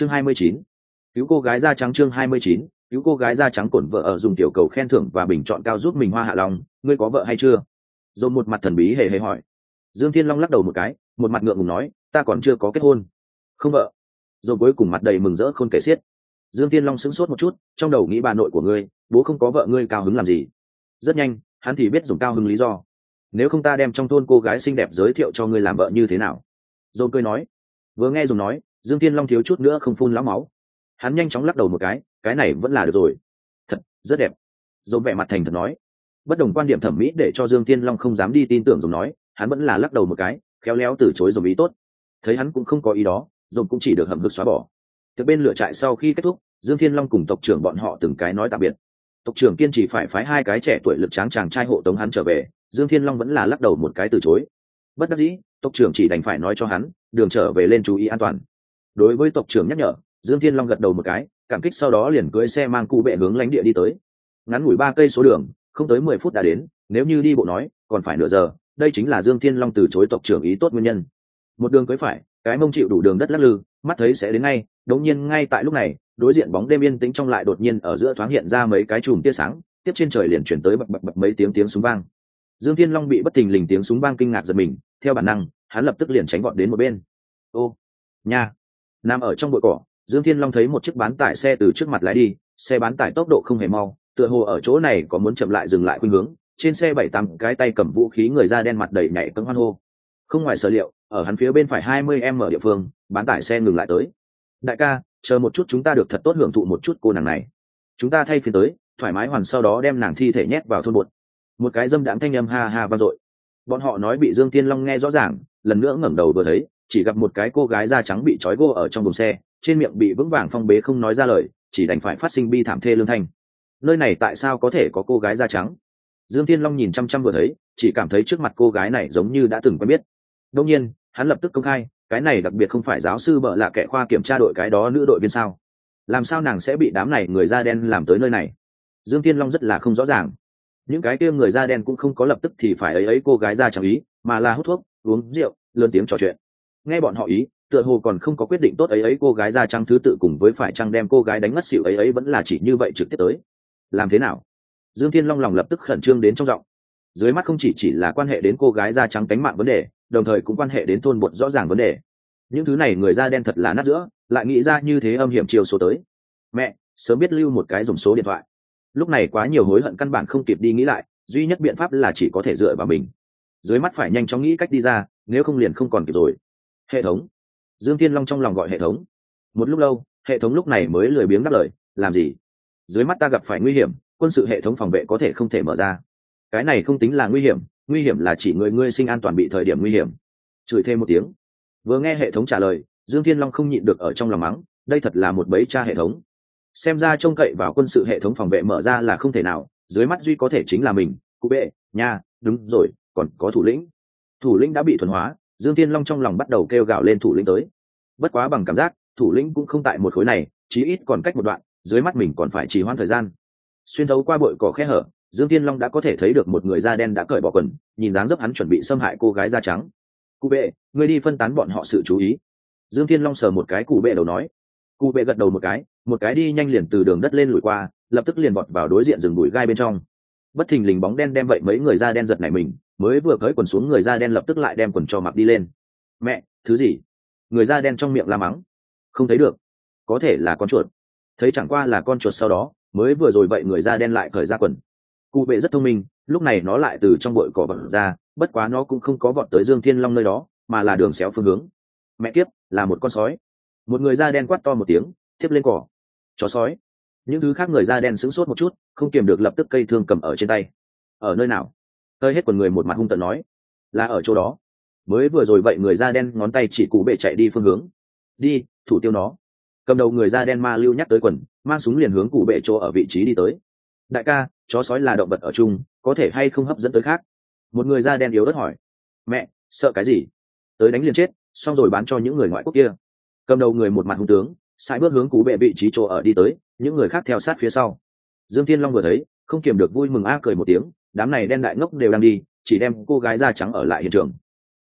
chương hai mươi chín. Cứu cô gái da trắng chương hai mươi chín. Cứu cô gái da trắng cổn vợ ở dùng tiểu cầu khen thưởng và bình chọn cao giúp mình hoa hạ long ngươi có vợ hay chưa? Dồn một mặt thần bí hề hề hỏi. Dương thiên long lắc đầu một cái, một mặt ngượng ngùng nói, ta còn chưa có kết hôn. Không vợ. Rồi cuối cùng mặt đầy mừng rỡ khôn kể xiết. Dương thiên long sững sốt một chút, trong đầu nghĩ bà nội của ngươi, bố không có vợ ngươi cao hứng làm gì? Rất nhanh, hắn thì biết dùng cao hứng lý do. Nếu không ta đem trong thôn cô gái xinh đẹp giới thiệu cho ngươi làm vợ như thế nào? Dồn cười nói. Vừa nghe dùng nói dương thiên long thiếu chút nữa không phun lão máu. Hắn nhanh chóng lắc đầu một cái cái này vẫn là được rồi. Thật, rất đẹp. Dồn vẻ mặt thành thật nói. Bất đồng quan điểm thẩm mỹ để cho dương thiên long không dám đi tin tưởng Dồn nói, hắn vẫn là lắc đầu một cái, khéo léo từ chối dồn ý tốt. Thấy hắn cũng không có ý đó dồn cũng chỉ được hầm hực xóa bỏ. Từ bên lựa trại sau khi kết thúc, dương thiên long cùng tộc trưởng bọn họ từng cái nói tạm biệt. Tộc trưởng kiên trì phải phái hai cái trẻ tuổi lực tráng chàng trai hộ tống hắn trở về, dương thiên long vẫn là lắc đầu một cái từ chối. Bất đắc dĩ, tộc trưởng chỉ đành phải nói cho hắn, đường trở về lên chú ý an toàn đối với tộc trưởng nhắc nhở, dương thiên long gật đầu một cái, cảm kích sau đó liền cưới xe mang cụ bệ hướng lánh địa đi tới. Ngắn ngủi ba cây số đường, không tới mười phút đã đến, nếu như đi bộ nói, còn phải nửa giờ, đây chính là dương thiên long từ chối tộc trưởng ý tốt nguyên nhân. Một đường cưới phải, cái mông chịu đủ đường đất lắc lư, mắt thấy sẽ đến ngay, đống nhiên ngay tại lúc này, đối diện bóng đêm yên tĩnh trong lại đột nhiên ở giữa thoáng hiện ra mấy cái chùm tia sáng, tiếp trên trời liền chuyển tới bập bập bập mấy tiếng tiếng súng vang. Dương thiên long bị bất thình lình tiếng súng vang kinh ngạc giật mình, theo bản năng, hắn lập tức liền tránh gọn đến một bên. Ô, nha! Nằm ở trong bụi cỏ, dương thiên long thấy một chiếc bán tải xe từ trước mặt lái đi, xe bán tải tốc độ không hề mau, tựa hồ ở chỗ này có muốn chậm lại dừng lại khuynh hướng, trên xe bảy tám cái tay cầm vũ khí người da đen mặt đầy nhảy cấm hoan hô. Không ngoài sở liệu, ở hắn phía bên phải hai mươi em ở địa phương, bán tải xe ngừng lại tới. Đại ca, chờ một chút chúng ta được thật tốt hưởng thụ một chút cô nàng này. Chúng ta thay phiên tới, thoải mái hoàn sau đó đem nàng thi thể nhét vào thôn bột một cái dâm đãng thanh âm ha ha vang dội. Bọn họ nói bị dương tiên long nghe rõ ràng, lần nữa ngẩng đầu vừa thấy chỉ gặp một cái cô gái da trắng bị trói gô ở trong đồn xe, trên miệng bị vững vàng phong bế không nói ra lời, chỉ đành phải phát sinh bi thảm thê lương thanh. Nơi này tại sao có thể có cô gái da trắng? Dương thiên long nhìn chăm chăm vừa thấy, chỉ cảm thấy trước mặt cô gái này giống như đã từng quen biết. Đông nhiên, hắn lập tức công khai, cái này đặc biệt không phải giáo sư bợ lạ kẻ khoa kiểm tra đội cái đó nữ đội viên sao? Làm sao nàng sẽ bị đám này người da đen làm tới nơi này? Dương thiên long rất là không rõ ràng. Những cái kia người da đen cũng không có lập tức thì phải ấy ấy cô gái da trắng ý, mà là hút thuốc, uống rượu, lớn tiếng trò chuyện nghe bọn họ ý, tựa hồ còn không có quyết định tốt ấy ấy, cô gái ra trăng thứ tự cùng với phải trăng đem cô gái đánh ngất xỉu ấy ấy vẫn là chỉ như vậy trực tiếp tới. Làm thế nào? Dương thiên long lòng lập tức khẩn trương đến trong giọng. Dưới mắt không chỉ chỉ là quan hệ đến cô gái da trắng cánh mạng vấn đề, đồng thời cũng quan hệ đến thôn bột rõ ràng vấn đề. Những thứ này người da đen thật là nát giữa, lại nghĩ ra như thế âm hiểm chiều số tới. Mẹ, sớm biết lưu một cái dùng số điện thoại. Lúc này quá nhiều hối hận căn bản không kịp đi nghĩ lại, duy nhất biện pháp là chỉ có thể dựa vào mình. Dưới mắt phải nhanh chóng nghĩ cách đi ra, nếu không liền không còn kịp rồi hệ thống. Dương thiên long trong lòng gọi hệ thống. Một lúc lâu, hệ thống lúc này mới lười biếng đáp lời, làm gì? Dưới mắt ta gặp phải nguy hiểm, quân sự hệ thống phòng vệ có thể không thể mở ra. Cái này không tính là nguy hiểm nguy hiểm là chỉ người ngươi sinh an toàn bị thời điểm nguy hiểm. Chửi thêm một tiếng. Vừa nghe hệ thống trả lời, dương thiên long không nhịn được ở trong lòng mắng, đây thật là một bẫy cha hệ thống. Xem ra trông cậy vào quân sự hệ thống phòng vệ mở ra là không thể nào, dưới mắt duy có thể chính là mình, cụ bệ, nha, đúng rồi, còn có thủ lĩnh. Thủ lĩnh đã bị thuần hóa dương thiên long trong lòng bắt đầu kêu gào lên thủ lĩnh tới. Bất quá bằng cảm giác, thủ lĩnh cũng không tại một khối này, chí ít còn cách một đoạn, dưới mắt mình còn phải trì hoãn thời gian. Xuyên thấu qua bụi cỏ khe hở, dương thiên long đã có thể thấy được một người da đen đã cởi bỏ quần, nhìn dáng dấp hắn chuẩn bị xâm hại cô gái da trắng. Cụ bệ người đi phân tán bọn họ sự chú ý. Dương thiên long sờ một cái cụ bệ đầu nói. Cụ bệ gật đầu một cái một cái đi nhanh liền từ đường đất lên lùi qua, lập tức liền bọt vào đối diện rừng bụi gai bên trong. Bất thình lình bóng đen đem vậy mấy người da đen giật này mình mới vừa cởi quần xuống người da đen lập tức lại đem quần cho mặc đi lên. Mẹ, thứ gì? Người da đen trong miệng la mắng. Không thấy được. Có thể là con chuột. Thấy chẳng qua là con chuột sau đó, mới vừa rồi vậy người da đen lại cởi ra quần. Cụ bệ rất thông minh, lúc này nó lại từ trong bụi cỏ vật ra, bất quá nó cũng không có vọt tới dương thiên long nơi đó, mà là đường xéo phương hướng. Mẹ kiếp, là một con sói. Một người da đen quát to một tiếng tiếp lên cỏ. Chó sói. Những thứ khác người da đen sững sốt một chút, không kiềm được lập tức cây thương cầm ở trên tay. Ở nơi nào? Hơi hết quần người một mặt hung tận nói, là ở chỗ đó. Mới vừa rồi vậy người da đen ngón tay chỉ cụ bệ chạy đi phương hướng. Đi, thủ tiêu nó. Cầm đầu người da đen ma lưu nhắc tới quần mang súng liền hướng cụ bệ chỗ ở vị trí đi tới. Đại ca, chó sói là động vật ở chung, có thể hay không hấp dẫn tới khác? Một người da đen yếu đất hỏi. Mẹ, sợ cái gì? Tới đánh liền chết, xong rồi bán cho những người ngoại quốc kia. Cầm đầu người một mặt hung tướng sai bước hướng cú bệ vị trí chỗ ở đi tới, những người khác theo sát phía sau. Dương thiên long vừa thấy, không kiềm được vui mừng a cười một tiếng đám này đen đại ngốc đều đang đi, chỉ đem cô gái da trắng ở lại hiện trường.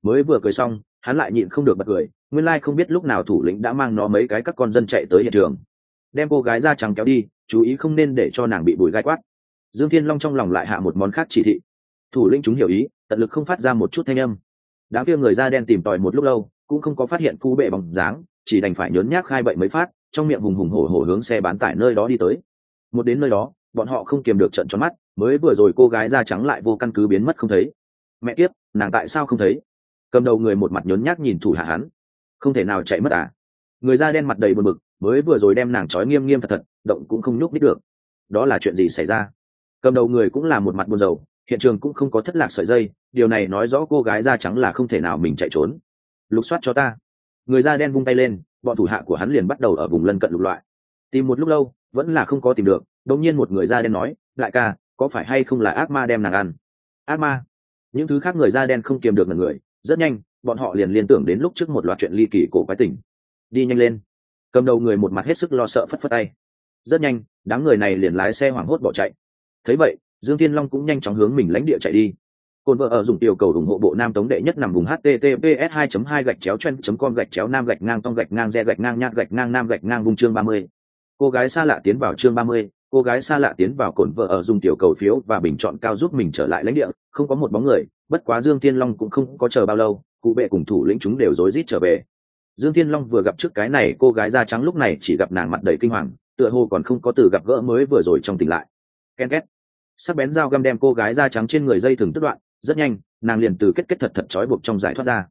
Mới vừa cười xong, hắn lại nhịn không được bật cười, nguyên lai không biết lúc nào thủ lĩnh đã mang nó mấy cái các con dân chạy tới hiện trường. Đem cô gái da trắng kéo đi, chú ý không nên để cho nàng bị bụi gai quát. Dương thiên long trong lòng lại hạ một món khác chỉ thị. Thủ lĩnh chúng hiểu ý, tận lực không phát ra một chút thanh âm. Đám kia người da đen tìm tòi một lúc lâu, cũng không có phát hiện cú bệ bằng dáng, chỉ đành phải nhớn nhác khai bậy mới phát, trong miệng hùng hùng hổ hổ hướng xe bán tải nơi đó đi tới. Một đến nơi đó bọn họ không kiềm được trận tròn mắt mới vừa rồi cô gái da trắng lại vô căn cứ biến mất không thấy. Mẹ kiếp, nàng tại sao không thấy? Cầm đầu người một mặt nhốn nhác nhìn thủ hạ hắn. Không thể nào chạy mất à? Người da đen mặt đầy buồn bực mới vừa rồi đem nàng trói nghiêm nghiêm thật thật động cũng không nhúc nít được. Đó là chuyện gì xảy ra? Cầm đầu người cũng là một mặt buồn rầu hiện trường cũng không có thất lạc sợi dây điều này nói rõ cô gái da trắng là không thể nào mình chạy trốn. Lục soát cho ta. Người da đen vung tay lên bọn thủ hạ của hắn liền bắt đầu ở vùng lân cận lục loại. Tìm một lúc lâu vẫn là không có tìm được đồng nhiên một người da đen nói đại ca có phải hay không là ác ma đem nàng ăn? Ác ma? Những thứ khác người da đen không kiềm được là người rất nhanh bọn họ liền liên tưởng đến lúc trước một loạt chuyện ly kỳ cổ quái tỉnh đi nhanh lên. Cầm đầu người một mặt hết sức lo sợ phất phất tay. Rất nhanh đám người này liền lái xe hoảng hốt bỏ chạy. Thấy vậy dương thiên long cũng nhanh chóng hướng mình lãnh địa chạy đi. Cồn vợ ở dùng tiểu cầu ủng hộ bộ nam tống đệ nhất nằm vùng https 2 2 gạch chéo chen com gạch chéo nam gạch ngang tông gạch ngang re gạch ngang nhát gạch ngang nam gạch ngang vùng chương 30. cô gái xa lạ tiến vào chương 30, cô gái xa lạ tiến vào cồn vợ ở dùng tiểu cầu phiếu và bình chọn cao giúp mình trở lại lãnh địa, không có một bóng người, bất quá dương thiên long cũng không có chờ bao lâu, cụ bệ cùng thủ lĩnh chúng đều rối rít trở về. Dương thiên long vừa gặp trước cái này, cô gái da trắng lúc này chỉ gặp nàng mặt đầy kinh hoàng, tựa hồ còn không có từ gặp gỡ mới vừa rồi trong tỉnh lại. Ken két. Sắc bén dao găm đem cô gái da trắng trên người dây thừng tức đoạn, rất nhanh, nàng liền từ kết kết thật thật trói buộc trong giải thoát ra.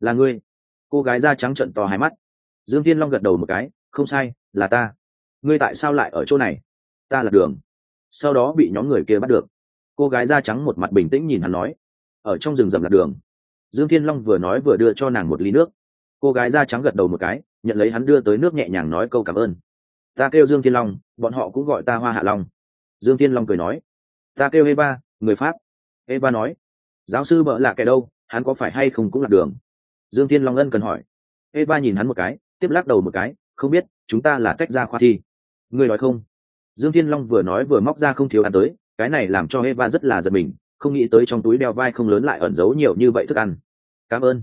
Là ngươi? Cô gái da trắng trận to hai mắt. Dương thiên long gật đầu một cái, không sai, là ta. Ngươi tại sao lại ở chỗ này? Ta là đường. Sau đó bị nhóm người kia bắt được. Cô gái da trắng một mặt bình tĩnh nhìn hắn nói, ở trong rừng rậm lạc đường. Dương thiên long vừa nói vừa đưa cho nàng một ly nước. Cô gái da trắng gật đầu một cái, nhận lấy hắn đưa tới nước nhẹ nhàng nói câu cảm ơn. Ta kêu dương thiên long, bọn họ cũng gọi ta hoa hạ long. Dương thiên long cười nói, ta kêu eva, người pháp. Eva nói, giáo sư bợ là kẻ đâu, hắn có phải hay không cũng lạc đường? Dương thiên long ân cần hỏi. Eva nhìn hắn một cái, tiếp lắc đầu một cái, không biết, chúng ta là tách ra khoa thi. Ngươi nói không dương thiên long vừa nói vừa móc ra không thiếu ăn tới, cái này làm cho eva rất là giật mình, không nghĩ tới trong túi đeo vai không lớn lại ẩn giấu nhiều như vậy thức ăn. Cảm ơn.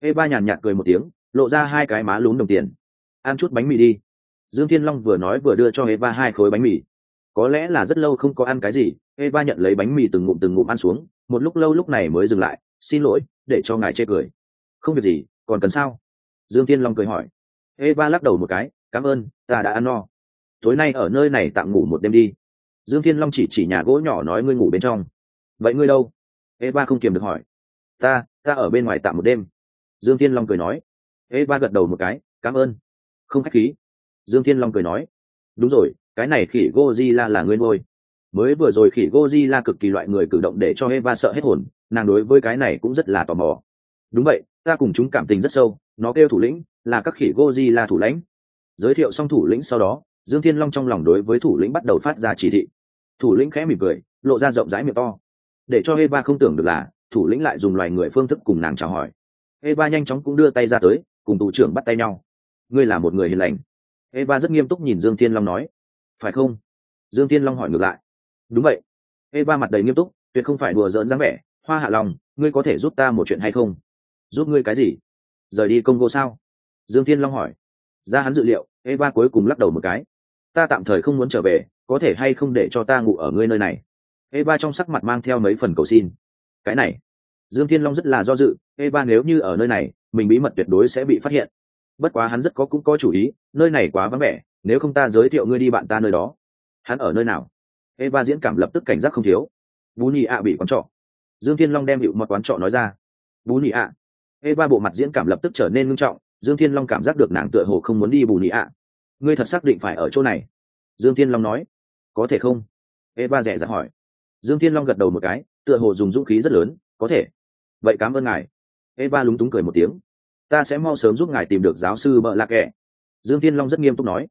Eva nhàn nhạt cười một tiếng, lộ ra hai cái má lún đồng tiền. Ăn chút bánh mì đi. Dương thiên long vừa nói vừa đưa cho eva hai khối bánh mì. Có lẽ là rất lâu không có ăn cái gì, eva nhận lấy bánh mì từng ngụm từng ngụm ăn xuống, một lúc lâu lúc này mới dừng lại, xin lỗi, để cho ngài chê cười. Không việc gì, còn cần sao? Dương thiên long cười hỏi. Eva lắc đầu một cái, cảm ơn, ta đã ăn no tối nay ở nơi này tạm ngủ một đêm đi. Dương thiên long chỉ chỉ nhà gỗ nhỏ nói ngươi ngủ bên trong. Vậy ngươi đâu? Eva không kiềm được hỏi. Ta ta ở bên ngoài tạm một đêm. Dương thiên long cười nói. Eva gật đầu một cái, cảm ơn. Không khách khí. Dương thiên long cười nói. Đúng rồi, cái này khỉ Godzilla là ngươi nuôi. Mới vừa rồi khỉ Godzilla cực kỳ loại người cử động để cho eva sợ hết hồn, nàng đối với cái này cũng rất là tò mò. Đúng vậy, ta cùng chúng cảm tình rất sâu, nó kêu thủ lĩnh là các khỉ Godzilla thủ lãnh. Giới thiệu xong thủ lĩnh sau đó dương thiên long trong lòng đối với thủ lĩnh bắt đầu phát ra chỉ thị. Thủ lĩnh khẽ mỉm cười, lộ ra rộng rãi miệng to. Để cho eva không tưởng được là, thủ lĩnh lại dùng loài người phương thức cùng nàng chào hỏi. Eva nhanh chóng cũng đưa tay ra tới, cùng tù trưởng bắt tay nhau. Ngươi là một người hiền lành. Eva rất nghiêm túc nhìn dương thiên long nói. Phải không? Dương thiên long hỏi ngược lại. Đúng vậy. Eva mặt đầy nghiêm túc, tuyệt không phải đùa giỡn dáng vẻ. Hoa hạ lòng, ngươi có thể giúp ta một chuyện hay không? Giúp ngươi cái gì? Rời đi công vô sao? Dương thiên long hỏi. Ra hắn dự liệu, eva cuối cùng lắc đầu một cái ta tạm thời không muốn trở về, có thể hay không để cho ta ngủ ở ngươi nơi này? Eva trong sắc mặt mang theo mấy phần cầu xin. Cái này, dương thiên long rất là do dự, eva nếu như ở nơi này, mình bí mật tuyệt đối sẽ bị phát hiện. Bất quá hắn rất có cũng có chủ ý, nơi này quá vắng vẻ, nếu không ta giới thiệu ngươi đi bạn ta nơi đó. Hắn ở nơi nào? Eva diễn cảm lập tức cảnh giác không thiếu. Bú nhị ạ bị quán trọ. Dương thiên long đem hiệu một quán trọ nói ra. Bú nhị ạ. Eva bộ mặt diễn cảm lập tức trở nên ngưng trọng, dương thiên long cảm giác được nàng tựa hồ không muốn đi bù nhị ạ ngươi thật xác định phải ở chỗ này? Dương thiên long nói. Có thể không? Eva rẻ rặt hỏi. Dương thiên long gật đầu một cái, tựa hồ dùng dũng khí rất lớn. Có thể. Vậy cảm ơn ngài. Eva lúng túng cười một tiếng. Ta sẽ mau sớm giúp ngài tìm được giáo sư bợ lạ kẻ. Dương thiên long rất nghiêm túc nói.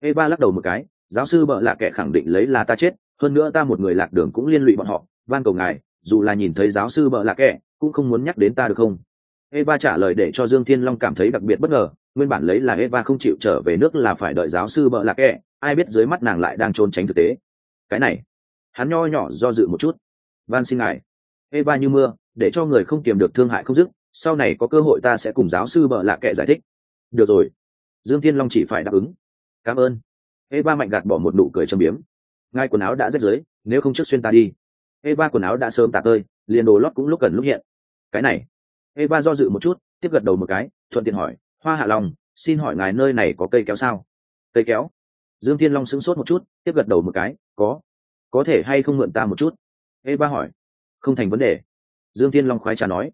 Eva lắc đầu một cái. Giáo sư bợ lạ kẻ khẳng định lấy là ta chết. Hơn nữa ta một người lạc đường cũng liên lụy bọn họ. Van cầu ngài, dù là nhìn thấy giáo sư bợ lạ kẻ, cũng không muốn nhắc đến ta được không? Eva trả lời để cho dương thiên long cảm thấy đặc biệt bất ngờ nguyên bản lấy là eva không chịu trở về nước là phải đợi giáo sư bợ lạc kẻ ai biết dưới mắt nàng lại đang trốn tránh thực tế. Cái này, hắn nho nhỏ do dự một chút. Van xin ngài. Eva như mưa, để cho người không kiềm được thương hại không dứt, sau này có cơ hội ta sẽ cùng giáo sư bợ lạc kệ giải thích. Được rồi. Dương thiên long chỉ phải đáp ứng. Cảm ơn. Eva mạnh gạt bỏ một nụ cười châm biếm. Ngay quần áo đã rách dưới nếu không trước xuyên ta đi. Eva quần áo đã sớm tả tơi, liền đồ lót cũng lúc gần lúc hiện. Cái này. Eva do dự một chút, tiếp gật đầu một cái, thuận tiện hỏi hoa hạ long, xin hỏi ngài nơi này có cây kéo sao? Cây kéo? Dương thiên long sững sốt một chút, tiếp gật đầu một cái, có. Có thể hay không mượn ta một chút? Eva hỏi. Không thành vấn đề. Dương thiên long khoái trà nói.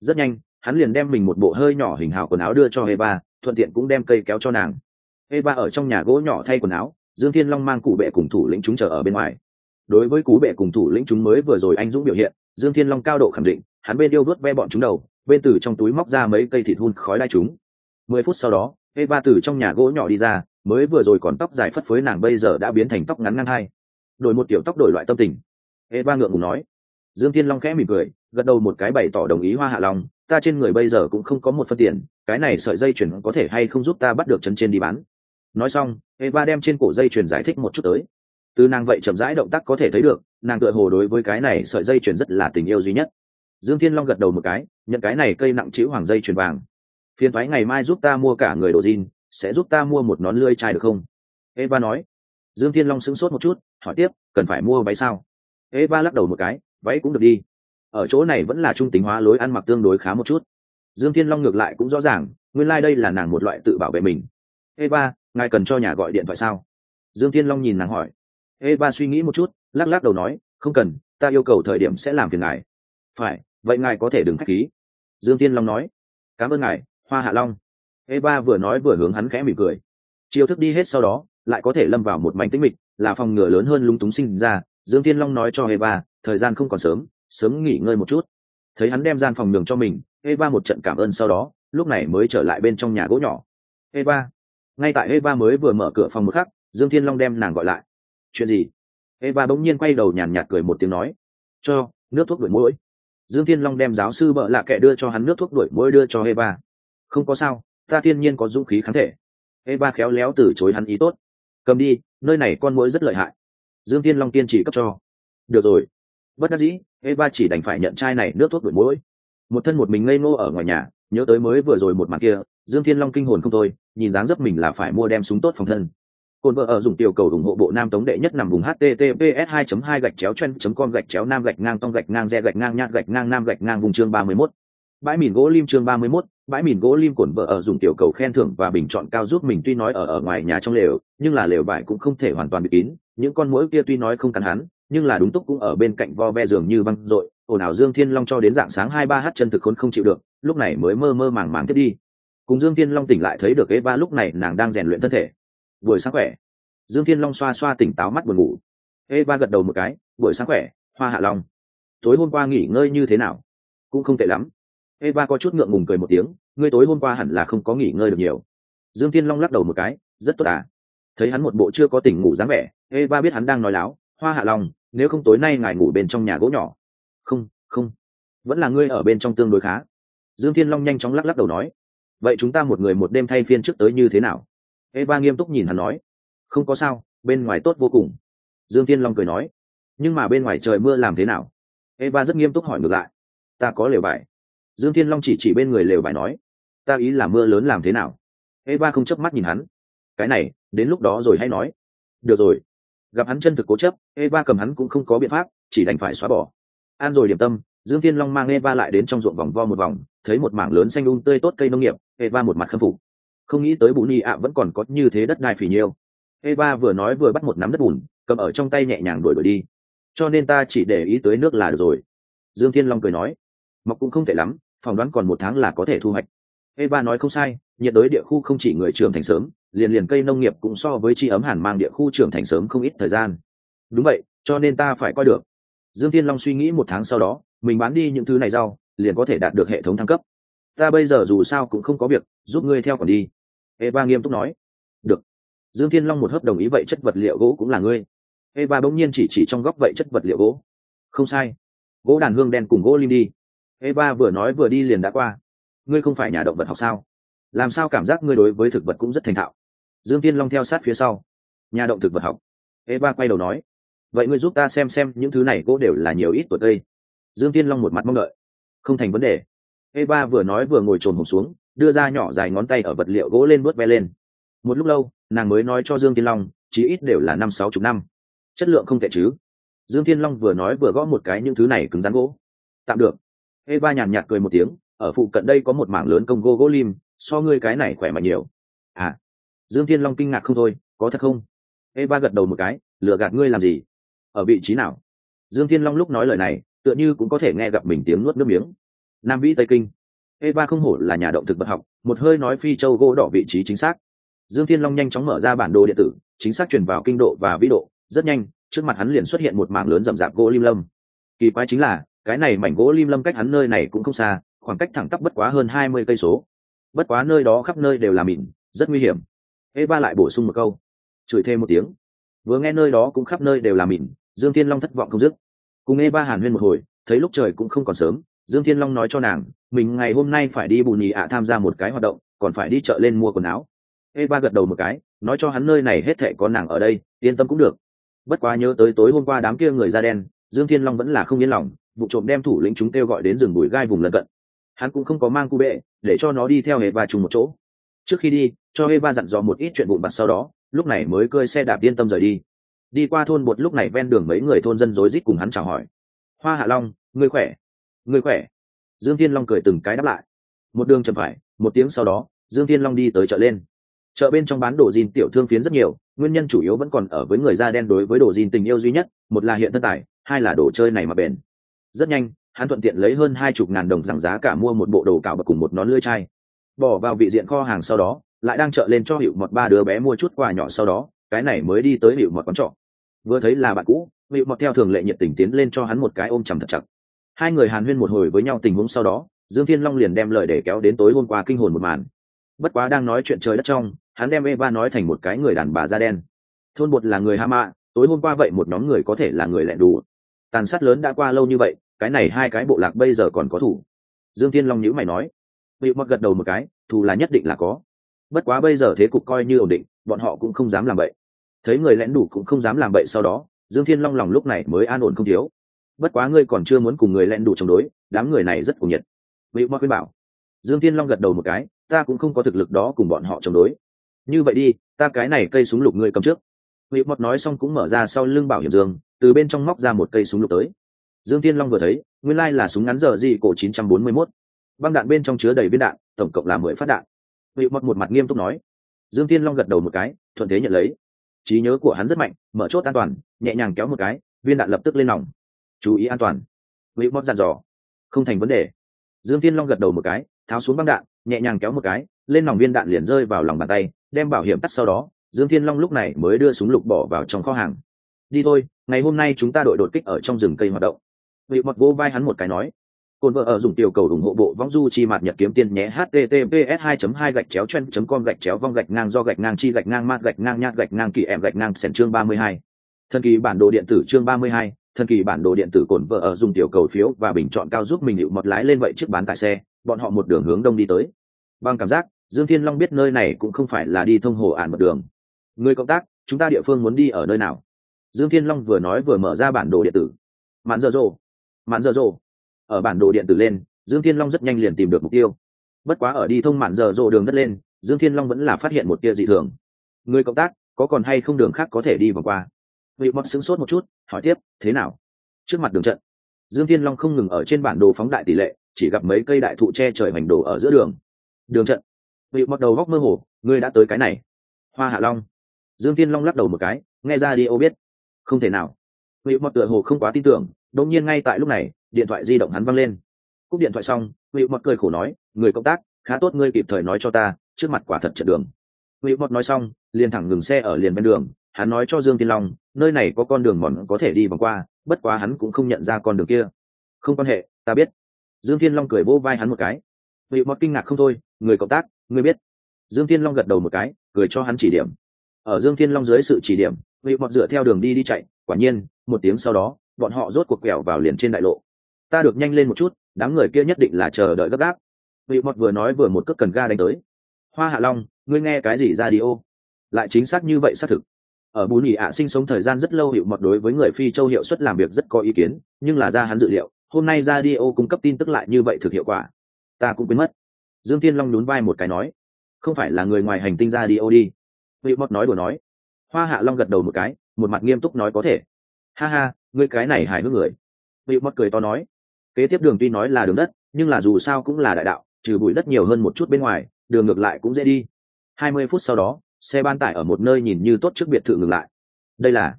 Rất nhanh, hắn liền đem mình một bộ hơi nhỏ hình hào quần áo đưa cho eva thuận tiện cũng đem cây kéo cho nàng. Eva ở trong nhà gỗ nhỏ thay quần áo, dương thiên long mang cụ bệ cùng thủ lĩnh chúng chờ ở bên ngoài. Đối với cú bệ cùng thủ lĩnh chúng mới vừa rồi anh dũng biểu hiện, dương thiên long cao độ khẳng định, hắn bên yêu đuốt ve bọn chúng đầu, bên từ trong túi móc ra mấy cây thịt hun khói đai chúng mười phút sau đó eva từ trong nhà gỗ nhỏ đi ra, mới vừa rồi còn tóc dài phất phới nàng bây giờ đã biến thành tóc ngắn ngăn hai. Đổi một kiểu tóc đổi loại tâm tình. Eva ngượng ngùng nói. Dương thiên long khẽ mỉm cười, gật đầu một cái bày tỏ đồng ý hoa hạ long, ta trên người bây giờ cũng không có một phân tiền, cái này sợi dây chuyền có thể hay không giúp ta bắt được chân trên đi bán? Nói xong eva đem trên cổ dây chuyền giải thích một chút tới. Từ nàng vậy chậm rãi động tác có thể thấy được, nàng tựa hồ đối với cái này sợi dây chuyền rất là tình yêu duy nhất. Dương thiên long gật đầu một cái, nhận cái này cây nặng chữ hoàng dây chuyền vàng phiền thoái ngày mai giúp ta mua cả người đồ jean, sẽ giúp ta mua một nón lươi chai được không? Eva nói. Dương thiên long sững sốt một chút, hỏi tiếp, cần phải mua váy sao? Eva lắc đầu một cái, váy cũng được đi. Ở chỗ này vẫn là trung tính hóa lối ăn mặc tương đối khá một chút. Dương thiên long ngược lại cũng rõ ràng, nguyên lai、like、đây là nàng một loại tự bảo vệ mình. Eva, ngài cần cho nhà gọi điện thoại sao? Dương thiên long nhìn nàng hỏi. Eva suy nghĩ một chút, lắc lắc đầu nói, không cần, ta yêu cầu thời điểm sẽ làm phiền ngài. Phải, vậy ngài có thể đừng k h á c h khí. Dương thiên long nói. Cảm ơn ngài hoa hạ long. Eva vừa nói vừa hướng hắn khẽ mỉm cười. Chiêu thức đi hết sau đó, lại có thể lâm vào một mảnh tĩnh mịch, là phòng ngừa lớn hơn lung túng sinh ra. Dương thiên long nói cho eva, thời gian không còn sớm sớm nghỉ ngơi một chút. Thấy hắn đem gian phòng nhường cho mình, eva một trận cảm ơn sau đó, lúc này mới trở lại bên trong nhà gỗ nhỏ. Eva, ngay tại eva mới vừa mở cửa phòng một khắc, dương thiên long đem nàng gọi lại. Chuyện gì? Eva bỗng nhiên quay đầu nhàn nhạt cười một tiếng nói. Cho, nước thuốc đuổi mũi dương thiên long đem giáo sư bợ lạ kệ đưa cho hắn nước thuốc đuổi mũi đưa cho eva không có sao, ta thiên nhiên có dũng khí kháng thể. Eva khéo léo từ chối hắn ý tốt. Cầm đi, nơi này con mũi rất lợi hại. Dương thiên long tiên chỉ cấp cho. Được rồi. Bất đắc dĩ, eva chỉ đành phải nhận chai này nước thuốc đuổi mũi một thân một mình ngây ngô ở ngoài nhà, nhớ tới mới vừa rồi một mặt kia, dương thiên long kinh hồn không thôi, nhìn dáng dấp mình là phải mua đem súng tốt phòng thân. Cồn vợ ở dùng tiểu cầu ủng hộ bộ nam tống đệ nhất nằm vùng https 2 2 gạch chéo chen com gạch chéo nam gạch ngang tông gạch ngang re gạch ngang nhạt gạch ngang nam gạch ngang vùng chương 31. Bãi mìn gỗ lim chương 31, bãi mìn gỗ lim cổn vợ ở dùng tiểu cầu khen thưởng và bình chọn cao giúp mình tuy nói ở ở ngoài nhà trong lều, nhưng là lều vải cũng không thể hoàn toàn bị kín, những con mũi kia tuy nói không cắn hắn, nhưng là đúng túc cũng ở bên cạnh vo ve giường như băng rội, ồn ào Dương Thiên Long cho đến dạng sáng hai ba h chân thực khốn không chịu được, lúc này mới mơ mơ màng màng tiếp đi. Cùng Dương Thiên Long tỉnh lại thấy được Eva lúc này nàng đang rèn luyện thân thể. Buổi sáng khỏe. Dương thiên long xoa xoa tỉnh táo mắt buồn ngủ. Eva gật đầu một cái buổi sáng khỏe hoa hạ long. Tối hôm qua nghỉ ngơi như thế nào? Cũng không tệ lắm eva có chút ngượng ngùng cười một tiếng, ngươi tối hôm qua hẳn là không có nghỉ ngơi được nhiều. Dương thiên long lắc đầu một cái, rất tốt à. Thấy hắn một bộ chưa có tỉnh ngủ dáng vẻ eva biết hắn đang nói láo, hoa hạ long nếu không tối nay ngài ngủ bên trong nhà gỗ nhỏ. Không không. Vẫn là ngươi ở bên trong tương đối khá. Dương thiên long nhanh chóng lắc lắc đầu nói. Vậy chúng ta một người một đêm thay phiên trước tới như thế nào? Eva nghiêm túc nhìn hắn nói. Không có sao, bên ngoài tốt vô cùng. Dương thiên long cười nói. Nhưng mà bên ngoài trời mưa làm thế nào? Eva rất nghiêm túc hỏi ngược lại. Ta có lều bài dương thiên long chỉ chỉ bên người lều vải nói, ta ý là mưa lớn làm thế nào? Eva không chớp mắt nhìn hắn. Cái này, đến lúc đó rồi hay nói. Được rồi. Gặp hắn chân thực cố chấp, eva cầm hắn cũng không có biện pháp, chỉ đành phải xóa bỏ. An rồi điểm tâm, dương thiên long mang eva lại đến trong ruộng vòng vo một vòng, thấy một mảng lớn xanh un um tươi tốt cây nông nghiệp, eva một mặt khâm phục. Không nghĩ tới bù ni ạ vẫn còn có như thế đất đai phì nhiêu. Eva vừa nói vừa bắt một nắm đất bùn, cầm ở trong tay nhẹ nhàng đuổi đuổi đi. Cho nên ta chỉ để ý tới nước là được rồi. Dương thiên long cười nói. Mọc cũng không tệ lắm phỏng đoán còn một tháng là có thể thu hoạch. Eva nói không sai, nhiệt đới địa khu không chỉ người trưởng thành sớm, liền liền cây nông nghiệp cũng so với chi ấm hàn mang địa khu trưởng thành sớm không ít thời gian. Đúng vậy, cho nên ta phải coi được. Dương thiên long suy nghĩ một tháng sau đó, mình bán đi những thứ này rau, liền có thể đạt được hệ thống thăng cấp. Ta bây giờ dù sao cũng không có việc, giúp ngươi theo còn đi. Eva nghiêm túc nói. Được. Dương thiên long một hớp đồng ý vậy chất vật liệu gỗ cũng là ngươi. Eva bỗng nhiên chỉ chỉ trong góc vậy chất vật liệu gỗ. Không sai. Gỗ đàn hương đen cùng gỗ lim đi eva vừa nói vừa đi liền đã qua. Ngươi không phải nhà động vật học sao? Làm sao cảm giác ngươi đối với thực vật cũng rất thành thạo? Dương tiên long theo sát phía sau. Nhà động thực vật học. Eva quay đầu nói. Vậy ngươi giúp ta xem xem những thứ này gỗ đều là nhiều ít tuổi đây? dương tiên long một mặt mong đợi. Không thành vấn đề. Eva vừa nói vừa ngồi trồn hổm xuống, đưa ra nhỏ dài ngón tay ở vật liệu gỗ lên vớt ve lên. Một lúc lâu, nàng mới nói cho dương tiên long, chí ít đều là năm sáu chục năm. Chất lượng không tệ chứ. Dương thiên long vừa nói vừa gõ một cái những thứ này cứng rắn gỗ. Tạm được eva nhàn nhạt cười một tiếng, ở phụ cận đây có một mảng lớn công gô gỗ lim, so ngươi cái này khỏe mạnh nhiều. À dương thiên long kinh ngạc không thôi, có thật không? Eva gật đầu một cái, Lừa gạt ngươi làm gì? Ở vị trí nào? Dương thiên long lúc nói lời này, tựa như cũng có thể nghe gặp mình tiếng nuốt nước miếng. Nam vĩ tây kinh. Eva không hổ là nhà động thực vật học, một hơi nói phi châu gỗ đỏ vị trí chính xác. Dương thiên long nhanh chóng mở ra bản đồ điện tử, chính xác truyền vào kinh độ và vĩ độ, rất nhanh, trước mặt hắn liền xuất hiện một mảng lớn rậm rạp gỗ lim lâm kỳ quái chính là cái này mảnh gỗ lim lâm cách hắn nơi này cũng không xa, khoảng cách thẳng tắp bất quá hơn hai mươi cây số. Bất quá nơi đó khắp nơi đều là mịn, rất nguy hiểm. Eva lại bổ sung một câu. Chửi thêm một tiếng. Vừa nghe nơi đó cũng khắp nơi đều là mịn, dương thiên long thất vọng không dứt. Cùng eva hàn huyên một hồi, thấy lúc trời cũng không còn sớm, dương thiên long nói cho nàng, mình ngày hôm nay phải đi bù nhì ạ tham gia một cái hoạt động, còn phải đi chợ lên mua quần áo. Eva gật đầu một cái, nói cho hắn nơi này hết thệ có nàng ở đây, yên tâm cũng được. Bất quá nhớ tới tối hôm qua đám kia người da đen, dương thiên long vẫn là không yên lòng vụ trộm đem thủ lĩnh chúng kêu gọi đến rừng bụi gai vùng lân cận. Hắn cũng không có mang cu bệ, để cho nó đi theo hề và chung một chỗ. Trước khi đi, cho hê va dặn dò một ít chuyện vụn vặt sau đó, lúc này mới cơi xe đạp yên tâm rời đi. Đi qua thôn bột lúc này ven đường mấy người thôn dân rối rít cùng hắn chào hỏi. Hoa hạ long, ngươi khỏe? Ngươi khỏe? Dương thiên long cười từng cái đáp lại. Một đường chậm phải, một tiếng sau đó, dương thiên long đi tới chợ lên. Chợ bên trong bán đồ dìn tiểu thương phiến rất nhiều, nguyên nhân chủ yếu vẫn còn ở với người da đen đối với đồ dìn tình yêu duy nhất, một là hiện thân tài, hai là đồ chơi này mà bền rất nhanh, hắn thuận tiện lấy hơn hai chục ngàn đồng giảm giá cả mua một bộ đồ cạo và cùng một nón lưỡi chai. Bỏ vào vị diện kho hàng sau đó, lại đang chợ lên cho hiệu một ba đứa bé mua chút quà nhỏ sau đó, cái này mới đi tới hiệu một quán trọ. Vừa thấy là bạn cũ hiệu một theo thường lệ nhiệt tình tiến lên cho hắn một cái ôm chầm thật chặt. Hai người hàn huyên một hồi với nhau tình huống sau đó, dương thiên long liền đem lời để kéo đến tối hôm qua kinh hồn một màn. Bất quá đang nói chuyện trời đất trong, hắn đem eva nói thành một cái người đàn bà da đen. Thôn bột là người ha mạ, tối hôm qua vậy một nhóm người có thể là người lẹ đủ tàn sát lớn đã qua lâu như vậy, cái này hai cái bộ lạc bây giờ còn có thủ. Dương thiên long nhữ mày nói. Bị mọt gật đầu một cái, thù là nhất định là có. Bất quá bây giờ thế cục coi như ổn định, bọn họ cũng không dám làm vậy. Thấy người lẽn đủ cũng không dám làm vậy sau đó, dương thiên long lòng lúc này mới an ổn không thiếu. Bất quá ngươi còn chưa muốn cùng người lẽn đủ chống đối, đám người này rất cuồng nhiệt. Bị mọt khuyên bảo. Dương thiên long gật đầu một cái, ta cũng không có thực lực đó cùng bọn họ chống đối. Như vậy đi, ta cái này cây súng lục ngươi cầm trước vị Mật nói xong cũng mở ra sau lưng bảo hiểm dương, từ bên trong móc ra một cây súng lục tới. Dương thiên long vừa thấy, nguyên lai là súng ngắn giờ gì cổ 941. băng đạn bên trong chứa đầy viên đạn, tổng cộng là mười phát đạn. Vị Mật một mặt nghiêm túc nói. Dương thiên long gật đầu một cái, thuận thế nhận lấy. Trí nhớ của hắn rất mạnh, mở chốt an toàn, nhẹ nhàng kéo một cái, viên đạn lập tức lên nòng. Chú ý an toàn. Vị Mật dặn dò. Không thành vấn đề. Dương thiên long gật đầu một cái, tháo xuống băng đạn, nhẹ nhàng kéo một cái, lên nòng viên đạn liền rơi vào lòng bàn tay, đem bảo hiểm tắt sau đó dương thiên long lúc này mới đưa súng lục bỏ vào trong kho hàng. Đi thôi ngày hôm nay chúng ta đội đột kích ở trong rừng cây hoạt động. Vị mật vô vai hắn một cái nói. Cồn vợ ở dùng tiểu cầu ủng hộ bộ võng du chi mạt nhật kiếm tiền nhé https 2 2 gạch chéo chen com gạch chéo vong gạch ngang do gạch ngang chi gạch ngang mát gạch ngang nhát gạch ngang kỳ em gạch ngang sẻn chương 32. thần kỳ bản đồ điện tử chương 32, thần kỳ bản đồ điện tử cồn vợ ở dùng tiểu cầu phiếu và bình chọn cao giúp mình hiệu mật lái lên vậy chiếc bán tại xe bọn họ một đường hướng đông đi tới. Bằng cảm giác dương thiên long biết nơi này cũng không phải là đi thông hồ ản một đường người cộng tác, chúng ta địa phương muốn đi ở nơi nào? Dương thiên long vừa nói vừa mở ra bản đồ điện tử. Mạn dở dồ mạn dở dồ ở bản đồ điện tử lên, dương thiên long rất nhanh liền tìm được mục tiêu. Bất quá ở đi thông mạn dở dồ đường đất lên, dương thiên long vẫn là phát hiện một tia dị thường. Người cộng tác, có còn hay không đường khác có thể đi vòng qua? Vị mọt sững sốt một chút, hỏi tiếp, thế nào? Trước mặt đường trận. Dương thiên long không ngừng ở trên bản đồ phóng đại tỷ lệ, chỉ gặp mấy cây đại thụ che trời hoành đồ ở giữa đường. Đường trận. Vị mọt đầu góc mơ hồ, ngươi đã tới cái này. Hoa hạ long dương thiên long lắc đầu một cái, nghe ra đi, ô biết. Không thể nào. Ngụy Mật tựa hồ không quá tin tưởng, đột nhiên ngay tại lúc này, điện thoại di động hắn văng lên. Cúp điện thoại xong, Ngụy Mật cười khổ nói, người công tác, khá tốt, ngươi kịp thời nói cho ta, trước mặt quả thật chật đường. Ngụy Mật nói xong, liền thẳng ngừng xe ở liền bên đường, hắn nói cho dương tiên long, nơi này có con đường mòn có thể đi vòng qua, bất quá hắn cũng không nhận ra con đường kia. Không quan hệ, ta biết. Dương thiên long cười vỗ vai hắn một cái. Ngụy Mật kinh ngạc không thôi, người cộng tác, ngươi biết? Dương thiên long gật đầu một cái, cười cho hắn chỉ điểm ở dương thiên long dưới sự chỉ điểm vị mọt dựa theo đường đi đi chạy, quả nhiên, một tiếng sau đó, bọn họ rốt cuộc quẹo vào liền trên đại lộ. Ta được nhanh lên một chút, đám người kia nhất định là chờ đợi gấp gáp. Vị mọt vừa nói vừa một cước cần ga đánh tới. Hoa hạ long, ngươi nghe cái gì ra đi ô? Lại chính xác như vậy xác thực. Ở bù Nhì ạ sinh sống thời gian rất lâu hiệu mọt đối với người phi châu hiệu suất làm việc rất có ý kiến, nhưng là ra hắn dự liệu, hôm nay ra đi ô cung cấp tin tức lại như vậy thực hiệu quả. Ta cũng quên mất. Dương thiên long nhún vai một cái nói, không phải là người ngoài hành tinh ra đi ô đi vị mọt nói đùa nói. Hoa hạ long gật đầu một cái, một mặt nghiêm túc nói có thể. Ha ha, ngươi cái này hài hước người. Vị mọt cười to nói. Kế tiếp đường tuy nói là đường đất, nhưng là dù sao cũng là đại đạo, trừ bụi đất nhiều hơn một chút bên ngoài, đường ngược lại cũng dễ đi. Hai mươi phút sau đó, xe ban tải ở một nơi nhìn như tốt trước biệt thự ngừng lại. Đây là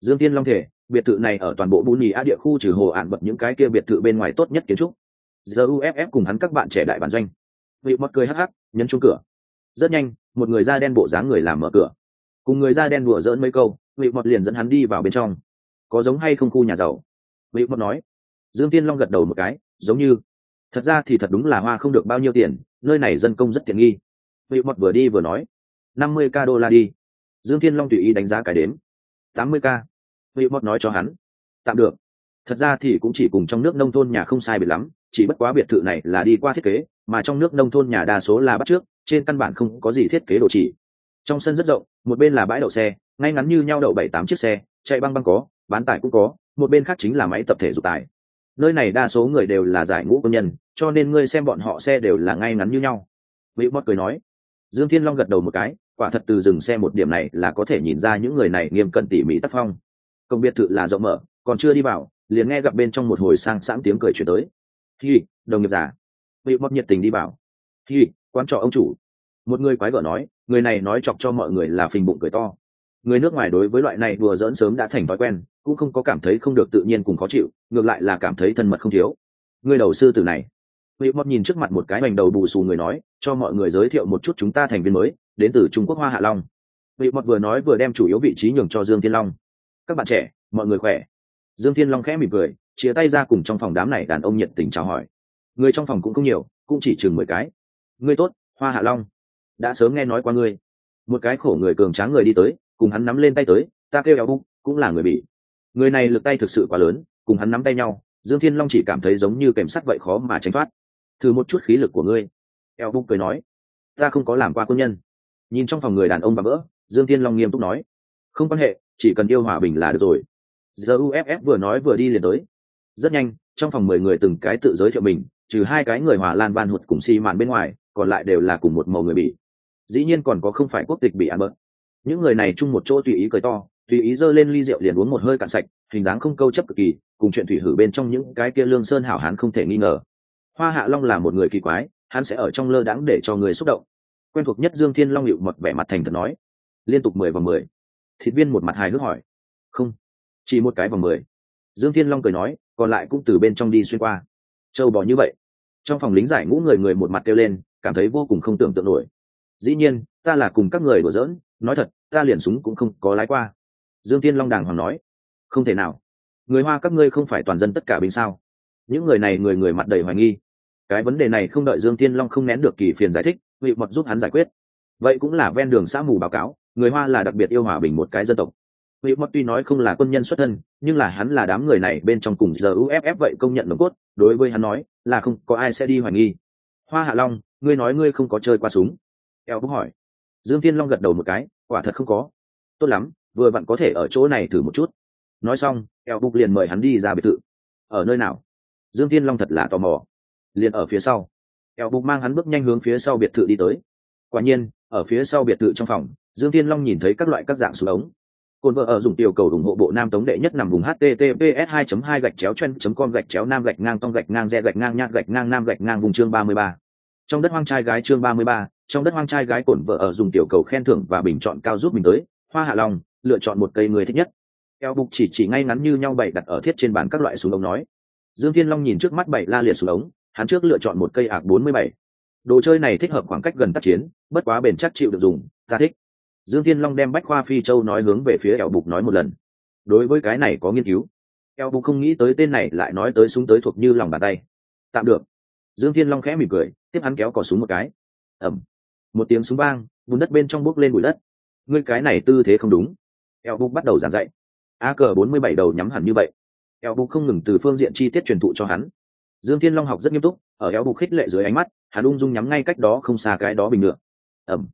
dương tiên long thể, biệt thự này ở toàn bộ bù nhì á địa khu trừ hồ ạn bật những cái kia biệt thự bên ngoài tốt nhất kiến trúc. Giờ uff cùng hắn các bạn trẻ đại bản doanh. Vị mọt cười hắc hắc, nhấn chung cửa. Rất nhanh một người da đen bộ dáng người làm mở cửa. Cùng người da đen đùa dỡn mấy câu vị mọt liền dẫn hắn đi vào bên trong. Có giống hay không khu nhà giàu? Vị mọt nói. Dương tiên long gật đầu một cái, giống như. Thật ra thì thật đúng là hoa không được bao nhiêu tiền, nơi này dân công rất tiện nghi. Vị mọt vừa đi vừa nói. năm mươi k đô la đi. Dương thiên long tùy ý đánh giá cái đếm. tám mươi k. Vị mọt nói cho hắn. Tạm được. Thật ra thì cũng chỉ cùng trong nước nông thôn nhà không sai biệt lắm, chỉ bất quá biệt thự này là đi qua thiết kế, mà trong nước nông thôn nhà đa số là bắt trước trên căn bản không có gì thiết kế đồ chỉ. Trong sân rất rộng, một bên là bãi đậu xe, ngay ngắn như nhau đậu bảy tám chiếc xe, chạy băng băng có, bán tải cũng có, một bên khác chính là máy tập thể dục tải nơi này đa số người đều là giải ngũ công nhân, cho nên ngươi xem bọn họ xe đều là ngay ngắn như nhau. Vị mót cười nói. Dương thiên long gật đầu một cái, quả thật từ dừng xe một điểm này là có thể nhìn ra những người này nghiêm cẩn tỉ mỉ tác phong. Công biệt thự là rộng mở, còn chưa đi vào, liền nghe gặp bên trong một hồi sang sảng tiếng cười chuyển tới. Hi, đồng nghiệp giả vị mót nhiệt tình đi vào. Hi quan trọ ông chủ. Một người quái gở nói, người này nói chọc cho mọi người là phình bụng cười to. Người nước ngoài đối với loại này đùa dỡn sớm đã thành thói quen, cũng không có cảm thấy không được tự nhiên cùng khó chịu, ngược lại là cảm thấy thân mật không thiếu. Người đầu sư tử này. Vị mọt nhìn trước mặt một cái mảnh đầu bù xù người nói, cho mọi người giới thiệu một chút chúng ta thành viên mới, đến từ trung quốc hoa hạ long. Vị mọt vừa nói vừa đem chủ yếu vị trí nhường cho dương thiên long. Các bạn trẻ, mọi người khỏe? Dương thiên long khẽ mỉm cười, chia tay ra cùng trong phòng đám này đàn ông nhiệt tình chào hỏi. Người trong phòng cũng không nhiều, cũng chỉ chừng mười cái ngươi tốt, hoa hạ long, đã sớm nghe nói qua ngươi. Một cái khổ người cường tráng người đi tới, cùng hắn nắm lên tay tới, ta kêu eo bụng, cũng là người bị người này lực tay thực sự quá lớn, cùng hắn nắm tay nhau, dương thiên long chỉ cảm thấy giống như kèm sắt vậy khó mà tránh thoát. Thử một chút khí lực của ngươi. Eo bụng cười nói, ta không có làm qua quân nhân. Nhìn trong phòng người đàn ông và vỡ dương thiên long nghiêm túc nói, không quan hệ, chỉ cần yêu hòa bình là được rồi. Giờ uff vừa nói vừa đi liền tới. Rất nhanh, trong phòng mười người từng cái tự giới thiệu mình, trừ hai cái người hòa lan ban hụt cùng xi màn bên ngoài còn lại đều là cùng một màu người bị dĩ nhiên còn có không phải quốc tịch bị ăn bớt. Những người này chung một chỗ tùy ý cười to, tùy ý giơ lên ly rượu liền uống một hơi cạn sạch, hình dáng không câu chấp cực kỳ, cùng chuyện thủy hử bên trong những cái kia lương sơn hảo hán không thể nghi ngờ. Hoa hạ long là một người kỳ quái, hắn sẽ ở trong lơ đãng để cho người xúc động. Quen thuộc nhất dương thiên long hiệu mật vẻ mặt thành thật nói. Liên tục mười và mười. Thịt viên một mặt hài hước hỏi. Không, chỉ một cái và mười. Dương thiên long cười nói, còn lại cũng từ bên trong đi xuyên qua. Châu bò như vậy. Trong phòng lính giải ngũ người người một mặt kêu lên cảm thấy vô cùng không tưởng tượng nổi. Dĩ nhiên, ta là cùng các người đùa giỡn, nói thật, ta liền súng cũng không có lái qua. Dương thiên long đàng hoàng nói, không thể nào. Người hoa các ngươi không phải toàn dân tất cả binh sao? Những người này người người mặt đầy hoài nghi. Cái vấn đề này không đợi dương thiên long không nén được kỳ phiền giải thích vị mật giúp hắn giải quyết. Vậy cũng là ven đường xã mù báo cáo, người hoa là đặc biệt yêu hòa bình một cái dân tộc. Vị mật tuy nói không là quân nhân xuất thân, nhưng là hắn là đám người này bên trong cùng giờ uff vậy công nhận đồng cốt, đối với hắn nói, là không có ai sẽ đi hoài nghi hoa hạ long, ngươi nói ngươi không có chơi qua súng. Eo bốc hỏi. Dương thiên long gật đầu một cái, quả thật không có. Tốt lắm, vừa vặn có thể ở chỗ này thử một chút. Nói xong, eo bục liền mời hắn đi ra biệt thự. Ở nơi nào? Dương thiên long thật là tò mò. Liền ở phía sau. Eo bục mang hắn bước nhanh hướng phía sau biệt thự đi tới. Quả nhiên, ở phía sau biệt thự trong phòng, dương thiên long nhìn thấy các loại các dạng súng ống. Cồn vợ ở dùng tiểu cầu ủng hộ bộ nam tống đệ nhất nằm vùng https 2 2 gạch chéo chen com gạch chéo nam gạch ngang tông gạch ngang re gạch ngang nhạc gạch ngang nam gạch ngang vùng chương 33 trong đất hoang trai gái chương 33, trong đất hoang trai gái cổn vợ ở dùng tiểu cầu khen thưởng và bình chọn cao giúp mình tới hoa hạ long lựa chọn một cây người thích nhất. Eo bục chỉ chỉ ngay ngắn như nhau bảy đặt ở thiết trên bàn các loại súng ống nói. Dương thiên long nhìn trước mắt bảy la liệt súng ống hắn trước lựa chọn một cây ạc 47. đồ chơi này thích hợp khoảng cách gần tác chiến bất quá bền chắc chịu được dùng ta thích. Dương thiên long đem bách khoa phi châu nói hướng về phía eo bục nói một lần. Đối với cái này có nghiên cứu. Eo bục không nghĩ tới tên này lại nói tới súng tới thuộc như lòng bàn tay. Tạm được dương thiên long khẽ mỉm cười, tiếp hắn kéo cò súng một cái. Ẩm một tiếng súng vang, bùn đất bên trong bốc lên bụi đất. Ngươi cái này tư thế không đúng. Eo bục bắt đầu giảng dạy. A cờ bốn mươi bảy đầu nhắm hẳn như vậy. Eo bục không ngừng từ phương diện chi tiết truyền thụ cho hắn. Dương thiên long học rất nghiêm túc, ở eo bục khích lệ dưới ánh mắt, hắn ung dung nhắm ngay cách đó không xa cái đó bình ngựa. Ẩm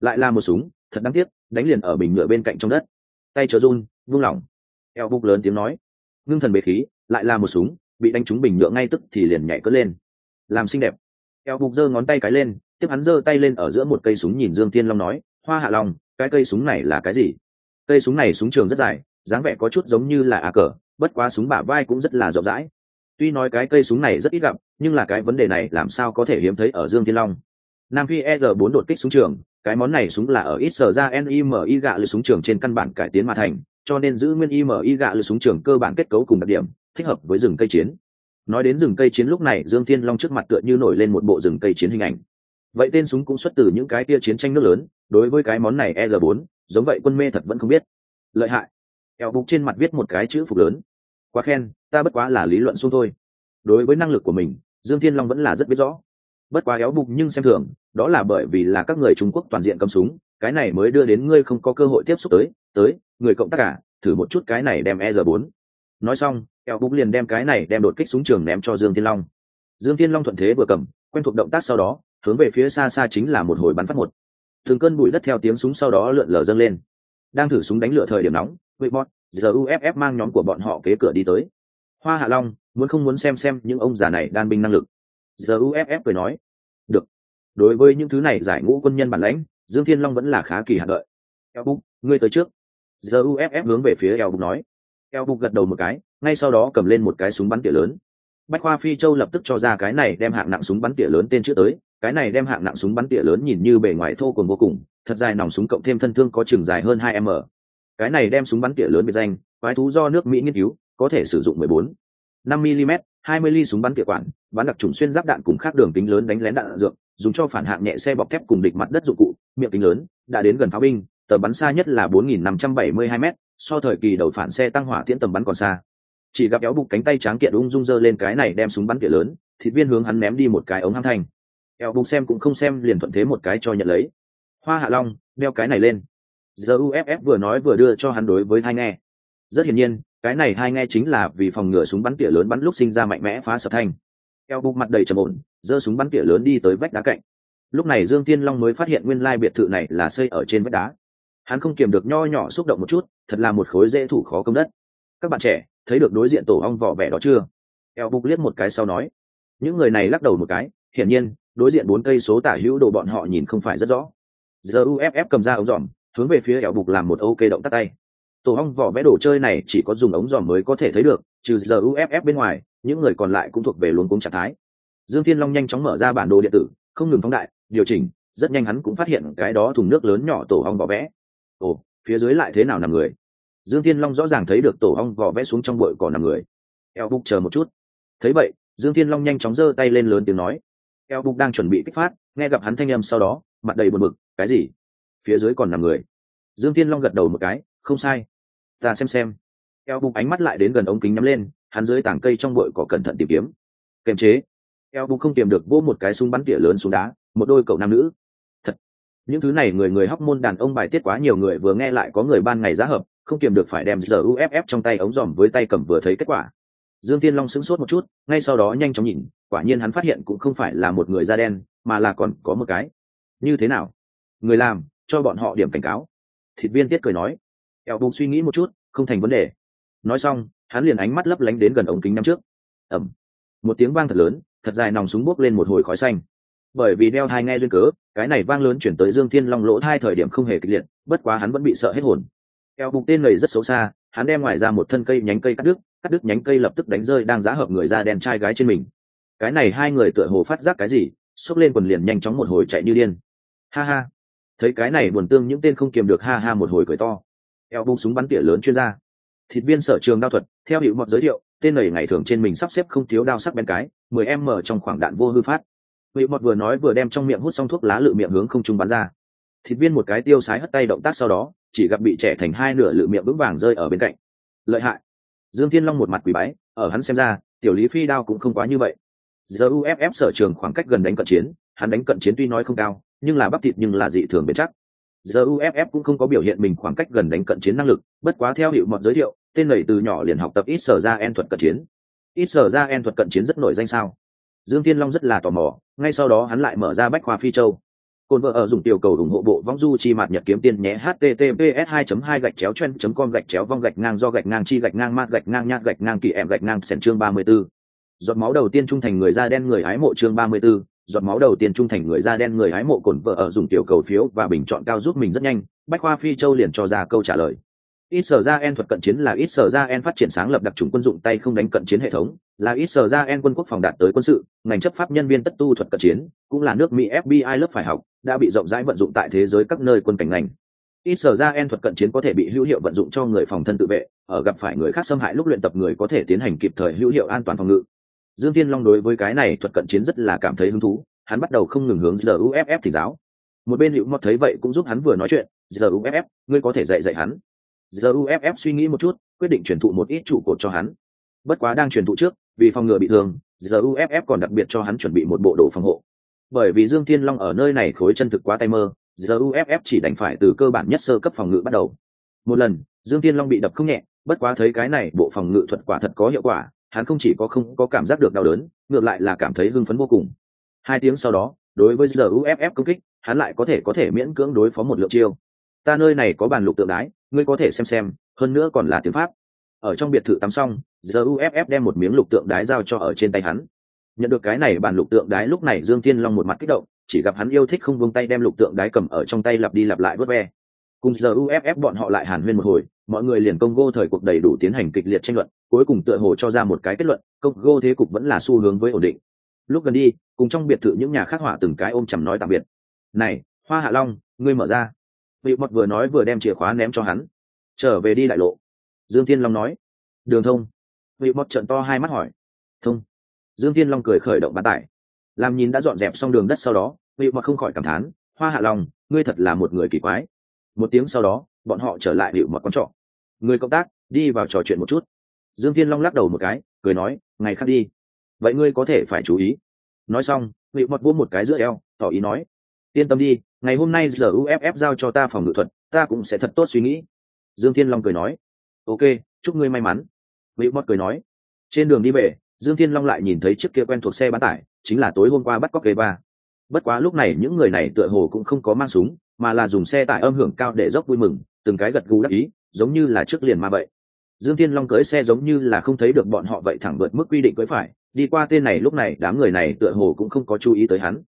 lại là một súng, thật đáng tiếc, đánh liền ở bình ngựa bên cạnh trong đất. Tay chờ run, vung lỏng. Eo bục lớn tiếng nói. Ngưng thần bế khí, lại là một súng, bị đánh trúng bình nhựa ngay tức thì liền nhảy cất lên làm xinh đẹp. Eo bục giơ ngón tay cái lên, tiếp hắn giơ tay lên ở giữa một cây súng nhìn dương thiên long nói, hoa hạ long, cái cây súng này là cái gì? Cây súng này súng trường rất dài, dáng vẻ có chút giống như là a cờ, bất quá súng bả vai cũng rất là rộng rãi. Tuy nói cái cây súng này rất ít gặp, nhưng là cái vấn đề này làm sao có thể hiếm thấy ở dương thiên long. Nam phi e r 4 đột kích súng trường, cái món này súng là ở ít sở ra nimi gạ lưới súng trường trên căn bản cải tiến mà thành, cho nên giữ nguyên imi gạ lưới súng trường cơ bản kết cấu cùng đặc điểm, thích hợp với rừng cây chiến nói đến rừng cây chiến lúc này, dương thiên long trước mặt tựa như nổi lên một bộ rừng cây chiến hình ảnh. Vậy tên súng cũng xuất từ những cái tia chiến tranh nước lớn, đối với cái món này e r 4 giống vậy quân mê thật vẫn không biết. Lợi hại. Eo bục trên mặt viết một cái chữ phục lớn. Quá khen, ta bất quá là lý luận xuống thôi. Đối với năng lực của mình, dương thiên long vẫn là rất biết rõ. Bất quá éo bục nhưng xem thường, đó là bởi vì là các người trung quốc toàn diện cầm súng, cái này mới đưa đến ngươi không có cơ hội tiếp xúc tới tới, người cộng tác cả thử một chút cái này đem e r 4 nói xong eo bụng liền đem cái này đem đột kích súng trường ném cho dương thiên long. Dương thiên long thuận thế vừa cầm, quen thuộc động tác sau đó, hướng về phía xa xa chính là một hồi bắn phát một. Thường cơn bụi đất theo tiếng súng sau đó lượn lờ dâng lên. Đang thử súng đánh lửa thời điểm nóng vậy bọt giờ uff mang nhóm của bọn họ kế cửa đi tới. Hoa hạ long, muốn không muốn xem xem những ông già này đan binh năng lực. Giờ uff cười nói, được. Đối với những thứ này giải ngũ quân nhân bản lãnh, dương thiên long vẫn là khá kỳ hạn đợi. Eo bụng, ngươi tới trước. Giờ uff hướng về phía eo bụng nói eo bục gật đầu một cái, ngay sau đó cầm lên một cái súng bắn tỉa lớn. Bách khoa phi châu lập tức cho ra cái này đem hạng nặng súng bắn tỉa lớn tên chữ tới. Cái này đem hạng nặng súng bắn tỉa lớn nhìn như bề ngoài thô cùng vô cùng, thật dài nòng súng cộng thêm thân thương có chừng dài hơn hai m. Cái này đem súng bắn tỉa lớn biệt danh, quái thú do nước mỹ nghiên cứu, có thể sử dụng 14 5 mm 20 ly súng bắn tỉa quản, bắn đặc trùng xuyên giáp đạn cùng khác đường kính lớn đánh lén đạn dược, dùng cho phản hạng nhẹ xe bọc thép cùng địch mặt đất dụng cụ, miệng kính lớn, đã đến gần pháo binh tầm bắn xa nhất là 4.572 m so thời kỳ đầu phản xe tăng hỏa tiễn tầm bắn còn xa. Chỉ gặp éo bục cánh tay tráng kiện ung dung dơ lên cái này đem súng bắn tỉa lớn, thịt viên hướng hắn ném đi một cái ống hăng thành éo bục xem cũng không xem liền thuận thế một cái cho nhận lấy. Hoa hạ long, đeo cái này lên. Giờ uff vừa nói vừa đưa cho hắn đối với hai nghe. Rất hiển nhiên, cái này hai nghe chính là vì phòng ngừa súng bắn tỉa lớn bắn lúc sinh ra mạnh mẽ phá sập thanh. Eo bục mặt đầy trầm ổn, giơ súng bắn tỉa lớn đi tới vách đá cạnh. Lúc này dương tiên long mới phát hiện nguyên lai biệt thự này là xây ở trên vách đá. Hắn không kiềm được nho nhỏ xúc động một chút thật là một khối dễ thủ khó công đất. Các bạn trẻ, thấy được đối diện tổ ong vỏ vẻ đó chưa? Eo bục liếc một cái sau nói. Những người này lắc đầu một cái, hiển nhiên, đối diện bốn cây số tả hữu đồ bọn họ nhìn không phải rất rõ. Giờ uff cầm ra ống dòm hướng về phía eo bục làm một ok động tắt tay. Tổ ong vỏ vẽ đồ chơi này chỉ có dùng ống dòm mới có thể thấy được, trừ giờ uff bên ngoài, những người còn lại cũng thuộc về luống cuống trạng thái. Dương thiên long nhanh chóng mở ra bản đồ điện tử, không ngừng phóng đại, điều chỉnh, rất nhanh hắn cũng phát hiện cái đó thùng nước lớn nhỏ tổ ong vỏ vẽ ồ, phía dưới lại thế nào nằm người? Dương thiên long rõ ràng thấy được tổ ong vỏ vẽ xuống trong bụi cỏ nằm người. Eo bục chờ một chút. Thấy vậy, dương thiên long nhanh chóng giơ tay lên lớn tiếng nói. Eo bục đang chuẩn bị kích phát, nghe gặp hắn thanh âm sau đó, mặt đầy buồn bực, cái gì? Phía dưới còn nằm người? Dương thiên long gật đầu một cái, không sai. Ta xem xem. Eo bục ánh mắt lại đến gần ống kính nhắm lên, hắn dưới tảng cây trong bụi cỏ cẩn thận tìm kiếm. Kềm chế. Eo bục không tìm được vô một cái súng bắn tỉa lớn xuống đá, một đôi cậu nam nữ những thứ này người người hóc môn đàn ông bài tiết quá nhiều người vừa nghe lại có người ban ngày giá hợp, không kiềm được phải đem giờ uff trong tay ống dòm với tay cầm vừa thấy kết quả. Dương thiên long sững sốt một chút, ngay sau đó nhanh chóng nhìn, quả nhiên hắn phát hiện cũng không phải là một người da đen, mà là còn có một cái. Như thế nào? Người làm, cho bọn họ điểm cảnh cáo. Thịt viên tiết cười nói. Eo bục suy nghĩ một chút, không thành vấn đề. Nói xong, hắn liền ánh mắt lấp lánh đến gần ống kính năm trước. Ẩm. Một tiếng vang thật lớn, thật dài nòng súng bốc lên một hồi khói xanh bởi vì đeo thai nghe duyên cớ, cái này vang lớn chuyển tới dương thiên long lỗ thai thời điểm không hề kịch liệt, bất quá hắn vẫn bị sợ hết hồn. Eo bục tên này rất xấu xa, hắn đem ngoài ra một thân cây nhánh cây cắt đứt cắt đứt nhánh cây lập tức đánh rơi đang giá hợp người da đen trai gái trên mình. Cái này hai người tựa hồ phát giác cái gì, xốc lên quần liền nhanh chóng một hồi chạy như điên. Ha ha. Thấy cái này buồn tương những tên không kiềm được ha ha một hồi cười to. Eo bung súng bắn tỉa lớn chuyên gia. Thịt viên sở trường đao thuật, theo hiệu mọt giới thiệu, tên này ngày thường trên mình sắp xếp không thiếu đao sắc bên cái, mười em mở trong khoảng đạn vô hư phát vị mọt vừa nói vừa đem trong miệng hút xong thuốc lá lự miệng hướng không trung bắn ra. Thịt viên một cái tiêu sái hất tay động tác sau đó, chỉ gặp bị trẻ thành hai nửa lự miệng vững vàng rơi ở bên cạnh. Lợi hại. Dương thiên long một mặt quỷ bái, ở hắn xem ra, tiểu lý phi đao cũng không quá như vậy. Giờ uff sở trường khoảng cách gần đánh cận chiến, hắn đánh cận chiến tuy nói không cao, nhưng là bắp thịt nhưng là dị thường bền chắc. Giờ uff cũng không có biểu hiện mình khoảng cách gần đánh cận chiến năng lực, bất quá theo hiệu mọt giới thiệu, tên này từ nhỏ liền học tập ít sở ra en thuật cận chiến. Ít sở ra en thuật cận chiến rất nổi danh sao? Dương thiên long rất là tò mò ngay sau đó hắn lại mở ra bách khoa phi châu. Cồn vợ ở dùng tiểu cầu ủng hộ bộ vong du chi mặt nhật kiếm tiền nhé https 2 2 gạch chéo chen com gạch chéo vong gạch ngang do gạch ngang chi gạch ngang mát gạch ngang nhát gạch ngang kỳ em gạch ngang sẻn chương 34. giọt máu đầu tiên trung thành người da đen người hái mộ chương 34, giọt máu đầu tiên trung thành người da đen người hái mộ cổn vợ ở dùng tiểu cầu phiếu và bình chọn cao giúp mình rất nhanh. Bách khoa phi châu liền cho ra câu trả lời ít sở ra en thuật cận chiến là ít sở ra en phát triển sáng lập đặc trùng quân dụng tay không đánh cận chiến hệ thống, là ít sở ra en quân quốc phòng đạt tới quân sự, ngành chấp pháp nhân viên tất tu thuật cận chiến, cũng là nước mỹ fbi lớp phải học, đã bị rộng rãi vận dụng tại thế giới các nơi quân cảnh ngành. Ít sở ra en thuật cận chiến có thể bị hữu hiệu vận dụng cho người phòng thân tự vệ, ở gặp phải người khác xâm hại lúc luyện tập người có thể tiến hành kịp thời hữu hiệu an toàn phòng ngự. Dương tiên long đối với cái này thuật cận chiến rất là cảm thấy hứng thú, hắn bắt đầu không ngừng hướng giờ uff thỉnh giáo. Một bên hữu mọt thấy vậy cũng giúp hắn vừa nói chuyện giờ uff ngươi có thể dạy dạy hắn giờ uff suy nghĩ một chút, quyết định truyền thụ một ít trụ cột cho hắn. Bất quá đang truyền thụ trước, vì phòng ngừa bị thương giờ uff còn đặc biệt cho hắn chuẩn bị một bộ đồ phòng hộ. Bởi vì dương thiên long ở nơi này khối chân thực quá tay mơ giờ uff chỉ đành phải từ cơ bản nhất sơ cấp phòng ngự bắt đầu. Một lần, dương thiên long bị đập không nhẹ, bất quá thấy cái này bộ phòng ngự thuật quả thật có hiệu quả, hắn không chỉ có không có cảm giác được đau đớn, ngược lại là cảm thấy hưng phấn vô cùng. Hai tiếng sau đó, đối với giờ uff công kích, hắn lại có thể có thể miễn cưỡng đối phó một lượng chiêu. Ta nơi này có bàn lục tượng đái ngươi có thể xem xem, hơn nữa còn là tiếng pháp. Ở trong biệt thự tắm xong giờ uff đem một miếng lục tượng đái giao cho ở trên tay hắn. Nhận được cái này bàn lục tượng đái lúc này dương thiên long một mặt kích động, chỉ gặp hắn yêu thích không buông tay đem lục tượng đái cầm ở trong tay lặp đi lặp lại vớt ve. Cùng giờ uff bọn họ lại hàn huyên một hồi, mọi người liền công gô thời cuộc đầy đủ tiến hành kịch liệt tranh luận, cuối cùng tựa hồ cho ra một cái kết luận, công gô thế cục vẫn là xu hướng với ổn định. Lúc gần đi, cùng trong biệt thự những nhà khác họa từng cái ôm chầm nói tạm biệt. Này, hoa hạ long, ngươi mở ra vị Mật vừa nói vừa đem chìa khóa ném cho hắn. Trở về đi đại lộ. Dương thiên long nói. Đường thông. Vị Mật trận to hai mắt hỏi. Thông. Dương thiên long cười khởi động bán tải. Làm nhìn đã dọn dẹp xong đường đất sau đó, vị Mật không khỏi cảm thán. Hoa hạ long, ngươi thật là một người kỳ quái. Một tiếng sau đó, bọn họ trở lại hiệu Mật quán trọ. Người cộng tác, đi vào trò chuyện một chút. Dương thiên long lắc đầu một cái, cười nói, ngày khác đi. Vậy ngươi có thể phải chú ý. Nói xong, vị Mật vỗ một cái giữa eo, tỏ ý nói yên tâm đi, ngày hôm nay giờ uff giao cho ta phòng ngự thuật, ta cũng sẽ thật tốt suy nghĩ. Dương thiên long cười nói. Ok, chúc ngươi may mắn. Vị mọt cười nói. Trên đường đi về, dương thiên long lại nhìn thấy chiếc kia quen thuộc xe bán tải, chính là tối hôm qua bắt cóc gây ba bất quá lúc này những người này tựa hồ cũng không có mang súng, mà là dùng xe tải âm hưởng cao để dốc vui mừng, từng cái gật gù đắc ý, giống như là trước liền ma vậy. Dương thiên long cưới xe giống như là không thấy được bọn họ vậy thẳng vượt mức quy định cưới phải, đi qua tên này lúc này, đám người này tựa hồ cũng không có chú ý tới hắn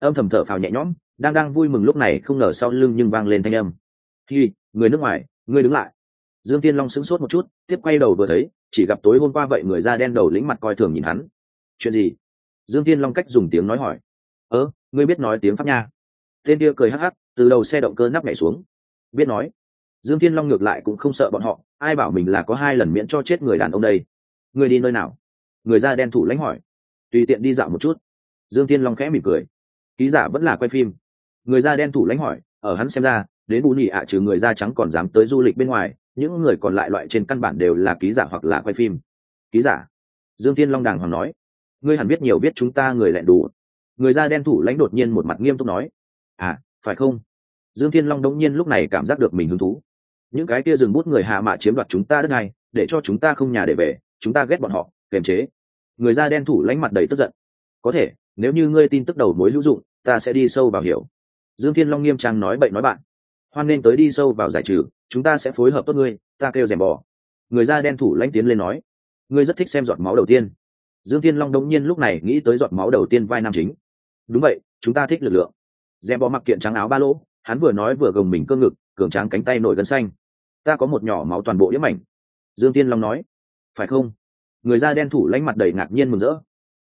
âm thầm thở phào nhẹ nhõm, đang đang vui mừng lúc này không ngờ sau lưng nhưng vang lên thanh âm. Khi người nước ngoài ngươi đứng lại. Dương tiên long sững sốt một chút, tiếp quay đầu vừa thấy, chỉ gặp tối hôm qua vậy người da đen đầu lĩnh mặt coi thường nhìn hắn. Chuyện gì? Dương tiên long cách dùng tiếng nói hỏi. Ơ, ngươi biết nói tiếng pháp nha? Tên kia cười hắc hắc, từ đầu xe động cơ nắp nhảy xuống. Biết nói. Dương thiên long ngược lại cũng không sợ bọn họ, ai bảo mình là có hai lần miễn cho chết người đàn ông đây. Người đi nơi nào? Người da đen thủ lãnh hỏi. Tùy tiện đi dạo một chút. Dương thiên long khẽ mỉm cười ký giả vẫn là quay phim. Người da đen thủ lãnh hỏi, ở hắn xem ra, đến bù nhị ạ trừ người da trắng còn dám tới du lịch bên ngoài, những người còn lại loại trên căn bản đều là ký giả hoặc là quay phim. Ký giả? Dương thiên long đàng hoàng nói. Ngươi hẳn biết nhiều biết chúng ta người lẹn đủ. Người da đen thủ lãnh đột nhiên một mặt nghiêm túc nói. À phải không? Dương thiên long đống nhiên lúc này cảm giác được mình hứng thú. Những cái kia dừng bút người hạ mạ chiếm đoạt chúng ta đất này, để cho chúng ta không nhà để về, chúng ta ghét bọn họ kềm chế. Người da đen thủ lãnh mặt đầy tức giận. Có thể nếu như ngươi tin tức đầu mối hữu dụng, ta sẽ đi sâu vào hiểu. Dương thiên long nghiêm trang nói bậy nói bạn. Hoan nên tới đi sâu vào giải trừ, chúng ta sẽ phối hợp tốt ngươi, ta kêu rèm bò. Người da đen thủ lãnh tiến lên nói. Ngươi rất thích xem giọt máu đầu tiên. Dương thiên long đống nhiên lúc này nghĩ tới giọt máu đầu tiên vai nam chính. Đúng vậy, chúng ta thích lực lượng. Rèm bò mặc kiện trắng áo ba lỗ, hắn vừa nói vừa gồng mình cơ ngực, cường tráng cánh tay nổi gân xanh. Ta có một nhỏ máu toàn bộ yếm mảnh. Dương tiên long nói. Phải không? Người da đen thủ lãnh mặt đầy ngạc nhiên mừng rỡ.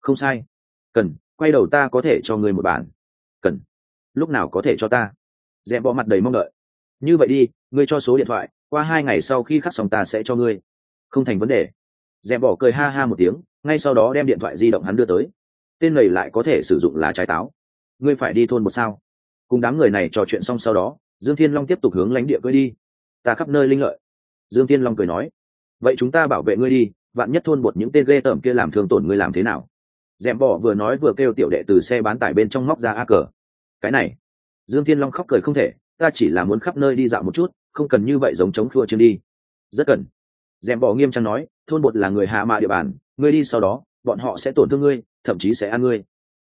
Không sai. Cần quay đầu ta có thể cho ngươi một bản. Cần. Lúc nào có thể cho ta? Dẹp bỏ mặt đầy mong đợi. Như vậy đi, ngươi cho số điện thoại, qua hai ngày sau khi khắc xong ta sẽ cho ngươi. Không thành vấn đề. Dẹp bỏ cười ha ha một tiếng, ngay sau đó đem điện thoại di động hắn đưa tới. Tên này lại có thể sử dụng là trái táo. Ngươi phải đi thôn một sao? Cùng đám người này trò chuyện xong sau đó, dương thiên long tiếp tục hướng lãnh địa cưới đi. Ta khắp nơi linh lợi. Dương thiên long cười nói. Vậy chúng ta bảo vệ ngươi đi, vạn nhất thôn một những tên ghê tởm kia làm thương tổn ngươi làm thế nào? Dèm bỏ vừa nói vừa kêu tiểu đệ từ xe bán tải bên trong móc ra a cờ. Cái này, dương thiên long khóc cười không thể, ta chỉ là muốn khắp nơi đi dạo một chút, không cần như vậy giống chống khua chương đi. Rất cần. Dèm bỏ nghiêm trang nói, thôn bột là người hạ mạ địa bàn, ngươi đi sau đó, bọn họ sẽ tổn thương ngươi, thậm chí sẽ ăn ngươi.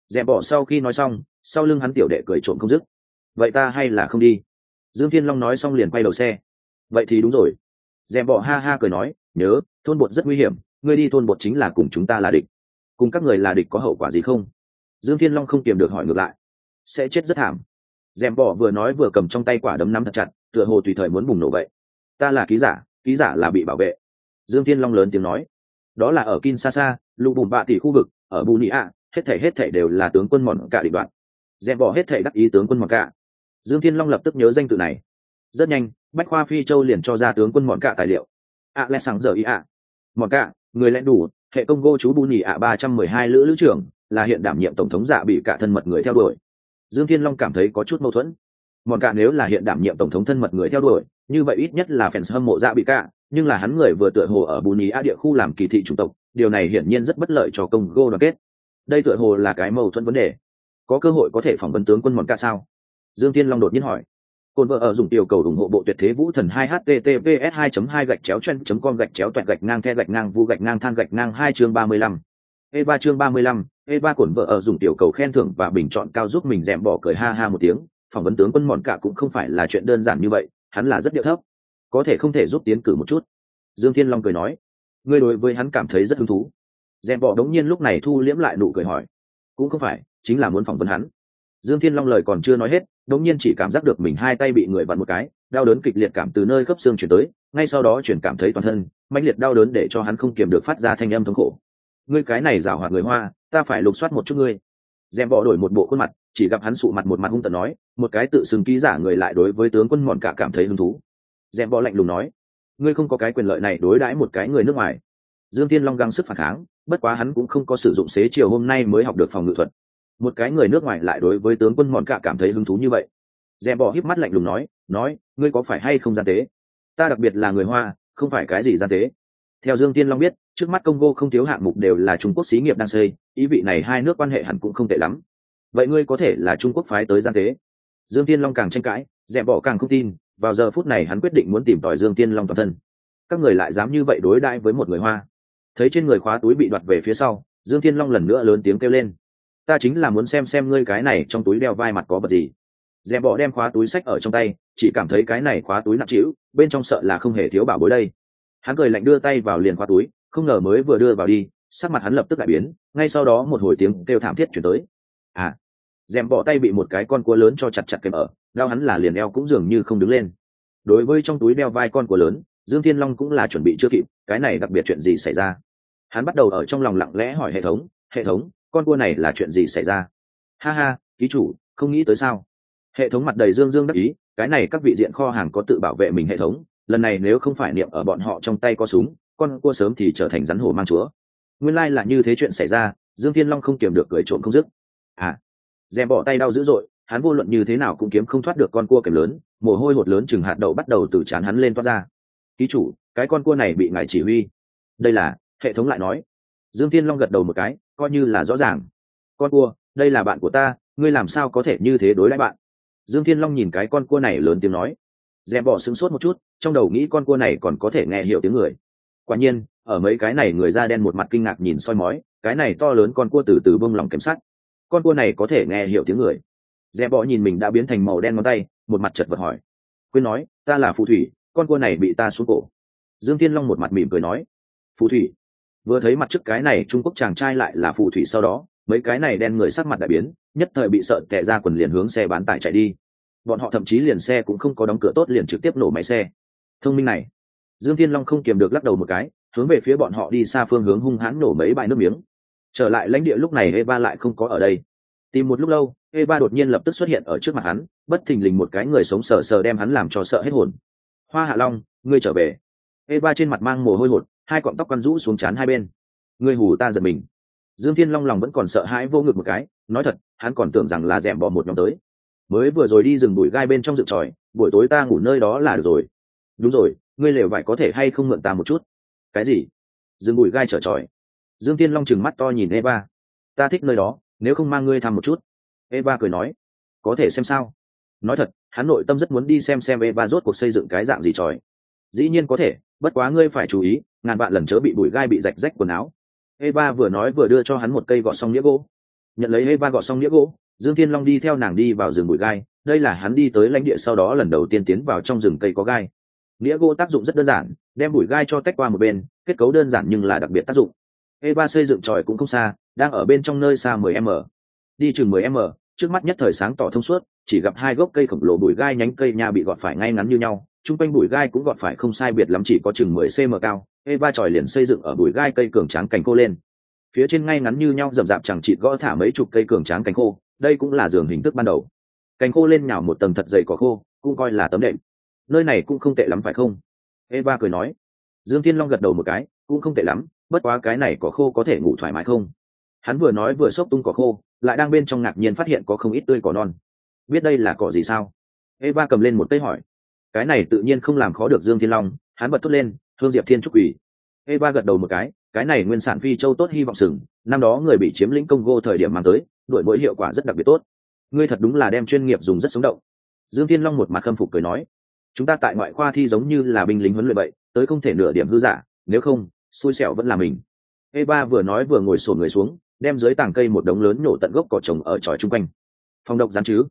Dèm bỏ sau khi nói xong, sau lưng hắn tiểu đệ cười trộm không dứt. Vậy ta hay là không đi? Dương thiên long nói xong liền quay đầu xe. Vậy thì đúng rồi. Dèm bỏ ha ha cười nói, nhớ, thôn bột rất nguy hiểm, ngươi đi thôn bột chính là cùng chúng ta là địch cùng các người là địch có hậu quả gì không? Dương thiên long không kiềm được hỏi ngược lại. Sẽ chết rất thảm. Dèm bỏ vừa nói vừa cầm trong tay quả đấm nắm thật chặt, tựa hồ tùy thời muốn bùng nổ vậy. Ta là ký giả ký giả là bị bảo vệ. Dương thiên long lớn tiếng nói. Đó là ở kinshasa lụ bùm bạ tỷ khu vực, ở bù nị ạ hết thể hết thể đều là tướng quân mòn cả định đoạn. Dèm bỏ hết thể đắc ý tướng quân mòn cả. Dương thiên long lập tức nhớ danh tự này. Rất nhanh, bách khoa phi châu liền cho ra tướng quân mòn cả tài liệu. Ạ lẽ sáng giờ ý ạ mòn cả, người lẽ đủ hệ công gô chú bù nhì ạ ba trăm mười hai lữ lữ trưởng, là hiện đảm nhiệm tổng thống Dạ bị cả thân mật người theo đuổi. Dương thiên long cảm thấy có chút mâu thuẫn. Mòn cả nếu là hiện đảm nhiệm tổng thống thân mật người theo đuổi, như vậy ít nhất là fans hâm mộ dạ bị cả, nhưng là hắn người vừa tựa hồ ở bù nhì a địa khu làm kỳ thị chủng tộc, điều này hiển nhiên rất bất lợi cho công gô đoàn kết. Đây tựa hồ là cái mâu thuẫn vấn đề. Có cơ hội có thể phỏng vấn tướng quân mòn cả sao? Dương Thiên long đột nhiên hỏi. Côn vợ ở dùng tiểu cầu ủng hộ bộ tuyệt thế vũ thần 2 https 2 2 gạch chéo chen com gạch chéo toẹt gạch ngang the gạch ngang vu gạch ngang than gạch ngang hai chương 35. e ba chương 35, e ba cồn vợ ở dùng tiểu cầu khen thưởng và bình chọn cao giúp mình dẻm bỏ cười ha ha một tiếng phỏng vấn tướng quân mòn cả cũng không phải là chuyện đơn giản như vậy hắn là rất điệu thấp. Có thể không thể giúp tiến cử một chút. Dương thiên long cười nói ngươi đối với hắn cảm thấy rất hứng thú. Dèm bỏ đống nhiên lúc này thu liễm lại nụ cười hỏi cũng không phải chính là muốn phỏng vấn hắn dương thiên long lời còn chưa nói hết đống nhiên chỉ cảm giác được mình hai tay bị người vặn một cái, đau đớn kịch liệt cảm từ nơi khớp xương chuyển tới, ngay sau đó chuyển cảm thấy toàn thân, mãnh liệt đau đớn để cho hắn không kiềm được phát ra thanh âm thống khổ. Ngươi cái này giả hoạt người hoa, ta phải lục soát một chút ngươi. Dèm bỏ đổi một bộ khuôn mặt, chỉ gặp hắn sụ mặt một mặt hung tận nói, một cái tự xưng ký giả người lại đối với tướng quân mòn cả cảm thấy hứng thú. Dèm bỏ lạnh lùng nói, ngươi không có cái quyền lợi này đối đãi một cái người nước ngoài. Dương Thiên long găng sức phản kháng, bất quá hắn cũng không có sử dụng xế chiều hôm nay mới học được phòng ngự thuật một cái người nước ngoài lại đối với tướng quân mòn cả cảm thấy hứng thú như vậy. Dèm bỏ híp mắt lạnh lùng nói nói, ngươi có phải hay không gian tế? Ta đặc biệt là người hoa, không phải cái gì gian tế. Theo dương tiên long biết, trước mắt congo không thiếu hạng mục đều là trung quốc xí nghiệp đang xây, ý vị này hai nước quan hệ hẳn cũng không tệ lắm. Vậy ngươi có thể là trung quốc phái tới gian tế? Dương tiên long càng tranh cãi, dẹp bỏ càng không tin, vào giờ phút này hắn quyết định muốn tìm tòi dương tiên long toàn thân. Các người lại dám như vậy đối đãi với một người hoa. Thấy trên người khóa túi bị đoạt về phía sau, dương tiên long lần nữa lớn tiếng kêu lên ta chính là muốn xem xem ngươi cái này trong túi đeo vai mặt có vật gì. Dẹp bỏ đem khóa túi sách ở trong tay, chỉ cảm thấy cái này khóa túi nặng trĩu, bên trong sợ là không hề thiếu bảo bối đây. Hắn cười lạnh đưa tay vào liền khóa túi, không ngờ mới vừa đưa vào đi, sắc mặt hắn lập tức lại biến, ngay sau đó một hồi tiếng kêu thảm thiết chuyển tới. À dèm bỏ tay bị một cái con cua lớn cho chặt chặt kèm ở, đau hắn là liền eo cũng dường như không đứng lên. Đối với trong túi đeo vai con cua lớn, dương thiên long cũng là chuẩn bị chưa kịp, cái này đặc biệt chuyện gì xảy ra? Hắn bắt đầu ở trong lòng lặng lẽ hỏi hệ thống hệ thống con cua này là chuyện gì xảy ra? Ha ha, ký chủ, không nghĩ tới sao? Hệ thống mặt đầy dương dương đắc ý, cái này các vị diện kho hàng có tự bảo vệ mình hệ thống, lần này nếu không phải niệm ở bọn họ trong tay có súng, con cua sớm thì trở thành rắn hổ mang chúa. Nguyên lai、like、là như thế chuyện xảy ra, dương thiên long không kiềm được cười trộm không dứt. À dèm bỏ tay đau dữ dội, hắn vô luận như thế nào cũng kiếm không thoát được con cua kèm lớn, mồ hôi hột lớn chừng hạt đậu bắt đầu từ chán hắn lên toát ra. Ký chủ, cái con cua này bị ngài chỉ huy. Đây là, hệ thống lại nói dương thiên long gật đầu một cái, coi như là rõ ràng. Con cua, đây là bạn của ta, ngươi làm sao có thể như thế đối đãi bạn? Dương thiên long nhìn cái con cua này lớn tiếng nói. Dẹp bỏ sững sốt một chút, trong đầu nghĩ con cua này còn có thể nghe hiểu tiếng người. Quả nhiên, ở mấy cái này người da đen một mặt kinh ngạc nhìn soi mói, cái này to lớn con cua từ từ bông lòng kiểm sát con cua này có thể nghe hiểu tiếng người. Dẹp bọ nhìn mình đã biến thành màu đen ngón tay, một mặt chật vật hỏi. Quyên nói, ta là phù thủy, con cua này bị ta xuống cổ. Dương thiên long một mặt mỉm cười nói. Phù thủy vừa thấy mặt trước cái này trung quốc chàng trai lại là phù thủy sau đó, mấy cái này đen người sắc mặt đại biến, nhất thời bị sợ tệ ra quần liền hướng xe bán tải chạy đi. Bọn họ thậm chí liền xe cũng không có đóng cửa tốt liền trực tiếp nổ máy xe. Thông minh này. Dương thiên long không kiềm được lắc đầu một cái, hướng về phía bọn họ đi xa phương hướng hung hãn nổ mấy bãi nước miếng. Trở lại lãnh địa lúc này eva lại không có ở đây. Tìm một lúc lâu, eva đột nhiên lập tức xuất hiện ở trước mặt hắn, bất thình lình một cái người sống sờ sờ đem hắn làm cho sợ hết hồn. Hoa hạ long, ngươi trở về. Eva trên mặt mang mồ hôi hột hai cọng tóc quăn rũ xuống chán hai bên. Người hù ta giật mình. Dương thiên long lòng vẫn còn sợ hãi vô ngực một cái, nói thật, hắn còn tưởng rằng là d ẻ m bỏ một nhóm tới. Mới vừa rồi đi rừng bụi gai bên trong rừng tròi, buổi tối ta ngủ nơi đó là được rồi. Đúng rồi, ngươi lều vải có thể hay không mượn ta một chút? Cái gì? Rừng bụi gai trở tròi. Dương tiên long chừng mắt to nhìn eva. Ta thích nơi đó, nếu không mang ngươi thăm một chút. Eva cười nói. Có thể xem sao? Nói thật, hắn nội tâm rất muốn đi xem xem eva rốt cuộc xây dựng cái dạng gì tròi. Dĩ nhiên có thể, bất quá ngươi phải chú ý ngàn vạn lần chớ bị bụi gai bị rạch rách quần áo. Eva vừa nói vừa đưa cho hắn một cây gọt xong nĩa gỗ. Nhận lấy eva gọt xong nĩa gỗ, dương thiên long đi theo nàng đi vào rừng bụi gai. Đây là hắn đi tới lãnh địa sau đó lần đầu tiên tiến vào trong rừng cây có gai. Nghĩa gỗ tác dụng rất đơn giản, đem bụi gai cho tách qua một bên, kết cấu đơn giản nhưng là đặc biệt tác dụng. Eva xây dựng tròi cũng không xa, đang ở bên trong nơi xa 10 m. Đi chừng mười m, trước mắt nhất thời sáng tỏ thông suốt, chỉ gặp hai gốc cây khổng lồ bụi gai nhánh cây nhà bị gọt phải ngay ngắn như nhau chung quanh bụi gai cũng gọt phải không sai biệt lắm chỉ có chừng mười cm cao eva tròi liền xây dựng ở bụi gai cây cường tráng cành khô lên. Phía trên ngay ngắn như nhau rậm rạp chẳng chịt gõ thả mấy chục cây cường tráng cành khô, đây cũng là giường hình thức ban đầu. Cành khô lên nhào một tầng thật dày cỏ khô, cũng coi là tấm đệm. Nơi này cũng không tệ lắm phải không? Eva cười nói. Dương thiên long gật đầu một cái, cũng không tệ lắm, bất quá cái này cỏ khô có thể ngủ thoải mái không? Hắn vừa nói vừa xốc tung cỏ khô, lại đang bên trong ngạc nhiên phát hiện có không ít tươi cỏ non. Biết đây là cỏ gì sao? Eva cầm lên một cây hỏi cái này tự nhiên không làm khó được dương thiên long, hắn bật thốt lên, hương diệp thiên trúc ủy ba gật đầu một cái cái này nguyên sản phi châu tốt hy vọng sừng, năm đó người bị chiếm lĩnh congo thời điểm mang tới, đổi mỗi hiệu quả rất đặc biệt tốt. Ngươi thật đúng là đem chuyên nghiệp dùng rất sống động. Dương thiên long một mặt khâm phục cười nói, chúng ta tại ngoại khoa thi giống như là binh lính huấn luyện vậy, tới không thể nửa điểm hư giả, nếu không, xui xẻo vẫn là mình. Eva vừa nói vừa ngồi sổ người xuống, đem dưới tảng cây một đống lớn nhổ tận gốc cỏ trồng ở tròi chung quanh. Phong độc gián chứ?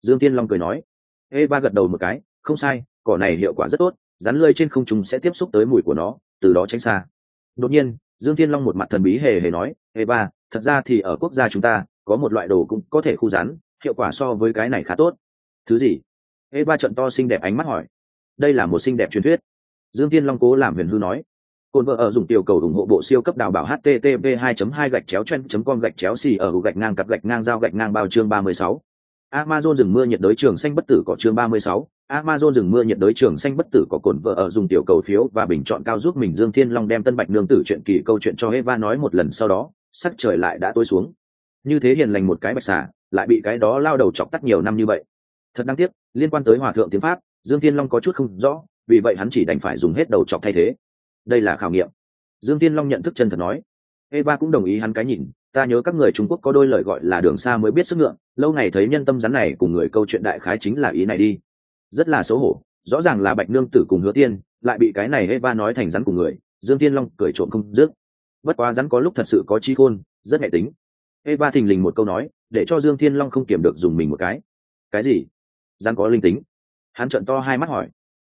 Dương tiên long cười nói. Eva gật đầu một cái không sai, cỏ này hiệu quả rất tốt, rắn lơi trên không trung sẽ tiếp xúc tới mùi của nó, từ đó tránh xa. Đột nhiên, dương Thiên long một mặt thần bí hề hề nói eva thật ra thì ở quốc gia chúng ta, có một loại đồ cũng có thể khu rắn, hiệu quả so với cái này khá tốt. Thứ gì? Eva trận to xinh đẹp ánh mắt hỏi. Đây là một xinh đẹp truyền thuyết. Dương Thiên long cố làm huyền hư nói. Côn vợ ở dùng tiểu cầu ủng hộ bộ siêu cấp đào bảo http 2 2 gạch chéo chen com gạch chéo xì ở gạch ngang cặp gạch ngang giao gạch ngang bao chương 36. Amazon rừng mưa nhiệt đới trường xanh bất tử có chương 36. Amazon rừng mưa nhiệt đới trường xanh bất tử có cồn vợ ở dùng tiểu cầu phiếu và bình chọn cao giúp mình Dương Thiên Long đem Tân Bạch nương tử chuyện kỳ câu chuyện cho Eva nói một lần sau đó, sắc trời lại đã tối xuống. Như thế hiền lành một cái bạch xà, lại bị cái đó lao đầu chọc tắt nhiều năm như vậy. Thật đáng tiếc, liên quan tới hòa thượng tiếng Pháp, Dương Thiên Long có chút không rõ, vì vậy hắn chỉ đành phải dùng hết đầu chọc thay thế đây là khảo nghiệm dương Thiên long nhận thức chân thật nói eva cũng đồng ý hắn cái nhìn ta nhớ các người trung quốc có đôi lời gọi là đường xa mới biết sức ngựa, lâu ngày thấy nhân tâm rắn này cùng người câu chuyện đại khái chính là ý này đi rất là xấu hổ, rõ ràng là bạch nương tử cùng hứa tiên, lại bị cái này eva nói thành rắn cùng người, dương tiên long cười trộm không dứt. Bất quá rắn có lúc thật sự có chi khôn, rất hệ tính. Eva thình lình một câu nói, để cho dương thiên long không kiểm được dùng mình một cái. Cái gì? Rắn có linh tính? Hắn trợn to hai mắt hỏi.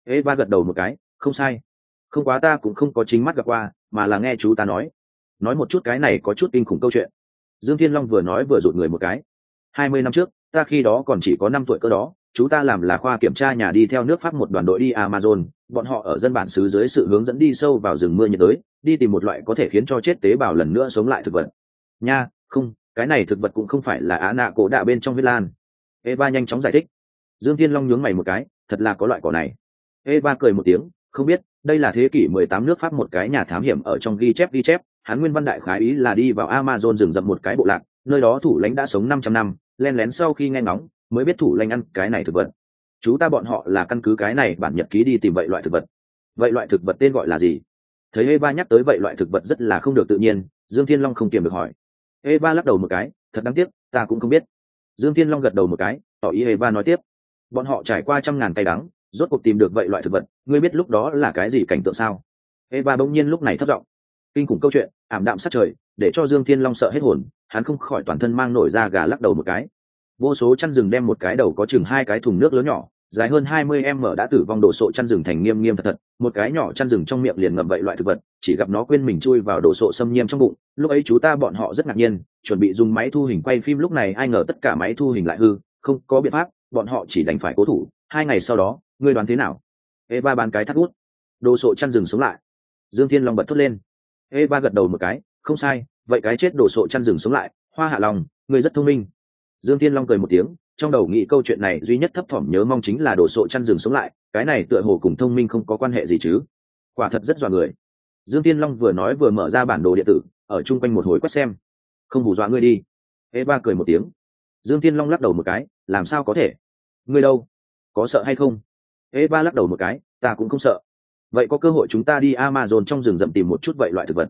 Eva gật đầu một cái, không sai. Không quá ta cũng không có chính mắt gặp qua, mà là nghe chú ta nói. Nói một chút cái này có chút kinh khủng câu chuyện. Dương thiên long vừa nói vừa rụt người một cái. Hai mươi năm trước, ta khi đó còn chỉ có năm tuổi cơ đó chú ta làm là khoa kiểm tra nhà đi theo nước pháp một đoàn đội đi amazon, bọn họ ở dân bản xứ dưới sự hướng dẫn đi sâu vào rừng mưa nhiệt đới, đi tìm một loại có thể khiến cho chết tế bào lần nữa sống lại thực vật. Nha, không, cái này thực vật cũng không phải là á nạ cổ đạ bên trong huyết lan. Eva nhanh chóng giải thích. Dương thiên long nhướng mày một cái, thật là có loại cỏ này. Eva cười một tiếng, không biết, đây là thế kỷ 18 nước pháp một cái nhà thám hiểm ở trong ghi chép ghi chép, hắn nguyên văn đại khái ý là đi vào amazon rừng rậm một cái bộ lạc, nơi đó thủ lãnh đã sống 500 năm, len lén sau khi nghe ngóng mới biết thủ lanh ăn cái này thực vật. Chú ta bọn họ là căn cứ cái này bản nhật ký đi tìm vậy loại thực vật. Vậy loại thực vật tên gọi là gì? Thấy eva nhắc tới vậy loại thực vật rất là không được tự nhiên, dương thiên long không kiềm được hỏi. Eva lắc đầu một cái, thật đáng tiếc, ta cũng không biết. Dương thiên long gật đầu một cái, tỏ ý eva nói tiếp. Bọn họ trải qua trăm ngàn cây đắng, rốt cuộc tìm được vậy loại thực vật, ngươi biết lúc đó là cái gì cảnh tượng sao? Eva bỗng nhiên lúc này thất vọng kinh khủng câu chuyện, ảm đạm sát trời, để cho dương thiên long sợ hết hồn, hắn không khỏi toàn thân mang nổi ra gà lắc đầu một cái vô số chăn rừng đem một cái đầu có chừng hai cái thùng nước lớn nhỏ, dài hơn hai mươi em mở đã tử vong đổ sộ chăn rừng thành nghiêm nghiêm thật thật. Một cái nhỏ chăn rừng trong miệng liền ngậm vậy loại thực vật, chỉ gặp nó quên mình chui vào đổ sộ xâm nghiêm trong bụng. Lúc ấy chú ta bọn họ rất ngạc nhiên, chuẩn bị dùng máy thu hình quay phim, lúc này ai ngờ tất cả máy thu hình lại hư, không có biện pháp, bọn họ chỉ đành phải cố thủ. Hai ngày sau đó, ngươi đoán thế nào? Eva bán cái thắt hút đồ sộ chăn rừng sống lại. Dương thiên long bật thốt lên. Eva gật đầu một cái. Không sai, vậy cái chết đồ sộ chăn rừng sống lại. Hoa hạ lòng ngươi rất thông minh dương thiên long cười một tiếng, trong đầu nghĩ câu chuyện này duy nhất thấp thỏm nhớ mong chính là đồ sộ chăn rừng sống lại, cái này tựa hồ cùng thông minh không có quan hệ gì chứ. Quả thật rất dọa người. Dương thiên long vừa nói vừa mở ra bản đồ điện tử, ở chung quanh một hồi quét xem. Không hù dọa ngươi đi. Eva cười một tiếng. Dương thiên long lắc đầu một cái, làm sao có thể? Ngươi đâu? Có sợ hay không? Eva lắc đầu một cái, ta cũng không sợ. Vậy có cơ hội chúng ta đi amazon trong rừng rậm tìm một chút vậy loại thực vật.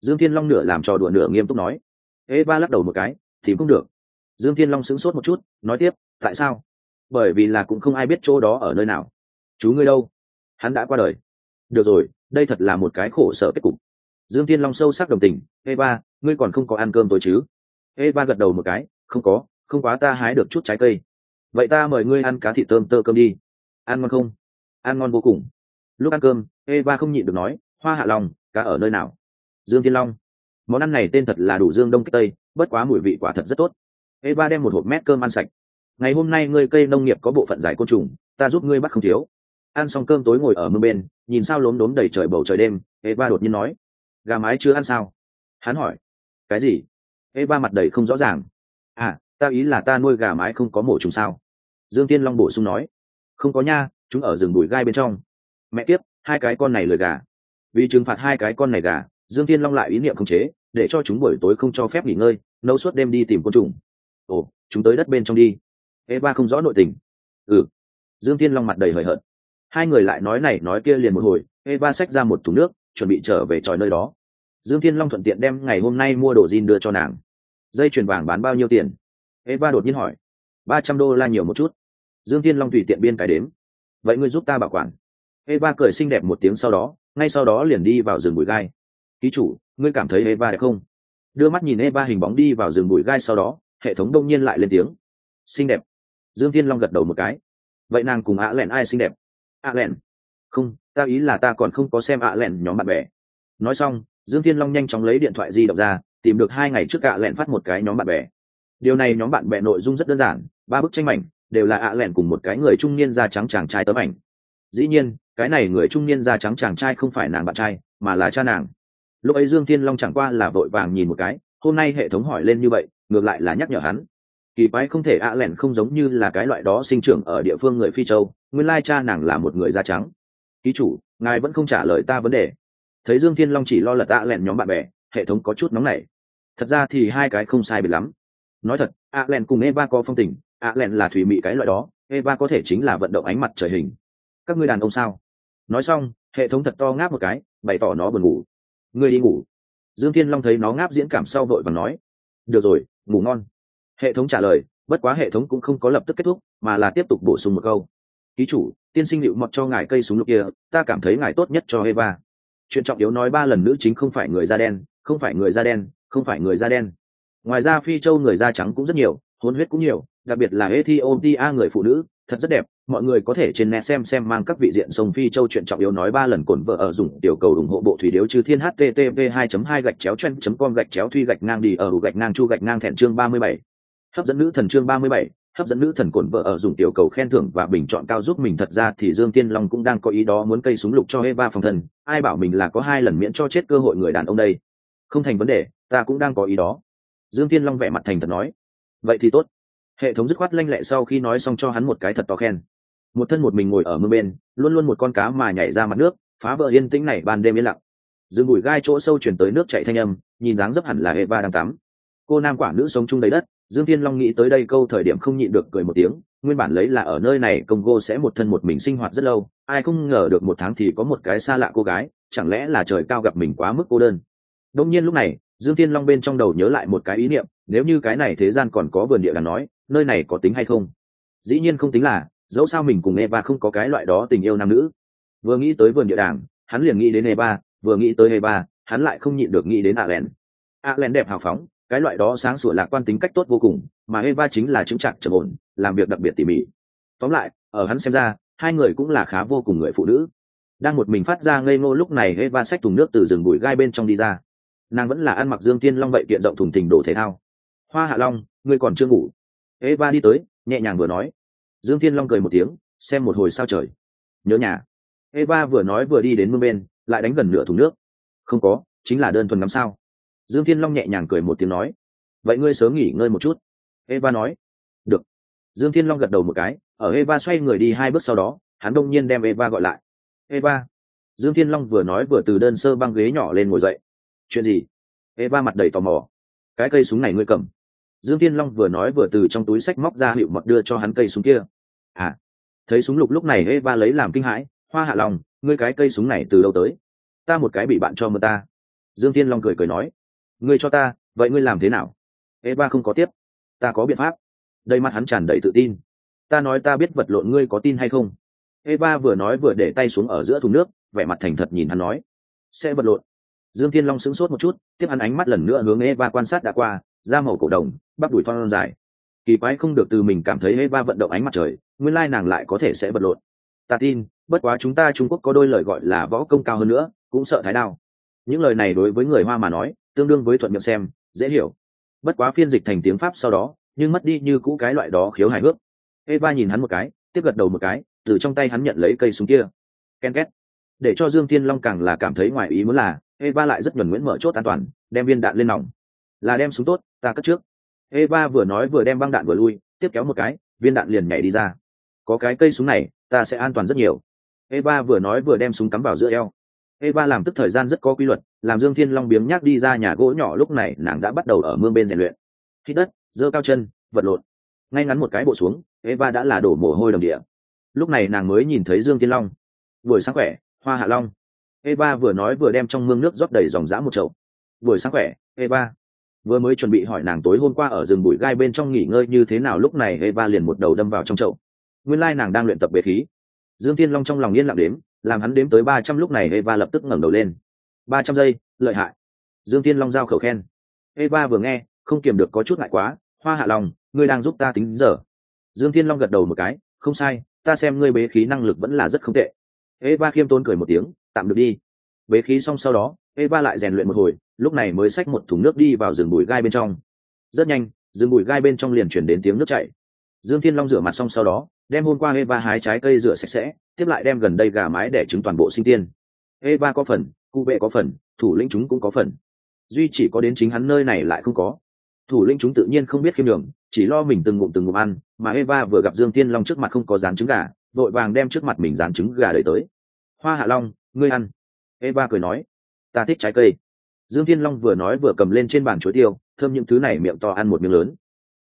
Dương thiên long nửa làm trò đùa nửa nghiêm túc nói. Eva lắc đầu một cái, tìm cũng được dương thiên long sững sốt một chút, nói tiếp, tại sao? Bởi vì là cũng không ai biết chỗ đó ở nơi nào. Chú ngươi đâu? Hắn đã qua đời. Được rồi, đây thật là một cái khổ sở kết cục. Dương thiên long sâu sắc đồng tình eva ngươi còn không có ăn cơm tối chứ? Eva gật đầu một cái, không có, không quá ta hái được chút trái cây. Vậy ta mời ngươi ăn cá thịt tôm tơ cơm đi. Ăn ngon không? Ăn ngon vô cùng. Lúc ăn cơm eva không nhịn được nói, hoa hạ lòng cá ở nơi nào? Dương thiên long, món ăn này tên thật là đủ dương đông cách tây, bất quá mùi vị quả thật rất tốt eva đem một hộp mét cơm ăn sạch. Ngày hôm nay ngươi cây nông nghiệp có bộ phận giải côn trùng, ta giúp ngươi bắt không thiếu. Ăn xong cơm tối ngồi ở mương bên, nhìn sao lốm đốm đầy trời bầu trời đêm eva đột nhiên nói. Gà mái chưa ăn sao? Hắn hỏi. Cái gì? Eva mặt đầy không rõ ràng. À ta ý là ta nuôi gà mái không có mổ trùng sao? Dương tiên long bổ sung nói. Không có nha, chúng ở rừng bụi gai bên trong. Mẹ tiếp hai cái con này lười gà. Vì trừng phạt hai cái con này gà, dương tiên long lại ý niệm không chế, để cho chúng buổi tối không cho phép nghỉ ngơi, nấu suốt đêm đi tìm côn trùng ồ, chúng tới đất bên trong đi. Eva không rõ nội tình. Ừ. Dương tiên long mặt đầy hời hợt. Hai người lại nói này, nói kia liền một hồi, eva xách ra một thùng nước, chuẩn bị trở về tròi nơi đó. Dương thiên long thuận tiện đem ngày hôm nay mua đồ jean đưa cho nàng. Dây chuyền vàng bán bao nhiêu tiền? Eva đột nhiên hỏi. Ba trăm đô la nhiều một chút. Dương thiên long tùy tiện biên cái đếm. Vậy ngươi giúp ta bảo quản. Eva cười xinh đẹp một tiếng sau đó, ngay sau đó liền đi vào rừng bụi gai. Ký chủ, ngươi cảm thấy eva đẹp không? Đưa mắt nhìn eva hình bóng đi vào rừng bụi gai sau đó hệ thống đông nhiên lại lên tiếng. Xinh đẹp. Dương thiên long gật đầu một cái. Vậy nàng cùng ạ lẹn ai xinh đẹp? ạ lẹn. Không, ta ý là ta còn không có xem ạ lẹn nhóm bạn bè. Nói xong, dương thiên long nhanh chóng lấy điện thoại di động ra, tìm được hai ngày trước ạ lẹn phát một cái nhóm bạn bè. Điều này nhóm bạn bè nội dung rất đơn giản, ba bức tranh mảnh đều là ạ lẹn cùng một cái người trung niên da trắng chàng trai tấm ảnh. Dĩ nhiên, cái này người trung niên da trắng chàng trai không phải nàng bạn trai, mà là cha nàng. Lúc ấy dương thiên long chẳng qua là vội vàng nhìn một cái, hôm nay hệ thống hỏi lên như vậy ngược lại là nhắc nhở hắn. Kỳ quái không thể ạ lẻn không giống như là cái loại đó sinh trưởng ở địa phương người phi châu, nguyên lai cha nàng là một người da trắng. Ký chủ, ngài vẫn không trả lời ta vấn đề. Thấy dương thiên long chỉ lo lật ạ lẻn nhóm bạn bè, hệ thống có chút nóng nảy. Thật ra thì hai cái không sai biệt lắm. Nói thật, ạ lẻn cùng eva có phong tình, ạ lẻn là thủy mị cái loại đó, eva có thể chính là vận động ánh mặt trời hình. Các ngươi đàn ông sao? Nói xong, hệ thống thật to ngáp một cái, bày tỏ nó buồn ngủ. Ngươi đi ngủ. Dương thiên long thấy nó ngáp diễn cảm sau vội và nói. Được rồi ngủ ngon. Hệ thống trả lời, bất quá hệ thống cũng không có lập tức kết thúc, mà là tiếp tục bổ sung một câu. Ký chủ, tiên sinh liệu mọt cho ngài cây súng lục kia, ta cảm thấy ngài tốt nhất cho eva. Chuyện trọng yếu nói ba lần nữ chính không phải người da đen, không phải người da đen, không phải người da đen. Ngoài ra phi châu người da trắng cũng rất nhiều, hôn huyết cũng nhiều đặc biệt là ethiopia người phụ nữ thật rất đẹp mọi người có thể trên net xem xem mang các vị diện sông phi châu chuyện trọng yếu nói ba lần cồn vợ ở dùng tiểu cầu ủng hộ bộ thủy điếu chư thiên http 2 2 gạch chéo chen com gạch chéo thuy gạch ngang đi ở gạch ngang chu gạch ngang thẹn chương 37. hấp dẫn nữ thần chương 37, hấp dẫn nữ thần cồn vợ ở dùng tiểu cầu khen thưởng và bình chọn cao giúp mình thật ra thì dương tiên long cũng đang có ý đó muốn cây súng lục cho eva phòng thần ai bảo mình là có hai lần miễn cho chết cơ hội người đàn ông đây. Không thành vấn đề ta cũng đang có ý đó. Dương tiên long vẻ mặt thành thật nói. Vậy thì tốt hệ thống dứt khoát lanh lẹ sau khi nói xong cho hắn một cái thật to khen. Một thân một mình ngồi ở mương bên, luôn luôn một con cá mà nhảy ra mặt nước, phá vỡ yên tĩnh này ban đêm yên lặng. Rừng bụi gai chỗ sâu chuyển tới nước chạy thanh âm, nhìn dáng dấp hẳn là hệ ba đang tắm. Cô nam quả nữ sống chung đầy đất, dương thiên long nghĩ tới đây câu thời điểm không nhịn được cười một tiếng, nguyên bản lấy là ở nơi này công cô sẽ một thân một mình sinh hoạt rất lâu, ai không ngờ được một tháng thì có một cái xa lạ cô gái, chẳng lẽ là trời cao gặp mình quá mức cô đơn. Đông nhiên lúc này, dương thiên long bên trong đầu nhớ lại một cái ý niệm, nếu như cái này thế gian còn có vườn địa đàn nói nơi này có tính hay không? Dĩ nhiên không tính là, dẫu sao mình cùng eva không có cái loại đó tình yêu nam nữ. Vừa nghĩ tới vườn địa đàng, hắn liền nghĩ đến eva, vừa nghĩ tới eva, hắn lại không nhịn được nghĩ đến a len a len đẹp hào phóng, cái loại đó sáng sủa lạc quan tính cách tốt vô cùng, mà eva chính là chứng trạng trầm ổn, làm việc đặc biệt tỉ mỉ. Tóm lại, ở hắn xem ra, hai người cũng là khá vô cùng người phụ nữ. Đang một mình phát ra ngây ngô lúc này eva xách thùng nước từ rừng bụi gai bên trong đi ra. Nàng vẫn là ăn mặc dương tiên long vậy kiện rộng thùng thình đồ thể thao. Hoa hạ long, ngươi còn chưa ngủ eva đi tới, nhẹ nhàng vừa nói. Dương thiên long cười một tiếng, xem một hồi sao trời. Nhớ nhà. Eva vừa nói vừa đi đến mương bên, lại đánh gần nửa thùng nước. Không có, chính là đơn thuần ngắm sao. Dương thiên long nhẹ nhàng cười một tiếng nói. Vậy ngươi sớm nghỉ ngơi một chút. Eva nói. Được. Dương thiên long gật đầu một cái, ở eva xoay người đi hai bước sau đó, hắn đông nhiên đem eva gọi lại. Eva dương thiên long vừa nói vừa từ đơn sơ băng ghế nhỏ lên ngồi dậy. Chuyện gì? Eva mặt đầy tò mò. Cái cây súng này ngươi cầm dương tiên long vừa nói vừa từ trong túi sách móc ra hiệu mật đưa cho hắn cây súng kia. À thấy súng lục lúc này eva lấy làm kinh hãi, hoa hạ lòng ngươi cái cây súng này từ đâu tới? Ta một cái bị bạn cho mơ ta. Dương tiên long cười cười nói, ngươi cho ta, vậy ngươi làm thế nào? Eva không có tiếp, ta có biện pháp. Đây mắt hắn tràn đầy tự tin, ta nói ta biết vật lộn ngươi có tin hay không? Eva vừa nói vừa để tay xuống ở giữa thùng nước, vẻ mặt thành thật nhìn hắn nói, sẽ vật lộn. Dương thiên long sững sốt một chút, tiếp hắn ánh mắt lần nữa hướng eva quan sát đã qua, da màu cổ đồng bắp đùi thon dài. Kỳ quái không được từ mình cảm thấy eva vận động ánh mặt trời, nguyên lai nàng lại có thể sẽ vật lộn. Ta tin, bất quá chúng ta trung quốc có đôi lời gọi là võ công cao hơn nữa, cũng sợ thái đao. Những lời này đối với người hoa mà nói, tương đương với thuận miệng xem, dễ hiểu. Bất quá phiên dịch thành tiếng pháp sau đó, nhưng mất đi như cũ cái loại đó khiếu hài hước. Eva nhìn hắn một cái, tiếp gật đầu một cái, từ trong tay hắn nhận lấy cây súng kia. Ken két. Để cho dương thiên long càng là cảm thấy ngoài ý muốn là, eva lại rất nhuần nguyễn mở chốt an toàn, đem viên đạn lên nòng. Là đem súng tốt, ta cất trước eva vừa nói vừa đem băng đạn vừa lui, tiếp kéo một cái, viên đạn liền nhảy đi ra. Có cái cây súng này, ta sẽ an toàn rất nhiều. Eva vừa nói vừa đem súng cắm vào giữa eo. Eva làm tức thời gian rất có quy luật, làm dương thiên long biếng nhác đi ra nhà gỗ nhỏ lúc này, nàng đã bắt đầu ở mương bên rèn luyện. Khi đất, giơ cao chân, vật lộn. Ngay ngắn một cái bộ xuống eva đã là đổ mồ hôi đồng địa. Lúc này nàng mới nhìn thấy dương thiên long. Buổi sáng khỏe, hoa hạ long. Eva vừa nói vừa đem trong mương nước rót đầy dòng dã một chậu. Buổi sáng khỏe eva vừa mới chuẩn bị hỏi nàng tối hôm qua ở rừng bụi gai bên trong nghỉ ngơi như thế nào, lúc này eva liền một đầu đâm vào trong chậu. Nguyên lai nàng đang luyện tập bế khí. Dương thiên long trong lòng yên lặng đếm, làm hắn đếm tới ba trăm lúc này eva lập tức ngẩng đầu lên. Ba trăm giây, lợi hại. Dương thiên long giao khẩu khen. Eva vừa nghe, không kiềm được có chút ngại quá, hoa hạ lòng ngươi đang giúp ta tính giờ. Dương thiên long gật đầu một cái, không sai, ta xem ngươi bế khí năng lực vẫn là rất không tệ. Eva khiêm tốn cười một tiếng, tạm được đi. Bế khí xong sau đó, eva lại rèn luyện một hồi lúc này mới xách một thùng nước đi vào rừng bụi gai bên trong. Rất nhanh, rừng bụi gai bên trong liền chuyển đến tiếng nước chảy. Dương thiên long rửa mặt xong sau đó, đem hôm qua eva hái trái cây rửa sạch sẽ, tiếp lại đem gần đây gà mái để trứng toàn bộ sinh tiên. Eva có phần cụ vệ có phần, thủ lĩnh chúng cũng có phần. Duy chỉ có đến chính hắn nơi này lại không có. Thủ lĩnh chúng tự nhiên không biết khiêm đường chỉ lo mình từng ngụm từng ngụm ăn, mà eva vừa gặp dương thiên long trước mặt không có dán trứng gà, vội vàng đem trước mặt mình dán trứng gà đẩy tới. Hoa hạ long, ngươi ăn. Eva cười nói, ta thích trái cây dương thiên long vừa nói vừa cầm lên trên bàn chuối tiêu, thơm những thứ này miệng to ăn một miếng lớn.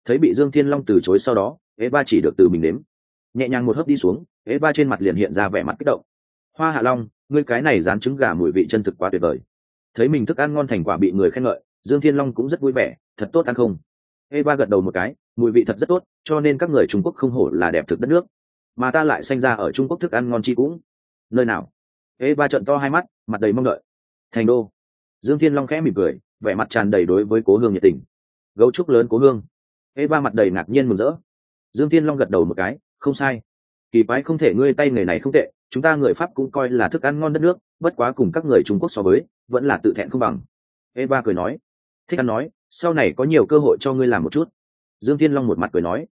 Thấy bị dương thiên long từ chối sau đó eva chỉ được từ mình nếm. Nhẹ nhàng một hớp đi xuống eva trên mặt liền hiện ra vẻ mặt kích động. Hoa hạ long, ngươi cái này dán trứng gà mùi vị chân thực quá tuyệt vời. Thấy mình thức ăn ngon thành quả bị người khen ngợi, dương thiên long cũng rất vui vẻ, thật tốt ăn không? Eva gật đầu một cái, mùi vị thật rất tốt, cho nên các người trung quốc không hổ là đẹp thực đất nước. Mà ta lại sanh ra ở trung quốc thức ăn ngon chi cũng. Nơi nào? Eva trận to hai mắt, mặt đầy mong đợi. Thành đô dương thiên long khẽ mỉm cười, vẻ mặt tràn đầy đối với cố hương nhiệt tình. Gấu trúc lớn cố hương. Eva mặt đầy ngạc nhiên mừng rỡ. Dương thiên long gật đầu một cái, không sai. Kỳ quái không thể ngươi tay nghề này không tệ, chúng ta người pháp cũng coi là thức ăn ngon đất nước, bất quá cùng các người trung quốc so với, vẫn là tự thẹn không bằng. Eva cười nói. Thích ăn nói, sau này có nhiều cơ hội cho ngươi làm một chút. Dương thiên long một mặt cười nói.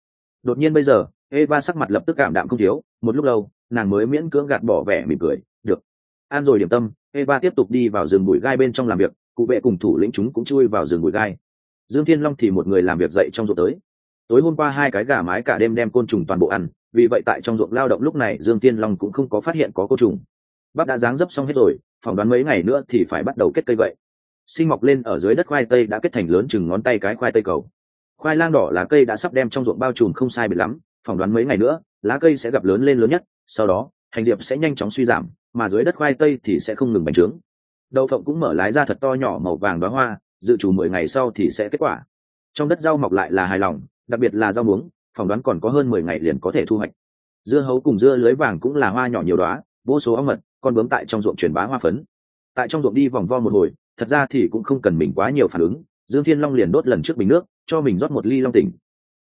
Đột nhiên bây giờ eva sắc mặt lập tức cảm đạm không thiếu, một lúc lâu, nàng mới miễn cưỡng gạt bỏ vẻ mỉm cười. Được. Ăn rồi điểm tâm eva tiếp tục đi vào rừng bụi gai bên trong làm việc, cụ vệ cùng thủ lĩnh chúng cũng chui vào rừng bụi gai. Dương thiên long thì một người làm việc dậy trong ruộng tới. Tối hôm qua hai cái gà mái cả đêm đem côn trùng toàn bộ ăn, vì vậy tại trong ruộng lao động lúc này dương thiên long cũng không có phát hiện có côn trùng. Bắp đã dáng dấp xong hết rồi, phỏng đoán mấy ngày nữa thì phải bắt đầu kết cây vậy sinh mọc lên ở dưới đất khoai tây đã kết thành lớn chừng ngón tay cái khoai tây cầu. Khoai lang đỏ lá cây đã sắp đem trong ruộng bao trùm không sai biệt lắm, phỏng đoán mấy ngày nữa, lá cây sẽ gặp lớn lên lớn nhất, sau đó, hành diệp sẽ nhanh chóng suy giảm mà dưới đất khoai tây thì sẽ không ngừng bành trướng. Đậu phộng cũng mở lái ra thật to nhỏ màu vàng đóa hoa dự trù mười ngày sau thì sẽ kết quả. Trong đất rau mọc lại là hài lòng đặc biệt là rau muống phỏng đoán còn có hơn mười ngày liền có thể thu hoạch. Dưa hấu cùng dưa lưới vàng cũng là hoa nhỏ nhiều đóa, vô số ong mật con bướm tại trong ruộng truyền bá hoa phấn. Tại trong ruộng đi vòng vo một hồi thật ra thì cũng không cần mình quá nhiều phản ứng dương thiên long liền đốt lần trước bình nước cho mình rót một ly long tỉnh.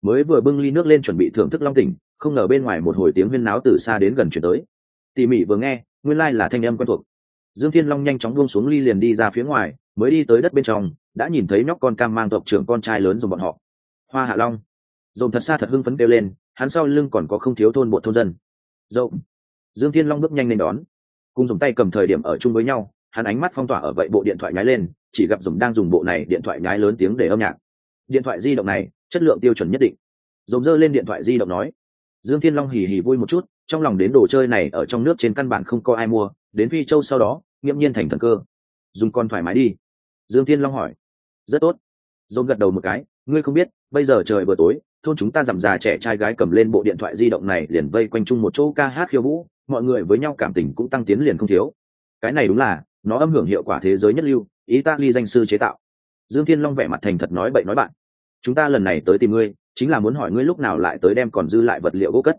Mới vừa bưng ly nước lên chuẩn bị thưởng thức long tỉnh không ngờ bên ngoài một hồi tiếng huyên náo từ xa đến gần chuyển tới. Tỉ mỉ vừa nghe nguyên lai là thanh âm quen thuộc. Dương thiên long nhanh chóng buông xuống ly liền đi ra phía ngoài, mới đi tới đất bên trong, đã nhìn thấy nhóc con cam mang tộc trưởng con trai lớn dùng bọn họ. Hoa hạ long. Dồn thật xa thật hưng phấn kêu lên, hắn sau lưng còn có không thiếu thôn bộ thôn dân. Dậu. Dương thiên long bước nhanh lên đón. Cùng dùng tay cầm thời điểm ở chung với nhau, hắn ánh mắt phong tỏa ở vậy bộ điện thoại nhái lên, chỉ gặp dùng đang dùng bộ này điện thoại nhái lớn tiếng để âm nhạc. Điện thoại di động này, chất lượng tiêu chuẩn nhất định. Dùng dơ lên điện thoại di động nói. Dương thiên long hì hì vui một chút trong lòng đến đồ chơi này ở trong nước trên căn bản không có ai mua, đến phi châu sau đó, nghiễm nhiên thành thần cơ. Dùng con thoải mái đi. Dương thiên long hỏi. Rất tốt. Dồn gật đầu một cái. Ngươi không biết, bây giờ trời vừa tối, thôn chúng ta giảm già trẻ trai gái cầm lên bộ điện thoại di động này liền vây quanh chung một chỗ ca hát khiêu vũ, mọi người với nhau cảm tình cũng tăng tiến liền không thiếu. Cái này đúng là, nó âm hưởng hiệu quả thế giới nhất lưu ý ta ly danh sư chế tạo. Dương thiên long vẻ mặt thành thật nói bậy nói bạn. Chúng ta lần này tới tìm ngươi, chính là muốn hỏi ngươi lúc nào lại tới đem còn dư lại vật liệu gỗ cất.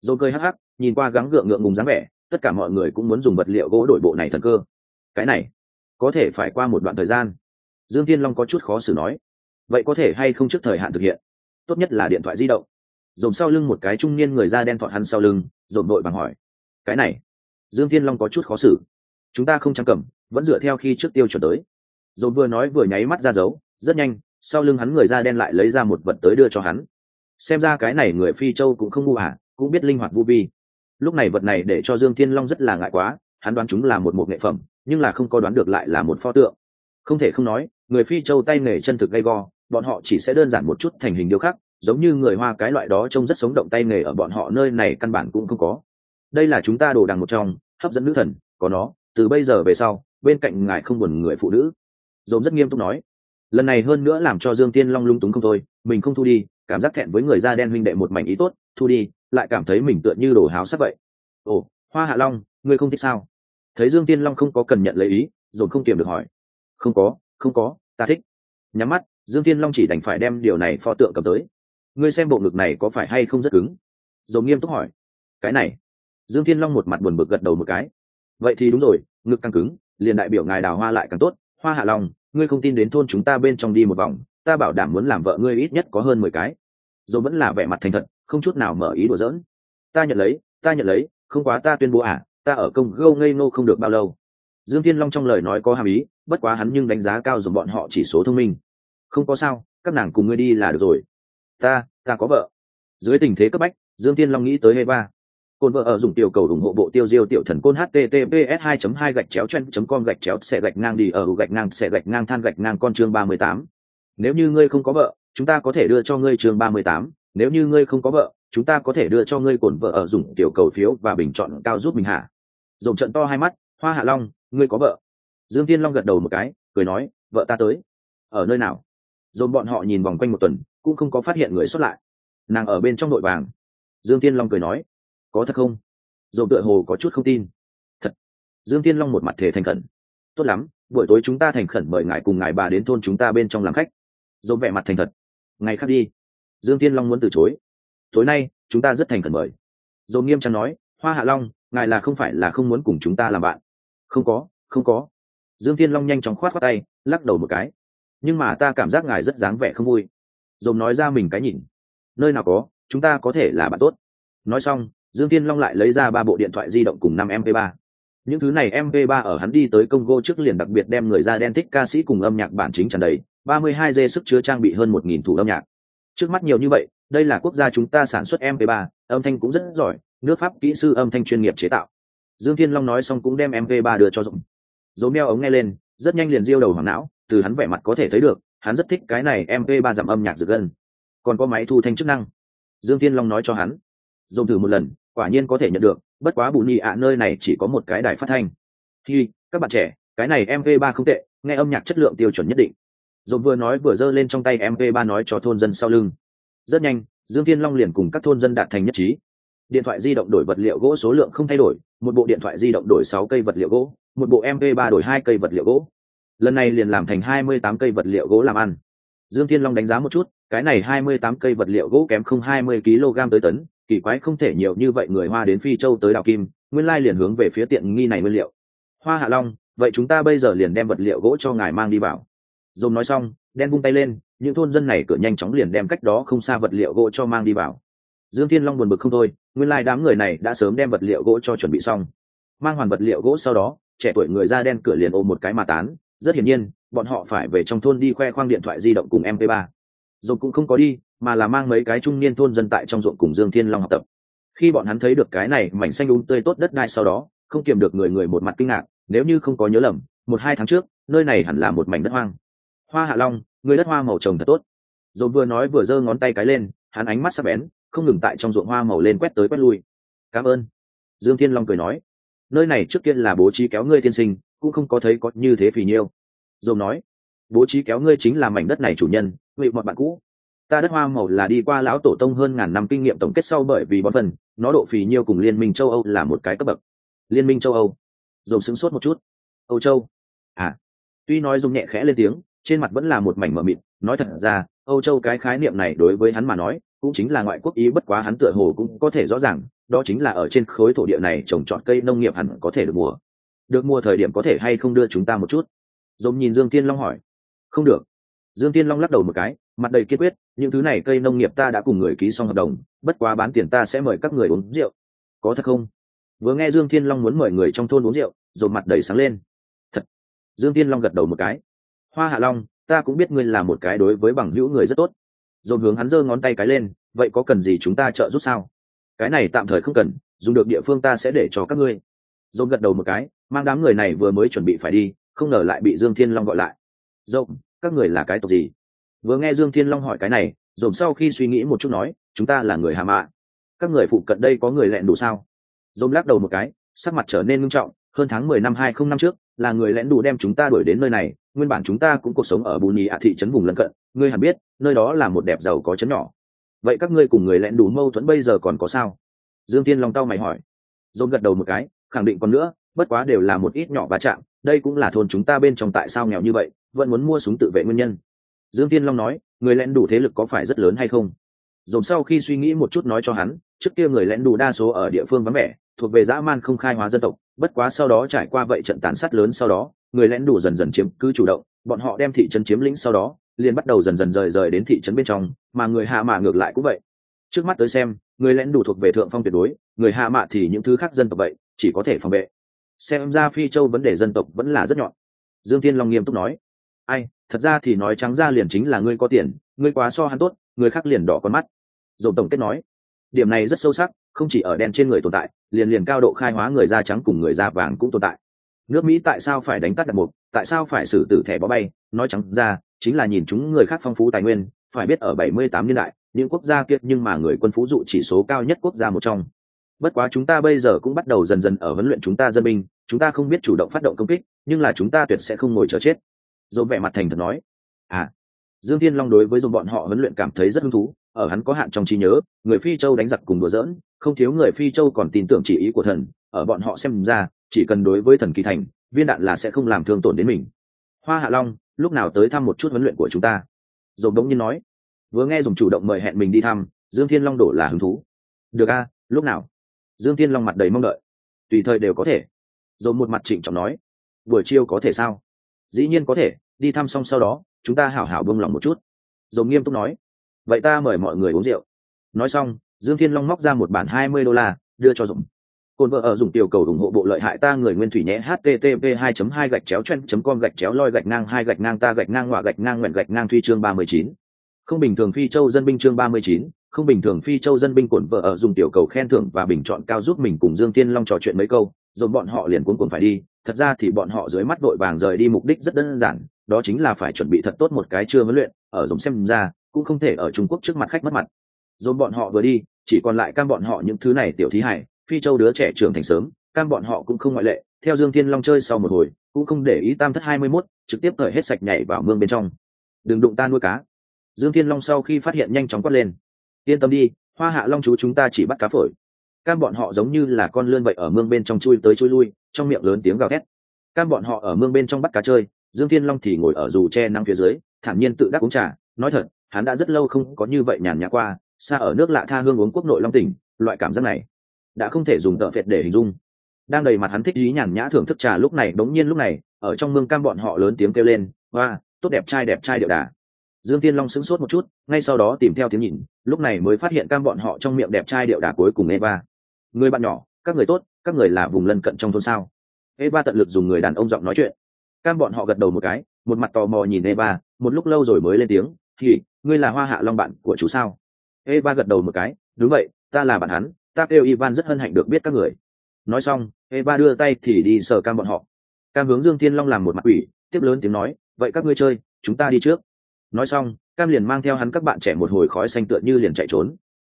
Dồn cười hắc hắc nhìn qua gắng gượng ngượng ngùng dáng vẻ, tất cả mọi người cũng muốn dùng vật liệu gỗ đổi bộ này thần cơ. Cái này, có thể phải qua một đoạn thời gian. Dương thiên long có chút khó xử nói. Vậy có thể hay không trước thời hạn thực hiện? Tốt nhất là điện thoại di động. Dồn sau lưng một cái trung niên người da đen thọt hắn sau lưng, dồn đội bằng hỏi. Cái này, dương thiên long có chút khó xử. Chúng ta không trang cầm, vẫn dựa theo khi trước tiêu chuẩn tới. Dồn vừa nói vừa nháy mắt ra dấu, rất nhanh, sau lưng hắn người da đen lại lấy ra một vật tới đưa cho hắn. Xem ra cái này người phi châu cũng không ngu à cũng biết linh hoạt vô vi lúc này vật này để cho dương thiên long rất là ngại quá, hắn đoán chúng là một một nghệ phẩm, nhưng là không có đoán được lại là một pho tượng. Không thể không nói, người phi châu tay nghề chân thực gay go, bọn họ chỉ sẽ đơn giản một chút thành hình điêu khắc, giống như người hoa cái loại đó trông rất sống động tay nghề ở bọn họ nơi này căn bản cũng không có. Đây là chúng ta đồ đằng một trong, hấp dẫn nữ thần, có nó, từ bây giờ về sau, bên cạnh ngài không buồn người phụ nữ. Dồn rất nghiêm túc nói. Lần này hơn nữa làm cho dương tiên long lung túng không thôi, mình không thu đi, cảm giác thẹn với người da đen huynh đệ một mảnh ý tốt, thu đi lại cảm thấy mình tựa như đồ háo sắc vậy. Ồ, hoa hạ long, ngươi không thích sao? Thấy dương tiên long không có cần nhận lấy ý, dồn không kiềm được hỏi. Không có không có, ta thích. Nhắm mắt, dương tiên long chỉ đành phải đem điều này pho tượng cầm tới. Ngươi xem bộ ngực này có phải hay không rất cứng? Dồn nghiêm túc hỏi. Cái này. Dương tiên long một mặt buồn bực gật đầu một cái. Vậy thì đúng rồi, ngực càng cứng, liền đại biểu ngài đào hoa lại càng tốt. Hoa hạ long, ngươi không tin đến thôn chúng ta bên trong đi một vòng, ta bảo đảm muốn làm vợ ngươi ít nhất có hơn mười cái. Dồn vẫn là vẻ mặt thành thật không chút nào mở ý đùa giỡn. Ta nhận lấy, ta nhận lấy, không quá ta tuyên bố à ta ở công gâu ngây ngô không được bao lâu. Dương thiên long trong lời nói có hàm ý, bất quá hắn nhưng đánh giá cao dùng bọn họ chỉ số thông minh. Không có sao, các nàng cùng ngươi đi là được rồi. Ta ta có vợ. Dưới tình thế cấp bách, dương thiên long nghĩ tới hê ba côn vợ ở dùng tiểu cầu ủng hộ bộ tiêu diêu tiểu thần côn https 2 2 gạch chéo chen com gạch chéo xe gạch ngang đi ở gạch ngang, xe gạch ngang, than gạch ngang con chương 38. nếu như ngươi không có vợ, chúng ta có thể đưa cho ngươi chương 38 nếu như ngươi không có vợ, chúng ta có thể đưa cho ngươi cồn vợ ở dùng tiểu cầu phiếu và bình chọn cao giúp mình hạ dồn trận to hai mắt, hoa hạ long, ngươi có vợ? Dương tiên long gật đầu một cái, cười nói, vợ ta tới. Ở nơi nào? Dồn bọn họ nhìn vòng quanh một tuần, cũng không có phát hiện người xuất lại. Nàng ở bên trong nội vàng. Dương tiên long cười nói, có thật không? Dồn tựa hồ có chút không tin. Thật. Dương tiên long một mặt thể thành khẩn. Tốt lắm, buổi tối chúng ta thành khẩn mời ngài cùng ngài bà đến thôn chúng ta bên trong làm khách. Dồn vẻ mặt thành thật. Ngày khác đi dương tiên long muốn từ chối. Tối nay, chúng ta rất thành khẩn mời. Dồn nghiêm trang nói, hoa hạ long, ngài là không phải là không muốn cùng chúng ta làm bạn. Không có không có. Dương thiên long nhanh chóng khoát khoát tay, lắc đầu một cái. Nhưng mà ta cảm giác ngài rất dáng vẻ không vui. Dồn nói ra mình cái nhìn. Nơi nào có, chúng ta có thể là bạn tốt. Nói xong, dương thiên long lại lấy ra ba bộ điện thoại di động cùng năm mp 3 những thứ này mp 3 ở hắn đi tới congo trước liền đặc biệt đem người ra đen thích ca sĩ cùng âm nhạc bản chính tràn đầy 32 g sức chứa trang bị hơn 1.000 thủ âm nhạc trước mắt nhiều như vậy, đây là quốc gia chúng ta sản xuất mp 3 âm thanh cũng rất giỏi, nước pháp kỹ sư âm thanh chuyên nghiệp chế tạo. Dương thiên long nói xong cũng đem mp 3 đưa cho rộng dấu meo ống nghe lên, rất nhanh liền diêu đầu hoàng não, từ hắn vẻ mặt có thể thấy được, hắn rất thích cái này mp 3 giảm âm nhạc rực gân. Còn có máy thu thanh chức năng. Dương thiên long nói cho hắn. Dùng thử một lần, quả nhiên có thể nhận được, bất quá bù nhị ạ, nơi này chỉ có một cái đài phát thanh. Khi các bạn trẻ, cái này mp 3 không tệ, nghe âm nhạc chất lượng tiêu chuẩn nhất định dồn vừa nói vừa giơ lên trong tay mp 3 nói cho thôn dân sau lưng. Rất nhanh, dương thiên long liền cùng các thôn dân đạt thành nhất trí. Điện thoại di động đổi vật liệu gỗ số lượng không thay đổi, một bộ điện thoại di động đổi sáu cây vật liệu gỗ, một bộ mp 3 đổi hai cây vật liệu gỗ. Lần này liền làm thành hai mươi tám cây vật liệu gỗ làm ăn. Dương thiên long đánh giá một chút, cái này hai mươi tám cây vật liệu gỗ kém không hai mươi kg tới tấn, kỳ quái không thể nhiều như vậy người hoa đến phi châu tới đào kim, nguyên lai liền hướng về phía tiện nghi này nguyên liệu. Hoa hạ long, vậy chúng ta bây giờ liền đem vật liệu gỗ cho ngài mang đi vào dồn nói xong, đen bung tay lên, những thôn dân này cửa nhanh chóng liền đem cách đó không xa vật liệu gỗ cho mang đi vào. Dương thiên long buồn bực không thôi, nguyên lai đám người này đã sớm đem vật liệu gỗ cho chuẩn bị xong. Mang hoàn vật liệu gỗ sau đó, trẻ tuổi người da đen cửa liền ôm một cái mà tán. Rất hiển nhiên, bọn họ phải về trong thôn đi khoe khoang điện thoại di động cùng mp 3 dồn cũng không có đi, mà là mang mấy cái trung niên thôn dân tại trong ruộng cùng dương thiên long học tập. Khi bọn hắn thấy được cái này mảnh xanh đúng tươi tốt đất đai sau đó, không kiềm được người người một mặt kinh ngạc, nếu như không có nhớ lầm, một hai tháng trước, nơi này hẳn là một mảnh đất hoang hoa hạ long, người đất hoa màu trồng thật tốt. Dồn vừa nói vừa giơ ngón tay cái lên, hắn ánh mắt sắc bén, không ngừng tại trong ruộng hoa màu lên quét tới quét lui. Cảm ơn. Dương thiên long cười nói. Nơi này trước kia là bố trí kéo ngươi tiên sinh, cũng không có thấy có như thế phì nhiêu. Dồn nói. Bố trí kéo ngươi chính là mảnh đất này chủ nhân, vị mọi bạn cũ. Ta đất hoa màu là đi qua lão tổ tông hơn ngàn năm kinh nghiệm tổng kết sau bởi vì bọn phần, nó độ phì nhiêu cùng liên minh châu âu là một cái cấp bậc. Liên minh châu âu? Dồn sững sốt một chút. Âu châu. À. Tuy nói dùng nhẹ khẽ lên tiếng trên mặt vẫn là một mảnh mờ mịt, nói thật ra, âu châu cái khái niệm này đối với hắn mà nói, cũng chính là ngoại quốc ý, bất quá hắn tựa hồ cũng có thể rõ ràng, đó chính là ở trên khối thổ địa này trồng trọt cây nông nghiệp hẳn có thể được mùa. Được mùa thời điểm có thể hay không đưa chúng ta một chút? Giống nhìn dương tiên long hỏi. Không được. Dương tiên long lắc đầu một cái, mặt đầy kiên quyết, những thứ này cây nông nghiệp ta đã cùng người ký xong hợp đồng, bất quá bán tiền ta sẽ mời các người uống rượu. Có thật không? Vừa nghe dương thiên long muốn mời người trong thôn uống rượu, rồi mặt đầy sáng lên. Thật. Dương thiên long gật đầu một cái hoa hạ long, ta cũng biết ngươi là một cái đối với bằng hữu người rất tốt. Dồn hướng hắn giơ ngón tay cái lên, vậy có cần gì chúng ta trợ giúp sao? Cái này tạm thời không cần, dùng được địa phương ta sẽ để cho các ngươi. Dồn gật đầu một cái, mang đám người này vừa mới chuẩn bị phải đi, không ngờ lại bị dương thiên long gọi lại. Dồn, các người là cái tộc gì? Vừa nghe dương thiên long hỏi cái này, dồn sau khi suy nghĩ một chút nói, chúng ta là người hà mạ. Các người phụ cận đây có người lẹn đủ sao? Dồn lắc đầu một cái, sắc mặt trở nên nghiêm trọng hơn tháng mười năm hai không năm trước, là người lén đủ đem chúng ta đuổi đến nơi này, nguyên bản chúng ta cũng cuộc sống ở bù nhì ạ thị trấn vùng lân cận, ngươi hẳn biết, nơi đó là một đẹp giàu có trấn nhỏ. Vậy các ngươi cùng người lén đủ mâu thuẫn bây giờ còn có sao? Dương tiên long tao mày hỏi. Dồn gật đầu một cái, khẳng định còn nữa, bất quá đều là một ít nhỏ va chạm, đây cũng là thôn chúng ta bên trong tại sao nghèo như vậy, vẫn muốn mua súng tự vệ nguyên nhân. Dương tiên long nói, người lén đủ thế lực có phải rất lớn hay không? Dồn sau khi suy nghĩ một chút nói cho hắn trước kia người lén đủ đa số ở địa phương vắng vẻ, thuộc về dã man không khai hóa dân tộc, bất quá sau đó trải qua vậy trận tàn sát lớn sau đó, người lén đủ dần dần chiếm cứ chủ động, bọn họ đem thị trấn chiếm lĩnh sau đó, liền bắt đầu dần dần rời rời đến thị trấn bên trong, mà người hạ mạ ngược lại cũng vậy. Trước mắt tới xem, người lén đủ thuộc về thượng phong tuyệt đối, người hạ mạ thì những thứ khác dân tộc vậy, chỉ có thể phòng vệ. Xem ra phi châu vấn đề dân tộc vẫn là rất nhọn. Dương tiên long nghiêm túc nói. Ai, thật ra thì nói trắng ra liền chính là ngươi có tiền, ngươi quá so hắn tốt, người khác liền đỏ con mắt. Dồn tổng kết nói điểm này rất sâu sắc, không chỉ ở đen trên người tồn tại, liền liền cao độ khai hóa người da trắng cùng người da vàng cũng tồn tại. Nước mỹ tại sao phải đánh tắt đặc mục, tại sao phải xử tử thẻ bó bay? Nói trắng ra, chính là nhìn chúng người khác phong phú tài nguyên, phải biết ở 78 niên đại, những quốc gia kiệt nhưng mà người quân phú dụ chỉ số cao nhất quốc gia một trong. Bất quá chúng ta bây giờ cũng bắt đầu dần dần ở huấn luyện chúng ta dân binh, chúng ta không biết chủ động phát động công kích, nhưng là chúng ta tuyệt sẽ không ngồi chờ chết. Dồn vẻ mặt thành thật nói à. Dương thiên long đối với dồn bọn họ huấn luyện cảm thấy rất hứng thú ở hắn có hạn trong trí nhớ, người phi châu đánh giặc cùng đùa giỡn, không thiếu người phi châu còn tin tưởng chỉ ý của thần, ở bọn họ xem ra, chỉ cần đối với thần kỳ thành, viên đạn là sẽ không làm thương tổn đến mình. Hoa hạ long, lúc nào tới thăm một chút huấn luyện của chúng ta? Dồn đống nhiên nói. Vừa nghe dùng chủ động mời hẹn mình đi thăm, dương thiên long đổ là hứng thú. Được a, lúc nào? Dương thiên long mặt đầy mong đợi. Tùy thời đều có thể. Dồn một mặt trịnh trọng nói. Buổi chiều có thể sao? Dĩ nhiên có thể, đi thăm xong sau đó, chúng ta hảo hảo bông lòng một chút. Dồn nghiêm túc nói vậy ta mời mọi người uống rượu nói xong dương thiên long móc ra một bản hai mươi đô la đưa cho dũng. cồn vợ ở dùng tiểu cầu ủng hộ bộ lợi hại ta người nguyên thủy nhé http 2 2 gạch chéo chen com gạch chéo loi gạch ngang hai gạch ngang ta gạch ngang ngoạ gạch ngang nguyện gạch ngang thuy chương 39. không bình thường phi châu dân binh chương 39, không bình thường phi châu dân binh cồn vợ ở dùng tiểu cầu khen thưởng và bình chọn cao giúp mình cùng dương thiên long trò chuyện mấy câu rồi bọn họ liền cuốn cuốn phải đi thật ra thì bọn họ dưới mắt đội vàng rời đi mục đích rất đơn giản đó chính là phải chuẩn bị thật tốt một cái chưa huấn luyện ở dùng xem ra cũng không thể ở trung quốc trước mặt khách mất mặt. Dồn bọn họ vừa đi, chỉ còn lại cam bọn họ những thứ này tiểu thí hải phi châu đứa trẻ trưởng thành sớm, cam bọn họ cũng không ngoại lệ, theo dương thiên long chơi sau một hồi, cũng không để ý tam thất hai mươi mốt, trực tiếp cởi hết sạch nhảy vào mương bên trong. Đừng đụng ta nuôi cá. Dương thiên long sau khi phát hiện nhanh chóng quát lên. Yên tâm đi, hoa hạ long chú chúng ta chỉ bắt cá phổi. Cam bọn họ giống như là con lươn vậy ở mương bên trong chui tới chui lui, trong miệng lớn tiếng gào thét. Cam bọn họ ở mương bên trong bắt cá chơi, dương thiên long thì ngồi ở dù che nắng phía dưới, thản nhiên tự đắc uống trà, nói thật hắn đã rất lâu không có như vậy nhàn nhã qua, xa ở nước lạ tha hương uống quốc nội long tỉnh, loại cảm giác này đã không thể dùng tợ phệt để hình dung. Đang đầy mặt hắn thích ý nhàn nhã thưởng thức trà lúc này, đống nhiên lúc này, ở trong mương cam bọn họ lớn tiếng kêu lên, hoa, tốt đẹp trai đẹp trai điệu đà. Dương tiên long sững sốt một chút, ngay sau đó tìm theo tiếng nhìn, lúc này mới phát hiện cam bọn họ trong miệng đẹp trai điệu đà cuối cùng eva. Người bạn nhỏ, các người tốt, các người là vùng lân cận trong thôn sao? Eva tận lực dùng người đàn ông giọng nói chuyện. Cam bọn họ gật đầu một cái, một mặt tò mò nhìn eva, một lúc lâu rồi mới lên tiếng thì, ngươi là hoa hạ long bạn của chú sao? Eva gật đầu một cái, đúng vậy, ta là bạn hắn, ta kêu ivan rất hân hạnh được biết các người. Nói xong, eva đưa tay thì đi sờ cam bọn họ. Cam hướng dương thiên long làm một mặt quỷ, tiếp lớn tiếng nói, vậy các ngươi chơi, chúng ta đi trước. Nói xong, cam liền mang theo hắn các bạn trẻ một hồi khói xanh tựa như liền chạy trốn.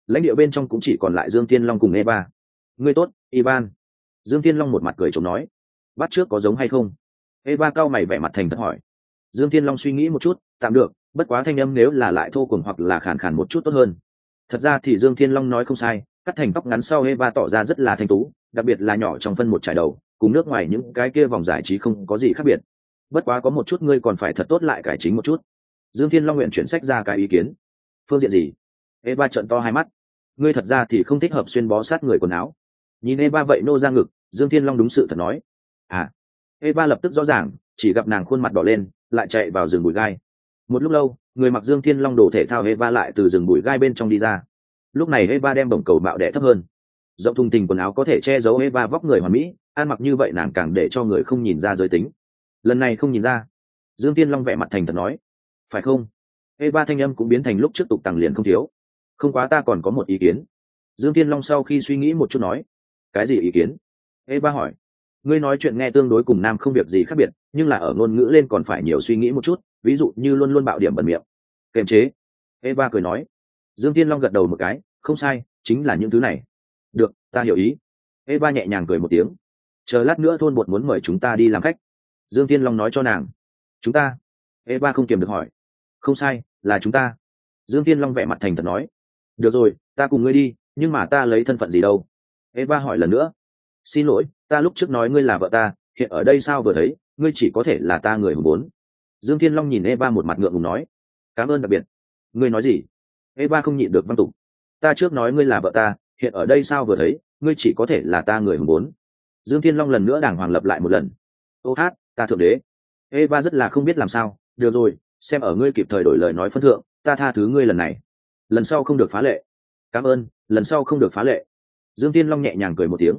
Lãnh địa bên trong cũng chỉ còn lại dương thiên long cùng eva. Ngươi tốt, ivan. Dương thiên long một mặt cười chống nói, bắt trước có giống hay không? Eva cao mày vẻ mặt thành thật hỏi. Dương thiên long suy nghĩ một chút, tạm được bất quá thanh âm nếu là lại thô cùng hoặc là khàn khàn một chút tốt hơn. Thật ra thì dương thiên long nói không sai, cắt thành tóc ngắn sau eva tỏ ra rất là thanh tú, đặc biệt là nhỏ trong phân một trải đầu, cùng nước ngoài những cái kia vòng giải trí không có gì khác biệt. Bất quá có một chút ngươi còn phải thật tốt lại cải chính một chút. Dương thiên long nguyện chuyển sách ra cái ý kiến. Phương diện gì? Eva trận to hai mắt. Ngươi thật ra thì không thích hợp xuyên bó sát người quần áo. Nhìn eva vậy nô ra ngực, dương thiên long đúng sự thật nói. À. Eva lập tức rõ ràng, chỉ gặp nàng khuôn mặt đỏ lên, lại chạy vào rừng bụi gai một lúc lâu, người mặc dương thiên long đổ thể thao eva lại từ rừng bụi gai bên trong đi ra. Lúc này eva đem bổng cầu bạo đẻ thấp hơn. Rộng thùng tình quần áo có thể che giấu eva vóc người hoàn mỹ, ăn mặc như vậy nàng càng để cho người không nhìn ra giới tính. Lần này không nhìn ra. Dương tiên long vẻ mặt thành thật nói, phải không? Eva thanh âm cũng biến thành lúc trước tục tằng liền không thiếu. Không quá ta còn có một ý kiến. Dương thiên long sau khi suy nghĩ một chút nói, cái gì ý kiến? Eva hỏi, ngươi nói chuyện nghe tương đối cùng nam không việc gì khác biệt, nhưng là ở ngôn ngữ lên còn phải nhiều suy nghĩ một chút ví dụ như luôn luôn bạo điểm bẩn miệng. Kềm chế. Eva cười nói. Dương thiên long gật đầu một cái, không sai, chính là những thứ này. Được, ta hiểu ý. Eva nhẹ nhàng cười một tiếng. Chờ lát nữa thôn bột muốn mời chúng ta đi làm khách. Dương thiên long nói cho nàng. Chúng ta? Eva không kiềm được hỏi. Không sai, là chúng ta. Dương thiên long vẻ mặt thành thật nói. Được rồi, ta cùng ngươi đi, nhưng mà ta lấy thân phận gì đâu? Eva hỏi lần nữa. Xin lỗi, ta lúc trước nói ngươi là vợ ta, hiện ở đây sao vừa thấy, ngươi chỉ có thể là ta người hùng bốn dương thiên long nhìn eva một mặt ngượng ngùng nói, cảm ơn đặc biệt. Ngươi nói gì? Eva không nhịn được văn tục, ta trước nói ngươi là vợ ta, hiện ở đây sao vừa thấy, ngươi chỉ có thể là ta người hùng bốn. Dương thiên long lần nữa đàng hoàng lập lại một lần, ô hát, ta thượng đế. Eva rất là không biết làm sao, được rồi, xem ở ngươi kịp thời đổi lời nói phân thượng, ta tha thứ ngươi lần này. Lần sau không được phá lệ. Cảm ơn, lần sau không được phá lệ. Dương thiên long nhẹ nhàng cười một tiếng,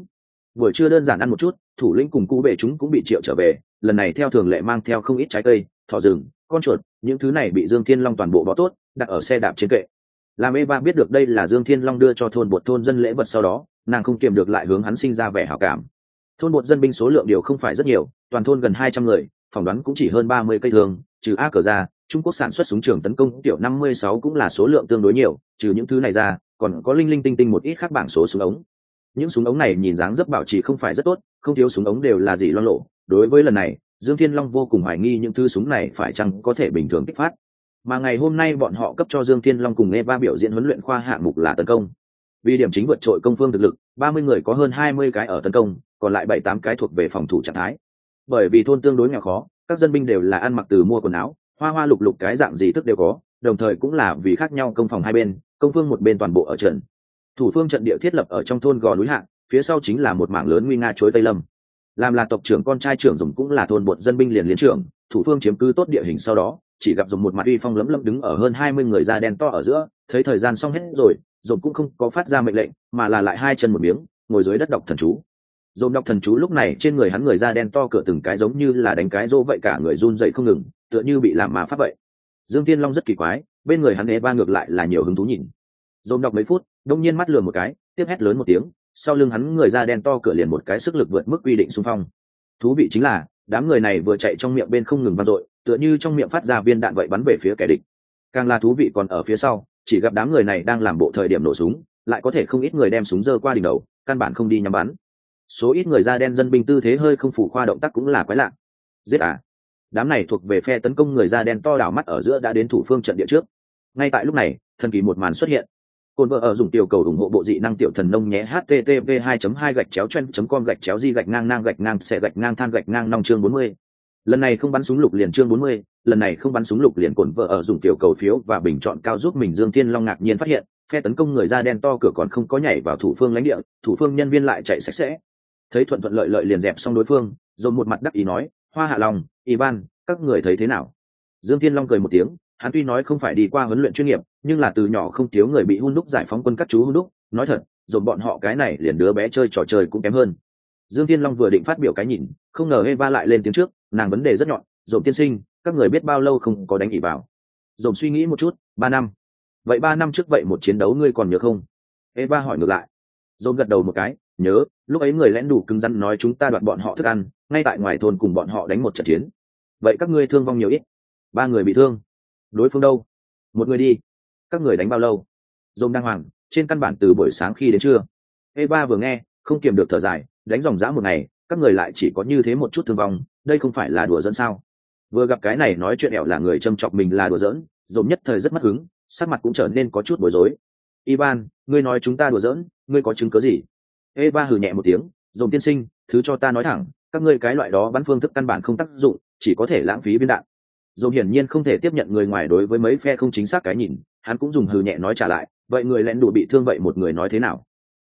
buổi trưa đơn giản ăn một chút, thủ lĩnh cùng cũ bệ chúng cũng bị triệu trở về, lần này theo thường lệ mang theo không ít trái cây thỏ rừng, con chuột, những thứ này bị dương thiên long toàn bộ bó tốt, đặt ở xe đạp trên kệ. Làm eva biết được đây là dương thiên long đưa cho thôn bột thôn dân lễ vật sau đó, nàng không kiềm được lại hướng hắn sinh ra vẻ hảo cảm. Thôn bột dân binh số lượng điều không phải rất nhiều, toàn thôn gần hai trăm người, phỏng đoán cũng chỉ hơn ba mươi cây thường, trừ a cờ ra, trung quốc sản xuất súng trường tấn công tiểu năm mươi sáu cũng là số lượng tương đối nhiều, trừ những thứ này ra, còn có linh linh tinh tinh một ít khác bảng số súng ống. Những súng ống này nhìn dáng rất bảo trì không phải rất tốt, không thiếu súng ống đều là gì loan lộ. Đối với lần này dương thiên long vô cùng hoài nghi những thứ súng này phải chăng có thể bình thường kích phát. Mà ngày hôm nay bọn họ cấp cho dương thiên long cùng nghe ba biểu diễn huấn luyện khoa hạng mục là tấn công. Vì điểm chính vượt trội công phương thực lực, ba mươi người có hơn hai mươi cái ở tấn công, còn lại bảy tám cái thuộc về phòng thủ trạng thái. Bởi vì thôn tương đối nghèo khó, các dân binh đều là ăn mặc từ mua quần áo, hoa hoa lục lục cái dạng gì thức đều có, đồng thời cũng là vì khác nhau công phòng hai bên, công phương một bên toàn bộ ở trận. Thủ phương trận địa thiết lập ở trong thôn gò núi hạng phía sau chính là một mảng lớn nguy nga chối tây lâm làm là tộc trưởng con trai trưởng dùng cũng là thôn bột dân binh liền liên trưởng, thủ phương chiếm cứ tốt địa hình sau đó, chỉ gặp dùng một mặt uy phong lấm lấm đứng ở hơn hai mươi người da đen to ở giữa, thấy thời gian xong hết rồi, dùng cũng không có phát ra mệnh lệnh, mà là lại hai chân một miếng, ngồi dưới đất đọc thần chú. Dồn đọc thần chú lúc này trên người hắn người da đen to cửa từng cái giống như là đánh cái rô vậy cả người run dậy không ngừng, tựa như bị làm mà phát vậy. Dương tiên long rất kỳ quái, bên người hắn ế ba ngược lại là nhiều hứng thú nhìn. Dồn đọc mấy phút, đông nhiên mắt lừa một cái, tiếp hét lớn một tiếng sau lưng hắn người da đen to cửa liền một cái sức lực vượt mức quy định xung phong. Thú vị chính là, đám người này vừa chạy trong miệng bên không ngừng vang dội, tựa như trong miệng phát ra viên đạn vậy bắn về phía kẻ địch. Càng là thú vị còn ở phía sau, chỉ gặp đám người này đang làm bộ thời điểm nổ súng, lại có thể không ít người đem súng dơ qua đỉnh đầu, căn bản không đi nhắm bắn. Số ít người da đen dân binh tư thế hơi không phủ khoa động tác cũng là quái lạ. Giết à? Đám này thuộc về phe tấn công người da đen to đảo mắt ở giữa đã đến thủ phương trận địa trước. Ngay tại lúc này, thần kỳ một màn xuất hiện. Côn vợ ở dùng tiểu cầu ủng hộ bộ dị năng tiểu thần nông nhé http 2 2 gạch chéo chen com gạch chéo di gạch ngang ngang gạch ngang xe gạch ngang than gạch ngang nong chương 40. lần này không bắn súng lục liền chương 40, lần này không bắn súng lục liền cồn vợ ở dùng tiểu cầu phiếu và bình chọn cao giúp mình dương thiên long ngạc nhiên phát hiện phe tấn công người da đen to cửa còn không có nhảy vào thủ phương lãnh địa thủ phương nhân viên lại chạy sạch sẽ thấy thuận thuận lợi lợi liền dẹp xong đối phương rồi một mặt đắc ý nói hoa hạ long ivan các người thấy thế nào dương thiên long cười một tiếng hắn tuy nói không phải đi qua huấn luyện chuyên nghiệp nhưng là từ nhỏ không thiếu người bị hun đúc giải phóng quân các chú hun đúc, nói thật, dồn bọn họ cái này liền đứa bé chơi trò chơi cũng kém hơn. Dương thiên long vừa định phát biểu cái nhìn, không ngờ eva lại lên tiếng trước, nàng vấn đề rất nhọn, dồn tiên sinh, các người biết bao lâu không có đánh ỉ vào? Dồn suy nghĩ một chút, ba năm. Vậy ba năm trước vậy một chiến đấu ngươi còn nhớ không? Eva hỏi ngược lại. Dồn gật đầu một cái, nhớ, lúc ấy người lẽn đủ cứng rắn nói chúng ta đoạt bọn họ thức ăn, ngay tại ngoài thôn cùng bọn họ đánh một trận chiến. Vậy các ngươi thương vong nhiều ít? Ba người bị thương. Đối phương đâu? Một người đi các người đánh bao lâu? Dông đăng hoàng, trên căn bản từ buổi sáng khi đến trưa. Eva vừa nghe, không kiềm được thở dài, đánh dòng dã một ngày, các người lại chỉ có như thế một chút thương vong, đây không phải là đùa dẫn sao? Vừa gặp cái này nói chuyện ẹo là người châm chọc mình là đùa giỡn dồn nhất thời rất mất hứng, sắc mặt cũng trở nên có chút bối rối. Ivan, ngươi nói chúng ta đùa giỡn, ngươi có chứng cớ gì? Eva hừ nhẹ một tiếng dồn tiên sinh, thứ cho ta nói thẳng, các ngươi cái loại đó bắn phương thức căn bản không tác dụng, chỉ có thể lãng phí viên đạn. Dồn hiển nhiên không thể tiếp nhận người ngoài đối với mấy phe không chính xác cái nhìn hắn cũng dùng hừ nhẹ nói trả lại, vậy người lén đủ bị thương vậy một người nói thế nào?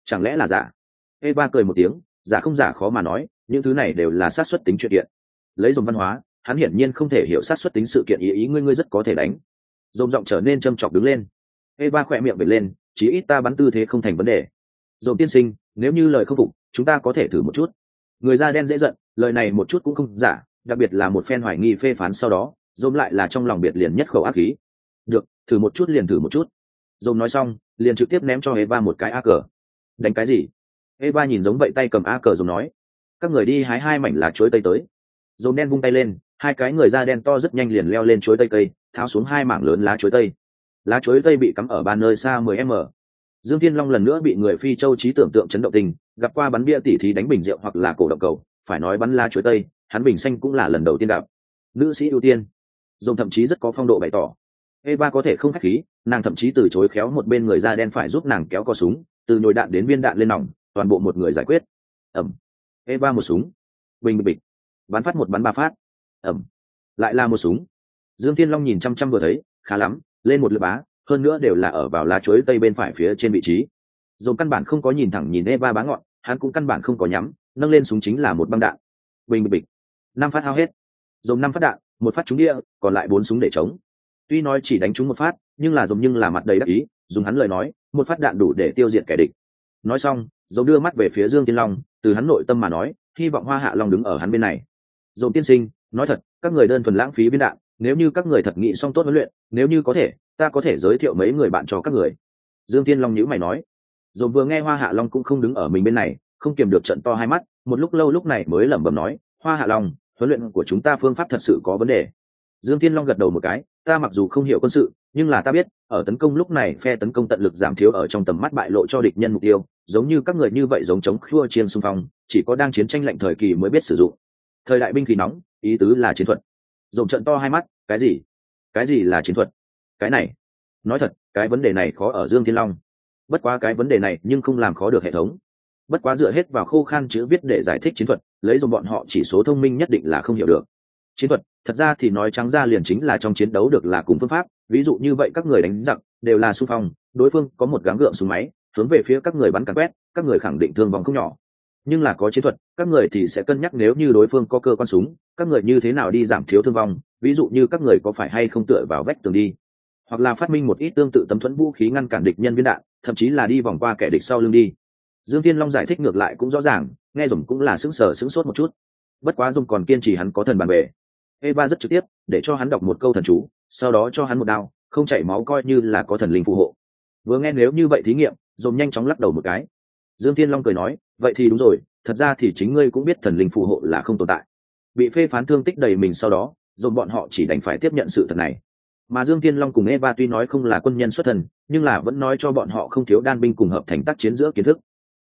Chẳng lẽ là giả? Eva cười một tiếng, giả không giả khó mà nói, những thứ này đều là sát xuất tính chuyện kiện. Lấy dùng văn hóa, hắn hiển nhiên không thể hiểu sát xuất tính sự kiện ý ý ngươi ngươi rất có thể đánh. Dồn giọng trở nên châm chọc đứng lên. Eva khỏe miệng bệt lên, chí ít ta bắn tư thế không thành vấn đề. Dồn tiên sinh, nếu như lời không phục, chúng ta có thể thử một chút. Người da đen dễ giận, lời này một chút cũng không giả, đặc biệt là một phen hoài nghi phê phán sau đó dồn lại là trong lòng biệt liền nhất khẩu ác khí. Được thử một chút liền thử một chút. Dồn nói xong, liền trực tiếp ném cho eva một cái a cờ. Đánh cái gì? Eva nhìn giống vậy tay cầm a cờ rồi nói, các người đi hái hai mảnh lá chuối tây tới. Dồn đen vung tay lên, hai cái người da đen to rất nhanh liền leo lên chuối tây cây, tháo xuống hai mảng lớn lá chuối tây. Lá chuối tây bị cắm ở ba nơi xa 10 m. Dương thiên long lần nữa bị người phi châu trí tưởng tượng chấn động tình, gặp qua bắn bia tỉ thí đánh bình rượu hoặc là cổ động cầu, phải nói bắn lá chuối tây, hắn bình xanh cũng là lần đầu tiên gặp. Nữ sĩ ưu tiên. Dồn thậm chí rất có phong độ bày tỏ eva có thể không khách khí, nàng thậm chí từ chối khéo một bên người da đen phải giúp nàng kéo co súng, từ nhồi đạn đến viên đạn lên nòng, toàn bộ một người giải quyết. Ẩm. Eva một súng. Bình bình bịch bắn phát một bắn ba phát. Ẩm. Lại là một súng. Dương thiên long nhìn chăm chăm vừa thấy, khá lắm, lên một lượt bá, hơn nữa đều là ở vào lá chuối tây bên phải phía trên vị trí. Dồn căn bản không có nhìn thẳng nhìn eva bá ngọn, hắn cũng căn bản không có nhắm, nâng lên súng chính là một băng đạn. Bình bình bịch năm phát hao hết. Dồn năm phát đạn, một phát trúng địa, còn lại bốn súng để chống tuy nói chỉ đánh trúng một phát, nhưng là giống như là mặt đầy đắc ý, dùng hắn lời nói, một phát đạn đủ để tiêu diệt kẻ địch. Nói xong, dầu đưa mắt về phía dương tiên long, từ hắn nội tâm mà nói, hy vọng hoa hạ long đứng ở hắn bên này. Dồn tiên sinh, nói thật, các người đơn thuần lãng phí viên đạn, nếu như các người thật nghị xong tốt huấn luyện, nếu như có thể, ta có thể giới thiệu mấy người bạn cho các người. Dương tiên long nhữ mày nói. Dồn vừa nghe hoa hạ long cũng không đứng ở mình bên này, không kiềm được trận to hai mắt, một lúc lâu lúc này mới lẩm bẩm nói, hoa hạ long, huấn luyện của chúng ta phương pháp thật sự có vấn đề dương thiên long gật đầu một cái, ta mặc dù không hiểu quân sự, nhưng là ta biết, ở tấn công lúc này phe tấn công tận lực giảm thiếu ở trong tầm mắt bại lộ cho địch nhân mục tiêu, giống như các người như vậy giống chống khua chiên xung phong, chỉ có đang chiến tranh lạnh thời kỳ mới biết sử dụng. Thời đại binh khí nóng, ý tứ là chiến thuật. Rộng trận to hai mắt, cái gì? Cái gì là chiến thuật? Cái này? Nói thật, cái vấn đề này khó ở dương thiên long. Bất quá cái vấn đề này nhưng không làm khó được hệ thống. Bất quá dựa hết vào khô khan chữ viết để giải thích chiến thuật, lấy dùng bọn họ chỉ số thông minh nhất định là không hiểu được. Chiến thuật thật ra thì nói trắng ra liền chính là trong chiến đấu được là cùng phương pháp, ví dụ như vậy các người đánh giặc đều là xung phong, đối phương có một gắng gượng súng máy, hướng về phía các người bắn càn quét, các người khẳng định thương vong không nhỏ. Nhưng là có chiến thuật, các người thì sẽ cân nhắc nếu như đối phương có cơ quan súng, các người như thế nào đi giảm thiếu thương vong, ví dụ như các người có phải hay không tựa vào vách tường đi. Hoặc là phát minh một ít tương tự tấm thuẫn vũ khí ngăn cản địch nhân viên đạn, thậm chí là đi vòng qua kẻ địch sau lưng đi. Dương thiên long giải thích ngược lại cũng rõ ràng, nghe dùng cũng là sững sờ sững sốt một chút. Bất quá dùng còn kiên trì hắn có thần bàn bề eva rất trực tiếp, để cho hắn đọc một câu thần chú, sau đó cho hắn một đao, không chảy máu coi như là có thần linh phù hộ. Vừa nghe nếu như vậy thí nghiệm, dồn nhanh chóng lắc đầu một cái. Dương thiên long cười nói, vậy thì đúng rồi, thật ra thì chính ngươi cũng biết thần linh phù hộ là không tồn tại. Bị phê phán thương tích đầy mình sau đó, dồn bọn họ chỉ đành phải tiếp nhận sự thật này. Mà dương thiên long cùng eva tuy nói không là quân nhân xuất thần, nhưng là vẫn nói cho bọn họ không thiếu đan binh cùng hợp thành tác chiến giữa kiến thức.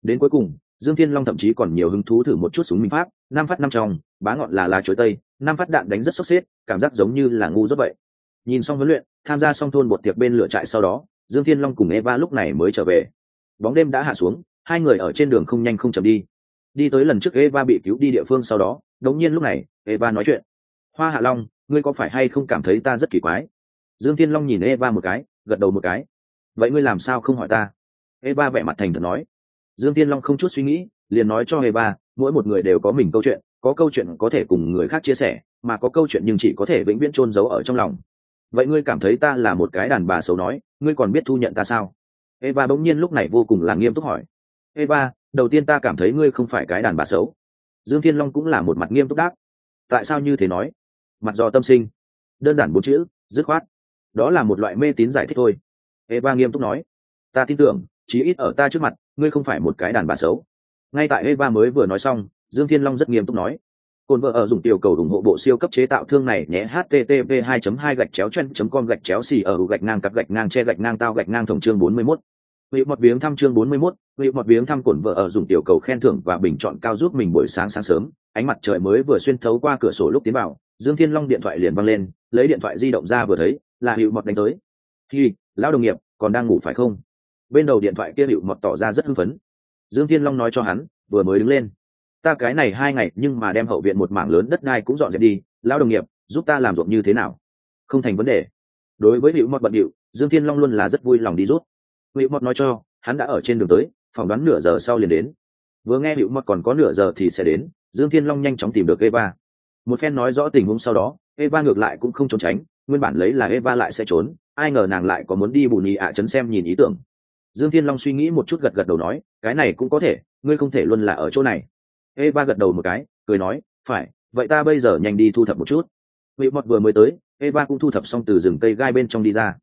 Đến cuối cùng, dương thiên long thậm chí còn nhiều hứng thú thử một chút súng minh pháp, năm phát năm trong, bá ngọn là lá chuối tây năm phát đạn đánh rất sốc xếp, cảm giác giống như là ngu rất vậy. Nhìn xong huấn luyện, tham gia xong thôn một tiệc bên lửa trại sau đó, dương thiên long cùng eva lúc này mới trở về. Bóng đêm đã hạ xuống, hai người ở trên đường không nhanh không chậm đi. Đi tới lần trước eva bị cứu đi địa phương sau đó, đống nhiên lúc này, eva nói chuyện. Hoa hạ long, ngươi có phải hay không cảm thấy ta rất kỳ quái? Dương thiên long nhìn eva một cái, gật đầu một cái. Vậy ngươi làm sao không hỏi ta? Eva vẻ mặt thành thật nói. Dương thiên long không chút suy nghĩ, liền nói cho eva, mỗi một người đều có mình câu chuyện có câu chuyện có thể cùng người khác chia sẻ, mà có câu chuyện nhưng chỉ có thể vĩnh viễn chôn giấu ở trong lòng. Vậy ngươi cảm thấy ta là một cái đàn bà xấu nói, ngươi còn biết thu nhận ta sao? Eva bỗng nhiên lúc này vô cùng là nghiêm túc hỏi. Eva, đầu tiên ta cảm thấy ngươi không phải cái đàn bà xấu. Dương thiên long cũng là một mặt nghiêm túc đáp. Tại sao như thế nói? Mặt do tâm sinh. Đơn giản bốn chữ, dứt khoát. Đó là một loại mê tín giải thích thôi. Eva nghiêm túc nói. Ta tin tưởng, chí ít ở ta trước mặt, ngươi không phải một cái đàn bà xấu. Ngay tại eva mới vừa nói xong dương thiên long rất nghiêm túc nói cồn vợ ở dùng tiểu cầu ủng hộ bộ siêu cấp chế tạo thương này nhé http 2 2 gạch chéo chen com gạch chéo xì ở gạch ngang cặp gạch ngang che gạch ngang tao gạch ngang thổng chương 41. Vị một viếng thăm chương 41, vị một viếng thăm cồn vợ ở dùng tiểu cầu khen thưởng và bình chọn cao giúp mình buổi sáng sáng sớm, ánh mặt trời mới vừa xuyên thấu qua cửa sổ lúc tiến vào, Dương Thiên Long điện thoại liền văng lên, lấy điện thoại di động ra vừa thấy, là Hựu Mọt đánh tới. "Hi, lão đồng nghiệp, còn đang ngủ phải không?" Bên đầu điện thoại kia Hựu Mọt tỏ ra rất hưng phấn. Dương Thiên Long nói cho hắn, vừa mới đứng lên ta cái này hai ngày, nhưng mà đem hậu viện một mảng lớn đất đai cũng dọn dẹp đi, lão đồng nghiệp, giúp ta làm ruộng như thế nào? Không thành vấn đề. Đối với hữu mọt bận điệu, dương thiên long luôn là rất vui lòng đi rút hữu mọt nói cho, hắn đã ở trên đường tới, phỏng đoán nửa giờ sau liền đến. Vừa nghe hữu mọt còn có nửa giờ thì sẽ đến, dương thiên long nhanh chóng tìm được eva. Một phen nói rõ tình huống sau đó, eva ngược lại cũng không trốn tránh, nguyên bản lấy là eva lại sẽ trốn, ai ngờ nàng lại có muốn đi bù nhì ạ chấn xem nhìn ý tưởng. Dương thiên long suy nghĩ một chút gật gật đầu nói, cái này cũng có thể, ngươi không thể luôn là ở chỗ này eva gật đầu một cái cười nói phải vậy ta bây giờ nhanh đi thu thập một chút. Vị mọt vừa mới tới eva cũng thu thập xong từ rừng cây gai bên trong đi ra.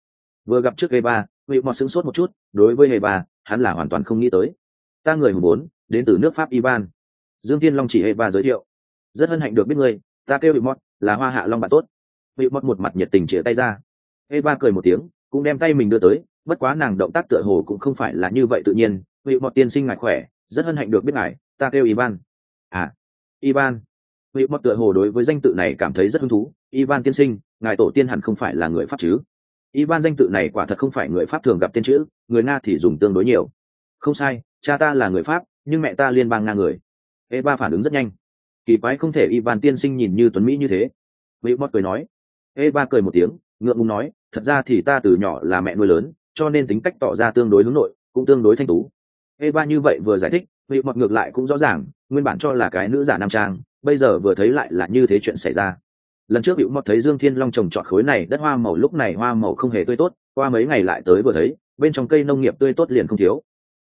Vừa gặp trước eva vị mọt sững sốt một chút đối với Eva, hắn là hoàn toàn không nghĩ tới. Ta người hùng bốn đến từ nước pháp ivan. Dương thiên long chỉ Eva giới thiệu. Rất hân hạnh được biết ngươi ta kêu vị mọt là hoa hạ long bạn tốt. Vị mọt một mặt nhiệt tình chĩa tay ra. Eva cười một tiếng cũng đem tay mình đưa tới bất quá nàng động tác tựa hồ cũng không phải là như vậy tự nhiên. Vị mọt tiên sinh ngài khỏe rất hân hạnh được biết ngài ta kêu ivan à ivan. Vị mọt tựa hồ đối với danh tự này cảm thấy rất hứng thú. Ivan tiên sinh, ngài tổ tiên hẳn không phải là người pháp chứ? Ivan danh tự này quả thật không phải người pháp thường gặp tên chữ, người nga thì dùng tương đối nhiều. Không sai, cha ta là người pháp, nhưng mẹ ta liên bang nga người. Eva phản ứng rất nhanh. Kỳ quái không thể ivan tiên sinh nhìn như tuấn mỹ như thế. Vị mọt cười nói. Eva cười một tiếng, ngượng ngùng nói, thật ra thì ta từ nhỏ là mẹ nuôi lớn, cho nên tính cách tỏ ra tương đối hướng nội, cũng tương đối thanh tú. Eva như vậy vừa giải thích vị mọt ngược lại cũng rõ ràng, nguyên bản cho là cái nữ giả nam trang, bây giờ vừa thấy lại là như thế chuyện xảy ra. Lần trước hữu mọt thấy dương thiên long trồng trọt khối này, đất hoa màu lúc này hoa màu không hề tươi tốt, qua mấy ngày lại tới vừa thấy, bên trong cây nông nghiệp tươi tốt liền không thiếu.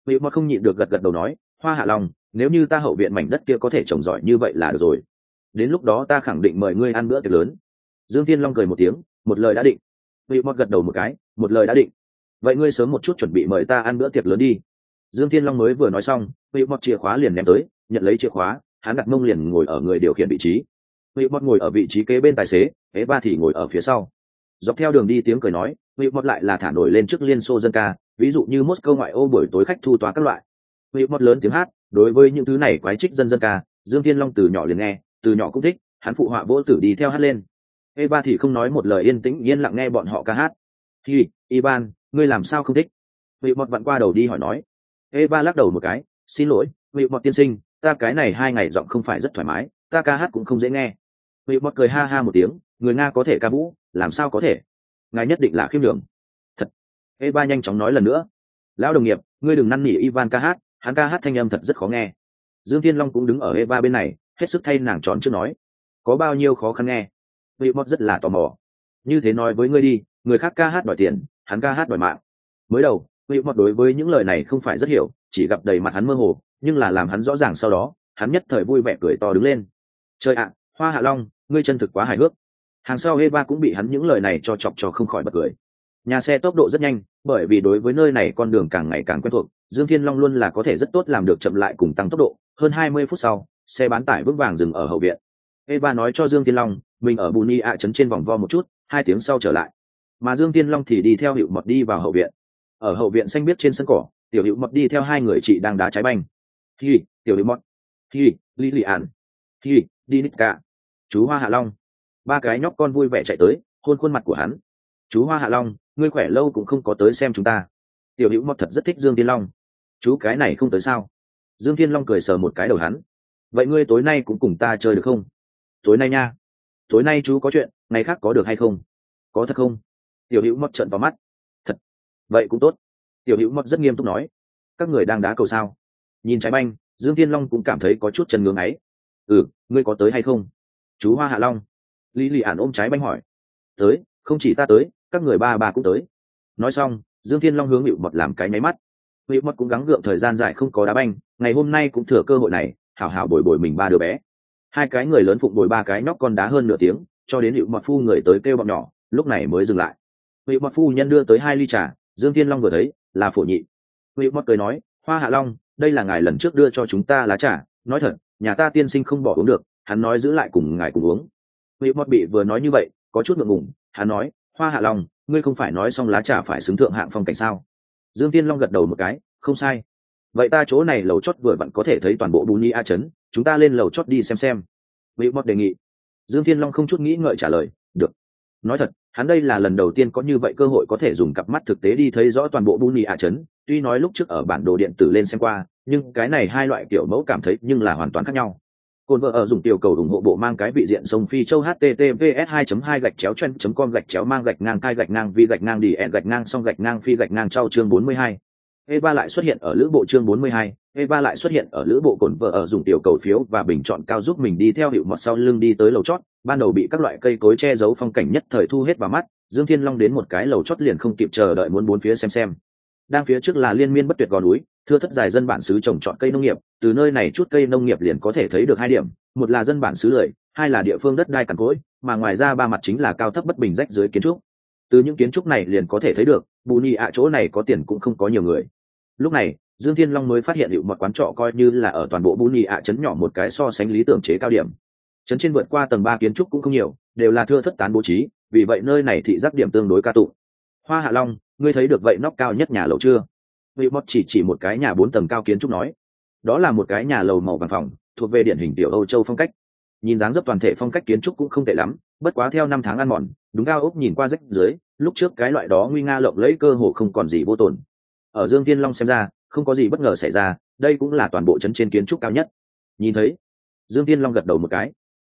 Hữu mọt không nhịn được gật gật đầu nói, hoa hạ long, nếu như ta hậu viện mảnh đất kia có thể trồng giỏi như vậy là được rồi. Đến lúc đó ta khẳng định mời ngươi ăn bữa tiệc lớn. Dương thiên long cười một tiếng, một lời đã định. Hữu mọt gật đầu một cái, một lời đã định. Vậy ngươi sớm một chút chuẩn bị mời ta ăn bữa tiệc lớn đi dương thiên long mới vừa nói xong hữu Bọt chìa khóa liền ném tới nhận lấy chìa khóa hắn đặt mông liền ngồi ở người điều khiển vị trí. Hữu Bọt ngồi ở vị trí kế bên tài xế ế ba thì ngồi ở phía sau. Dọc theo đường đi tiếng cười nói hữu Bọt lại là thả nổi lên trước liên xô dân ca ví dụ như moscow ngoại ô buổi tối khách thu tòa các loại. Hữu Bọt lớn tiếng hát đối với những thứ này quái trích dân dân ca dương thiên long từ nhỏ liền nghe từ nhỏ cũng thích hắn phụ họa vỗ tử đi theo hát lên. Eva thì không nói một lời yên tĩnh yên lặng nghe bọn họ ca hát. Hi Ivan, ngươi làm sao không thích? Vị mọt vặn qua đầu đi hỏi nói eva lắc đầu một cái, xin lỗi vị mọt tiên sinh, ta cái này hai ngày giọng không phải rất thoải mái, ta ca hát cũng không dễ nghe. Vị mọt cười ha ha một tiếng, người nga có thể ca vũ, làm sao có thể? Ngài nhất định là khiêm nhường. thật. Eva nhanh chóng nói lần nữa, lão đồng nghiệp, ngươi đừng năn nỉ ivan ca hát, hắn ca hát thanh âm thật rất khó nghe. Dương thiên long cũng đứng ở eva bên này, hết sức thay nàng tròn chưa nói, có bao nhiêu khó khăn nghe? Vị mọt rất là tò mò, như thế nói với ngươi đi, người khác ca hát đòi tiền, hắn ca hát đòi mạng. Mới đầu vị Mật đối với những lời này không phải rất hiểu, chỉ gặp đầy mặt hắn mơ hồ, nhưng là làm hắn rõ ràng sau đó, hắn nhất thời vui vẻ cười to đứng lên. Trời ạ, hoa hạ long, ngươi chân thực quá hài hước. Hàng sau eva cũng bị hắn những lời này cho chọc cho không khỏi bật cười. Nhà xe tốc độ rất nhanh, bởi vì đối với nơi này con đường càng ngày càng quen thuộc, dương thiên long luôn là có thể rất tốt làm được chậm lại cùng tăng tốc độ. Hơn hai mươi phút sau, xe bán tải vững vàng dừng ở hậu viện. Eva nói cho dương thiên long, mình ở Buni ạ trấn trên vòng vo một chút, hai tiếng sau trở lại. Mà dương thiên long thì đi theo hiệu mật đi vào hậu viện ở hậu viện xanh biết trên sân cỏ, tiểu hữu mọt đi theo hai người chị đang đá trái banh. Hi, tiểu hữu mật hi li li ạn hi, đi nít cả chú hoa hạ long. Ba cái nhóc con vui vẻ chạy tới, hôn khuôn mặt của hắn. Chú hoa hạ long, ngươi khỏe lâu cũng không có tới xem chúng ta. Tiểu hữu mọt thật rất thích dương thiên long. Chú cái này không tới sao? Dương thiên long cười sờ một cái đầu hắn. Vậy ngươi tối nay cũng cùng ta chơi được không? Tối nay nha. Tối nay chú có chuyện, ngày khác có được hay không? Có thật không? Tiểu hữu mọt trận vào mắt vậy cũng tốt. Tiểu hữu mật rất nghiêm túc nói, các người đang đá cầu sao? Nhìn trái banh, dương thiên long cũng cảm thấy có chút chân ngưỡng ấy. Ừ ngươi có tới hay không? Chú hoa hạ long. Lý lì ản ôm trái banh hỏi. Tới, không chỉ ta tới, các người ba ba cũng tới. Nói xong, dương thiên long hướng hiệu mật làm cái nháy mắt. Hiệu mật cũng gắng gượng thời gian dài không có đá banh, ngày hôm nay cũng thừa cơ hội này, hảo hảo bồi bồi mình ba đứa bé. Hai cái người lớn phụng bồi ba cái nhóc con đá hơn nửa tiếng, cho đến hiệu mật phu người tới kêu bọn nhỏ, lúc này mới dừng lại. Hiệu mật phu nhân đưa tới hai ly trà dương thiên long vừa thấy, là phổ nhị. Hiệu mật cười nói, hoa hạ long, đây là ngài lần trước đưa cho chúng ta lá trà. Nói thật, nhà ta tiên sinh không bỏ uống được, hắn nói giữ lại cùng ngài cùng uống. Hiệu mật bị vừa nói như vậy, có chút ngượng ngùng, hắn nói, hoa hạ long, ngươi không phải nói xong lá trà phải xứng thượng hạng phong cảnh sao? Dương tiên long gật đầu một cái, không sai. Vậy ta chỗ này lầu chót vừa vặn có thể thấy toàn bộ bù ni a trấn, chúng ta lên lầu chót đi xem xem. Vị mọt đề nghị. Dương thiên long không chút nghĩ ngợi trả lời, được nói thật hắn đây là lần đầu tiên có như vậy cơ hội có thể dùng cặp mắt thực tế đi thấy rõ toàn bộ bù nhì ạ trấn tuy nói lúc trước ở bản đồ điện tử lên xem qua nhưng cái này hai loại kiểu mẫu cảm thấy nhưng là hoàn toàn khác nhau. Côn vợ ở dùng tiểu cầu ủng hộ bộ mang cái vị diện sông phi châu https 2 2 gạch chéo chen com gạch chéo mang gạch ngang cai gạch ngang vi gạch ngang đi ẹn gạch ngang song gạch ngang phi gạch ngang trao chương 42. Eva lại xuất hiện ở lữ bộ chương 42, Eva lại xuất hiện ở lữ bộ cồn vợ ở dùng tiểu cầu phiếu và bình chọn cao giúp mình đi theo hiệu mọt sau lưng đi tới lầu chót, ban đầu bị các loại cây cối che giấu phong cảnh nhất thời thu hết vào mắt, Dương Thiên Long đến một cái lầu chót liền không kịp chờ đợi muốn bốn phía xem xem. Đang phía trước là liên miên bất tuyệt gò núi, thưa thất dài dân bản xứ trồng trọt cây nông nghiệp, từ nơi này chút cây nông nghiệp liền có thể thấy được hai điểm, một là dân bản xứ lười hai là địa phương đất đai cằn cỗi mà ngoài ra ba mặt chính là cao thấp bất bình rách dưới kiến trúc. Từ những kiến trúc này liền có thể thấy được bù nhị ạ chỗ này có tiền cũng không có nhiều người. Lúc này dương thiên long mới phát hiện hiệu một quán trọ coi như là ở toàn bộ bù nhị ạ chấn nhỏ một cái so sánh lý tưởng chế cao điểm. Chấn trên vượt qua tầng ba kiến trúc cũng không nhiều, đều là thưa thất tán bố trí, vì vậy nơi này thị giác điểm tương đối ca tụ. hoa hạ long, ngươi thấy được vậy nóc cao nhất nhà lầu chưa? Hiệu mật chỉ chỉ một cái nhà bốn tầng cao kiến trúc nói. Đó là một cái nhà lầu màu vàng phòng, thuộc về điển hình tiểu âu châu phong cách. Nhìn dáng dấp toàn thể phong cách kiến trúc cũng không tệ lắm, bất quá theo năm tháng ăn mòn, đúng cao ốc nhìn qua rách dưới, lúc trước cái loại đó nguy nga lộng lẫy cơ hồ không còn gì vô tồn. Ở dương Thiên long xem ra không có gì bất ngờ xảy ra, đây cũng là toàn bộ trấn trên kiến trúc cao nhất. Nhìn thấy, dương tiên long gật đầu một cái.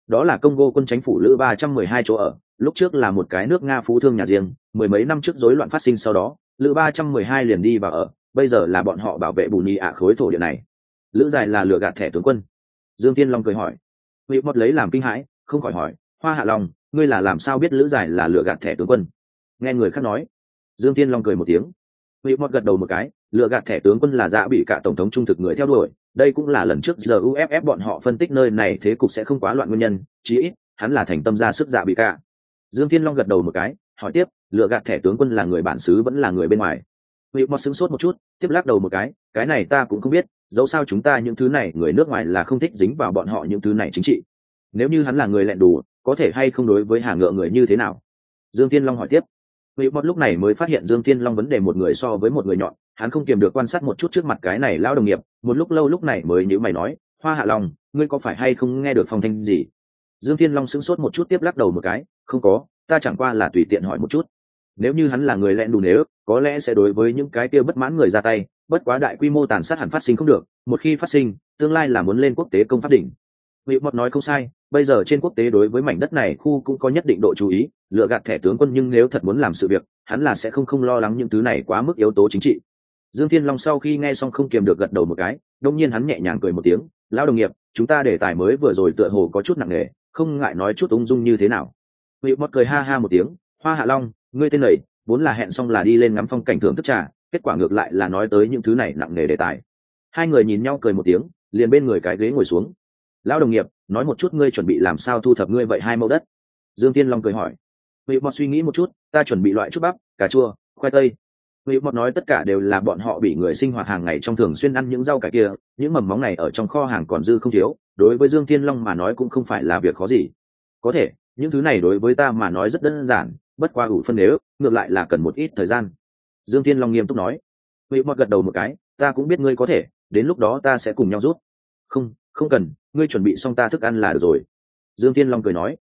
Đó là công congo quân chánh phủ lữ ba trăm mười hai chỗ ở, lúc trước là một cái nước nga phú thương nhà riêng, mười mấy năm trước rối loạn phát sinh sau đó, lữ ba trăm mười hai liền đi vào ở, bây giờ là bọn họ bảo vệ bù nhì ạ khối thổ địa này. Lữ dài là lừa gạt thẻ tướng quân. Dương tiên long cười hỏi. Vị mất lấy làm kinh hãi, không khỏi hỏi, hoa hạ long, ngươi là làm sao biết lữ dài là lừa gạt thẻ tướng quân? Nghe người khác nói, dương tiên long cười một tiếng. Vị mất gật đầu một cái lừa gạt thẻ tướng quân là dạ bị cả tổng thống trung thực người theo đuổi. Đây cũng là lần trước giờ uff bọn họ phân tích nơi này thế cục sẽ không quá loạn nguyên nhân, chí ít, hắn là thành tâm ra sức dạ bị cả. Dương thiên long gật đầu một cái, hỏi tiếp, lựa gạt thẻ tướng quân là người bản xứ vẫn là người bên ngoài? Vị mọt sững sốt một chút, tiếp lắc đầu một cái cái này ta cũng không biết, dẫu sao chúng ta những thứ này, người nước ngoài là không thích dính vào bọn họ những thứ này chính trị. Nếu như hắn là người lẹn đủ có thể hay không đối với hà ngựa người như thế nào? Dương thiên long hỏi tiếp. Vị mọt lúc này mới phát hiện dương thiên long vấn đề một người so với một người nhọn hắn không kiềm được quan sát một chút trước mặt cái này lao đồng nghiệp, một lúc lâu lúc này mới nhữ mày nói, hoa hạ long, ngươi có phải hay không nghe được phong thanh gì? Dương thiên long sững sốt một chút tiếp lắc đầu một cái, không có, ta chẳng qua là tùy tiện hỏi một chút. Nếu như hắn là người lẹn đù nếu, có lẽ sẽ đối với những cái kia bất mãn người ra tay, bất quá đại quy mô tàn sát hẳn phát sinh không được, một khi phát sinh, tương lai là muốn lên quốc tế công pháp đỉnh. Vị mọt nói không sai, bây giờ trên quốc tế đối với mảnh đất này khu cũng có nhất định độ chú ý, lựa gạt thẻ tướng quân nhưng nếu thật muốn làm sự việc, hắn là sẽ không không lo lắng những thứ này quá mức yếu tố chính trị dương thiên long sau khi nghe xong không kiềm được gật đầu một cái đông nhiên hắn nhẹ nhàng cười một tiếng, lão đồng nghiệp, chúng ta đề tài mới vừa rồi tựa hồ có chút nặng nề, không ngại nói chút ung dung như thế nào. Vị mót cười ha ha một tiếng, hoa hạ long, ngươi tên này, vốn là hẹn xong là đi lên ngắm phong cảnh thưởng thức trà, kết quả ngược lại là nói tới những thứ này nặng nề đề tài. Hai người nhìn nhau cười một tiếng, liền bên người cái ghế ngồi xuống. Lão đồng nghiệp, nói một chút ngươi chuẩn bị làm sao thu thập ngươi vậy hai mẫu đất? Dương tiên long cười hỏi. Vị mọt suy nghĩ một chút, ta chuẩn bị loại chút bắp, cà chua, khoai tây vị mọt nói tất cả đều là bọn họ bị người sinh hoạt hàng ngày trong thường xuyên ăn những rau cải kia những mầm móng này ở trong kho hàng còn dư không thiếu đối với dương Thiên long mà nói cũng không phải là việc khó gì. Có thể những thứ này đối với ta mà nói rất đơn giản bất qua ủ phân nếu ngược lại là cần một ít thời gian. Dương Thiên long nghiêm túc nói. Vị mọt gật đầu một cái ta cũng biết ngươi có thể đến lúc đó ta sẽ cùng nhau rút không không cần ngươi chuẩn bị xong ta thức ăn là được rồi. Dương Thiên long cười nói.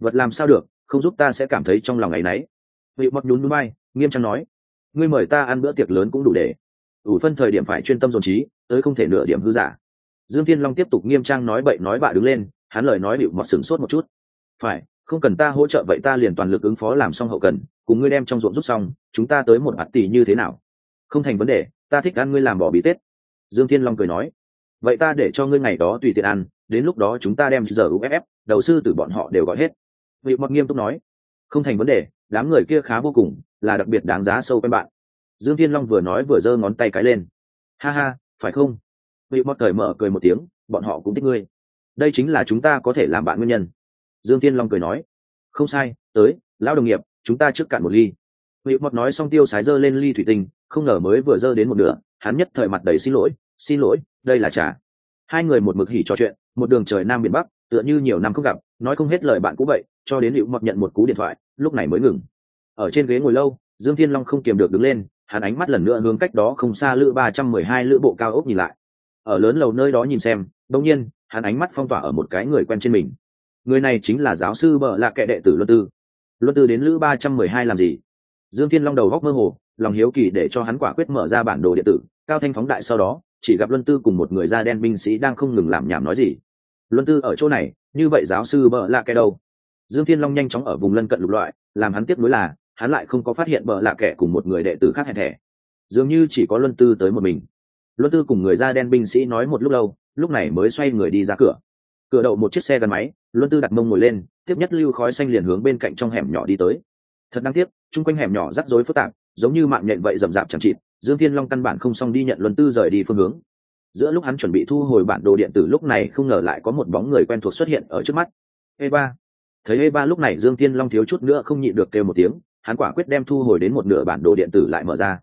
Vật làm sao được không giúp ta sẽ cảm thấy trong lòng ấy nấy. náy vị mọt nhún núi vai, nghiêm trang nói ngươi mời ta ăn bữa tiệc lớn cũng đủ để. Ủ phân thời điểm phải chuyên tâm dồn trí, tới không thể nửa điểm hư giả. Dương tiên long tiếp tục nghiêm trang nói bậy nói bạ đứng lên, hắn lời nói bịu mọt sửng sốt một chút. Phải, không cần ta hỗ trợ vậy ta liền toàn lực ứng phó làm xong hậu cần, cùng ngươi đem trong ruộng rút xong, chúng ta tới một mặt tỷ như thế nào? Không thành vấn đề, ta thích ăn ngươi làm bỏ bí tết. Dương thiên long cười nói. Vậy ta để cho ngươi ngày đó tùy tiện ăn, đến lúc đó chúng ta đem giờ uff đầu sư từ bọn họ đều gọi hết. Vị mọt nghiêm túc nói. Không thành vấn đề đám người kia khá vô cùng, là đặc biệt đáng giá sâu quen bạn. Dương thiên long vừa nói vừa giơ ngón tay cái lên. Ha ha, phải không? Vị mọt cởi mở cười một tiếng, bọn họ cũng thích ngươi. Đây chính là chúng ta có thể làm bạn nguyên nhân. Dương thiên long cười nói. Không sai, tới, lão đồng nghiệp, chúng ta trước cạn một ly. Vị mọt nói xong tiêu sái dơ lên ly thủy tinh, không ngờ mới vừa dơ đến một nửa, hắn nhất thời mặt đầy xin lỗi xin lỗi, đây là trà. Hai người một mực hỉ trò chuyện, một đường trời nam biển bắc, tựa như nhiều năm không gặp, nói không hết lời bạn cũng vậy cho đến hữu mọt nhận một cú điện thoại, lúc này mới ngừng. Ở trên ghế ngồi lâu, dương thiên long không kiềm được đứng lên, hắn ánh mắt lần nữa hướng cách đó không xa lữ ba trăm mười hai lữ bộ cao ốc nhìn lại. Ở lớn lầu nơi đó nhìn xem, đông nhiên, hắn ánh mắt phong tỏa ở một cái người quen trên mình. Người này chính là giáo sư bợ lạ kệ đệ tử luân tư. Luân tư đến lữ ba trăm mười hai làm gì? Dương thiên long đầu góc mơ hồ, lòng hiếu kỳ để cho hắn quả quyết mở ra bản đồ điện tử, cao thanh phóng đại sau đó, chỉ gặp luân tư cùng một người da đen binh sĩ đang không ngừng làm nhảm nói gì. Luân tư ở chỗ này, như vậy giáo sư bợ lạ kệ đâu? Dương thiên long nhanh chóng ở vùng lân cận lục loại, làm hắn tiếp nối là, hắn lại không có phát hiện bợ lạ kệ cùng một người đệ tử khác hẹn thẻ. Dường như chỉ có luân tư tới một mình. Luân tư cùng người da đen binh sĩ nói một lúc lâu, lúc này mới xoay người đi ra cửa. Cửa đậu một chiếc xe gắn máy, luân tư đặt mông ngồi lên, tiếp nhất lưu khói xanh liền hướng bên cạnh trong hẻm nhỏ đi tới. Thật đáng tiếc, chung quanh hẻm nhỏ rắc rối phức tạp, giống như mạng nhện vậy rậm rạp chẳng chịt, dương thiên long căn bản không xong đi nhận luân tư rời đi phương hướng. Giữa lúc hắn chuẩn bị thu hồi bản đồ điện tử, lúc này không ngờ lại có một bóng người quen thuộc xuất hiện ở trước mắt. Ê ba thấy Eva ba lúc này dương thiên long thiếu chút nữa không nhịn được kêu một tiếng hắn quả quyết đem thu hồi đến một nửa bản đồ điện tử lại mở ra.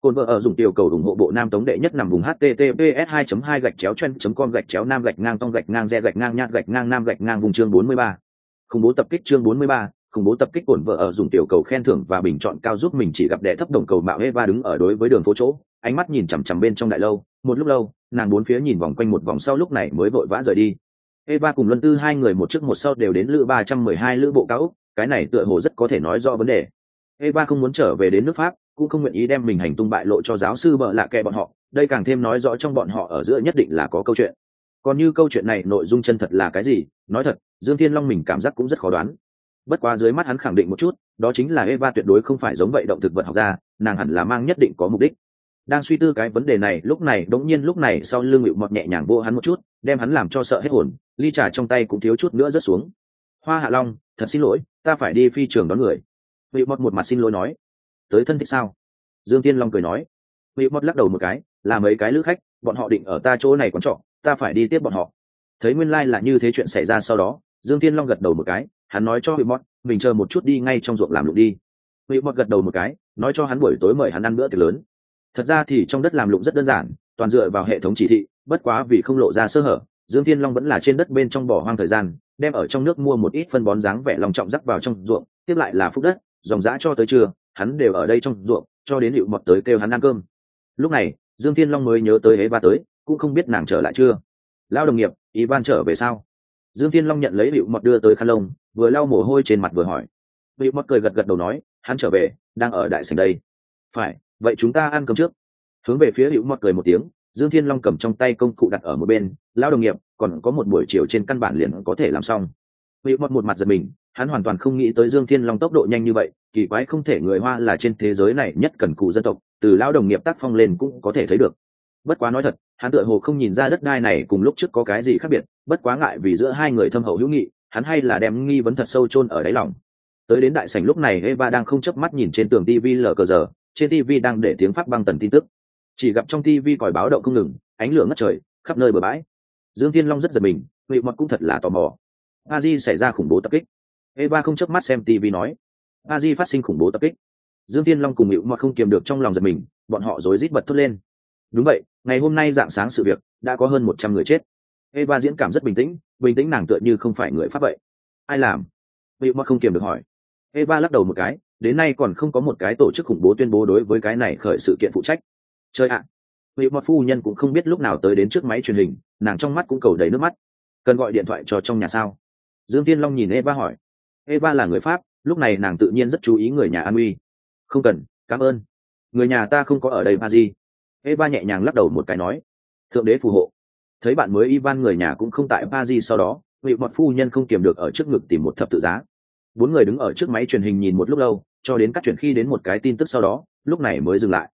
Cồn vợ ở dùng tiểu cầu ủng hộ bộ nam tống đệ nhất nằm vùng https 2 2 gạch chéo chen com gạch chéo nam gạch ngang tông gạch ngang re gạch ngang nhát gạch ngang nam gạch ngang vùng chương 43. khủng bố tập kích chương 43, khủng bố tập kích cồn vợ ở dùng tiểu cầu khen thưởng và bình chọn cao giúp mình chỉ gặp đệ thấp đồng cầu mạo Eva đứng ở đối với đường phố chỗ ánh mắt nhìn chằm chằm bên trong đại lâu. Một lúc lâu nàng bốn phía nhìn vòng quanh một vòng sau lúc này mới vội vã rời đi. Eva cùng Luân Tư hai người một trước một sau đều đến lữ 312 lữ bộ cao cái này tựa hồ rất có thể nói rõ vấn đề. Eva không muốn trở về đến nước Pháp, cũng không nguyện ý đem mình hành tung bại lộ cho giáo sư bợ lạ kệ bọn họ, đây càng thêm nói rõ trong bọn họ ở giữa nhất định là có câu chuyện. Còn như câu chuyện này nội dung chân thật là cái gì, nói thật, Dương Thiên Long mình cảm giác cũng rất khó đoán. Bất quá dưới mắt hắn khẳng định một chút, đó chính là Eva tuyệt đối không phải giống vậy động thực vật học ra, nàng hẳn là mang nhất định có mục đích. Đang suy tư cái vấn đề này, lúc này đống nhiên lúc này sau lưng ngự Mọt nhẹ nhàng vô hắn một chút, đem hắn làm cho sợ hết hồn, ly trà trong tay cũng thiếu chút nữa rớt xuống. Hoa Hạ Long, thật xin lỗi, ta phải đi phi trường đón người. ngự Mọt một mặt xin lỗi nói, tới thân thích sao? Dương Tiên Long cười nói, ngự Mọt lắc đầu một cái, là mấy cái lữ khách, bọn họ định ở ta chỗ này quán trọ, ta phải đi tiếp bọn họ. Thấy nguyên lai like là như thế chuyện xảy ra sau đó, Dương Tiên Long gật đầu một cái, hắn nói cho ngự Mọt, mình chờ một chút đi ngay trong ruộng làm lụng đi. ngự Mọt gật đầu một cái, nói cho hắn buổi tối mời hắn ăn bữa tiệc lớn thật ra thì trong đất làm lụng rất đơn giản, toàn dựa vào hệ thống chỉ thị, bất quá vì không lộ ra sơ hở, dương thiên long vẫn là trên đất bên trong bỏ hoang thời gian, đem ở trong nước mua một ít phân bón dáng vẻ lòng trọng rắc vào trong ruộng, tiếp lại là phúc đất, dòng dã cho tới trưa, hắn đều ở đây trong ruộng, cho đến hiệu mọt tới kêu hắn ăn cơm. Lúc này, dương thiên long mới nhớ tới hế ba tới, cũng không biết nàng trở lại chưa. Lao đồng nghiệp, ivan trở về sao? Dương thiên long nhận lấy hiệu mọt đưa tới khăn lông, vừa lau mồ hôi trên mặt vừa hỏi. Hiệu mọt cười gật gật đầu nói, hắn trở về, đang ở đại sành đây. Phải vậy chúng ta ăn cơm trước. Hướng về phía hữu mọt cười một tiếng, dương thiên long cầm trong tay công cụ đặt ở một bên lao đồng nghiệp, còn có một buổi chiều trên căn bản liền có thể làm xong. Hữu mọt một mặt giật mình, hắn hoàn toàn không nghĩ tới dương thiên long tốc độ nhanh như vậy, kỳ quái không thể người hoa là trên thế giới này nhất cần cụ dân tộc, từ lao đồng nghiệp tác phong lên cũng có thể thấy được. Bất quá nói thật, hắn tựa hồ không nhìn ra đất đai này cùng lúc trước có cái gì khác biệt, bất quá ngại vì giữa hai người thâm hậu hữu nghị, hắn hay là đem nghi vấn thật sâu chôn ở đáy lòng. Tới đến đại sảnh lúc này, eva đang không chớp mắt nhìn trên tường tv lờ cờ giờ trên tv đang để tiếng pháp băng tần tin tức. Chỉ gặp trong tv còi báo động không ngừng, ánh lửa ngất trời, khắp nơi bờ bãi. Dương thiên long rất giật mình vị mật cũng thật là tò mò. A di xảy ra khủng bố tập kích. Eva không chớp mắt xem tv nói. A di phát sinh khủng bố tập kích. Dương thiên long cùng hữu mật không kiềm được trong lòng giật mình, bọn họ rối rít bật thốt lên. Đúng vậy, ngày hôm nay dạng sáng sự việc, đã có hơn một trăm người chết. Eva diễn cảm rất bình tĩnh bình tĩnh nàng tựa như không phải người pháp vậy. Ai làm? Hữu mật không kiềm được hỏi. Eva lắc đầu một cái đến nay còn không có một cái tổ chức khủng bố tuyên bố đối với cái này khởi sự kiện phụ trách. Chơi ạ vị mật phu nhân cũng không biết lúc nào tới đến trước máy truyền hình, nàng trong mắt cũng cầu đầy nước mắt. Cần gọi điện thoại cho trong nhà sao? Dương tiên long nhìn eva hỏi. Eva là người pháp, lúc này nàng tự nhiên rất chú ý người nhà an uy. Không cần, cảm ơn. Người nhà ta không có ở đây ba gì. Eva nhẹ nhàng lắc đầu một cái nói. Thượng đế phù hộ. Thấy bạn mới ivan người nhà cũng không tại ba di sau đó vị mọt phu nhân không kiềm được ở trước ngực tìm một thập tự giá. Bốn người đứng ở trước máy truyền hình nhìn một lúc lâu cho đến cắt chuyển khi đến một cái tin tức sau đó, lúc này mới dừng lại.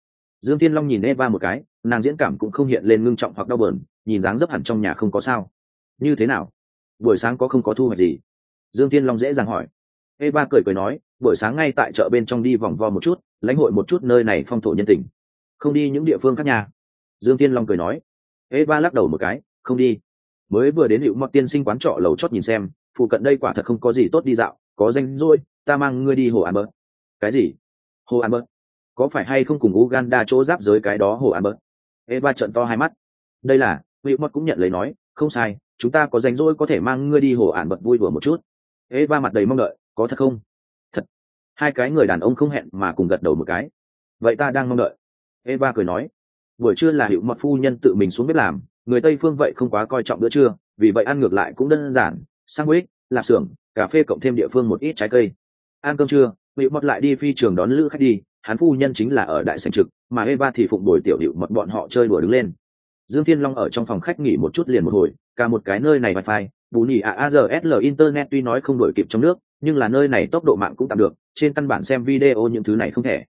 Dương tiên long nhìn eva một cái, nàng diễn cảm cũng không hiện lên ngưng trọng hoặc đau bờn nhìn dáng dấp hẳn trong nhà không có sao. Như thế nào? Buổi sáng có không có thu hoạch gì? Dương tiên long dễ dàng hỏi. Eva cười cười nói, buổi sáng ngay tại chợ bên trong đi vòng vo một chút, lãnh hội một chút nơi này phong thổ nhân tình. Không đi những địa phương khác nhà dương tiên long cười nói. Eva lắc đầu một cái, không đi. Mới vừa đến hiệu mọc tiên sinh quán trọ lầu chót nhìn xem, phụ cận đây quả thật không có gì tốt đi dạo, có danh rồi ta mang ngươi đi hồ ăn bớt cái gì? Hồ an bớt có phải hay không cùng uganda chỗ giáp giới cái đó hồ an bớt eva trận to hai mắt. Đây là vị mất cũng nhận lấy nói, không sai, chúng ta có danh rỗi có thể mang ngươi đi hồ an bớt vui đùa một chút. Eva mặt đầy mong đợi, có thật không? Thật. Hai cái người đàn ông không hẹn mà cùng gật đầu một cái. Vậy ta đang mong đợi. Eva cười nói. Buổi trưa là hiệu mật phu nhân tự mình xuống bếp làm, người tây phương vậy không quá coi trọng bữa trưa, vì vậy ăn ngược lại cũng đơn giản. Sandwich, lạp xưởng, cà phê cộng thêm địa phương một ít trái cây. Ăn cơm trưa bị mọt lại đi phi trường đón lữ khách đi, hắn phu nhân chính là ở đại sành trực, mà eva thì phụng bồi tiểu hiệu mật bọn họ chơi đùa đứng lên. Dương thiên long ở trong phòng khách nghỉ một chút liền một hồi, cả một cái nơi này wifi, bù nhì aazsl internet tuy nói không đổi kịp trong nước, nhưng là nơi này tốc độ mạng cũng tạm được, trên căn bản xem video những thứ này không thể.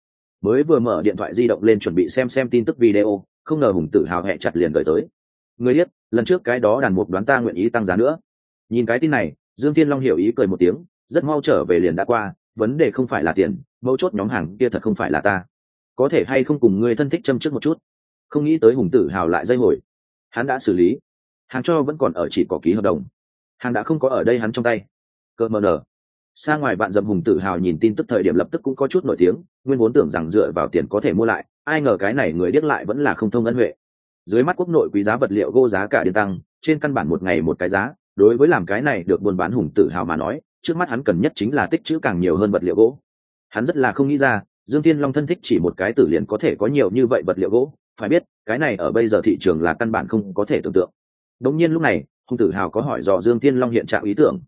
Mới vừa mở điện thoại di động lên chuẩn bị xem xem tin tức video, không ngờ hùng tự hào hẹ chặt liền gửi tới. Người biết, lần trước cái đó đàn mục đoán ta nguyện ý tăng giá nữa. Nhìn cái tin này, dương thiên long hiểu ý cười một tiếng, rất mau trở về liền đã qua vấn đề không phải là tiền, mấu chốt nhóm hàng kia thật không phải là ta. Có thể hay không cùng người thân thích châm trước một chút? Không nghĩ tới hùng tử hào lại dây hồi. Hắn đã xử lý. Hàng cho vẫn còn ở chỉ có ký hợp đồng. Hàng đã không có ở đây hắn trong tay. Cơ mờ nở. Xa ngoài bạn dầm hùng tử hào nhìn tin tức thời điểm lập tức cũng có chút nổi tiếng, nguyên vốn tưởng rằng dựa vào tiền có thể mua lại, ai ngờ cái này người điếc lại vẫn là không thông ân huệ. Dưới mắt quốc nội quý giá vật liệu gỗ giá cả điên tăng, trên căn bản một ngày một cái giá, đối với làm cái này được buôn bán hùng tử hào mà nói trước mắt hắn cần nhất chính là tích trữ càng nhiều hơn vật liệu gỗ. Hắn rất là không nghĩ ra, dương thiên long thân thích chỉ một cái tử liền có thể có nhiều như vậy vật liệu gỗ. Phải biết, cái này ở bây giờ thị trường là căn bản không có thể tưởng tượng. Đống nhiên lúc này, hùng tử hào có hỏi dò dương thiên long hiện trạng ý tưởng.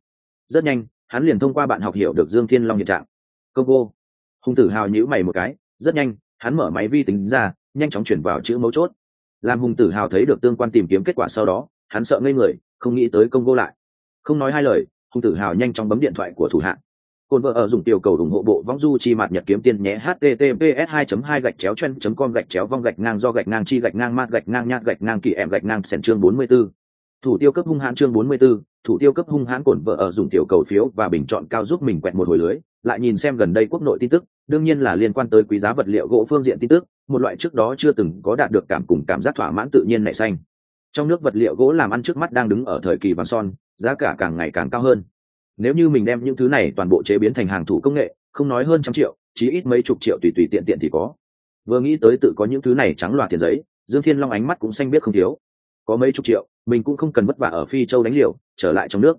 Rất nhanh, hắn liền thông qua bạn học hiểu được dương thiên long hiện trạng. Công cô hùng tử hào nhữ mày một cái, rất nhanh, hắn mở máy vi tính ra, nhanh chóng chuyển vào chữ mấu chốt. Làm hùng tử hào thấy được tương quan tìm kiếm kết quả sau đó, hắn sợ ngây người, không nghĩ tới công vô lại. Không nói hai lời hùng tử hào nhanh chóng bấm điện thoại của thủ hạng cồn vợ ở dùng tiểu cầu ủng hộ bộ vong du chi mạt nhật kiếm tiên nhé https 2 2 gạch chéo chen com gạch chéo vong gạch ngang do gạch ngang chi gạch ngang mát gạch ngang nhát gạch ngang kỳ em gạch ngang sẻn chương 44. thủ tiêu cấp hung hãn chương 44, thủ tiêu cấp hung hãn cồn vợ ở dùng tiểu cầu phiếu và bình chọn cao giúp mình quẹt một hồi lưới lại nhìn xem gần đây quốc nội tin tức đương nhiên là liên quan tới quý giá vật liệu gỗ phương diện tin tức một loại trước đó chưa từng có đạt được cảm cùng cảm giác thỏa mãn tự nhiên nảy xanh trong nước vật liệu gỗ làm ăn trước mắt đang đứng ở thời kỳ vàng son giá cả càng ngày càng cao hơn. Nếu như mình đem những thứ này toàn bộ chế biến thành hàng thủ công nghệ, không nói hơn trăm triệu, chí ít mấy chục triệu tùy tùy tiện tiện thì có. Vừa nghĩ tới tự có những thứ này trắng loạt tiền giấy, dương thiên long ánh mắt cũng xanh biết không thiếu. Có mấy chục triệu, mình cũng không cần vất vả ở phi châu đánh liều, trở lại trong nước.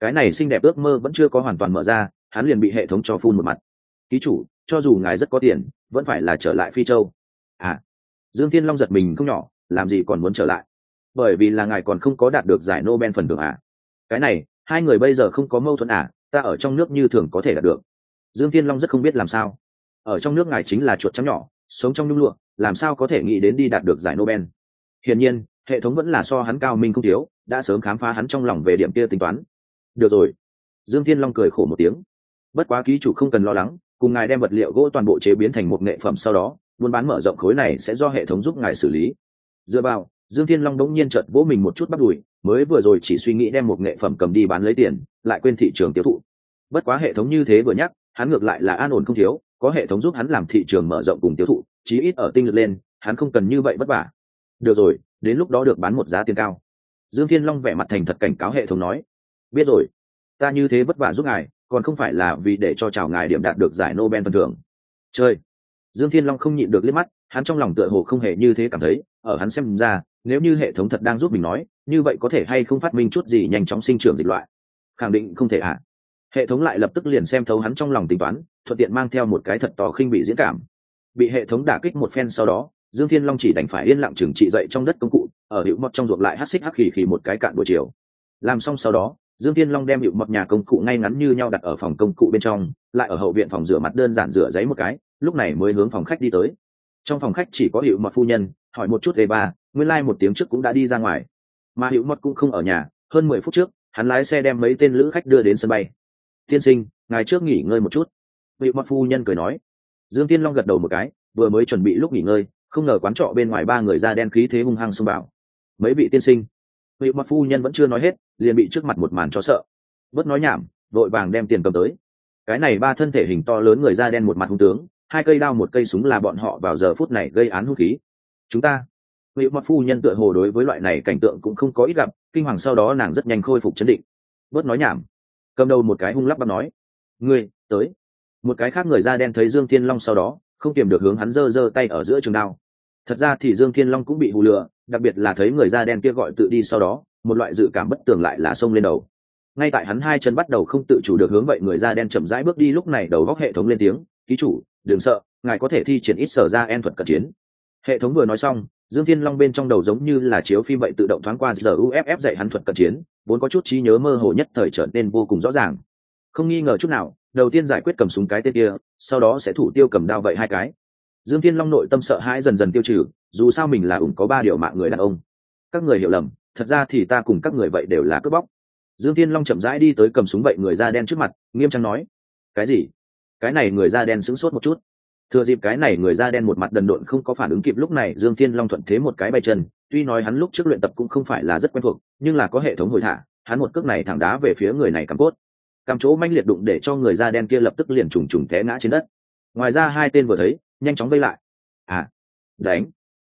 Cái này xinh đẹp ước mơ vẫn chưa có hoàn toàn mở ra, hắn liền bị hệ thống cho phun một mặt. Ký chủ, cho dù ngài rất có tiền, vẫn phải là trở lại phi châu. À. Dương thiên long giật mình không nhỏ, làm gì còn muốn trở lại? Bởi vì là ngài còn không có đạt được giải nobel phần thưởng à? Cái này, hai người bây giờ không có mâu thuẫn à ta ở trong nước như thường có thể đạt được. Dương thiên long rất không biết làm sao. Ở trong nước ngài chính là chuột trắng nhỏ, sống trong nhung lụa, làm sao có thể nghĩ đến đi đạt được giải nobel? Hiển nhiên, hệ thống vẫn là so hắn cao minh không thiếu, đã sớm khám phá hắn trong lòng về điểm kia tính toán. Được rồi. Dương thiên long cười khổ một tiếng. Bất quá ký chủ không cần lo lắng, cùng ngài đem vật liệu gỗ toàn bộ chế biến thành một nghệ phẩm sau đó, buôn bán mở rộng khối này sẽ do hệ thống giúp ngài xử lý. Dựa vào dương thiên long đống nhiên chợt vỗ mình một chút bắt đùi, mới vừa rồi chỉ suy nghĩ đem một nghệ phẩm cầm đi bán lấy tiền, lại quên thị trường tiêu thụ. Bất quá hệ thống như thế vừa nhắc, hắn ngược lại là an ổn không thiếu, có hệ thống giúp hắn làm thị trường mở rộng cùng tiêu thụ, chí ít ở tinh lực lên, hắn không cần như vậy vất vả. Được rồi, đến lúc đó được bán một giá tiền cao. Dương thiên long vẻ mặt thành thật cảnh cáo hệ thống nói, biết rồi, ta như thế vất vả giúp ngài, còn không phải là vì để cho chào ngài điểm đạt được giải nobel phần thưởng. Chơi. Dương thiên long không nhịn được liếc mắt, hắn trong lòng tựa hồ không hề như thế cảm thấy, ở hắn xem ra nếu như hệ thống thật đang giúp mình nói, như vậy có thể hay không phát minh chút gì nhanh chóng sinh trưởng dịch loại? Khẳng định không thể ạ. À. hệ thống lại lập tức liền xem thấu hắn trong lòng tính toán, thuận tiện mang theo một cái thật tò khinh bị diễn cảm. Bị hệ thống đả kích một phen sau đó, dương thiên long chỉ đành phải yên lặng trừng trị dậy trong đất công cụ, ở hiệu mọt trong ruột lại hát xích hắc khỉ khỉ một cái cạn buổi chiều. Làm xong sau đó, dương thiên long đem hiệu mọt nhà công cụ ngay ngắn như nhau đặt ở phòng công cụ bên trong, lại ở hậu viện phòng rửa mặt đơn giản rửa giấy một cái, lúc này mới hướng phòng khách đi tới trong phòng khách chỉ có hiệu mật phu nhân, hỏi một chút về bà nguyên lai、like、một tiếng trước cũng đã đi ra ngoài. Mà hiệu mật cũng không ở nhà, hơn mười phút trước, hắn lái xe đem mấy tên lữ khách đưa đến sân bay. Tiên sinh, ngài trước nghỉ ngơi một chút. Hiệu mật phu nhân cười nói. Dương tiên long gật đầu một cái, vừa mới chuẩn bị lúc nghỉ ngơi, không ngờ quán trọ bên ngoài ba người da đen khí thế hung hăng xông vào. Mấy vị tiên sinh hiệu mọt phu nhân vẫn chưa nói hết, liền bị trước mặt một màn cho sợ. Bớt nói nhảm, vội vàng đem tiền cầm tới. Cái này ba thân thể hình to lớn người da đen một mặt hung tướng hai cây đao một cây súng là bọn họ vào giờ phút này gây án hung khí. Chúng ta vị mọt phu nhân tựa hồ đối với loại này cảnh tượng cũng không có ít gặp, kinh hoàng sau đó nàng rất nhanh khôi phục chấn định. Bớt nói nhảm. Cầm đầu một cái hung lắp bắp nói, ngươi, tới. Một cái khác người da đen thấy dương thiên long sau đó, không kiềm được hướng hắn giơ giơ tay ở giữa trường đao. Thật ra thì dương thiên long cũng bị hù lừa, đặc biệt là thấy người da đen kia gọi tự đi sau đó, một loại dự cảm bất tường lại là xông lên đầu. Ngay tại hắn hai chân bắt đầu không tự chủ được hướng vậy, người da đen chậm rãi bước đi, lúc này đầu góc hệ thống lên tiếng ký chủ, đừng sợ, ngài có thể thi triển ít sở ra en thuật cận chiến. Hệ thống vừa nói xong, dương thiên long bên trong đầu giống như là chiếu phim vậy tự động thoáng qua giờ uff dạy hắn thuật cận chiến, vốn có chút trí nhớ mơ hồ nhất thời trở nên vô cùng rõ ràng. Không nghi ngờ chút nào, đầu tiên giải quyết cầm súng cái tên kia, sau đó sẽ thủ tiêu cầm đao vậy hai cái. Dương thiên long nội tâm sợ hãi dần dần tiêu trừ, dù sao mình là ủng có ba điều mạng người đàn ông. Các người hiểu lầm, thật ra thì ta cùng các người vậy đều là cướp bóc. Dương thiên long chậm rãi đi tới cầm súng vậy người da đen trước mặt, nghiêm trang nói, cái gì? Cái này người da đen sững sốt một chút. Thừa dịp cái này người da đen một mặt đần độn không có phản ứng kịp lúc này, dương thiên long thuận thế một cái bay chân. Tuy nói hắn lúc trước luyện tập cũng không phải là rất quen thuộc, nhưng là có hệ thống hồi thả, hắn một cước này thẳng đá về phía người này cắm cốt. Cắm chỗ manh liệt đụng để cho người da đen kia lập tức liền trùng trùng té ngã trên đất. Ngoài ra hai tên vừa thấy, nhanh chóng vây lại. À đánh.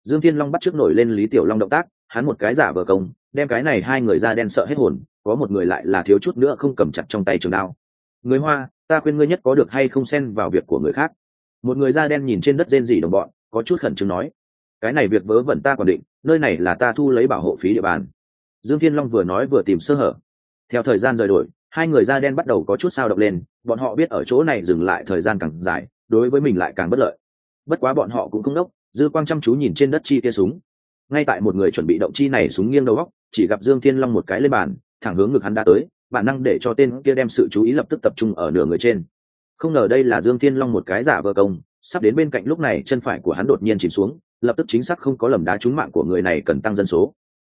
Dương thiên long bắt trước nổi lên lý tiểu long động tác, hắn một cái giả vờ công, đem cái này hai người da đen sợ hết hồn, có một người lại là thiếu chút nữa không cầm chặt trong tay trường đao người hoa, ta khuyên ngươi nhất có được hay không xen vào việc của người khác. Một người da đen nhìn trên đất rên rỉ đồng bọn, có chút khẩn trương nói. Cái này việc vớ vẩn ta còn định, nơi này là ta thu lấy bảo hộ phí địa bàn. Dương thiên long vừa nói vừa tìm sơ hở. Theo thời gian rời đổi, hai người da đen bắt đầu có chút sao động lên, bọn họ biết ở chỗ này dừng lại thời gian càng dài, đối với mình lại càng bất lợi. Bất quá bọn họ cũng không đốc, dư quang chăm chú nhìn trên đất chi kia súng. Ngay tại một người chuẩn bị động chi này súng nghiêng đầu góc, chỉ gặp dương thiên long một cái lên bàn, thẳng hướng ngực hắn đã tới bản năng để cho tên kia đem sự chú ý lập tức tập trung ở nửa người trên. Không ngờ đây là dương thiên long một cái giả vờ công, sắp đến bên cạnh lúc này chân phải của hắn đột nhiên chìm xuống, lập tức chính xác không có lầm đá trúng mạng của người này cần tăng dân số.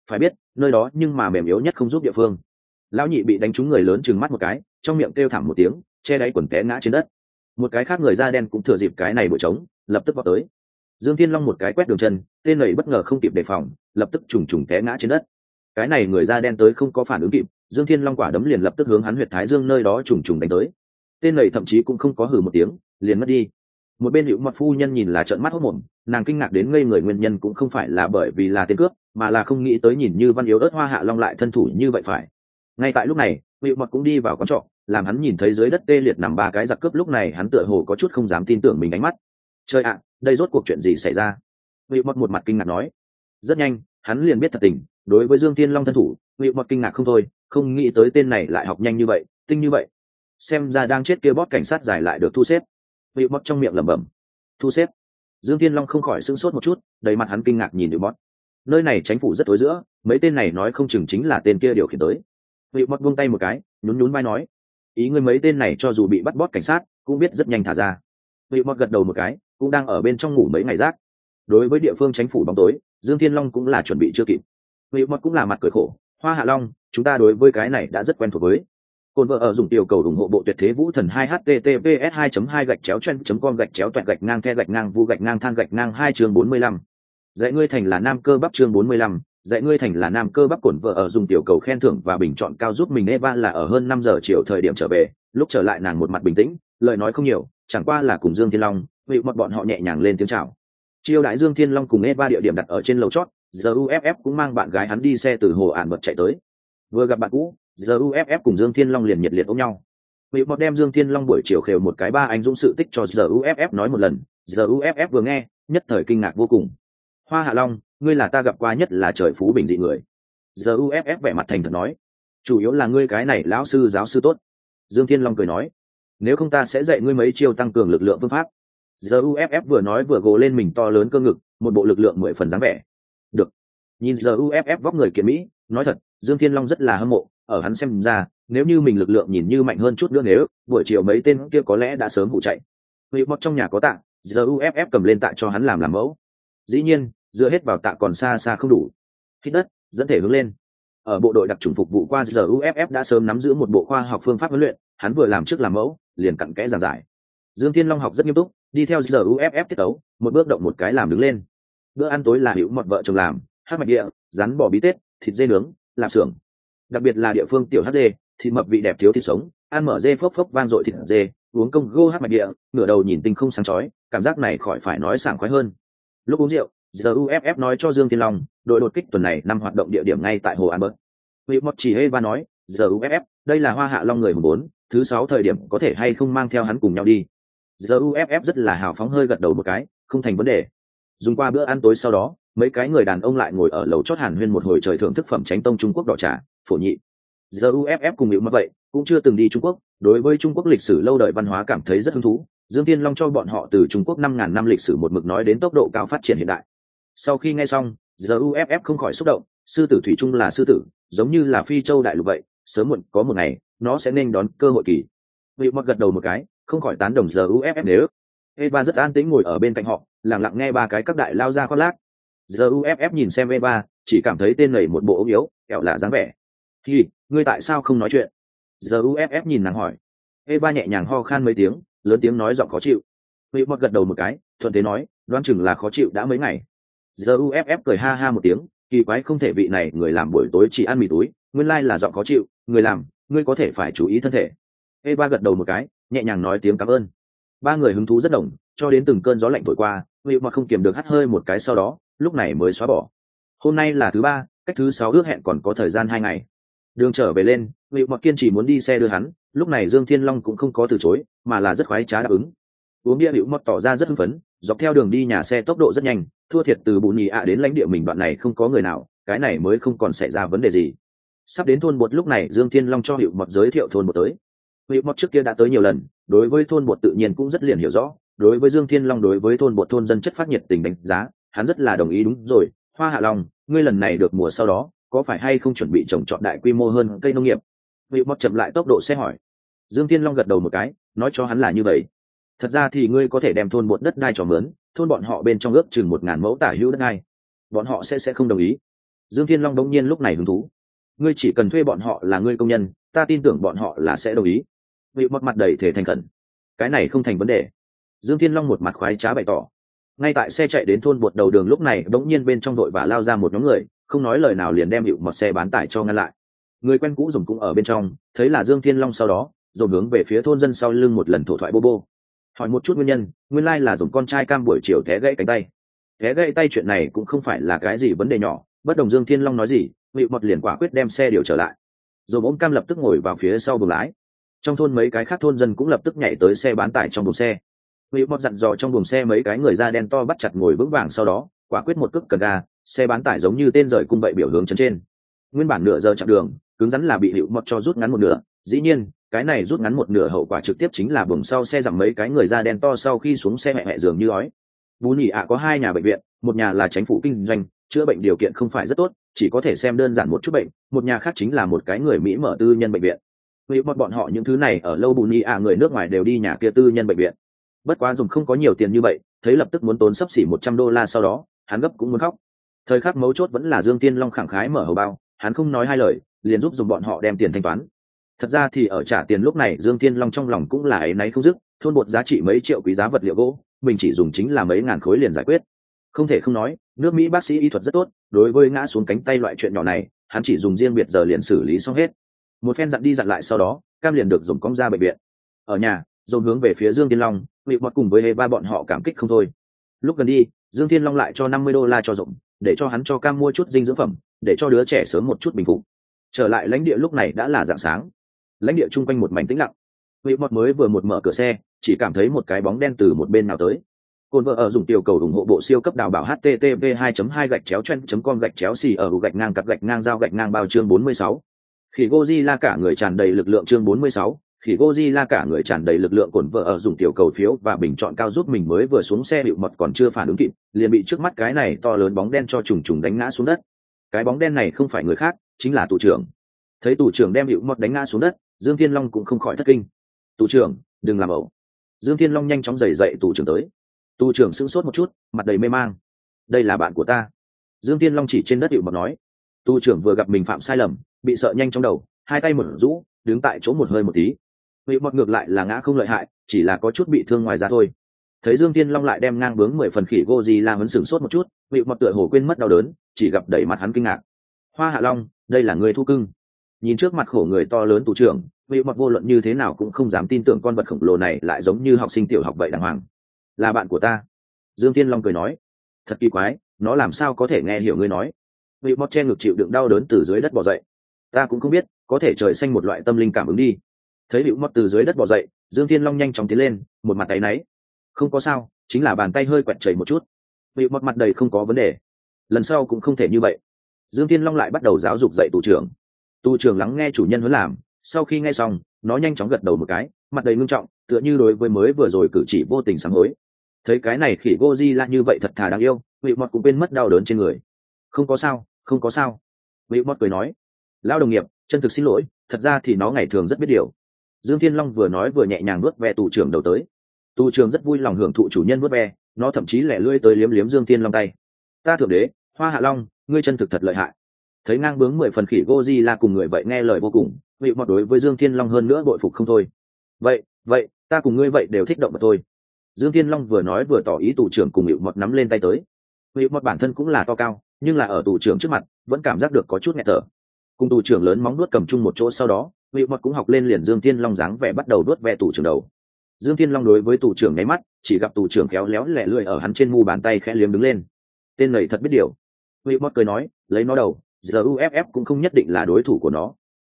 Phải biết, nơi đó nhưng mà mềm yếu nhất không giúp địa phương. Lão nhị bị đánh trúng người lớn chừng mắt một cái, trong miệng kêu thảm một tiếng, che đáy quần té ngã trên đất. Một cái khác người da đen cũng thừa dịp cái này bụi trống, lập tức vào tới. Dương thiên long một cái quét đường chân, tên này bất ngờ không kịp đề phòng, lập tức trùng trùng té ngã trên đất. Cái này người da đen tới không có phản ứng kịp dương thiên long quả đấm liền lập tức hướng hắn huyệt thái dương nơi đó trùng trùng đánh tới. Tên nầy thậm chí cũng không có hử một tiếng, liền mất đi. Một bên hữu mặt phu nhân nhìn là trợn mắt hốt mồm, nàng kinh ngạc đến ngây người nguyên nhân cũng không phải là bởi vì là tên cướp, mà là không nghĩ tới nhìn như văn yếu ớt hoa hạ long lại thân thủ như vậy phải. Ngay tại lúc này, hữu mặt cũng đi vào con trọ, làm hắn nhìn thấy dưới đất tê liệt nằm ba cái giặc cướp, lúc này hắn tựa hồ có chút không dám tin tưởng mình đánh mắt. Chơi ạ, đây rốt cuộc chuyện gì xảy ra? Hữu mặt một mặt kinh ngạc nói. Rất nhanh, hắn liền biết thật tình, đối với dương thiên long thân thủ, hữu mặt kinh ngạc không thôi không nghĩ tới tên này lại học nhanh như vậy, tinh như vậy. Xem ra đang chết kia bóp cảnh sát giải lại được thu xếp. Bị bóp trong miệng lẩm bẩm. Thu xếp? Dương thiên long không khỏi sưng sốt một chút, đầy mặt hắn kinh ngạc nhìn bị bóp. Nơi này tránh phủ rất tối giữa, mấy tên này nói không chừng chính là tên kia điều khiển tới. Bị bóp buông tay một cái, nhún nhún vai nói, ý ngươi mấy tên này cho dù bị bắt bóp cảnh sát, cũng biết rất nhanh thả ra. Bị bóp gật đầu một cái, cũng đang ở bên trong ngủ mấy ngày rác. Đối với địa phương tránh phủ bóng tối, dương thiên long cũng là chuẩn bị chưa kịp. Vị mật cũng là mặt cười khổ hoa hạ long chúng ta đối với cái này đã rất quen thuộc với cồn vợ ở dùng tiểu cầu ủng hộ bộ tuyệt thế vũ thần 2 https 2 2 gạch chéo chen com gạch chéo toẹt gạch ngang the gạch ngang vu gạch ngang than gạch ngang hai chương 45. dạy ngươi thành là nam cơ bắp chương 45, dạy ngươi thành là nam cơ bắp cổn vợ ở dùng tiểu cầu khen thưởng và bình chọn cao giúp mình Eva là ở hơn 5 giờ chiều thời điểm trở về, lúc trở lại nàng một mặt bình tĩnh, lời nói không nhiều, chẳng qua là cùng Dương Thiên Long, vị một bọn họ nhẹ nhàng lên tiếng chào. Chiêu đại Dương Thiên Long cùng Eva địa điểm đặt ở trên lầu chót, giờ UFF cũng mang bạn gái hắn đi xe từ hồ ản bật chạy tới. Vừa gặp bạn cũ, giờ uff cùng dương thiên long liền nhiệt liệt ôm nhau. Mỹ bọt đem dương thiên long buổi chiều khều một cái ba anh dũng sự tích cho giờ uff nói một lần. Giờ uff vừa nghe nhất thời kinh ngạc vô cùng. Hoa hạ long ngươi là ta gặp qua nhất là trời phú bình dị người. Giờ uff vẻ mặt thành thật nói. Chủ yếu là ngươi cái này lão sư giáo sư tốt. Dương thiên long cười nói. Nếu không ta sẽ dạy ngươi mấy chiêu tăng cường lực lượng phương pháp giờ uff vừa nói vừa gồ lên mình to lớn cơ ngực, một bộ lực lượng mười phần dáng vẻ. Được. Nhìn giờ uff vóc người kiện mỹ, nói thật, dương thiên long rất là hâm mộ, ở hắn xem ra, nếu như mình lực lượng nhìn như mạnh hơn chút nữa nếu, buổi chiều mấy tên kia có lẽ đã sớm vụ chạy. Vì bọt trong nhà có tạ giờ uff cầm lên tạ cho hắn làm làm mẫu. Dĩ nhiên, dựa hết vào tạ còn xa xa không đủ. Hít đất, dẫn thể hướng lên. Ở bộ đội đặc trùng phục vụ qua giờ uff đã sớm nắm giữ một bộ khoa học phương pháp huấn luyện, hắn vừa làm trước làm mẫu, liền cặn kẽ giảng giải dương thiên long học rất nghiêm túc đi theo giờ uff tiết tấu một bước động một cái làm đứng lên. Bữa ăn tối là hữu một vợ chồng làm hát mạch địa rắn bò bí tết thịt dê nướng làm xưởng. Đặc biệt là địa phương tiểu hát dê, thịt mập vị đẹp thiếu thịt sống ăn mở dê phốc phốc van dội thịt dê uống công gô hát mạch địa ngửa đầu nhìn tinh không sáng chói cảm giác này khỏi phải nói sảng khoái hơn. Lúc uống rượu giờ uff nói cho dương thiên long đội đột kích tuần này năm hoạt động địa điểm ngay tại hồ albert vị mọt chỉ hê và nói giờ uff đây là hoa hạ long người hùng bốn thứ sáu thời điểm có thể hay không mang theo hắn cùng nhau đi giờ uff rất là hào phóng hơi gật đầu một cái, không thành vấn đề. Dùng qua bữa ăn tối sau đó, mấy cái người đàn ông lại ngồi ở lầu chót hàn huyên một hồi trời thưởng thức phẩm tránh tông trung quốc đỏ trà, phổ nhị. Giờ uff cùng hiệu mà vậy, cũng chưa từng đi trung quốc, đối với trung quốc lịch sử lâu đời văn hóa cảm thấy rất hứng thú. Dương tiên long cho bọn họ từ trung quốc năm ngàn năm lịch sử một mực nói đến tốc độ cao phát triển hiện đại. Sau khi nghe xong giờ uff không khỏi xúc động, sư tử thủy trung là sư tử, giống như là phi châu đại lục vậy, sớm muộn có một ngày, nó sẽ nên đón cơ hội kỳ. Vị mất gật đầu một cái không khỏi tán đồng giờ uff nếu. Eva rất an tĩnh ngồi ở bên cạnh họ, lặng lặng nghe ba cái các đại lao ra khoác lác. Giờ uff nhìn xem eva, chỉ cảm thấy tên này một bộ ốm yếu, kẹo lạ dáng vẻ. Thì ngươi tại sao không nói chuyện? Giờ uff nhìn nàng hỏi. Eva nhẹ nhàng ho khan mấy tiếng, lớn tiếng nói giọng khó chịu. Vị mọt gật đầu một cái, thuận thế nói, đoán chừng là khó chịu đã mấy ngày. Giờ uff cười ha ha một tiếng, kỳ quái không thể vị này người làm buổi tối chỉ ăn mì túi, nguyên lai là giọng khó chịu, người làm, ngươi có thể phải chú ý thân thể. Eva gật đầu một cái nhẹ nhàng nói tiếng cảm ơn. Ba người hứng thú rất đồng, cho đến từng cơn gió lạnh thổi qua vị mà không kiềm được hắt hơi một cái sau đó, lúc này mới xóa bỏ. Hôm nay là thứ ba, cách thứ sáu ước hẹn còn có thời gian hai ngày. Đường trở về lên vị mà kiên chỉ muốn đi xe đưa hắn, lúc này dương thiên long cũng không có từ chối, mà là rất khoái trá đáp ứng. Uống bia hữu mật tỏ ra rất hưng phấn, dọc theo đường đi nhà xe tốc độ rất nhanh, thua thiệt từ bù nhì ạ đến lãnh địa mình đoạn này không có người nào, cái này mới không còn xảy ra vấn đề gì. Sắp đến thôn bột lúc này, dương thiên long cho hiệu mật giới thiệu thôn bột tới. Vị Mộc trước kia đã tới nhiều lần, đối với thôn bột tự nhiên cũng rất liền hiểu rõ, đối với dương thiên long, đối với thôn bột thôn dân chất phát nhiệt tình đánh giá, hắn rất là đồng ý đúng rồi, hoa hạ long, ngươi lần này được mùa sau đó, có phải hay không chuẩn bị trồng trọt đại quy mô hơn cây nông nghiệp? Vị Mộc chậm lại tốc độ xe hỏi. Dương thiên long gật đầu một cái, nói cho hắn là như vậy. Thật ra thì ngươi có thể đem thôn bột đất đai cho mướn thôn bọn họ bên trong ước chừng một ngàn mẫu tả hữu đất đai. Bọn họ sẽ sẽ không đồng ý. Dương thiên long đông nhiên lúc này hứng thú. Ngươi chỉ cần thuê bọn họ là ngươi công nhân, ta tin tưởng bọn họ là sẽ đồng ý bị một mặt đầy thể thành khẩn. Cái này không thành vấn đề. Dương thiên long một mặt khoái trá bày tỏ. Ngay tại xe chạy đến thôn bột đầu đường lúc này, bỗng nhiên bên trong đội và lao ra một nhóm người, không nói lời nào liền đem hiệu một xe bán tải cho ngăn lại. Người quen cũ dùng cũng ở bên trong, thấy là dương thiên long sau đó rồi hướng về phía thôn dân sau lưng một lần thổ thoại bô bô. Hỏi một chút nguyên nhân, nguyên lai là dùng con trai cam buổi chiều té gãy cánh tay. Té gãy tay chuyện này cũng không phải là cái gì vấn đề nhỏ, bất đồng dương thiên long nói gì bị mọt liền quả quyết đem xe điều trở lại. Rồi ôm cam lập tức ngồi vào phía sau buồng lái trong thôn mấy cái khác thôn dân cũng lập tức nhảy tới xe bán tải trong buồng xe. Vị mọt dặn dò trong buồng xe mấy cái người da đen to bắt chặt ngồi vững vàng sau đó, quả quyết một cước cần ga, xe bán tải giống như tên rời cung bậy biểu hướng chân trên. Nguyên bản nửa giờ chặng đường, cứng rắn là bị hiệu mọt cho rút ngắn một nửa, dĩ nhiên, cái này rút ngắn một nửa hậu quả trực tiếp chính là buồng sau xe giảm mấy cái người da đen to sau khi xuống xe mẹ mẹ giường như ói. Bú nhị ạ có hai nhà bệnh viện, một nhà là chính phủ kinh doanh, chữa bệnh điều kiện không phải rất tốt, chỉ có thể xem đơn giản một chút bệnh, một nhà khác chính là một cái người mỹ mở tư nhân bệnh viện vì bọn bọn họ những thứ này ở lâu bù nhị ạ, người nước ngoài đều đi nhà kia tư nhân bệnh viện. Bất quá dùng không có nhiều tiền như vậy, thấy lập tức muốn tốn sấp xỉ một trăm đô la sau đó, hắn gấp cũng muốn khóc. Thời khắc mấu chốt vẫn là dương tiên long khẳng khái mở hầu bao, hắn không nói hai lời, liền giúp dùng bọn họ đem tiền thanh toán. Thật ra thì ở trả tiền lúc này, dương thiên long trong lòng cũng là ấy náy không dứt, thôn bột giá trị mấy triệu quý giá vật liệu gỗ, mình chỉ dùng chính là mấy ngàn khối liền giải quyết. Không thể không nói, nước mỹ bác sĩ y thuật rất tốt, đối với ngã xuống cánh tay loại chuyện nhỏ này, hắn chỉ dùng riêng biệt giờ liền xử lý xong hết một phen dặn đi dặn lại sau đó, cam liền được dùng cong ra bệnh viện. Ở nhà, dồn hướng về phía dương thiên long, bị mọt cùng với hề ba bọn họ cảm kích không thôi. Lúc gần đi, dương thiên long lại cho năm mươi đô la cho rộng, để cho hắn cho cam mua chút dinh dưỡng phẩm, để cho đứa trẻ sớm một chút bình phục. Trở lại lãnh địa lúc này đã là dạng sáng. Lãnh địa chung quanh một mảnh tĩnh lặng. Vị mọt mới vừa một mở cửa xe, chỉ cảm thấy một cái bóng đen từ một bên nào tới. Cồn vợ ở dùng tiểu cầu ủng hộ bộ siêu cấp đào bảo http 2 2 gạch chéo chen com gạch chéo xì ở gạch ngang cặp gạch ngang giao gạch ngang bao chương 46 khi Godzilla cả người tràn đầy lực lượng chương 46, khi Godzilla cả người tràn đầy lực lượng cồn vợ ở dùng tiểu cầu phiếu và bình chọn cao giúp mình mới vừa xuống xe bị mật còn chưa phản ứng kịp liền bị trước mắt cái này to lớn bóng đen cho trùng trùng đánh ngã xuống đất. Cái bóng đen này không phải người khác chính là tù trưởng. Thấy tù trưởng đem hiệu mật đánh ngã xuống đất dương thiên long cũng không khỏi thất kinh. Tù trưởng đừng làm ẩu. Dương thiên long nhanh chóng dày dậy tù trưởng tới. Tù trưởng sững sốt một chút mặt đầy mê mang. Đây là bạn của ta. Dương thiên long chỉ trên đất hiệu mật nói. Tu trưởng vừa gặp mình phạm sai lầm, bị sợ nhanh trong đầu, hai tay một rũ, đứng tại chỗ một hơi một tí. Bị mọt ngược lại là ngã không lợi hại, chỉ là có chút bị thương ngoài ra thôi. Thấy dương thiên long lại đem ngang bướng mười phần khỉ gô gì la hấn sửng sốt một chút bị mọt tựa hồ quên mất đau đớn, chỉ gặp đẩy mặt hắn kinh ngạc. Hoa hạ long, đây là người thu cưng. Nhìn trước mặt khổ người to lớn tù trưởng bị mọt vô luận như thế nào cũng không dám tin tưởng con vật khổng lồ này lại giống như học sinh tiểu học vậy đàng hoàng. Là bạn của ta. Dương thiên long cười nói. Thật kỳ quái, nó làm sao có thể nghe hiểu ngươi nói? Vị mọt che ngực chịu đựng đau đớn từ dưới đất bỏ dậy. Ta cũng không biết, có thể trời xanh một loại tâm linh cảm ứng đi. Thấy vị mọt từ dưới đất bỏ dậy, dương thiên long nhanh chóng tiến lên, một mặt tay náy. Không có sao, chính là bàn tay hơi quẹt chảy một chút. Vị mọt mặt đầy không có vấn đề. Lần sau cũng không thể như vậy. Dương thiên long lại bắt đầu giáo dục dạy tù trưởng. Tù trưởng lắng nghe chủ nhân huấn làm, sau khi nghe xong, nó nhanh chóng gật đầu một cái, mặt đầy ngưng trọng, tựa như đối với mới vừa rồi cử chỉ vô tình sáng hối. Thấy cái này khỉ gô di lại như vậy thật thà đáng yêu, vị mọt cũng quên mất đau đớn trên người. Không có sao không có sao. Vị mọt cười nói lao đồng nghiệp, chân thực xin lỗi, thật ra thì nó ngày thường rất biết điều. Dương thiên long vừa nói vừa nhẹ nhàng nuốt ve tù trưởng đầu tới. Tù trưởng rất vui lòng hưởng thụ chủ nhân nuốt ve, nó thậm chí lẻ lưỡi tới liếm liếm dương thiên long tay. Ta thượng đế, hoa hạ long, ngươi chân thực thật lợi hại. Thấy ngang bướng mười phần khỉ Godzilla cùng người vậy nghe lời vô cùng, vị mọt đối với dương thiên long hơn nữa bội phục không thôi. Vậy vậy, ta cùng ngươi vậy đều thích động mà thôi. Dương thiên long vừa nói vừa tỏ ý tù trưởng cùng hiệu mọt nắm lên tay tới. Hiệu mọt bản thân cũng là to cao nhưng là ở tù trưởng trước mặt, vẫn cảm giác được có chút nghẹt thở. Cùng tù trưởng lớn móng nuốt cầm chung một chỗ sau đó vị mọt cũng học lên liền dương thiên long dáng vẻ bắt đầu đuốt ve tù trưởng đầu. Dương thiên long đối với tù trưởng nháy mắt, chỉ gặp tù trưởng khéo léo lẹ lưỡi ở hắn trên mu bàn tay khẽ liếm đứng lên. Tên này thật biết điều. Vị mọt cười nói, lấy nó đầu giờ uff cũng không nhất định là đối thủ của nó.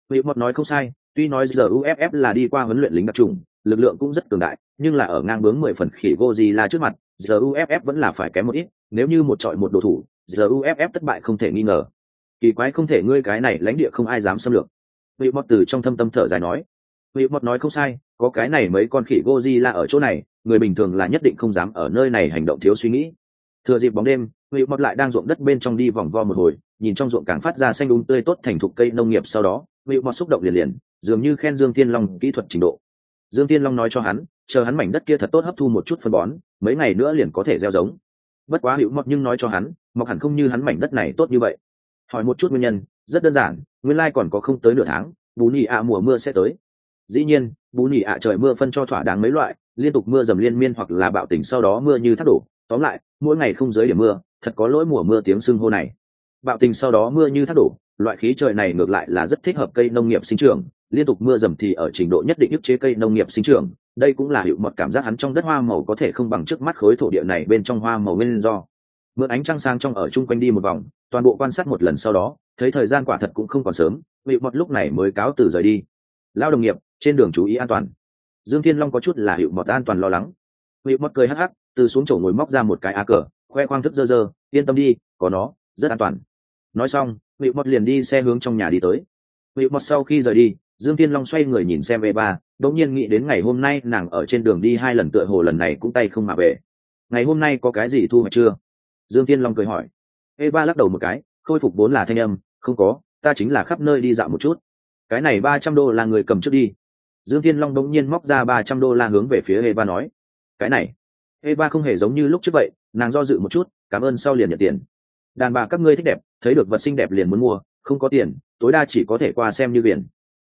Vị mọt nói không sai, tuy nói giờ uff là đi qua huấn luyện lính đặc trùng, lực lượng cũng rất cường đại, nhưng là ở ngang bướng mười phần khỉ Godzilla trước mặt giờ uff vẫn là phải kém một ít nếu như một trọi một đồ thủ giờ uff thất bại không thể nghi ngờ. Kỳ quái không thể ngươi cái này lãnh địa không ai dám xâm lược. Vị mọt từ trong thâm tâm thở dài nói. Vị mọt nói không sai, có cái này mấy con khỉ Godzilla ở chỗ này, người bình thường là nhất định không dám ở nơi này hành động thiếu suy nghĩ. Thừa dịp bóng đêm vị mọt lại đang ruộng đất bên trong đi vòng vo một hồi, nhìn trong ruộng càng phát ra xanh đúng tươi tốt thành thục cây nông nghiệp sau đó vị mọt xúc động liền liền, dường như khen dương thiên long kỹ thuật trình độ. Dương thiên long nói cho hắn, chờ hắn mảnh đất kia thật tốt hấp thu một chút phân bón, mấy ngày nữa liền có thể gieo giống bất quá hữu mọc nhưng nói cho hắn mọc hẳn không như hắn mảnh đất này tốt như vậy. Hỏi một chút nguyên nhân, rất đơn giản, nguyên lai còn có không tới nửa tháng bù nhị ạ mùa mưa sẽ tới. Dĩ nhiên bù nhị ạ trời mưa phân cho thỏa đáng mấy loại, liên tục mưa dầm liên miên hoặc là bạo tỉnh sau đó mưa như thác đổ. Tóm lại, mỗi ngày không giới điểm mưa, thật có lỗi mùa mưa tiếng sưng hô này. Bạo tình sau đó mưa như thác đổ, loại khí trời này ngược lại là rất thích hợp cây nông nghiệp sinh trưởng, liên tục mưa dầm thì ở trình độ nhất định ức chế cây nông nghiệp sinh trưởng đây cũng là hiệu mật cảm giác hắn trong đất hoa màu có thể không bằng trước mắt khối thổ địa này bên trong hoa màu nguyên do. Mượn ánh trăng sang trong ở chung quanh đi một vòng, toàn bộ quan sát một lần sau đó, thấy thời gian quả thật cũng không còn sớm hiệu mật lúc này mới cáo từ rời đi. Lao đồng nghiệp, trên đường chú ý an toàn. Dương thiên long có chút là hiệu mật an toàn lo lắng. Hiệu mật cười hắc hắc, từ xuống chỗ ngồi móc ra một cái á cờ, khoe khoang thức dơ dơ, yên tâm đi, có nó, rất an toàn. Nói xong hiệu mật liền đi xe hướng trong nhà đi tới. Hiệu mật sau khi rời đi dương thiên long xoay người nhìn xem eva, đột nhiên nghĩ đến ngày hôm nay nàng ở trên đường đi hai lần tựa hồ lần này cũng tay không mà về. Ngày hôm nay có cái gì thu hoạch chưa? Dương thiên long cười hỏi. Eva lắc đầu một cái, khôi phục vốn là thanh âm, không có, ta chính là khắp nơi đi dạo một chút. Cái này ba trăm đô là người cầm trước đi. Dương thiên long đột nhiên móc ra ba trăm đô la hướng về phía eva nói. Cái này, eva không hề giống như lúc trước vậy, nàng do dự một chút, cảm ơn sau liền nhận tiền. Đàn bà các ngươi thích đẹp, thấy được vật xinh đẹp liền muốn mua, không có tiền, tối đa chỉ có thể qua xem như biển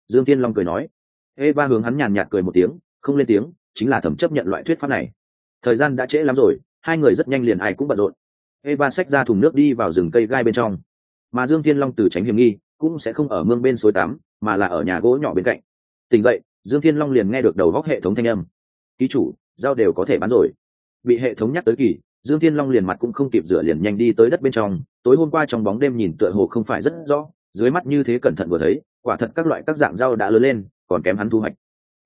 dương thiên long cười nói. Eva hướng hắn nhàn nhạt cười một tiếng, không lên tiếng, chính là thẩm chấp nhận loại thuyết pháp này. Thời gian đã trễ lắm rồi, hai người rất nhanh liền ai cũng bận rộn. Eva xách ra thùng nước đi vào rừng cây gai bên trong. Mà dương thiên long từ tránh hiểm nghi, cũng sẽ không ở mương bên suối tắm, mà là ở nhà gỗ nhỏ bên cạnh. Tỉnh dậy, dương thiên long liền nghe được đầu góc hệ thống thanh âm. Ký chủ dao đều có thể bán rồi. Bị hệ thống nhắc tới kỳ, dương thiên long liền mặt cũng không kịp rửa liền nhanh đi tới đất bên trong. Tối hôm qua trong bóng đêm nhìn tựa hồ không phải rất rõ dưới mắt như thế cẩn thận vừa thấy, quả thật các loại các dạng rau đã lớn lên, còn kém hắn thu hoạch.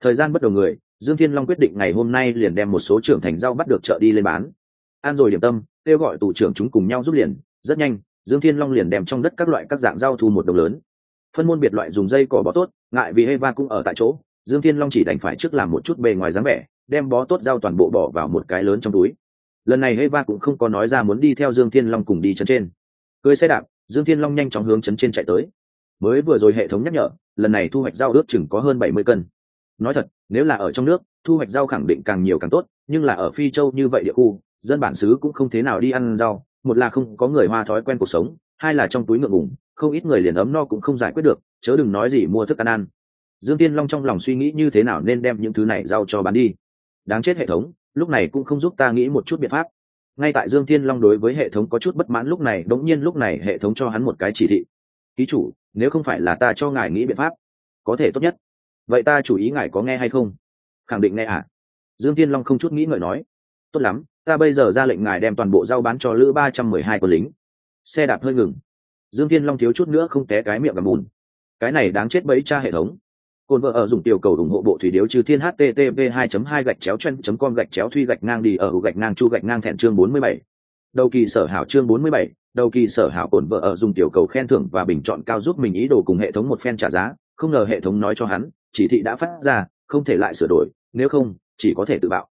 Thời gian bất đầu người, dương thiên long quyết định ngày hôm nay liền đem một số trưởng thành rau bắt được chợ đi lên bán. An rồi điểm tâm, kêu gọi tù trưởng chúng cùng nhau giúp liền, rất nhanh, dương thiên long liền đem trong đất các loại các dạng rau thu một đồng lớn. Phân môn biệt loại dùng dây cỏ bó tốt, ngại vì heva cũng ở tại chỗ, dương thiên long chỉ đành phải trước làm một chút bề ngoài dáng vẻ, đem bó tốt rau toàn bộ bỏ vào một cái lớn trong túi. Lần này heva cũng không có nói ra muốn đi theo dương thiên long cùng đi chân trên. Cưới xe đạp dương thiên long nhanh chóng hướng chấn trên chạy tới. Mới vừa rồi hệ thống nhắc nhở, lần này thu hoạch rau ước chừng có hơn bảy mươi cân. Nói thật, nếu là ở trong nước, thu hoạch rau khẳng định càng nhiều càng tốt, nhưng là ở phi châu như vậy địa khu, dân bản xứ cũng không thế nào đi ăn rau, một là không có người hoa thói quen cuộc sống, hai là trong túi ngượng ngùng, không ít người liền ấm no cũng không giải quyết được, chớ đừng nói gì mua thức ăn ăn. Dương tiên long trong lòng suy nghĩ như thế nào nên đem những thứ này giao cho bán đi. Đáng chết hệ thống, lúc này cũng không giúp ta nghĩ một chút biện pháp ngay tại dương thiên long đối với hệ thống có chút bất mãn lúc này, đống nhiên lúc này hệ thống cho hắn một cái chỉ thị. Ký chủ, nếu không phải là ta cho ngài nghĩ biện pháp, có thể tốt nhất. Vậy ta chủ ý ngài có nghe hay không? Khẳng định nghe à dương thiên long không chút nghĩ ngợi nói. Tốt lắm, ta bây giờ ra lệnh ngài đem toàn bộ rau bán cho lữ ba trăm mười hai quân lính. Xe đạp hơi ngừng. Dương thiên long thiếu chút nữa không té cái miệng và bùn cái này đáng chết bấy cha hệ thống. Côn vợ ở dùng tiểu cầu ủng hộ bộ thủy điếu trừ thiên http 2 2 gạch chéo chân com gạch chéo thuy gạch ngang đi ở gạch ngang chu gạch ngang thẹn chương 47. đầu kỳ sở hảo chương 47, đầu kỳ sở hảo cồn vợ ở dùng tiểu cầu khen thưởng và bình chọn cao giúp mình ý đồ cùng hệ thống một phen trả giá không ngờ hệ thống nói cho hắn chỉ thị đã phát ra không thể lại sửa đổi nếu không chỉ có thể tự bạo.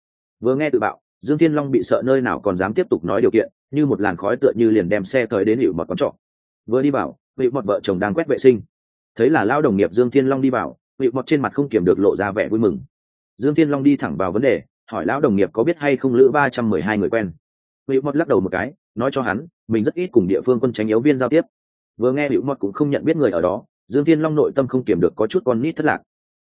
Vừa nghe tự bạo dương thiên long bị sợ nơi nào còn dám tiếp tục nói điều kiện như một làn khói tựa như liền đem xe tới đến hữu một con trọ. Vừa đi vào bị một vợ chồng đang quét vệ sinh. Thấy là lao đồng nghiệp dương thiên long đi vào bị Mọt trên mặt không kiểm được lộ ra vẻ vui mừng. Dương thiên long đi thẳng vào vấn đề, hỏi lão đồng nghiệp có biết hay không lữ ba trăm mười hai người quen. Bị Mọt lắc đầu một cái, nói cho hắn, mình rất ít cùng địa phương quân tránh yếu viên giao tiếp. Vừa nghe bị mọt cũng không nhận biết người ở đó, dương thiên long nội tâm không kiểm được có chút con nít thất lạc.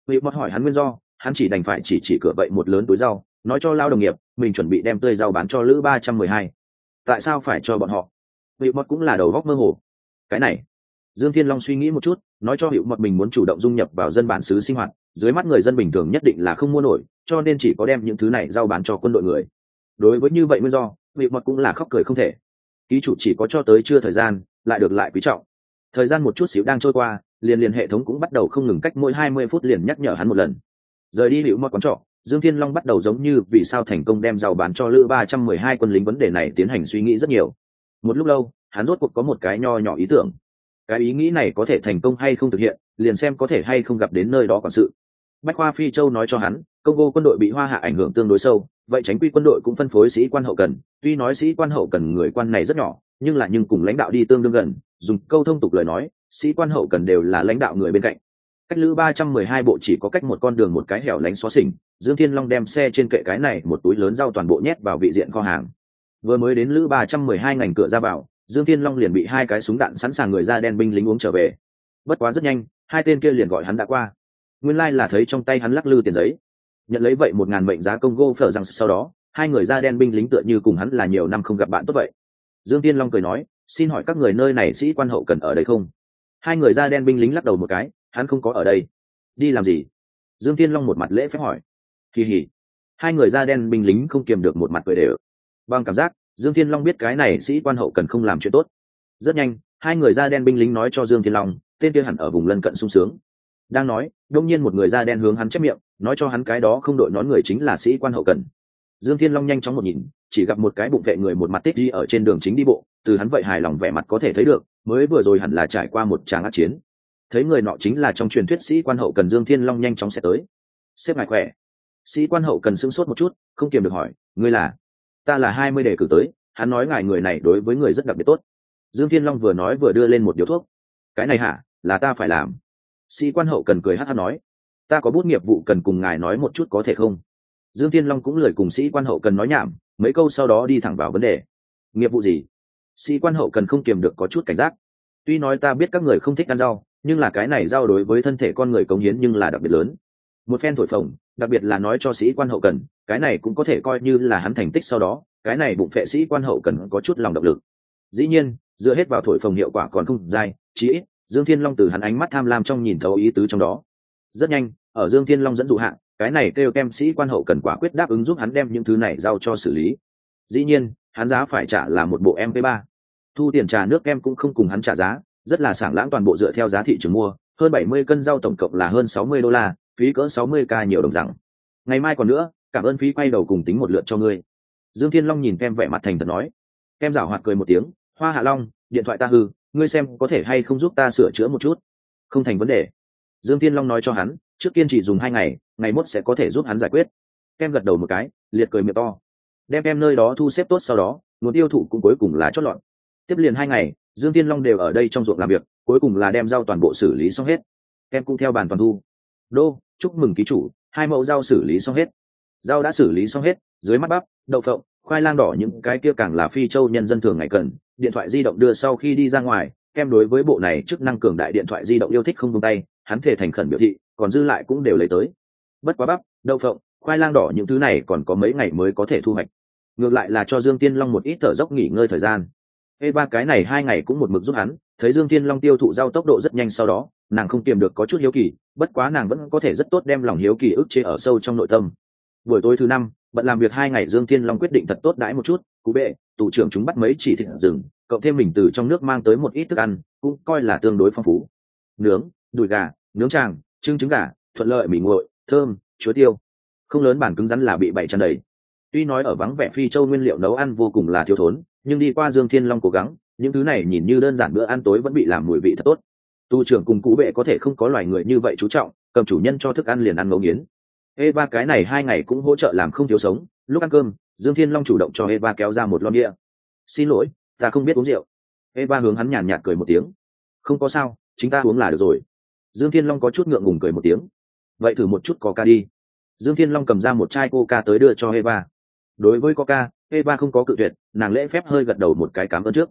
Bị mọt hỏi hắn nguyên do, hắn chỉ đành phải chỉ chỉ cửa vậy một lớn túi rau, nói cho lao đồng nghiệp, mình chuẩn bị đem tươi rau bán cho lữ ba trăm mười hai. Tại sao phải cho bọn họ? Bị mọt cũng là đầu góc mơ hồ. Cái này dương thiên long suy nghĩ một chút, nói cho hiệu mật mình muốn chủ động dung nhập vào dân bản xứ sinh hoạt, dưới mắt người dân bình thường nhất định là không mua nổi, cho nên chỉ có đem những thứ này giao bán cho quân đội người. Đối với như vậy nguyên do hiệu mật cũng là khóc cười không thể. Ký chủ chỉ có cho tới chưa thời gian, lại được lại quý trọng. Thời gian một chút xíu đang trôi qua, liền liền hệ thống cũng bắt đầu không ngừng cách mỗi hai mươi phút liền nhắc nhở hắn một lần. Rời đi hữu Mật quán trọ, dương thiên long bắt đầu giống như vì sao thành công đem giàu bán cho lữ ba trăm mười hai quân lính vấn đề này tiến hành suy nghĩ rất nhiều. Một lúc lâu, hắn rốt cuộc có một cái nho nhỏ ý tưởng cái ý nghĩ này có thể thành công hay không thực hiện, liền xem có thể hay không gặp đến nơi đó quản sự. Bách khoa phi châu nói cho hắn congo quân đội bị hoa hạ ảnh hưởng tương đối sâu, vậy tránh quy quân đội cũng phân phối sĩ quan hậu cần. Tuy nói sĩ quan hậu cần người quan này rất nhỏ, nhưng là nhưng cùng lãnh đạo đi tương đương gần, dùng câu thông tục lời nói, sĩ quan hậu cần đều là lãnh đạo người bên cạnh. Cách lữ ba trăm mười hai bộ chỉ có cách một con đường một cái hẻo lánh xó xỉnh, dương thiên long đem xe trên kệ cái này một túi lớn rau toàn bộ nhét vào vị diện kho hàng. Vừa mới đến lữ ba trăm mười hai ngành cửa ra vào dương thiên long liền bị hai cái súng đạn sẵn sàng người da đen binh lính uống trở về. Bất quá rất nhanh, hai tên kia liền gọi hắn đã qua. Nguyên lai、like、là thấy trong tay hắn lắc lư tiền giấy. Nhận lấy vậy một ngàn mệnh giá công gô phở rằng sau đó, hai người da đen binh lính tựa như cùng hắn là nhiều năm không gặp bạn tốt vậy. Dương tiên long cười nói, xin hỏi các người nơi này sĩ quan hậu cần ở đây không? Hai người da đen binh lính lắc đầu một cái, hắn không có ở đây. Đi làm gì? Dương tiên long một mặt lễ phép hỏi. Kỳ hỉ. Hai người da đen binh lính không kiềm được một mặt cười đều. Bằng cảm giác dương thiên long biết cái này sĩ quan hậu cần không làm chuyện tốt. Rất nhanh, hai người da đen binh lính nói cho dương thiên long, tên kia hẳn ở vùng lân cận sung sướng. Đang nói, đông nhiên một người da đen hướng hắn chép miệng, nói cho hắn cái đó không đội nón người chính là sĩ quan hậu cần. Dương thiên long nhanh chóng một nhìn, chỉ gặp một cái bụng vệ người một mặt tích đi ở trên đường chính đi bộ, từ hắn vậy hài lòng vẻ mặt có thể thấy được, mới vừa rồi hẳn là trải qua một tràng ác chiến. Thấy người nọ chính là trong truyền thuyết sĩ quan hậu cần dương thiên long nhanh chóng sẽ tới. Xếp ngài khỏe. Sĩ quan hậu cần sưng sốt một chút, không kiềm được hỏi, ngươi là? Ta là hai mươi đề cử tới, hắn nói ngài người này đối với người rất đặc biệt tốt. Dương thiên long vừa nói vừa đưa lên một điếu thuốc. Cái này hả? Là ta phải làm. Sĩ quan hậu cần cười hát hát nói. Ta có bút nghiệp vụ cần cùng ngài nói một chút có thể không? Dương thiên long cũng lời cùng sĩ quan hậu cần nói nhảm, mấy câu sau đó đi thẳng vào vấn đề. Nghiệp vụ gì? Sĩ quan hậu cần không kiềm được có chút cảnh giác. Tuy nói ta biết các người không thích ăn rau, nhưng là cái này rau đối với thân thể con người cống hiến nhưng là đặc biệt lớn. Một phen thổi phồng, đặc biệt là nói cho sĩ quan hậu cần cái này cũng có thể coi như là hắn thành tích sau đó, cái này bụng phệ sĩ quan hậu cần có chút lòng động lực. Dĩ nhiên, dựa hết vào thổi phồng hiệu quả còn không dai, chí ít, dương thiên long từ hắn ánh mắt tham lam trong nhìn thấu ý tứ trong đó. Rất nhanh, ở dương thiên long dẫn dụ hạng cái này kêu kem sĩ quan hậu cần quả quyết đáp ứng giúp hắn đem những thứ này giao cho xử lý. Dĩ nhiên, hắn giá phải trả là một bộ mp 3 thu tiền trà nước kem cũng không cùng hắn trả giá, rất là sảng lãng toàn bộ dựa theo giá thị trường mua, hơn 70 cân rau tổng cộng là hơn 60 đô la, phí cỡ 60 k nhiều đồng rằng. Ngày mai còn nữa cảm ơn phí quay đầu cùng tính một lượt cho ngươi. Dương thiên long nhìn kem vẻ mặt thành thật nói. Kem giảo hoạt cười một tiếng, hoa hạ long, điện thoại ta hư, ngươi xem có thể hay không giúp ta sửa chữa một chút? Không thành vấn đề. Dương thiên long nói cho hắn, trước kiên chỉ dùng hai ngày ngày mốt sẽ có thể giúp hắn giải quyết. Kem gật đầu một cái, liệt cười miệng to. Đem em nơi đó thu xếp tốt sau đó, nguồn tiêu thụ cũng cuối cùng là chót lọt. Tiếp liền hai ngày, dương tiên long đều ở đây trong ruộng làm việc, cuối cùng là đem rau toàn bộ xử lý xong hết. Em cũng theo bàn toàn thu. Đô, chúc mừng ký chủ, hai mẫu rau xử lý xong hết rau đã xử lý xong hết, dưới mắt bắp, đậu phộng, khoai lang đỏ những cái kia càng là phi châu nhân dân thường ngày cần. Điện thoại di động đưa sau khi đi ra ngoài Kem đối với bộ này chức năng cường đại điện thoại di động yêu thích không tung tay, hắn thể thành khẩn biểu thị, còn dư lại cũng đều lấy tới. Bất quá bắp, đậu phộng, khoai lang đỏ những thứ này còn có mấy ngày mới có thể thu hoạch. Ngược lại là cho dương tiên long một ít thở dốc nghỉ ngơi thời gian. Ê, ba cái này hai ngày cũng một mực giúp hắn, thấy dương tiên long tiêu thụ rau tốc độ rất nhanh sau đó, nàng không kiềm được có chút hiếu kỳ, bất quá nàng vẫn có thể rất tốt đem lòng hiếu kỳ ức chế ở sâu trong nội tâm buổi tối thứ năm, bận làm việc hai ngày, dương Thiên long quyết định thật tốt đãi một chút. Cú bệ, tù trưởng chúng bắt mấy chỉ thịt rừng, cộng thêm mình từ trong nước mang tới một ít thức ăn, cũng coi là tương đối phong phú. Nướng, đùi gà, nướng tràng trưng trứng gà, thuận lợi mì nguội, thơm, chuối tiêu. Không lớn bản cứng rắn là bị bậy tràn đầy. Tuy nói ở vắng vẻ phi châu nguyên liệu nấu ăn vô cùng là thiếu thốn, nhưng đi qua dương thiên long cố gắng, những thứ này nhìn như đơn giản bữa ăn tối vẫn bị làm mùi vị thật tốt. Tu trưởng cùng cũ bệ có thể không có loài người như vậy chú trọng, cầm chủ nhân cho thức ăn liền ăn ngấu nghiến eva cái này hai ngày cũng hỗ trợ làm không thiếu sống. Lúc ăn cơm, dương thiên long chủ động cho eva kéo ra một lon bia. Xin lỗi, ta không biết uống rượu. Eva hướng hắn nhàn nhạt cười một tiếng. Không có sao, chính ta uống là được rồi. Dương thiên long có chút ngượng ngùng cười một tiếng. Vậy thử một chút coca đi. Dương thiên long cầm ra một chai coca tới đưa cho eva đối với coca eva không có cự tuyệt, nàng lễ phép hơi gật đầu một cái cảm ơn trước.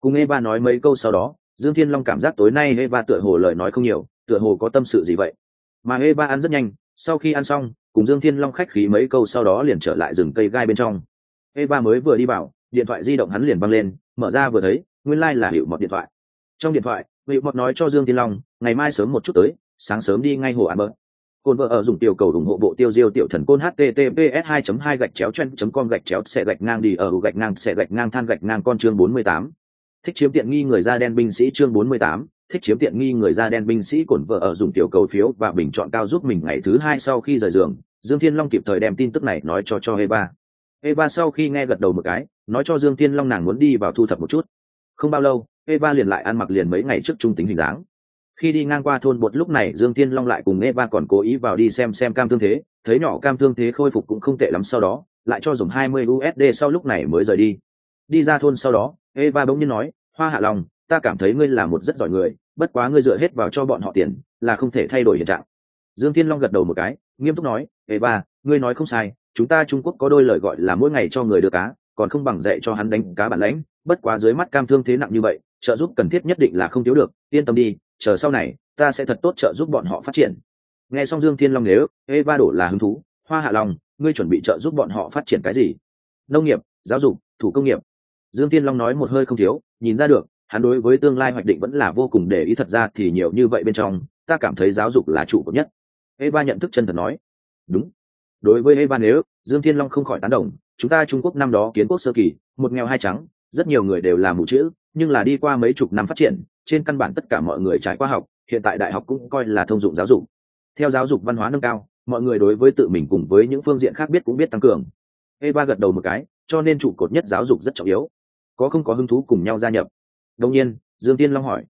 Cùng eva nói mấy câu sau đó, dương thiên long cảm giác tối nay eva tựa hồ lời nói không nhiều, tựa hồ có tâm sự gì vậy. Mà eva ăn rất nhanh sau khi ăn xong cùng dương thiên long khách khí mấy câu sau đó liền trở lại rừng cây gai bên trong. Eva mới vừa đi vào điện thoại di động hắn liền băng lên mở ra vừa thấy nguyên lai、like、là hiệu Mọt điện thoại. Trong điện thoại hiệu Mọt nói cho dương thiên long ngày mai sớm một chút tới sáng sớm đi ngay hồ ăn bớt cồn vợ ở dùng tiểu cầu ủng hộ bộ tiêu diêu tiểu thần côn https 2 2 gạch chéo chen com gạch chéo xe gạch ngang đi ở gạch ngang xe gạch ngang than gạch ngang con chương 48. thích chiếm tiện nghi người da đen binh sĩ chương 48, thích chiếm tiện nghi người da đen binh sĩ cổn vợ ở dùng tiểu cầu phiếu và bình chọn cao giúp mình ngày thứ hai sau khi rời giường, dương thiên long kịp thời đem tin tức này nói cho cho eva. Eva sau khi nghe gật đầu một cái, nói cho dương thiên long nàng muốn đi vào thu thập một chút. Không bao lâu, eva liền lại ăn mặc liền mấy ngày trước trung tính hình dáng. Khi đi ngang qua thôn bột lúc này, dương thiên long lại cùng eva còn cố ý vào đi xem xem cam thương thế, thấy nhỏ cam thương thế khôi phục cũng không tệ lắm sau đó, lại cho dùng 20 usd sau lúc này mới rời đi. Đi ra thôn sau đó, eva bỗng nhiên nói, hoa hạ lòng ta cảm thấy ngươi là một rất giỏi người, bất quá ngươi dựa hết vào cho bọn họ tiền, là không thể thay đổi hiện trạng. Dương thiên long gật đầu một cái, nghiêm túc nói eva ngươi nói không sai, chúng ta trung quốc có đôi lời gọi là mỗi ngày cho người đưa cá, còn không bằng dạy cho hắn đánh cá bản lãnh, bất quá dưới mắt cam thương thế nặng như vậy, trợ giúp cần thiết nhất định là không thiếu được, yên tâm đi, chờ sau này, ta sẽ thật tốt trợ giúp bọn họ phát triển. Nghe xong dương thiên long nếu eva đổ là hứng thú, hoa hạ long ngươi chuẩn bị trợ giúp bọn họ phát triển cái gì? Nông nghiệp, giáo dục, thủ công nghiệp. Dương thiên long nói một hơi không thiếu, nhìn ra được hắn đối với tương lai hoạch định vẫn là vô cùng để ý thật ra thì nhiều như vậy bên trong, ta cảm thấy giáo dục là trụ cột nhất. Eva nhận thức chân thật nói. Đúng. Đối với eva nếu, dương thiên long không khỏi tán đồng, chúng ta trung quốc năm đó kiến quốc sơ kỳ, một nghèo hai trắng, rất nhiều người đều làm mù chữ, nhưng là đi qua mấy chục năm phát triển, trên căn bản tất cả mọi người trải qua học, hiện tại đại học cũng coi là thông dụng giáo dục. Theo giáo dục văn hóa nâng cao, mọi người đối với tự mình cùng với những phương diện khác biết cũng biết tăng cường. Eva gật đầu một cái, cho nên trụ cột nhất giáo dục rất trọng yếu. Có không có hứng thú cùng nhau gia nhập đông nhiên, dương tiên long hỏi.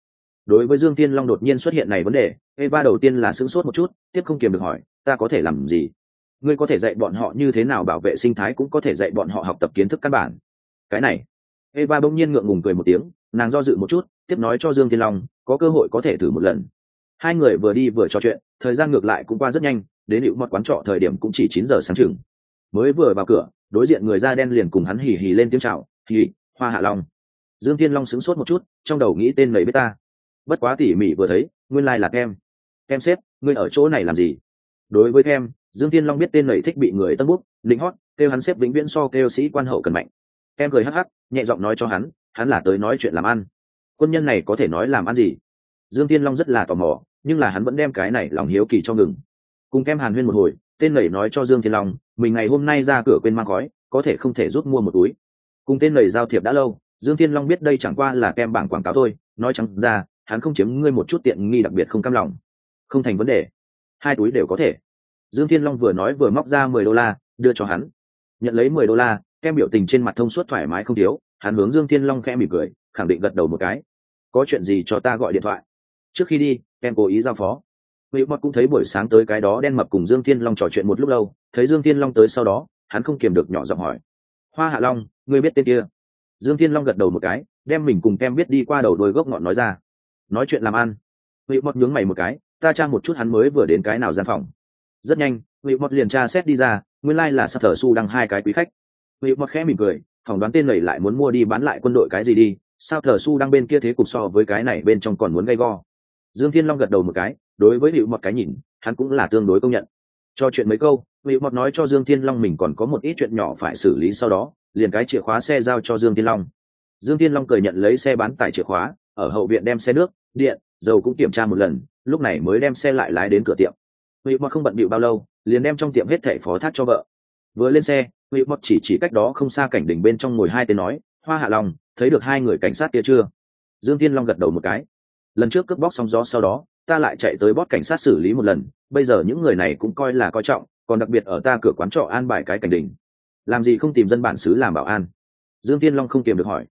Đối với dương tiên long đột nhiên xuất hiện này vấn đề, eva đầu tiên là sửng sốt một chút, tiếp không kiềm được hỏi, ta có thể làm gì? Ngươi có thể dạy bọn họ như thế nào bảo vệ sinh thái cũng có thể dạy bọn họ học tập kiến thức căn bản. Cái này, eva bỗng nhiên ngượng ngùng cười một tiếng, nàng do dự một chút, tiếp nói cho dương tiên long, có cơ hội có thể thử một lần. Hai người vừa đi vừa trò chuyện, thời gian ngược lại cũng qua rất nhanh, đến hữu mọt quán trọ thời điểm cũng chỉ chín giờ sáng chừng. Mới vừa vào cửa, đối diện người da đen liền cùng hắn hì hì lên tiếng chào, hì, hoa hạ long dương thiên long sững sốt một chút, trong đầu nghĩ tên lầy biết ta. Bất quá tỉ mỉ vừa thấy, nguyên lai、like、là kem. Kem xếp ngươi ở chỗ này làm gì? Đối với kem, dương thiên long biết tên lầy thích bị người tân búc lính hót, kêu hắn xếp vĩnh viễn so kêu sĩ quan hậu cần mạnh. Kem cười hắc hắc, nhẹ giọng nói cho hắn hắn là tới nói chuyện làm ăn. Quân nhân này có thể nói làm ăn gì? Dương thiên long rất là tò mò, nhưng là hắn vẫn đem cái này lòng hiếu kỳ cho ngừng. Cùng kem hàn huyên một hồi, tên lầy nói cho dương thiên long, mình ngày hôm nay ra cửa quên mang gói có thể không thể rút mua một túi. Cùng tên lầy giao thiệp đã lâu dương thiên long biết đây chẳng qua là kem bảng quảng cáo thôi nói chẳng ra hắn không chiếm ngươi một chút tiện nghi đặc biệt không cam lòng. Không thành vấn đề. Hai túi đều có thể. Dương thiên long vừa nói vừa móc ra mười đô la đưa cho hắn. Nhận lấy mười đô la kem biểu tình trên mặt thông suốt thoải mái không thiếu hắn hướng dương thiên long khẽ mỉm cười khẳng định gật đầu một cái. Có chuyện gì cho ta gọi điện thoại. Trước khi đi kem cố ý giao phó. Vị mật cũng thấy buổi sáng tới cái đó đen mập cùng Dương Thiên Long trò chuyện một lúc lâu, thấy Dương Thiên Long tới sau đó, hắn không kiềm được nhỏ giọng hỏi: "Hoa Hạ Long, ngươi biết tên kia?" Dương Thiên Long gật đầu một cái, đem mình cùng Kem biết đi qua đầu đôi gốc ngọn nói ra. Nói chuyện làm ăn. Vị Mọt nhướng mày một cái, ta tra một chút hắn mới vừa đến cái nào gian phòng. Rất nhanh, Vị Mọt liền tra xét đi ra, nguyên lai sắp là Thở Su đăng hai cái quý khách. Vị Mọt khẽ mỉm cười, phỏng đoán tên này lại muốn mua đi bán lại quân đội cái gì đi, sao Thở Su đăng bên kia thế cục so với cái này bên trong còn muốn gây go. Dương Thiên Long gật đầu một cái, đối với Hữu Mọt cái nhìn, hắn cũng là tương đối công nhận. Cho chuyện mấy câu, Hữu Mọt nói cho Dương Thiên Long mình còn có một ít chuyện nhỏ phải xử lý sau đó, liền cái chìa khóa xe giao cho Dương Thiên Long. Dương Thiên Long cười nhận lấy xe bán tải chìa khóa, ở hậu viện đem xe nước, điện, dầu cũng kiểm tra một lần, lúc này mới đem xe lại lái đến cửa tiệm. Hữu Mọt không bận bịu bao lâu, liền đem trong tiệm hết thảy phó thác cho vợ. Vừa lên xe, Hữu Mọt chỉ chỉ cách đó không xa cảnh đỉnh bên trong ngồi hai tên nói, "Hoa Hạ Long, thấy được hai người cảnh sát kia chưa?" Dương Thiên Long gật đầu một cái. Lần trước cướp bóc xong gió sau đó, ta lại chạy tới bót cảnh sát xử lý một lần bây giờ những người này cũng coi là coi trọng còn đặc biệt ở ta cửa quán trọ an bài cái cảnh đình làm gì không tìm dân bản xứ làm bảo an? Dương tiên long không tìm được hỏi.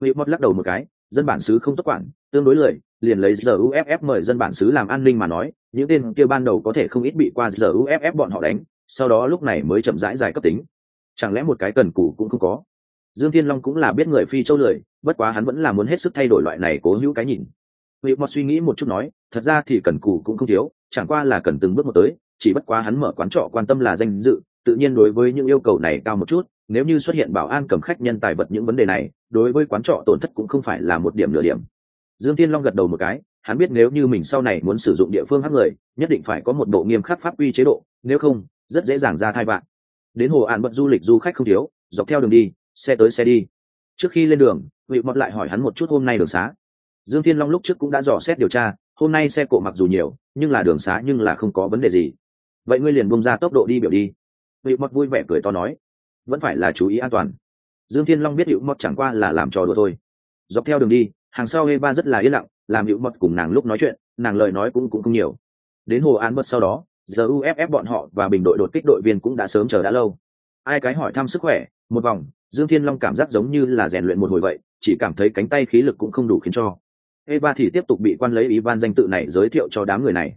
Vị mót lắc đầu một cái dân bản xứ không tốt quản tương đối lười liền lấy giờ uff mời dân bản xứ làm an ninh mà nói những tên kia ban đầu có thể không ít bị qua giờ uff bọn họ đánh sau đó lúc này mới chậm rãi giải cấp tính. Chẳng lẽ một cái cần cù cũng không có? Dương thiên long cũng là biết người phi châu lười bất quá hắn vẫn là muốn hết sức thay đổi loại này cố hữu cái nhìn. Vị Mọt suy nghĩ một chút nói, thật ra thì cần cù cũng không thiếu, chẳng qua là cần từng bước một tới, chỉ bất quá hắn mở quán trọ quan tâm là danh dự, tự nhiên đối với những yêu cầu này cao một chút, nếu như xuất hiện bảo an cầm khách nhân tài vật những vấn đề này, đối với quán trọ tổn thất cũng không phải là một điểm nửa điểm. Dương Thiên Long gật đầu một cái, hắn biết nếu như mình sau này muốn sử dụng địa phương hắc người, nhất định phải có một bộ nghiêm khắc pháp quy chế độ, nếu không, rất dễ dàng ra thai vạn. Đến hồ an bận du lịch du khách không thiếu, dọc theo đường đi, xe tới xe đi. Trước khi lên đường, Vị Mật lại hỏi hắn một chút hôm nay đường xá, dương thiên long lúc trước cũng đã dò xét điều tra hôm nay xe cộ mặc dù nhiều nhưng là đường xá nhưng là không có vấn đề gì vậy ngươi liền bung ra tốc độ đi biểu đi hữu mọt vui vẻ cười to nói, vẫn phải là chú ý an toàn. Dương thiên long biết hữu mọt chẳng qua là làm trò đùa thôi. Dọc theo đường đi, hàng sau e eva rất là yên lặng, làm hữu mật cùng nàng lúc nói chuyện, nàng lời nói cũng cũng không nhiều. Đến hồ an bớt sau đó giờ uff bọn họ và bình đội đột kích đội viên cũng đã sớm chờ đã lâu. Ai cái hỏi thăm sức khỏe, một vòng, dương thiên long cảm giác giống như là rèn luyện một hồi vậy, chỉ cảm thấy cánh tay khí lực cũng không đủ khiến cho. E eva thì tiếp tục bị quan lấy ý van danh tự này giới thiệu cho đám người này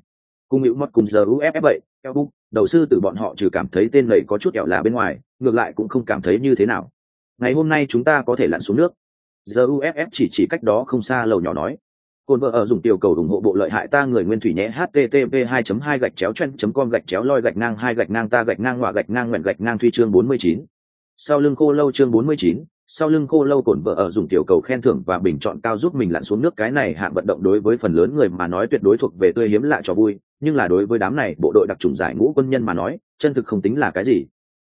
cùng hữu mất cùng giờ uff vậy eo đầu sư từ bọn họ trừ cảm thấy tên lầy có chút ẻo lạ bên ngoài ngược lại cũng không cảm thấy như thế nào. Ngày hôm nay chúng ta có thể lặn xuống nước. Giờ uff chỉ chỉ cách đó không xa lầu nhỏ nói. Cồn vợ ở dùng tiểu cầu ủng hộ bộ lợi hại ta người nguyên thủy nhé http 2 2 gạch chéo chen com gạch chéo loi gạch ngang hai gạch ngang ta gạch ngang họa gạch ngang nguyện gạch ngang thuy chương 49. sau lưng khô lâu chương 49, sau lưng khô lâu cồn vợ ở dùng tiểu cầu khen thưởng và bình chọn cao giúp mình lặn xuống nước. Cái này hạng vận động đối với phần lớn người mà nói tuyệt đối thuộc về tươi hiếm lạ cho vui nhưng là đối với đám này bộ đội đặc trùng giải ngũ quân nhân mà nói, chân thực không tính là cái gì.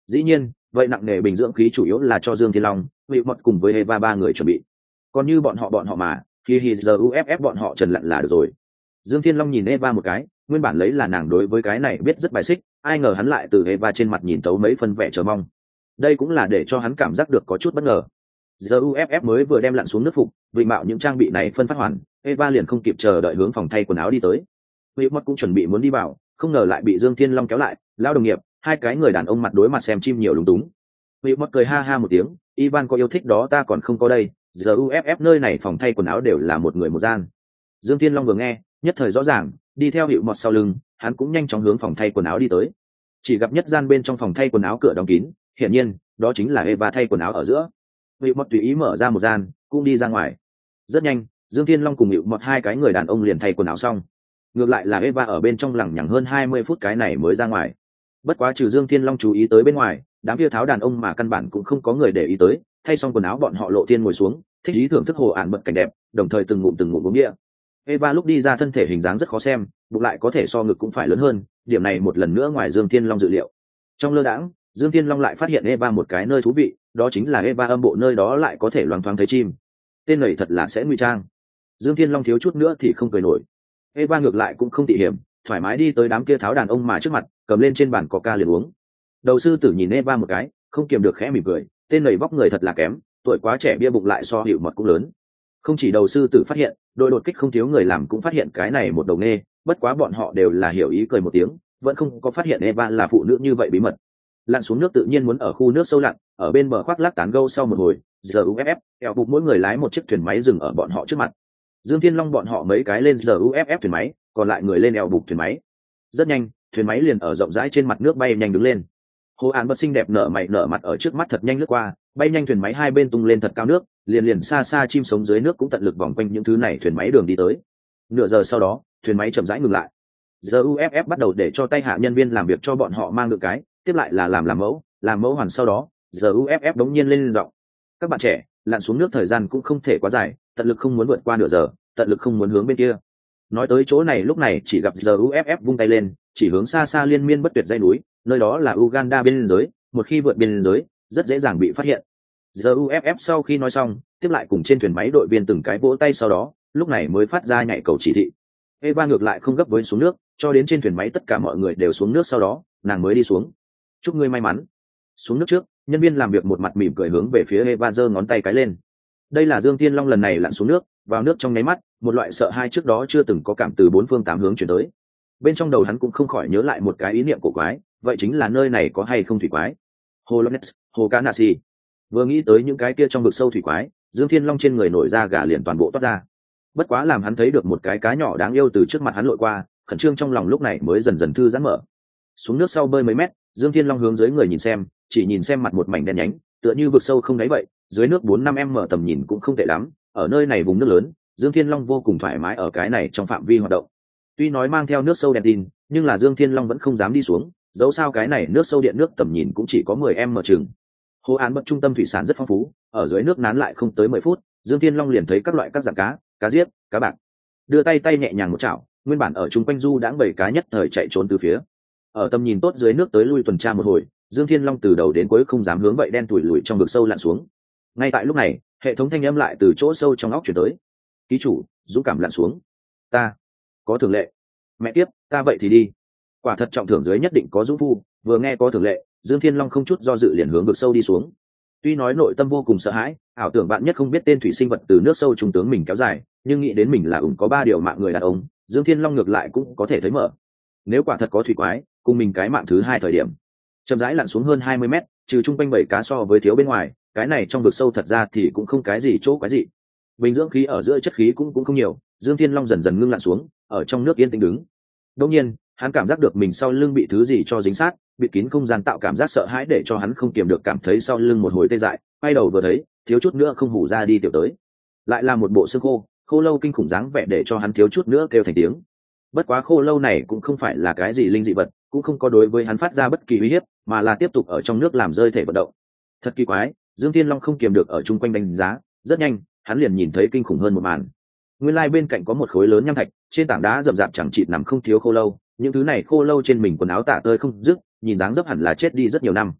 Dĩ nhiên, vậy nặng nề bình dưỡng khí chủ yếu là cho dương thiên long bị mật cùng với eva ba người chuẩn bị. Còn như bọn họ bọn họ mà khi hì giờ uff bọn họ trần lặn là được rồi. Dương thiên long nhìn eva một cái, nguyên bản lấy là nàng đối với cái này biết rất bài xích, ai ngờ hắn lại từ eva trên mặt nhìn tấu mấy phân vẻ chờ mong. Đây cũng là để cho hắn cảm giác được có chút bất ngờ. Giờ uff mới vừa đem lặn xuống nước phục vị mạo những trang bị này phân phát hoàn, eva liền không kịp chờ đợi hướng phòng thay quần áo đi tới huy mất cũng chuẩn bị muốn đi vào, không ngờ lại bị dương thiên long kéo lại lao đồng nghiệp, hai cái người đàn ông mặt đối mặt xem chim nhiều lúng túng. Huy mất cười ha ha một tiếng, ivan có yêu thích đó, ta còn không có đây. Giờ uff nơi này phòng thay quần áo đều là một người một gian. Dương thiên long vừa nghe, nhất thời rõ ràng, đi theo hiệu mọt sau lưng, hắn cũng nhanh chóng hướng phòng thay quần áo đi tới. Chỉ gặp nhất gian bên trong phòng thay quần áo cửa đóng kín, hiển nhiên, đó chính là eva thay quần áo ở giữa. Hiệu mọt tùy ý mở ra một gian, cũng đi ra ngoài. Rất nhanh, dương thiên long cùng hiệu mọt hai cái người đàn ông liền thay quần áo xong ngược lại là eva ở bên trong lẳng nhằng hơn hai mươi phút cái này mới ra ngoài. Bất quá trừ dương thiên long chú ý tới bên ngoài, đám kia tháo đàn ông mà căn bản cũng không có người để ý tới, thay xong quần áo bọn họ lộ thiên ngồi xuống, thích ý thưởng thức hồ ản bận cảnh đẹp, đồng thời từng ngụm từng ngụm uống địa eva lúc đi ra thân thể hình dáng rất khó xem, bụng lại có thể so ngực cũng phải lớn hơn, điểm này một lần nữa ngoài dương thiên long dự liệu. Trong lơ đãng, dương thiên long lại phát hiện eva một cái nơi thú vị, đó chính là eva âm bộ nơi đó lại có thể loáng thoáng thấy chim. Tên này thật là sẽ nguy trang. Dương thiên long thiếu chút nữa thì không cười nổi eva ngược lại cũng không tỉ hiểm, thoải mái đi tới đám kia tháo đàn ông mà trước mặt, cầm lên trên bàn coca liền uống. Đầu sư tử nhìn eva một cái, không kiềm được khẽ mỉm cười, tên này vóc người thật là kém, tuổi quá trẻ bia bụng lại so hiệu mật cũng lớn. Không chỉ đầu sư tử phát hiện, đội đột kích không thiếu người làm cũng phát hiện cái này một đầu nghe bất quá bọn họ đều là hiểu ý cười một tiếng, vẫn không có phát hiện eva là phụ nữ như vậy bí mật. Lặn xuống nước tự nhiên muốn ở khu nước sâu lặn, ở bên bờ khoác lác tán gâu sau một hồi giờ uff eo bụng mỗi người lái một chiếc thuyền máy dừng ở bọn họ trước mặt dương thiên long bọn họ mấy cái lên giờ uff thuyền máy, còn lại người lên eo bục thuyền máy. Rất nhanh, thuyền máy liền ở rộng rãi trên mặt nước bay nhanh đứng lên. Hồ an bất xinh đẹp nở mày nở mặt ở trước mắt thật nhanh lướt qua, bay nhanh thuyền máy hai bên tung lên thật cao nước, liền liền xa xa chim sống dưới nước cũng tận lực vòng quanh những thứ này thuyền máy đường đi tới. Nửa giờ sau đó, thuyền máy chậm rãi ngừng lại. Giờ uff bắt đầu để cho tay hạ nhân viên làm việc cho bọn họ mang được cái, tiếp lại là làm làm mẫu làm mẫu hoàn sau đó, giờ uff đống nhiên lên giọng. Các bạn trẻ, lặn xuống nước thời gian cũng không thể quá dài tận lực không muốn vượt qua nửa giờ, tận lực không muốn hướng bên kia. Nói tới chỗ này lúc này chỉ gặp giờ uff vung tay lên, chỉ hướng xa xa liên miên bất tuyệt dây núi, nơi đó là uganda bên giới, một khi vượt biên giới, rất dễ dàng bị phát hiện. Giờ uff sau khi nói xong, tiếp lại cùng trên thuyền máy đội viên từng cái vỗ tay sau đó, lúc này mới phát ra nhảy cầu chỉ thị. Eva ngược lại không gấp với xuống nước, cho đến trên thuyền máy tất cả mọi người đều xuống nước sau đó, nàng mới đi xuống. Chúc ngươi may mắn. Xuống nước trước, nhân viên làm việc một mặt mỉm cười hướng về phía eva giơ ngón tay cái lên đây là dương tiên long lần này lặn xuống nước, vào nước trong nháy mắt, một loại sợ hai trước đó chưa từng có cảm từ bốn phương tám hướng chuyển tới. Bên trong đầu hắn cũng không khỏi nhớ lại một cái ý niệm của quái, vậy chính là nơi này có hay không thủy quái? Hồ lonet hồ cá nạ xì vừa nghĩ tới những cái kia trong vực sâu thủy quái, dương thiên long trên người nổi ra gà liền toàn bộ toát ra. Bất quá làm hắn thấy được một cái cá nhỏ đáng yêu từ trước mặt hắn lội qua, khẩn trương trong lòng lúc này mới dần dần thư giãn mở. Xuống nước sau bơi mấy mét, dương thiên long hướng dưới người nhìn xem, chỉ nhìn xem mặt một mảnh đen nhánh, tựa như vực sâu không đáy vậy dưới nước bốn năm em mở tầm nhìn cũng không tệ lắm, ở nơi này vùng nước lớn, dương thiên long vô cùng thoải mái ở cái này trong phạm vi hoạt động. Tuy nói mang theo nước sâu đèn tin, nhưng là dương thiên long vẫn không dám đi xuống, dẫu sao cái này nước sâu điện nước tầm nhìn cũng chỉ có mười em mở chừng. Hồ án bậc trung tâm thủy sản rất phong phú, ở dưới nước nán lại không tới mười phút, dương thiên long liền thấy các loại các dạng cá cá diếp, cá bạc. Đưa tay tay nhẹ nhàng một chảo, nguyên bản ở chung quanh du đãng bảy cá nhất thời chạy trốn từ phía. Ở tầm nhìn tốt dưới nước tới lui tuần tra một hồi, dương thiên long từ đầu đến cuối không dám hướng vậy đen tủi lùi trong vực sâu lặn xuống ngay tại lúc này, hệ thống thanh âm lại từ chỗ sâu trong óc chuyển tới. Ký chủ, dũng cảm lặn xuống. Ta có thường lệ. Mẹ tiếp ta vậy thì đi. Quả thật trọng thưởng dưới nhất định có dũng phu, vừa nghe có thường lệ, dương thiên long không chút do dự liền hướng vực sâu đi xuống. Tuy nói nội tâm vô cùng sợ hãi, ảo tưởng bạn nhất không biết tên thủy sinh vật từ nước sâu trung tướng mình kéo dài, nhưng nghĩ đến mình là ủng có ba điều mạng người đàn ông, dương thiên long ngược lại cũng có thể thấy mở. Nếu quả thật có thủy quái, cùng mình cái mạng thứ hai thời điểm, chậm rãi lặn xuống hơn hai mươi mét, trừ chung quanh bảy cá so với thiếu bên ngoài cái này trong vực sâu thật ra thì cũng không cái gì chỗ quái gì bình dưỡng khí ở giữa chất khí cũng cũng không nhiều, dương thiên long dần dần ngưng lặn xuống, ở trong nước yên tĩnh đứng. Đông nhiên, hắn cảm giác được mình sau lưng bị thứ gì cho dính sát, bị kín không gian tạo cảm giác sợ hãi để cho hắn không kiềm được cảm thấy sau lưng một hồi tê dại, quay đầu vừa thấy, thiếu chút nữa không hủ ra đi tiểu tới. Lại là một bộ xương khô khô lâu kinh khủng dáng vẻ để cho hắn thiếu chút nữa kêu thành tiếng. Bất quá khô lâu này cũng không phải là cái gì linh dị vật, cũng không có đối với hắn phát ra bất kỳ uy hiếp, mà là tiếp tục ở trong nước làm rơi thể vận động. Thật kỳ quái dương thiên long không kiềm được ở chung quanh đánh giá, rất nhanh, hắn liền nhìn thấy kinh khủng hơn một màn. Nguyên lai、like、bên bên cạnh có một khối lớn nham thạch, trên tảng đá rậm rạp chẳng chịt nằm không thiếu khô lâu, những thứ này khô lâu trên mình quần áo tả tơi không dứt, nhìn dáng dấp hẳn là chết đi rất nhiều năm.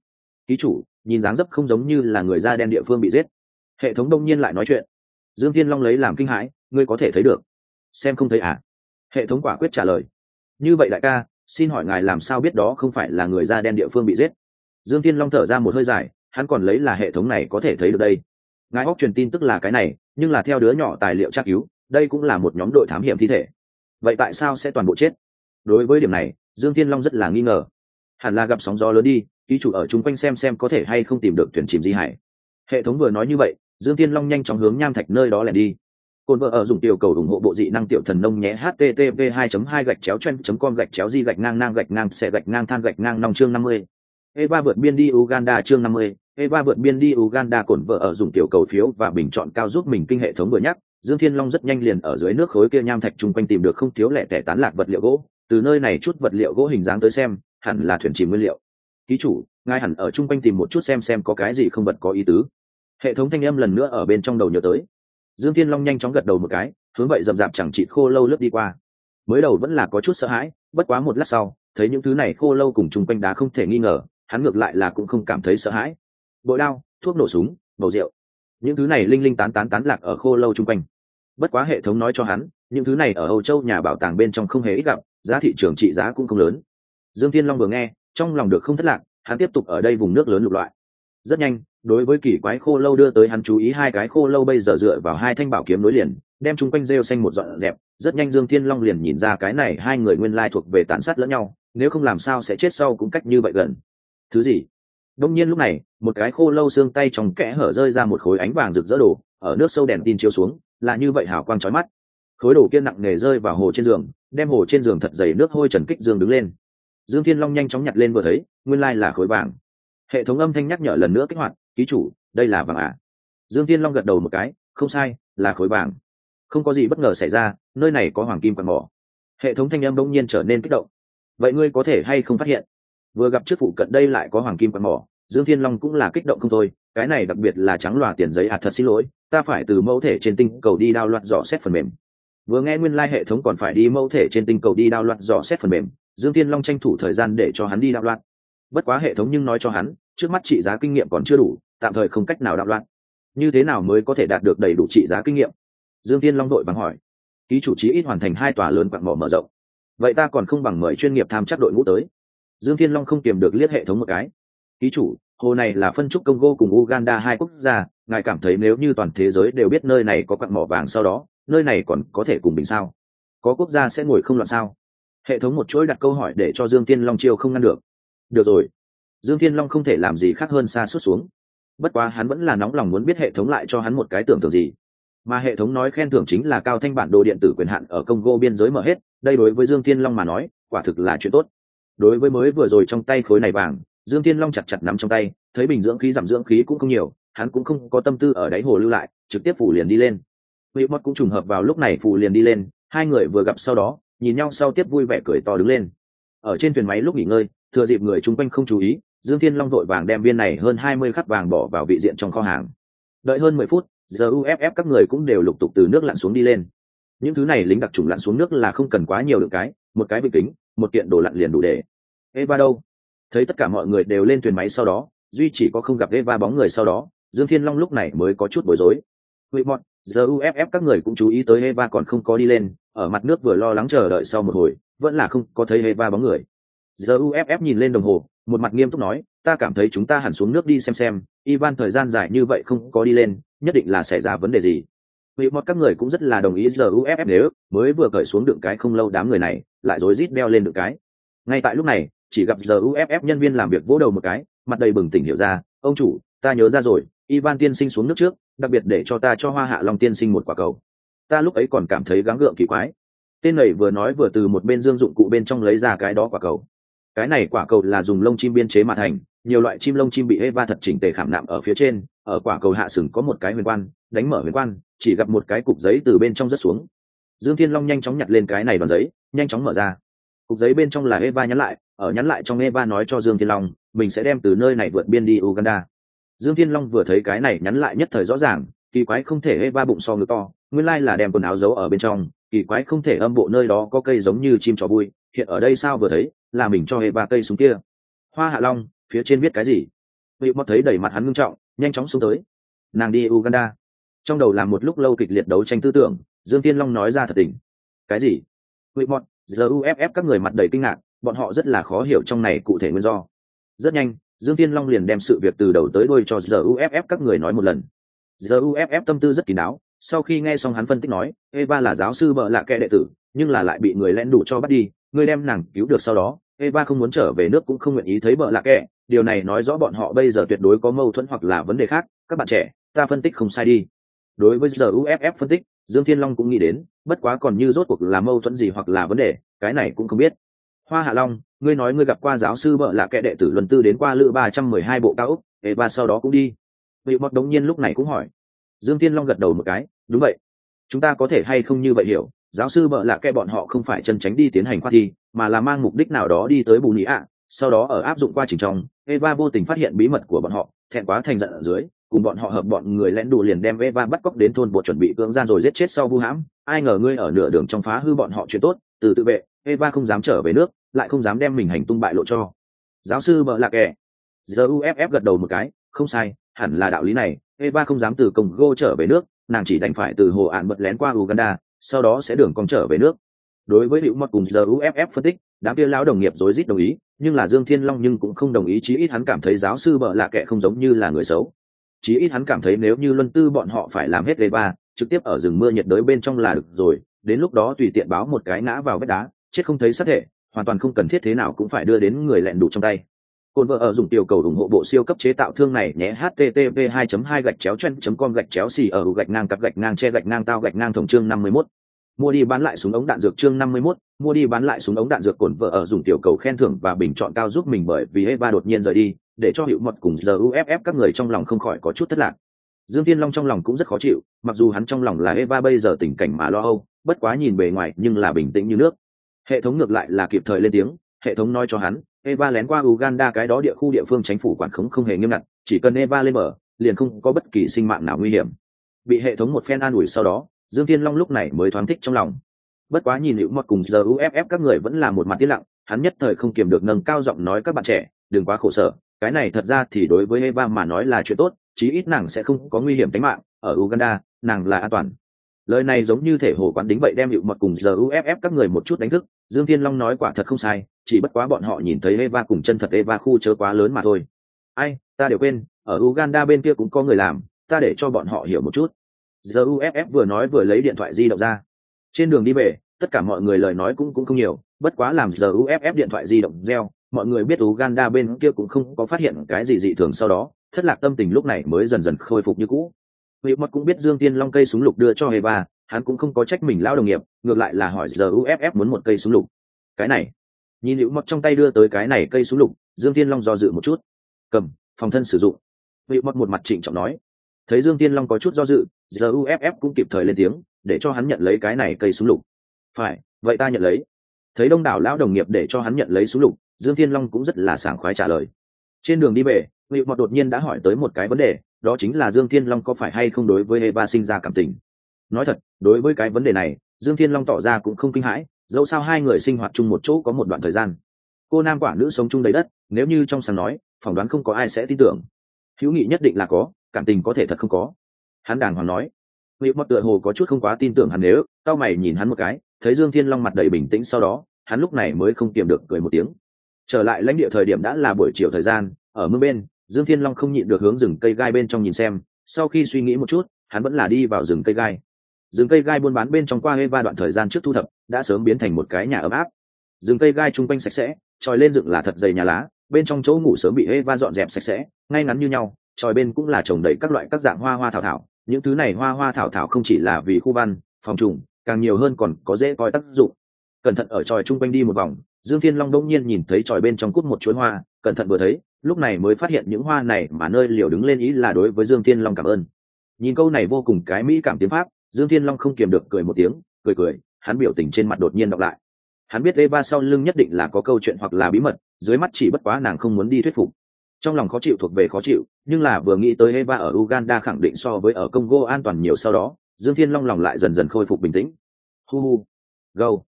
Ký chủ, nhìn dáng dấp không giống như là người da đen địa phương bị giết. Hệ thống đông nhiên lại nói chuyện. Dương thiên long lấy làm kinh hãi, ngươi có thể thấy được. Xem không thấy à? Hệ thống quả quyết trả lời. Như vậy đại ca, xin hỏi ngài làm sao biết đó không phải là người da đen địa phương bị giết? Dương thiên long thở ra một hơi dài hắn còn lấy là hệ thống này có thể thấy được đây. Ngài hóc truyền tin tức là cái này, nhưng là theo đứa nhỏ tài liệu tra cứu, đây cũng là một nhóm đội thám hiểm thi thể. Vậy tại sao sẽ toàn bộ chết? Đối với điểm này, dương thiên long rất là nghi ngờ. Hẳn là gặp sóng gió lớn đi, ký chủ ở chung quanh xem xem có thể hay không tìm được thuyền chìm di hải. Hệ thống vừa nói như vậy, dương thiên long nhanh chóng hướng nham thạch nơi đó lẻn đi. Cồn vợ ở dùng tiểu cầu ủng hộ bộ dị năng tiểu thần nông nhé, http 2 2 gạch chéo chen com gạch chéo di gạch ngang ngang gạch ngang xe gạch ngang than gạch ngang nong chương 50. Eva vượt biên đi Uganda chương 50. Eva vượt biên đi Uganda cổn vợ ở dùng tiểu cầu phiếu và bình chọn cao giúp mình kinh hệ thống vừa nhắc, Dương Thiên Long rất nhanh liền ở dưới nước khối kia nham thạch chung quanh tìm được không thiếu lẻ tẻ tán lạc vật liệu gỗ, từ nơi này chút vật liệu gỗ hình dáng tới xem, hẳn là thuyền chìm nguyên liệu. Ký chủ, ngài hẳn ở chung quanh tìm một chút xem xem có cái gì không vật có ý tứ. Hệ thống thanh âm lần nữa ở bên trong đầu nhớ tới. Dương Thiên Long nhanh chóng gật đầu một cái, hướng vậy rậm rạp chẳng chịt khô lâu lướt đi qua. Mới đầu vẫn là có chút sợ hãi, bất quá một lát sau, thấy những thứ này khô lâu cùng chung quanh đá không thể nghi ngờ, hắn ngược lại là cũng không cảm thấy sợ hãi. Bội đao, thuốc nổ súng, bầu rượu. Những thứ này linh linh tán tán tán lạc ở khô lâu chung quanh. Bất quá hệ thống nói cho hắn, những thứ này ở âu châu nhà bảo tàng bên trong không hề ít gặp, giá thị trường trị giá cũng không lớn. Dương thiên long vừa nghe, trong lòng được không thất lạc, hắn tiếp tục ở đây vùng nước lớn lục loại. Rất nhanh, đối với kỳ quái khô lâu đưa tới hắn chú ý hai cái khô lâu bây giờ dựa vào hai thanh bảo kiếm nối liền, đem chung quanh rêu xanh một dọn đẹp rất nhanh dương thiên long liền nhìn ra cái này hai người nguyên lai thuộc về tàn sát lẫn nhau, nếu không làm sao sẽ chết sau cũng cách như vậy gần thứ gì? Đông nhiên lúc này, một cái khô lâu xương tay trong kẽ hở rơi ra một khối ánh vàng rực rỡ đổ ở nước sâu đèn tin chiếu xuống, là như vậy hào quang trói mắt. Khối đồ kia nặng nề rơi vào hồ trên giường, đem hồ trên giường thật dày nước hôi trần kích dương đứng lên. Dương thiên long nhanh chóng nhặt lên vừa thấy, nguyên lai là khối vàng. Hệ thống âm thanh nhắc nhở lần nữa kích hoạt, ký chủ, đây là vàng à. dương thiên long gật đầu một cái, không sai, là khối vàng. Không có gì bất ngờ xảy ra, nơi này có hoàng kim quạt mỏ. Hệ thống thanh âm đông nhiên trở nên kích động. Vậy ngươi có thể hay không phát hiện? Vừa gặp trước phụ cận đây lại có hoàng kim quạt mỏ, dương thiên long cũng là kích động không thôi, cái này đặc biệt là trắng loà tiền giấy à thật xin lỗi, ta phải từ mẫu thể trên tinh cầu đi đao loạn dò xét phần mềm. Vừa nghe nguyên lai、like、hệ thống còn phải đi mẫu thể trên tinh cầu đi đao loạn dò xét phần mềm, dương thiên long tranh thủ thời gian để cho hắn đi đạo loạn bất quá hệ thống nhưng nói cho hắn, trước mắt trị giá kinh nghiệm còn chưa đủ, tạm thời không cách nào đạo loạn như thế nào mới có thể đạt được đầy đủ trị giá kinh nghiệm? Dương thiên long đội bằng hỏi. Ký chủ trí ít hoàn thành hai tòa lớn quặng mỏ mở rộng. Vậy ta còn không bằng mời chuyên nghiệp tham chắc đội ngũ tới dương thiên long không tìm được liếc hệ thống một cái. Ký chủ, hồ này là phân trúc congo cùng uganda hai quốc gia, ngài cảm thấy nếu như toàn thế giới đều biết nơi này có quặng mỏ vàng sau đó, nơi này còn có thể cùng bình sao? Có quốc gia sẽ ngồi không loạn sao? Hệ thống một chuỗi đặt câu hỏi để cho dương thiên long chiêu không ngăn được. Được rồi. Dương thiên long không thể làm gì khác hơn xa suốt xuống. Bất quá hắn vẫn là nóng lòng muốn biết hệ thống lại cho hắn một cái tưởng tượng gì. Mà hệ thống nói khen thưởng chính là cao thanh bản đồ điện tử quyền hạn ở congo biên giới mở hết, đây đối với dương thiên long mà nói, quả thực là chuyện tốt đối với mới vừa rồi trong tay khối này vàng, dương thiên long chặt chặt nắm trong tay, thấy bình dưỡng khí, giảm dưỡng khí cũng không nhiều, hắn cũng không có tâm tư ở đáy hồ lưu lại, trực tiếp phủ liền đi lên. Huy mất cũng trùng hợp vào lúc này phủ liền đi lên, hai người vừa gặp sau đó, nhìn nhau sau tiếp vui vẻ cười to đứng lên. Ở trên thuyền máy lúc nghỉ ngơi, thừa dịp người chung quanh không chú ý, dương thiên long vội vàng đem viên này hơn hai mươi khắc vàng bỏ vào vị diện trong kho hàng. Đợi hơn mười phút giờ uff các người cũng đều lục tục từ nước lặn xuống đi lên. Những thứ này lính đặc trùng lặn xuống nước là không cần quá nhiều được cái, một cái bình kính, một kiện đồ lặn liền đủ để eva đâu? Thấy tất cả mọi người đều lên thuyền máy sau đó, duy chỉ có không gặp eva bóng người sau đó, dương thiên long lúc này mới có chút bối rối. Huệ mọt giờ uff các người cũng chú ý tới eva còn không có đi lên, ở mặt nước vừa lo lắng chờ đợi sau một hồi, vẫn là không có thấy eva bóng người. Giờ uff nhìn lên đồng hồ, một mặt nghiêm túc nói, ta cảm thấy chúng ta hẳn xuống nước đi xem xem, ivan thời gian dài như vậy không có đi lên, nhất định là xảy ra vấn đề gì? Vì một các người cũng rất là đồng ý giờ uff nếu, mới vừa cởi xuống đựng cái không lâu đám người này, lại rối rít beo lên đựng cái. Ngay tại lúc này chỉ gặp giờ uff nhân viên làm việc vỗ đầu một cái, mặt đầy bừng tỉnh hiểu ra, ông chủ, ta nhớ ra rồi, ivan tiên sinh xuống nước trước, đặc biệt để cho ta cho hoa hạ long tiên sinh một quả cầu. Ta lúc ấy còn cảm thấy gắng gượng kỳ quái. Tên này vừa nói vừa từ một bên dương dụng cụ bên trong lấy ra cái đó quả cầu. Cái này quả cầu là dùng lông chim biên chế mà thành, nhiều loại chim lông chim bị eva thật chỉnh tề khảm nạm ở phía trên, ở quả cầu hạ sừng có một cái huyền quan, đánh mở huyền quan, chỉ gặp một cái cục giấy từ bên trong rớt xuống. Dương thiên long nhanh chóng nhặt lên cái này đoàn giấy, nhanh chóng mở ra. Cục giấy bên trong là eva nhắn lại ở nhắn lại trong eva nói cho dương thiên long, mình sẽ đem từ nơi này vượt biên đi uganda. Dương thiên long vừa thấy cái này nhắn lại nhất thời rõ ràng, kỳ quái không thể eva bụng so ngực to, nguyên lai là đem quần áo giấu ở bên trong, kỳ quái không thể âm bộ nơi đó có cây giống như chim trò vui, hiện ở đây sao vừa thấy, là mình cho eva cây xuống kia. Hoa hạ long, phía trên viết cái gì? Vị mọt thấy đẩy mặt hắn ngưng trọng, nhanh chóng xuống tới. Nàng đi uganda. Trong đầu làm một lúc lâu kịch liệt đấu tranh tư tưởng, dương Thiên long nói ra thật tình. Cái gì? Vị mọt giờ uff các người mặt đầy kinh ngạc bọn họ rất là khó hiểu trong này cụ thể nguyên do. Rất nhanh, dương tiên long liền đem sự việc từ đầu tới đuôi cho giờ uff các người nói một lần. Giờ uff tâm tư rất kín đáo, sau khi nghe xong hắn phân tích nói, eva là giáo sư bợ lạ kệ đệ tử, nhưng là lại bị người lén đủ cho bắt đi, người đem nàng cứu được sau đó, eva không muốn trở về nước cũng không nguyện ý thấy bợ lạ kệ. Điều này nói rõ bọn họ bây giờ tuyệt đối có mâu thuẫn hoặc là vấn đề khác, các bạn trẻ, ta phân tích không sai đi. Đối với giờ uff phân tích, dương thiên long cũng nghĩ đến, bất quá còn như rốt cuộc là mâu thuẫn gì hoặc là vấn đề, cái này cũng không biết hoa hạ long, ngươi nói ngươi gặp qua giáo sư bợ lạ kệ đệ tử luân tư đến qua lữ ba trăm mười hai bộ cao úc eva sau đó cũng đi. Vị bọt đống nhiên lúc này cũng hỏi. Dương thiên long gật đầu một cái, đúng vậy. Chúng ta có thể hay không như vậy hiểu, giáo sư bợ lạ kệ bọn họ không phải chân tránh đi tiến hành khoa thi, mà là mang mục đích nào đó đi tới bù nhĩ ạ, sau đó ở áp dụng qua trình trong eva vô tình phát hiện bí mật của bọn họ, thẹn quá thành giận ở dưới, cùng bọn họ hợp bọn người lén đủ liền đem eva bắt cóc đến thôn bộ chuẩn bị cưỡng gian rồi giết chết sau vu hãm. Ai ngờ ngươi ở nửa đường trong phá hư bọn họ chuyện tốt, từ tự vệ eva không dám trở về nước lại không dám đem mình hành tung bại lộ cho. Giáo sư bợ lạc kệ giờ uff gật đầu một cái, không sai, hẳn là đạo lý này, eva không dám từ công go trở về nước, nàng chỉ đành phải từ hồ ạn bật lén qua uganda, sau đó sẽ đường cong trở về nước. Đối với hữu mật cùng giờ uff phân tích, đám kia lão đồng nghiệp rối rít đồng ý, nhưng là dương thiên long nhưng cũng không đồng ý, chí ít hắn cảm thấy giáo sư bợ lạ kệ không giống như là người xấu. Chí ít hắn cảm thấy nếu như luân tư bọn họ phải làm hết lê ba trực tiếp ở rừng mưa nhiệt đới bên trong là được rồi, đến lúc đó tùy tiện báo một cái ngã vào vết đá, chết không thấy sát thể hoàn toàn không cần thiết thế nào cũng phải đưa đến người lẹn đủ trong tay cồn vợ ở dùng tiểu cầu ủng hộ bộ siêu cấp chế tạo thương này nhé http 2 2 gạch chéo chen com gạch chéo xì ở gạch ngang cặp gạch ngang che gạch ngang tao gạch ngang tổng chương 51. Mua đi bán lại súng ống đạn dược chương 51, mua đi bán lại súng ống đạn dược cồn vợ ở dùng tiểu cầu khen thưởng và bình chọn cao giúp mình bởi vì Eva đột nhiên rời đi, để cho hiệu mật cùng giờ UFF các người trong lòng không khỏi có chút thất lạc. Dương Thiên Long trong lòng cũng rất khó chịu, mặc dù hắn trong lòng là Eva bây giờ tình cảnh mà lo âu, bất quá nhìn bề ngoài nhưng là bình tĩnh như nước. Hệ thống ngược lại là kịp thời lên tiếng, hệ thống nói cho hắn, Eva lén qua Uganda cái đó địa khu địa phương chính phủ quản khống không hề nghiêm ngặt, chỉ cần Eva lên mở, liền không có bất kỳ sinh mạng nào nguy hiểm. Bị hệ thống một phen an ủi sau đó, Dương Thiên Long lúc này mới thoáng thích trong lòng. Bất quá nhìn Hữu Mật cùng giờ UFF các người vẫn là một mặt tiếc lặng, hắn nhất thời không kiềm được nâng cao giọng nói các bạn trẻ, đừng quá khổ sở, cái này thật ra thì đối với Eva mà nói là chuyện tốt, chí ít nàng sẽ không có nguy hiểm tính mạng, ở Uganda, nàng là an toàn. Lời này giống như thể hồ quán đính vậy đem hiệu Mật cùng giờ UFF các người một chút đánh thức, Dương Thiên Long nói quả thật không sai, chỉ bất quá bọn họ nhìn thấy Eva cùng chân thật Eva khu chớ quá lớn mà thôi. Ai, ta đều quên, ở Uganda bên kia cũng có người làm, ta để cho bọn họ hiểu một chút. Giờ UFF vừa nói vừa lấy điện thoại di động ra. Trên đường đi về, tất cả mọi người lời nói cũng cũng không nhiều, bất quá làm giờ UFF điện thoại di động reo, mọi người biết Uganda bên kia cũng không có phát hiện cái gì dị thường sau đó, thất lạc tâm tình lúc này mới dần dần khôi phục như cũ. Vị Mật cũng biết Dương Tiên Long cây súng lục đưa cho Eva, hắn cũng không có trách mình lao đồng nghiệp, ngược lại là hỏi giờ UFF muốn một cây súng lục. Cái này, nhìn hữu Mật trong tay đưa tới cái này cây súng lục dương tiên long do dự một chút. Cầm phòng thân sử dụng. Hữu Mật một mặt trịnh trọng nói. Thấy dương tiên long có chút do dự giờ uff cũng kịp thời lên tiếng để cho hắn nhận lấy cái này cây súng lục. Phải vậy ta nhận lấy. Thấy đông đảo lão đồng nghiệp để cho hắn nhận lấy súng lục dương thiên long cũng rất là sảng khoái trả lời. Trên đường đi về hữu mọt đột nhiên đã hỏi tới một cái vấn đề đó chính là dương thiên long có phải hay không đối với eva sinh ra cảm tình? Nói thật, đối với cái vấn đề này, dương thiên long tỏ ra cũng không kinh hãi, dẫu sao hai người sinh hoạt chung một chỗ có một đoạn thời gian. Cô nam quả nữ sống chung đầy đất, nếu như trong sáng nói, phỏng đoán không có ai sẽ tin tưởng. Hữu nghị nhất định là có, cảm tình có thể thật không có. Hắn đàng hoàng nói. Hữu mật tựa hồ có chút không quá tin tưởng hắn nếu tao mày nhìn hắn một cái, thấy dương thiên long mặt đầy bình tĩnh sau đó, hắn lúc này mới không kiềm được cười một tiếng. Trở lại lãnh địa thời điểm đã là buổi chiều thời gian, ở mương bên dương thiên long không nhịn được hướng rừng cây gai bên trong nhìn xem sau khi suy nghĩ một chút hắn vẫn là đi vào rừng cây gai. Rừng cây gai buôn bán bên trong qua ba đoạn thời gian trước thu thập đã sớm biến thành một cái nhà ấm áp. Rừng cây gai chung quanh sạch sẽ tròi lên dựng là thật dày nhà lá bên trong chỗ ngủ sớm bị Eva dọn dẹp sạch sẽ, ngay ngắn như nhau, tròi bên cũng là trồng đầy các loại các dạng hoa hoa thảo thảo, những thứ này hoa hoa thảo thảo không chỉ là vì khu văn, phòng trùng, càng nhiều hơn còn có dễ coi tác dụng. Cẩn thận ở tròi chung quanh đi một vòng, Dương Thiên Long đông nhiên nhìn thấy tròi bên trong cút một chuỗi hoa, cẩn thận vừa thấy, lúc này mới phát hiện những hoa này mà nơi liều đứng lên ý là đối với Dương Thiên Long cảm ơn. Nhìn câu này vô cùng cái mỹ cảm tiếng Pháp, Dương Thiên Long không kiềm được cười một tiếng, cười cười, hắn biểu tình trên mặt đột nhiên đọc lại. Hắn biết eva sau lưng nhất định là có câu chuyện hoặc là bí mật dưới mắt chỉ bất quá nàng không muốn đi thuyết phục. Trong lòng khó chịu thuộc về khó chịu nhưng là vừa nghĩ tới eva ở uganda khẳng định so với ở congo an toàn nhiều sau đó dương thiên long lòng lại dần dần khôi phục bình tĩnh. Hu hu gâu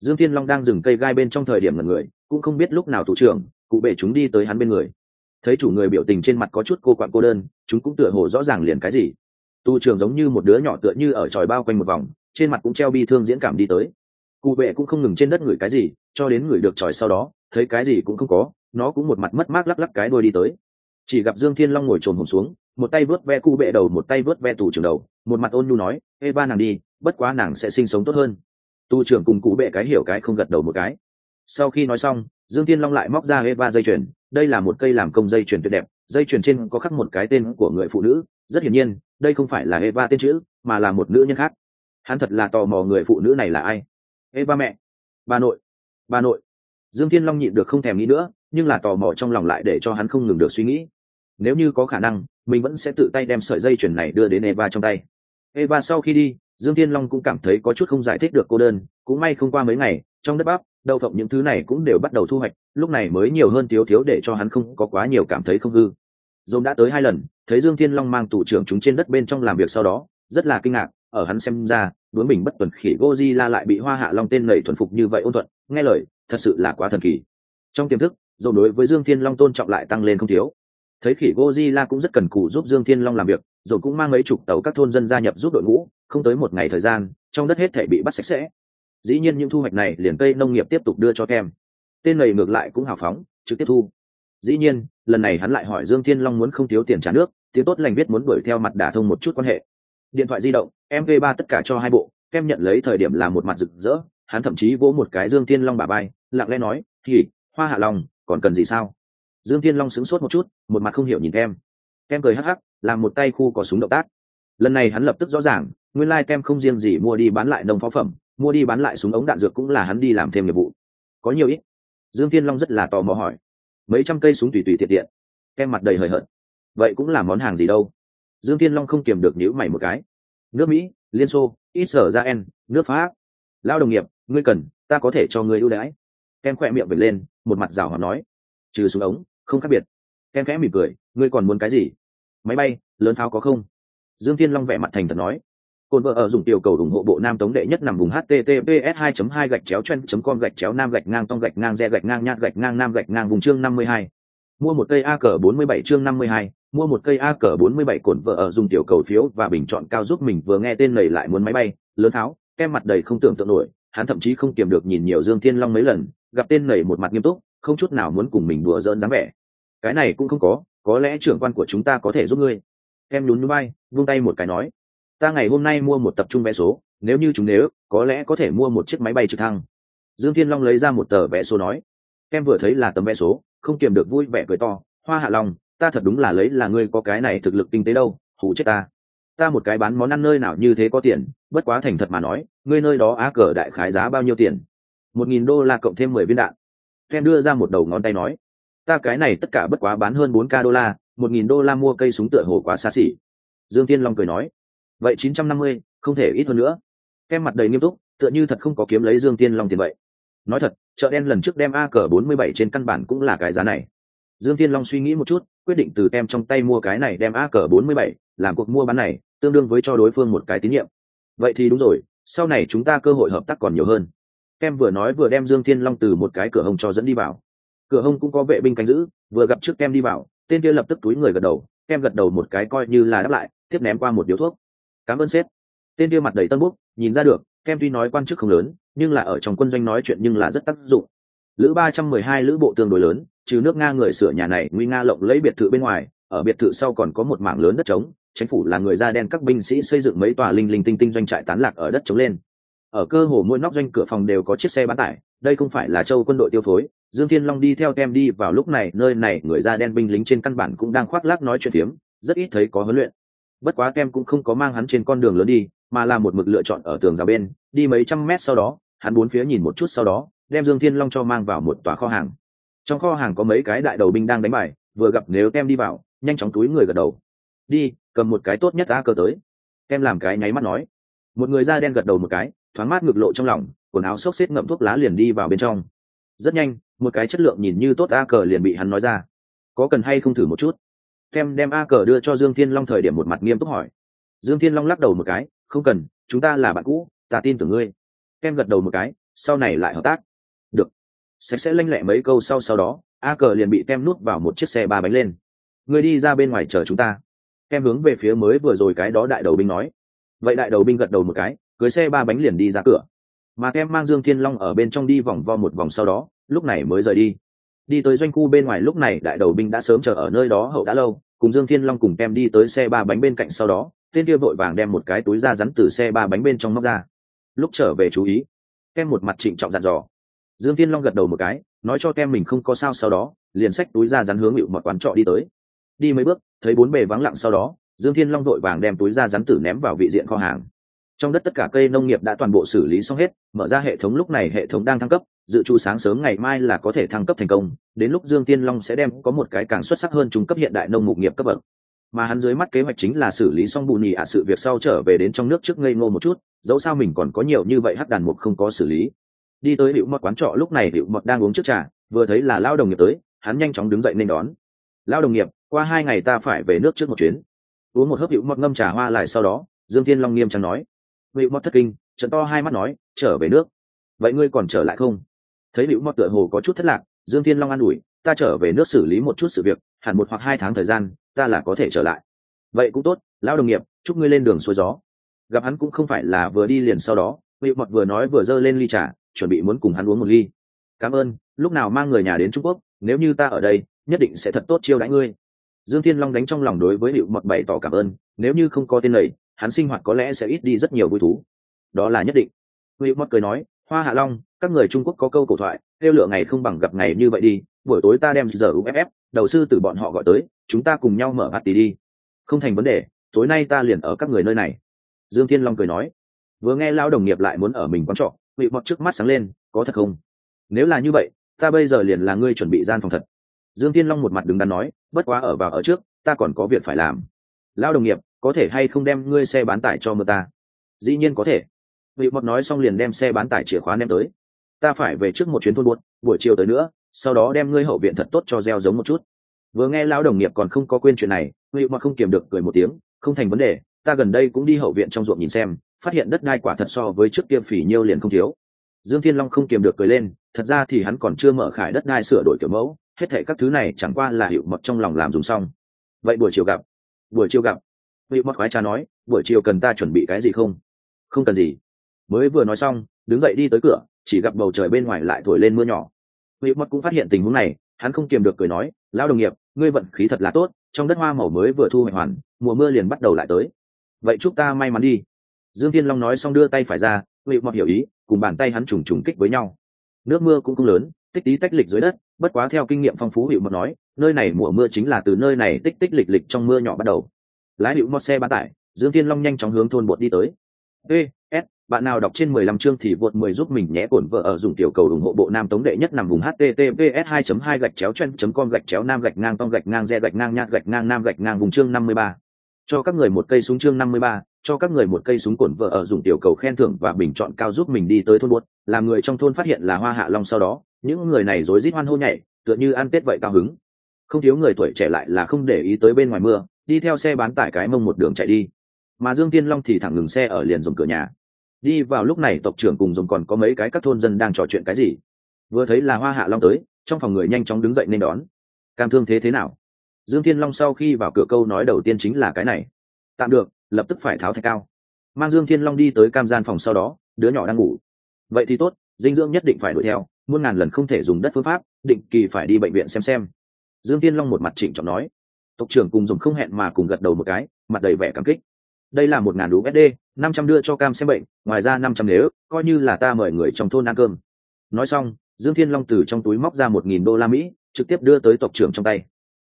dương thiên long đang dừng cây gai bên trong thời điểm ngần người cũng không biết lúc nào thủ trưởng cụ bệ chúng đi tới hắn bên người. Thấy chủ người biểu tình trên mặt có chút cô quặn cô đơn, chúng cũng tựa hồ rõ ràng liền cái gì. Tu trường giống như một đứa nhỏ tựa như ở tròi bao quanh một vòng, trên mặt cũng treo bi thương diễn cảm đi tới. Cụ bệ cũng không ngừng trên đất ngửi cái gì, cho đến ngửi được tròi sau đó, thấy cái gì cũng không có, nó cũng một mặt mất mát lắc lắc cái đôi đi tới. Chỉ gặp dương thiên long ngồi trồn hồn xuống, một tay vớt ve cụ bệ đầu, một tay vớt ve tù trưởng đầu, một mặt ôn nhu nói, ê, ba nàng đi, bất quá nàng sẽ sinh sống tốt hơn. Tu trưởng cùng cụ bệ cái hiểu cái không gật đầu một cái. Sau khi nói xong dương thiên long lại móc ra eva dây chuyền, đây là một cây làm công dây chuyền tuyệt đẹp, dây chuyền trên có khắc một cái tên của người phụ nữ, rất hiển nhiên, đây không phải là eva tên chữ, mà là một nữ nhân khác. Hắn thật là tò mò người phụ nữ này là ai. Eva ba mẹ. Bà nội. Bà nội. Dương thiên long nhịn được không thèm nghĩ nữa, nhưng là tò mò trong lòng lại để cho hắn không ngừng được suy nghĩ. Nếu như có khả năng, mình vẫn sẽ tự tay đem sợi dây chuyền này đưa đến eva trong tay. Eva sau khi đi, dương thiên long cũng cảm thấy có chút không giải thích được cô đơn, cũng may không qua mấy ngày, trong đất bắp đậu phộng những thứ này cũng đều bắt đầu thu hoạch lúc này mới nhiều hơn thiếu thiếu để cho hắn không có quá nhiều cảm thấy không hư dồn đã tới hai lần thấy dương thiên long mang tủ trưởng chúng trên đất bên trong làm việc sau đó rất là kinh ngạc ở hắn xem ra bướng mình bất tuần khỉ Godzilla lại bị Hoa Hạ Long tên nảy thuần phục như vậy ôn thuận, nghe lời, thật sự là quá thần kỳ. Trong tiềm thức, dồn đối với Dương Thiên Long tôn trọng lại tăng lên không thiếu. Thấy khỉ Godzilla cũng rất cần cù giúp Dương Thiên Long làm việc, dồn cũng mang mấy chục tàu các thôn dân gia nhập giúp đội ngũ, không tới một ngày thời gian, trong đất hết thể bị bắt sạch sẽ. Dĩ nhiên những thu hoạch này liền cây nông nghiệp tiếp tục đưa cho kem. Tên này ngược lại cũng hào phóng, trực tiếp thu. Dĩ nhiên, lần này hắn lại hỏi Dương Thiên Long muốn không thiếu tiền trả nước, tiếng tốt lành biết muốn đuổi theo mặt đả thông một chút quan hệ điện thoại di động mv ba tất cả cho hai bộ kem nhận lấy thời điểm là một mặt rực rỡ hắn thậm chí vỗ một cái dương thiên long bà bay lặng lẽ nói thì hoa hạ long còn cần gì sao dương thiên long sững sốt một chút một mặt không hiểu nhìn em kem cười hắc hắc làm một tay khu có súng động tác lần này hắn lập tức rõ ràng nguyên lai kem không riêng gì mua đi bán lại nông phó phẩm mua đi bán lại súng ống đạn dược cũng là hắn đi làm thêm nghiệp vụ. Có nhiều ít. Dương thiên long rất là tò mò hỏi. Mấy trăm cây súng tùy tùy tiện tiện. Kem mặt đầy hời hợt. Vậy cũng là món hàng gì đâu? Dương thiên long không kiềm được nhữ mày một cái. Nước mỹ, liên xô ít sở ra en nước pháp. Lao đồng nghiệp, ngươi cần, ta có thể cho ngươi ưu đãi. Em khỏe miệng vệt lên, một mặt rào họ nói. Trừ súng ống, không khác biệt. Em khẽ mỉm cười, ngươi còn muốn cái gì? Máy bay, lớn pháo có không? Dương thiên long vẻ mặt thành thật nói. Côn vợ ở dùng tiểu cầu ủng hộ bộ nam tống đệ nhất nằm vùng https 2 2 gạch chéo chen com gạch chéo nam gạch ngang tông gạch ngang re gạch ngang nhát gạch ngang nam gạch ngang vùng chương 52. mua một cây a cờ 47 chương 52, mua một cây a cờ bốn mươi bảy cổn vợ ở dùng tiểu cầu phiếu và bình chọn cao giúp mình vừa nghe tên này lại muốn máy bay lớn tháo kem mặt đầy không tưởng tượng nổi hắn thậm chí không kiềm được nhìn nhiều dương thiên long mấy lần gặp tên này một mặt nghiêm túc không chút nào muốn cùng mình đùa giỡn dáng vẻ. Cái này cũng không có có lẽ trưởng quan của chúng ta có thể giúp ngươi. Em nhún nhún bay vung tay một cái nói ta ngày hôm nay mua một tập trung vé số, nếu như chúng nếu, có lẽ có thể mua một chiếc máy bay trực thăng. Dương thiên long lấy ra một tờ vé số nói, em vừa thấy là tấm vé số, không kiềm được vui vẻ cười to, hoa hạ lòng ta thật đúng là lấy là ngươi có cái này thực lực kinh tế đâu, hù chết ta. Ta một cái bán món ăn nơi nào như thế có tiền, bất quá thành thật mà nói, ngươi nơi đó á cờ đại khái giá bao nhiêu tiền? Một nghìn đô la cộng thêm mười viên đạn. Kem đưa ra một đầu ngón tay nói, ta cái này tất cả bất quá bán hơn bốn k đô la, một nghìn đô la mua cây súng tựa hồ quá xa xỉ. Dương tiên long cười nói vậy chín trăm năm mươi, không thể ít hơn nữa. Kem mặt đầy nghiêm túc, tựa như thật không có kiếm lấy dương tiên long tiền vậy. Nói thật, chợ đen lần trước đem a cờ bốn mươi bảy trên căn bản cũng là cái giá này. Dương tiên long suy nghĩ một chút, quyết định từ kem trong tay mua cái này đem a cờ bốn mươi bảy, làm cuộc mua bán này, tương đương với cho đối phương một cái tín nhiệm. Vậy thì đúng rồi, sau này chúng ta cơ hội hợp tác còn nhiều hơn. Kem vừa nói vừa đem dương thiên long từ một cái cửa hông cho dẫn đi vào. Cửa hông cũng có vệ binh canh giữ, vừa gặp trước kem đi vào, tên kia lập tức túi người gật đầu, kem gật đầu một cái coi như là đáp lại, tiếp ném qua một điếu thuốc cảm ơn sếp. Tên kia mặt đầy tân búc nhìn ra được, kem tuy nói quan chức không lớn, nhưng là ở trong quân doanh nói chuyện nhưng là rất tác dụng. Lữ ba trăm mười hai lữ bộ tương đối lớn, trừ nước nga người sửa nhà này, nguy nga lộng lấy biệt thự bên ngoài, ở biệt thự sau còn có một mảng lớn đất trống, chính phủ là người da đen các binh sĩ xây dựng mấy tòa linh linh tinh tinh doanh trại tán lạc ở đất trống lên. Ở cơ hồ mỗi nóc doanh cửa phòng đều có chiếc xe bán tải, đây không phải là châu quân đội tiêu phối, dương thiên long đi theo tem đi vào lúc này, nơi này người da đen binh lính trên căn bản cũng đang khoác lác nói chuyện phiếm, rất ít thấy có huấn luyện bất quá kem cũng không có mang hắn trên con đường lớn đi, mà là một mực lựa chọn ở tường rào bên, đi mấy trăm mét sau đó, hắn bốn phía nhìn một chút sau đó, đem dương thiên long cho mang vào một tòa kho hàng. Trong kho hàng có mấy cái đại đầu binh đang đánh bài, vừa gặp nếu kem đi vào, nhanh chóng túi người gật đầu. Đi, cầm một cái tốt nhất đã cơ tới. Kem làm cái nháy mắt nói. Một người da đen gật đầu một cái, thoáng mát ngực lộ trong lòng, quần áo xốc xếp ngậm thuốc lá liền đi vào bên trong. Rất nhanh, một cái chất lượng nhìn như tốt a cờ liền bị hắn nói ra. Có cần hay không thử một chút? Kem đem a cờ đưa cho dương thiên long thời điểm một mặt nghiêm túc hỏi. Dương thiên long lắc đầu một cái, không cần, chúng ta là bạn cũ, ta tin tưởng ngươi. Kem gật đầu một cái, sau này lại hợp tác. Được. Sẽ sẽ lanh lẹ mấy câu sau sau đó, a cờ liền bị kem nuốt vào một chiếc xe ba bánh lên. Ngươi đi ra bên ngoài chờ chúng ta. Kem hướng về phía mới vừa rồi cái đó đại đầu binh nói. Vậy đại đầu binh gật đầu một cái, cưới xe ba bánh liền đi ra cửa. Mà kem mang dương thiên long ở bên trong đi vòng vo một vòng sau đó, lúc này mới rời đi. Đi tới doanh khu bên ngoài lúc này đại đầu binh đã sớm chờ ở nơi đó hậu đã lâu cùng dương thiên long cùng kem đi tới xe ba bánh bên cạnh sau đó, tên kia vội vàng đem một cái túi da rắn từ xe ba bánh bên trong móc ra. Lúc trở về chú ý, kem một mặt trịnh trọng dặn dò. Dương thiên long gật đầu một cái, nói cho kem mình không có sao sau đó, liền xách túi da rắn hướng hiệu một quán trọ đi tới. Đi mấy bước, thấy bốn bề vắng lặng sau đó, dương thiên long vội vàng đem túi da rắn tử ném vào vị diện kho hàng. Trong đất tất cả cây nông nghiệp đã toàn bộ xử lý xong hết, mở ra hệ thống, lúc này hệ thống đang thăng cấp dự trù sáng sớm ngày mai là có thể thăng cấp thành công, đến lúc dương tiên long sẽ đem có một cái càng xuất sắc hơn trung cấp hiện đại nông mục nghiệp cấp bậc. Mà hắn dưới mắt kế hoạch chính là xử lý xong bù nhì ạ sự việc sau trở về đến trong nước trước ngây ngô một chút, dẫu sao mình còn có nhiều như vậy hắc đàn mục không có xử lý. Đi tới hiệu mật quán trọ lúc này hiệu mật đang uống trước trà, vừa thấy là lao đồng nghiệp tới, hắn nhanh chóng đứng dậy nên đón. Lao đồng nghiệp, qua hai ngày ta phải về nước trước một chuyến. Uống một hớp hiệu mật ngâm trà hoa lại sau đó, dương thiên long nghiêm trang nói. Hiệu mật thất kinh, trận to hai mắt nói, trở về nước. Vậy ngươi còn trở lại không? Thấy Liễu mọt tựa hồ có chút thất lạc, dương thiên long an ủi, ta trở về nước xử lý một chút sự việc, hẳn một hoặc hai tháng thời gian, ta là có thể trở lại. Vậy cũng tốt, lão đồng nghiệp, chúc ngươi lên đường xuôi gió. Gặp hắn cũng không phải là vừa đi liền sau đó, Liễu mọt vừa nói vừa dơ lên ly trà, chuẩn bị muốn cùng hắn uống một ly. Cảm ơn, lúc nào mang người nhà đến trung quốc, nếu như ta ở đây, nhất định sẽ thật tốt chiêu đãi ngươi. Dương thiên long đánh trong lòng đối với hiệu mọt bày tỏ cảm ơn, nếu như không có tên lầy hắn sinh hoạt có lẽ sẽ ít đi rất nhiều vui thú. Đó là nhất định. Hiệu mọt cười nói hoa hạ long, các người trung quốc có câu cổ thoại kêu lựa ngày không bằng gặp ngày như vậy đi, buổi tối ta đem giờ uff đầu sư từ bọn họ gọi tới, chúng ta cùng nhau mở hạt tí đi. Không thành vấn đề, tối nay ta liền ở các người nơi này. Dương thiên long cười nói, vừa nghe lao đồng nghiệp lại muốn ở mình quán trọ, bị bọn trước mắt sáng lên, có thật không? Nếu là như vậy, ta bây giờ liền là ngươi chuẩn bị gian phòng thật. Dương thiên long một mặt đứng đắn nói, bất quá ở vào ở trước, ta còn có việc phải làm. Lao đồng nghiệp, có thể hay không đem ngươi xe bán tải cho mưa ta? Dĩ nhiên có thể vị mọt nói xong liền đem xe bán tải chìa khóa ném tới. Ta phải về trước một chuyến thôn buốt buổi chiều tới nữa, sau đó đem ngươi hậu viện thật tốt cho gieo giống một chút. Vừa nghe lão đồng nghiệp còn không có quên chuyện này, vị mà không kiềm được cười một tiếng, không thành vấn đề, ta gần đây cũng đi hậu viện trong ruộng nhìn xem, phát hiện đất đai quả thật so với trước kia phỉ nhiêu liền không thiếu. Dương thiên long không kiềm được cười lên, thật ra thì hắn còn chưa mở khải đất đai sửa đổi kiểu mẫu, hết thể các thứ này chẳng qua là hiệu mật trong lòng làm dùng xong. Vậy buổi chiều gặp. Buổi chiều gặp. Vị mật khoái cha nói, buổi chiều cần ta chuẩn bị cái gì không? Không cần gì mới vừa nói xong, đứng dậy đi tới cửa, chỉ gặp bầu trời bên ngoài lại thổi lên mưa nhỏ. Vị mật cũng phát hiện tình huống này, hắn không kiềm được cười nói, lão đồng nghiệp, ngươi vận khí thật là tốt, trong đất hoa màu mới vừa thu hoạch hoàn, mùa mưa liền bắt đầu lại tới. Vậy chúc ta may mắn đi. Dương thiên long nói xong đưa tay phải ra, vị mọt hiểu ý, cùng bàn tay hắn trùng trùng kích với nhau. Nước mưa cũng không lớn, tích tí tách lịch dưới đất, bất quá theo kinh nghiệm phong phú hiệu mọt nói, nơi này mùa mưa chính là từ nơi này tích tích lịch lịch trong mưa nhỏ bắt đầu. Lái hiệu mọt xe bán tải, dương thiên long nhanh chóng hướng thôn bột đi tới. Ê bạn nào đọc trên 15 chương thì vượt 10 giúp mình nhé cổn vợ ở dùng tiểu cầu ủng hộ bộ nam tống đệ nhất nằm vùng https 2 2 gạch chéo chen com gạch chéo nam gạch ngang tông gạch ngang re gạch ngang nhạt gạch ngang nam gạch ngang vùng chương 53. cho các người một cây súng chương 53, cho các người một cây súng cổn vợ ở dùng tiểu cầu khen thưởng và bình chọn cao giúp mình đi tới thôn buốt làm người trong thôn phát hiện là hoa hạ long sau đó những người này rối rít hoan hô nhảy tựa như ăn tết vậy cao hứng. Không thiếu người tuổi trẻ lại là không để ý tới bên ngoài mưa đi theo xe bán tải cái mông một đường chạy đi. Mà dương tiên long thì thẳng ngừng xe ở liền dùng cửa nhà đi vào lúc này tộc trưởng cùng dùng còn có mấy cái các thôn dân đang trò chuyện cái gì? Vừa thấy là hoa hạ long tới, trong phòng người nhanh chóng đứng dậy nên đón. Cam thương thế thế nào? Dương thiên long sau khi vào cửa câu nói đầu tiên chính là cái này. Tạm được, lập tức phải tháo thạch cao. Mang dương thiên long đi tới cam gian phòng sau đó, đứa nhỏ đang ngủ. Vậy thì tốt, dinh dưỡng nhất định phải đuổi theo, muôn ngàn lần không thể dùng đất phương pháp, định kỳ phải đi bệnh viện xem xem. Dương tiên long một mặt trịnh trọng nói. Tộc trưởng cùng dùng không hẹn mà cùng gật đầu một cái, mặt đầy vẻ cảm kích. Đây là một ngàn usd năm trăm đưa cho cam xem bệnh, ngoài ra năm trăm nếu, coi như là ta mời người trong thôn ăn cơm. Nói xong, dương thiên long từ trong túi móc ra một nghìn đô la mỹ, trực tiếp đưa tới tộc trưởng trong tay.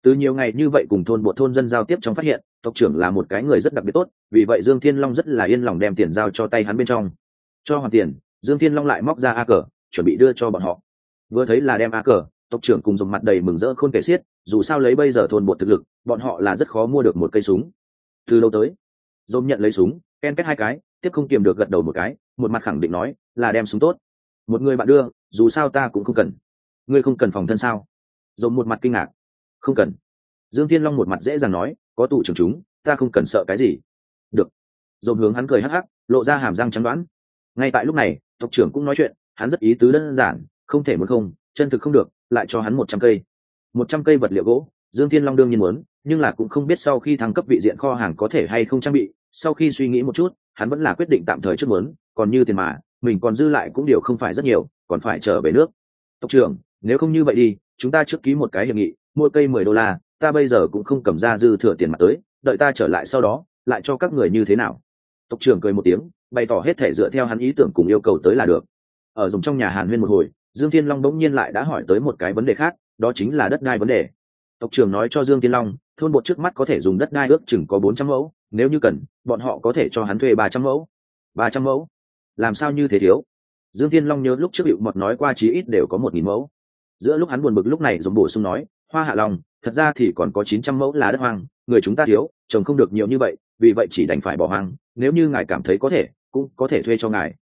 Từ nhiều ngày như vậy cùng thôn bộ thôn dân giao tiếp trong phát hiện, tộc trưởng là một cái người rất đặc biệt tốt, vì vậy dương thiên long rất là yên lòng đem tiền giao cho tay hắn bên trong. Cho hoàn tiền, dương thiên long lại móc ra a cờ, chuẩn bị đưa cho bọn họ. Vừa thấy là đem a cờ, tộc trưởng cùng dùng mặt đầy mừng rỡ khôn kể xiết, dù sao lấy bây giờ thôn bột thực lực, bọn họ là rất khó mua được một cây súng. Từ lâu tới dôm nhận lấy súng ken kết hai cái, tiếp không kiềm được gật đầu một cái, một mặt khẳng định nói, là đem súng tốt. Một người bạn đưa, dù sao ta cũng không cần. Ngươi không cần phòng thân sao? Dồn một mặt kinh ngạc. Không cần. Dương thiên long một mặt dễ dàng nói, có tụ trưởng chúng, ta không cần sợ cái gì. Được. Dồn hướng hắn cười hắc hắc, lộ ra hàm răng trắng đoán. Ngay tại lúc này, tộc trưởng cũng nói chuyện, hắn rất ý tứ đơn giản, không thể muốn không, chân thực không được, lại cho hắn một trăm cây. Một trăm cây vật liệu gỗ, dương thiên long đương nhiên muốn, nhưng là cũng không biết sau khi thăng cấp vị diện kho hàng có thể hay không trang bị sau khi suy nghĩ một chút, hắn vẫn là quyết định tạm thời trước muốn còn như tiền mà, mình còn dư lại cũng điều không phải rất nhiều, còn phải trở về nước. Tộc trưởng, nếu không như vậy đi, chúng ta trước ký một cái hiệp nghị, mua cây mười đô la, ta bây giờ cũng không cầm ra dư thừa tiền mặt tới, đợi ta trở lại sau đó, lại cho các người như thế nào? Tộc trưởng cười một tiếng, bày tỏ hết thể dựa theo hắn ý tưởng cùng yêu cầu tới là được. Ở dùng trong nhà hàn huyên một hồi, dương thiên long bỗng nhiên lại đã hỏi tới một cái vấn đề khác, đó chính là đất đai vấn đề. Tộc trưởng nói cho dương thiên long, thôn bột trước mắt có thể dùng đất đai ước chừng có bốn trăm mẫu nếu như cần, bọn họ có thể cho hắn thuê ba trăm mẫu. Ba trăm mẫu? Làm sao như thế thiếu? Dương thiên long nhớ lúc trước hiệu mật nói qua chí ít đều có một nghìn mẫu. Giữa lúc hắn buồn bực lúc này dùng bổ sung nói, hoa hạ lòng thật ra thì còn có chín trăm mẫu là đất hoang, người chúng ta thiếu, trồng không được nhiều như vậy, vì vậy chỉ đành phải bỏ hoang, nếu như ngài cảm thấy có thể, cũng có thể thuê cho ngài.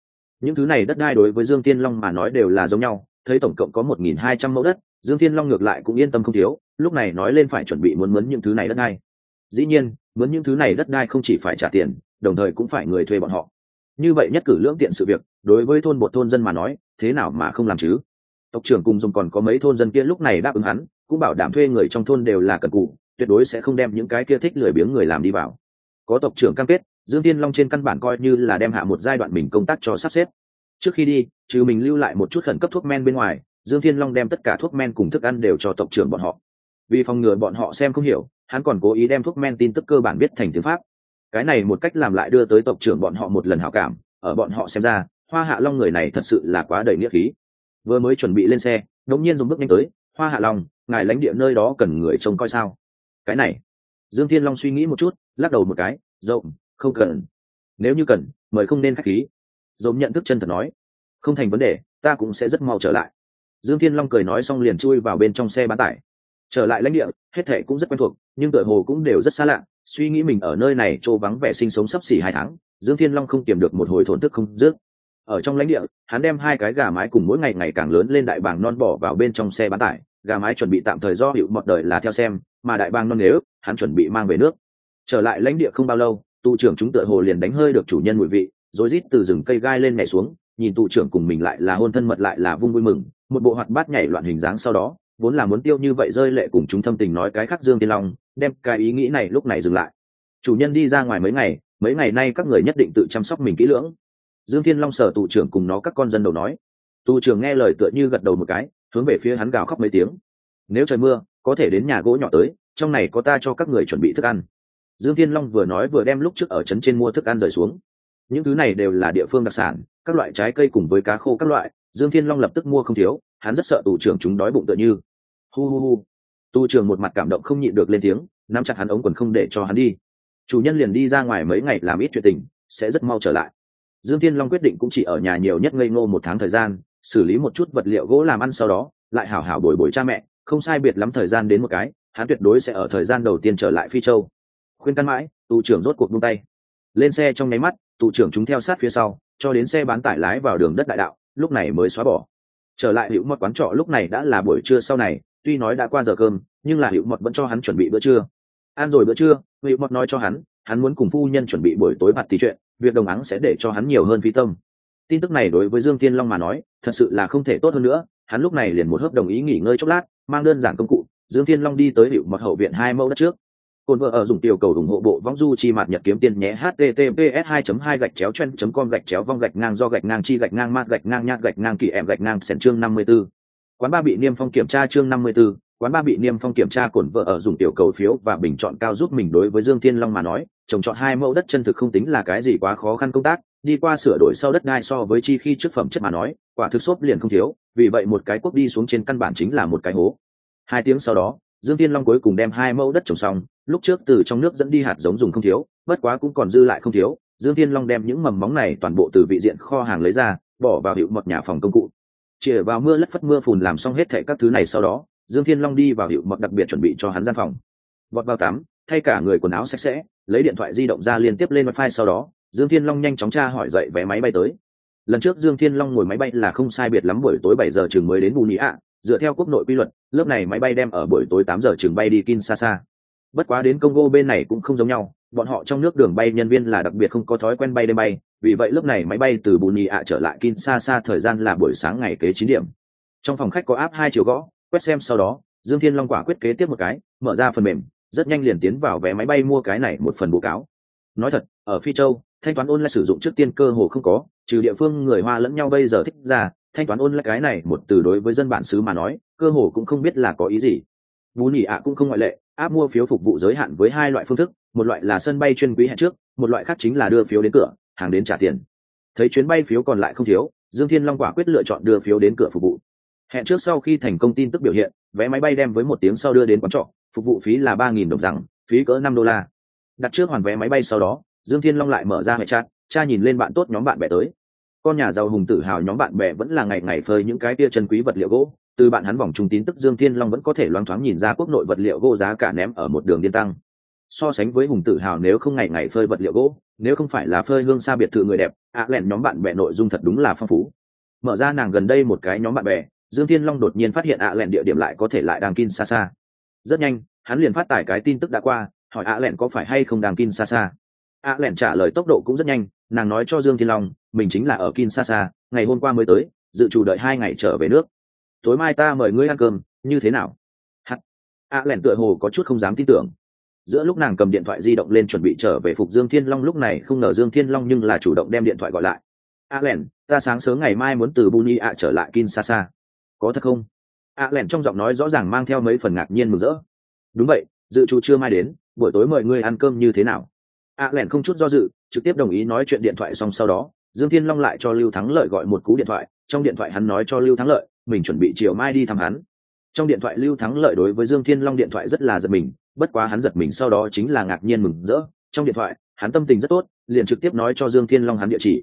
Những thứ này đất đai đối với dương thiên long mà nói đều là giống nhau, thấy tổng cộng có một nghìn hai trăm mẫu đất, dương thiên long ngược lại cũng yên tâm không thiếu, lúc này nói lên phải chuẩn bị muốn mướn những thứ này đất đai. Dĩ nhiên mướn những thứ này đất đai không chỉ phải trả tiền, đồng thời cũng phải người thuê bọn họ. Như vậy nhất cử lưỡng tiện sự việc, đối với thôn một thôn dân mà nói, thế nào mà không làm chứ? Tộc trưởng cùng dùng còn có mấy thôn dân kia lúc này đáp ứng hắn, cũng bảo đảm thuê người trong thôn đều là cần cụ tuyệt đối sẽ không đem những cái kia thích lười biếng người làm đi vào. Có tộc trưởng cam kết, dương tiên long trên căn bản coi như là đem hạ một giai đoạn mình công tác cho sắp xếp. Trước khi đi, trừ mình lưu lại một chút khẩn cấp thuốc men bên ngoài, dương thiên long đem tất cả thuốc men cùng thức ăn đều cho tộc trưởng bọn họ. Vì phòng ngừa bọn họ xem không hiểu hắn còn cố ý đem thuốc men tin tức cơ bản biết thành tiếng pháp. Cái này một cách làm lại đưa tới tộc trưởng bọn họ một lần hảo cảm, ở bọn họ xem ra, hoa hạ long người này thật sự là quá đầy nghĩa khí. Vừa mới chuẩn bị lên xe đột nhiên dùng bước nhanh tới, hoa hạ long, ngài lãnh địa nơi đó cần người trông coi sao? Cái này, dương thiên long suy nghĩ một chút, lắc đầu một cái, rộng, không cần. Nếu như cần, mời không nên khách khí. Dồn nhận thức chân thật nói, không thành vấn đề, ta cũng sẽ rất mau trở lại. Dương thiên long cười nói xong liền chui vào bên trong xe bán tải trở lại lãnh địa, hết thệ cũng rất quen thuộc, nhưng tựa hồ cũng đều rất xa lạ. Suy nghĩ mình ở nơi này trô vắng vẻ sinh sống sắp xỉ hai tháng, dương thiên long không tìm được một hồi thổn thức không dứt. Ở trong lãnh địa, hắn đem hai cái gà mái cùng mỗi ngày ngày càng lớn lên đại bàng non bỏ vào bên trong xe bán tải. Gà mái chuẩn bị tạm thời do hiệu mọt đời là theo xem, mà đại bàng non nếu, hắn chuẩn bị mang về nước. Trở lại lãnh địa không bao lâu, tù trưởng chúng tựa hồ liền đánh hơi được chủ nhân mùi vị, rồi rít từ rừng cây gai lên nhảy xuống, nhìn tù trưởng cùng mình lại là hôn thân mật lại là vung vui mừng, một bộ hoạt bát nhảy loạn hình dáng sau đó vốn là muốn tiêu như vậy rơi lệ cùng chúng thâm tình nói cái khác dương tiên long, đem cái ý nghĩ này lúc này dừng lại. Chủ nhân đi ra ngoài mấy ngày mấy ngày nay các người nhất định tự chăm sóc mình kỹ lưỡng. Dương thiên long sở tù trưởng cùng nó các con dân đầu nói. Tù trưởng nghe lời tựa như gật đầu một cái, hướng về phía hắn gào khóc mấy tiếng. Nếu trời mưa, có thể đến nhà gỗ nhỏ tới, trong này có ta cho các người chuẩn bị thức ăn. Dương thiên long vừa nói vừa đem lúc trước ở trấn trên mua thức ăn rời xuống. Những thứ này đều là địa phương đặc sản, các loại trái cây cùng với cá khô các loại, dương thiên long lập tức mua không thiếu, hắn rất sợ tù trưởng chúng đói bụng tựa như hu hu hu tu trưởng một mặt cảm động không nhịn được lên tiếng, nắm chặt hắn ống quần không để cho hắn đi. Chủ nhân liền đi ra ngoài mấy ngày làm ít chuyện tình, sẽ rất mau trở lại. Dương thiên long quyết định cũng chỉ ở nhà nhiều nhất ngây ngô một tháng thời gian, xử lý một chút vật liệu gỗ làm ăn sau đó, lại hảo hảo bồi bồi cha mẹ, không sai biệt lắm thời gian đến một cái, hắn tuyệt đối sẽ ở thời gian đầu tiên trở lại phi châu. Khuyên căn mãi tù trưởng rốt cuộc buông tay. Lên xe trong nháy mắt tù trưởng chúng theo sát phía sau, cho đến xe bán tải lái vào đường đất đại đạo, lúc này mới xóa bỏ. Trở lại hữu mật quán trọ lúc này đã là buổi trưa sau này tuy nói đã qua giờ cơm, nhưng là hiệu mật vẫn cho hắn chuẩn bị bữa trưa. Ăn rồi bữa trưa hiệu mật nói cho hắn hắn muốn cùng phu nhân chuẩn bị buổi tối mặt tí chuyện, việc đồng áng sẽ để cho hắn nhiều hơn phi tâm. Tin tức này đối với dương tiên long mà nói, thật sự là không thể tốt hơn nữa, hắn lúc này liền một hớp đồng ý nghỉ ngơi chốc lát, mang đơn giản công cụ, dương tiên long đi tới hiệu mật hậu viện hai mẫu đất trước. Côn vợ ở dùng tiểu cầu ủng hộ bộ vong du chi mạt nhật kiếm tiền nhé, https 2 2 gạch chéo chen com gạch chéo vong gạch ngang do gạch ngang chi gạch ngang mát gạch ngang nhát gạch ngang kỳ em gạch ngang sẻn chương 54. Quán ba bị niêm phong kiểm tra chương 54, quán ba bị niêm phong kiểm tra cổn vợ ở dùng tiểu cầu phiếu và bình chọn cao giúp mình đối với Dương Thiên Long mà nói, trồng chọn hai mẫu đất chân thực không tính là cái gì quá khó khăn công tác, đi qua sửa đổi sau đất đai so với chi khi trước phẩm chất mà nói, quả thực xốp liền không thiếu, vì vậy một cái quốc đi xuống trên căn bản chính là một cái hố. Hai tiếng sau đó, Dương Thiên Long cuối cùng đem hai mẫu đất trồng xong, lúc trước từ trong nước dẫn đi hạt giống dùng không thiếu, bất quá cũng còn dư lại không thiếu. Dương Thiên Long đem những mầm móng này toàn bộ từ vị diện kho hàng lấy ra, bỏ vào hiệu một nhà phòng công cụ. Chìa vào mưa lất phất mưa phùn làm xong hết thảy các thứ này sau đó, Dương Thiên Long đi vào hiệu mật đặc biệt chuẩn bị cho hắn gian phòng. Vọt vào tắm, thay cả người quần áo sạch sẽ, lấy điện thoại di động ra liên tiếp lên wifi sau đó, Dương Thiên Long nhanh chóng tra hỏi dậy vé máy bay tới. Lần trước Dương Thiên Long ngồi máy bay là không sai biệt lắm buổi tối bảy giờ chừng mới đến Bù Nhĩ ạ, dựa theo quốc nội quy luật lớp này máy bay đem ở buổi tối tám giờ chừng bay đi kinshasa bất quá đến congo bên này cũng không giống nhau bọn họ trong nước đường bay nhân viên là đặc biệt không có thói quen bay đêm bay, vì vậy lúc này máy bay từ bù nhì ạ trở lại kinshasa thời gian là buổi sáng ngày kế chín điểm. Trong phòng khách có áp hai chiều gõ, quét xem sau đó, dương thiên long quả quyết kế tiếp một cái, mở ra phần mềm, rất nhanh liền tiến vào vé máy bay mua cái này một phần bố cáo. Nói thật, ở phi châu, thanh toán online sử dụng trước tiên cơ hồ không có, trừ địa phương người hoa lẫn nhau bây giờ thích ra, thanh toán ôn lại cái này một từ đối với dân bản xứ mà nói, cơ hồ cũng không biết là có ý gì. Bù nhì ạ cũng không ngoại lệ áp mua phiếu phục vụ giới hạn với hai loại phương thức một loại là sân bay chuyên quý hẹn trước, một loại khác chính là đưa phiếu đến cửa, hàng đến trả tiền. Thấy chuyến bay phiếu còn lại không thiếu, dương thiên long quả quyết lựa chọn đưa phiếu đến cửa phục vụ. Hẹn trước sau khi thành công tin tức biểu hiện, vé máy bay đem với một tiếng sau đưa đến quán trọ, phục vụ phí là ba nghìn đồng rằng, phí cỡ năm đô la. Đặt trước hoàn vé máy bay sau đó, dương thiên long lại mở ra hệ chat, cha nhìn lên bạn tốt nhóm bạn bè tới. Con nhà giàu hùng tự hào nhóm bạn bè vẫn là ngày ngày phơi những cái tia chân quý vật liệu gỗ, từ bạn hắn vòng trung tín tức dương thiên long vẫn có thể loáng thoáng nhìn ra quốc nội vật liệu gỗ giá cả ném ở một đường điên tăng so sánh với hùng tự hào nếu không ngày ngày phơi vật liệu gỗ, nếu không phải là phơi hương xa biệt thự người đẹp, ạ lẹn nhóm bạn bè nội dung thật đúng là phong phú. Mở ra nàng gần đây một cái nhóm bạn bè, dương thiên long đột nhiên phát hiện ạ lẹn địa điểm lại có thể lại đang kin xa xa rất nhanh, hắn liền phát tải cái tin tức đã qua, hỏi ạ lẹn có phải hay không đang kin xa xa ạ lẹn trả lời tốc độ cũng rất nhanh, nàng nói cho dương thiên long, mình chính là ở kin xa xa ngày hôm qua mới tới, dự chủ đợi hai ngày trở về nước. Tối mai ta mời ngươi ăn cơm, như thế nào? Hắt ạ lẹn tựa hồ có chút không dám tin tưởng giữa lúc nàng cầm điện thoại di động lên chuẩn bị trở về phục dương thiên long, lúc này không ngờ dương thiên long nhưng là chủ động đem điện thoại gọi lại. A len ta sáng sớm ngày mai muốn từ buni ạ trở lại kinshasa. Có thật không? A len trong giọng nói rõ ràng mang theo mấy phần ngạc nhiên mừng rỡ. Đúng vậy, dự chủ chưa mai đến, buổi tối mời ngươi ăn cơm như thế nào? A len không chút do dự, trực tiếp đồng ý nói chuyện điện thoại xong sau đó, dương thiên long lại cho lưu thắng lợi gọi một cú điện thoại. Trong điện thoại hắn nói cho lưu thắng lợi, mình chuẩn bị chiều mai đi thăm hắn. Trong điện thoại lưu thắng lợi đối với dương thiên long điện thoại rất là giật mình bất quá hắn giật mình sau đó chính là ngạc nhiên mừng rỡ, trong điện thoại, hắn tâm tình rất tốt, liền trực tiếp nói cho dương thiên long hắn địa chỉ.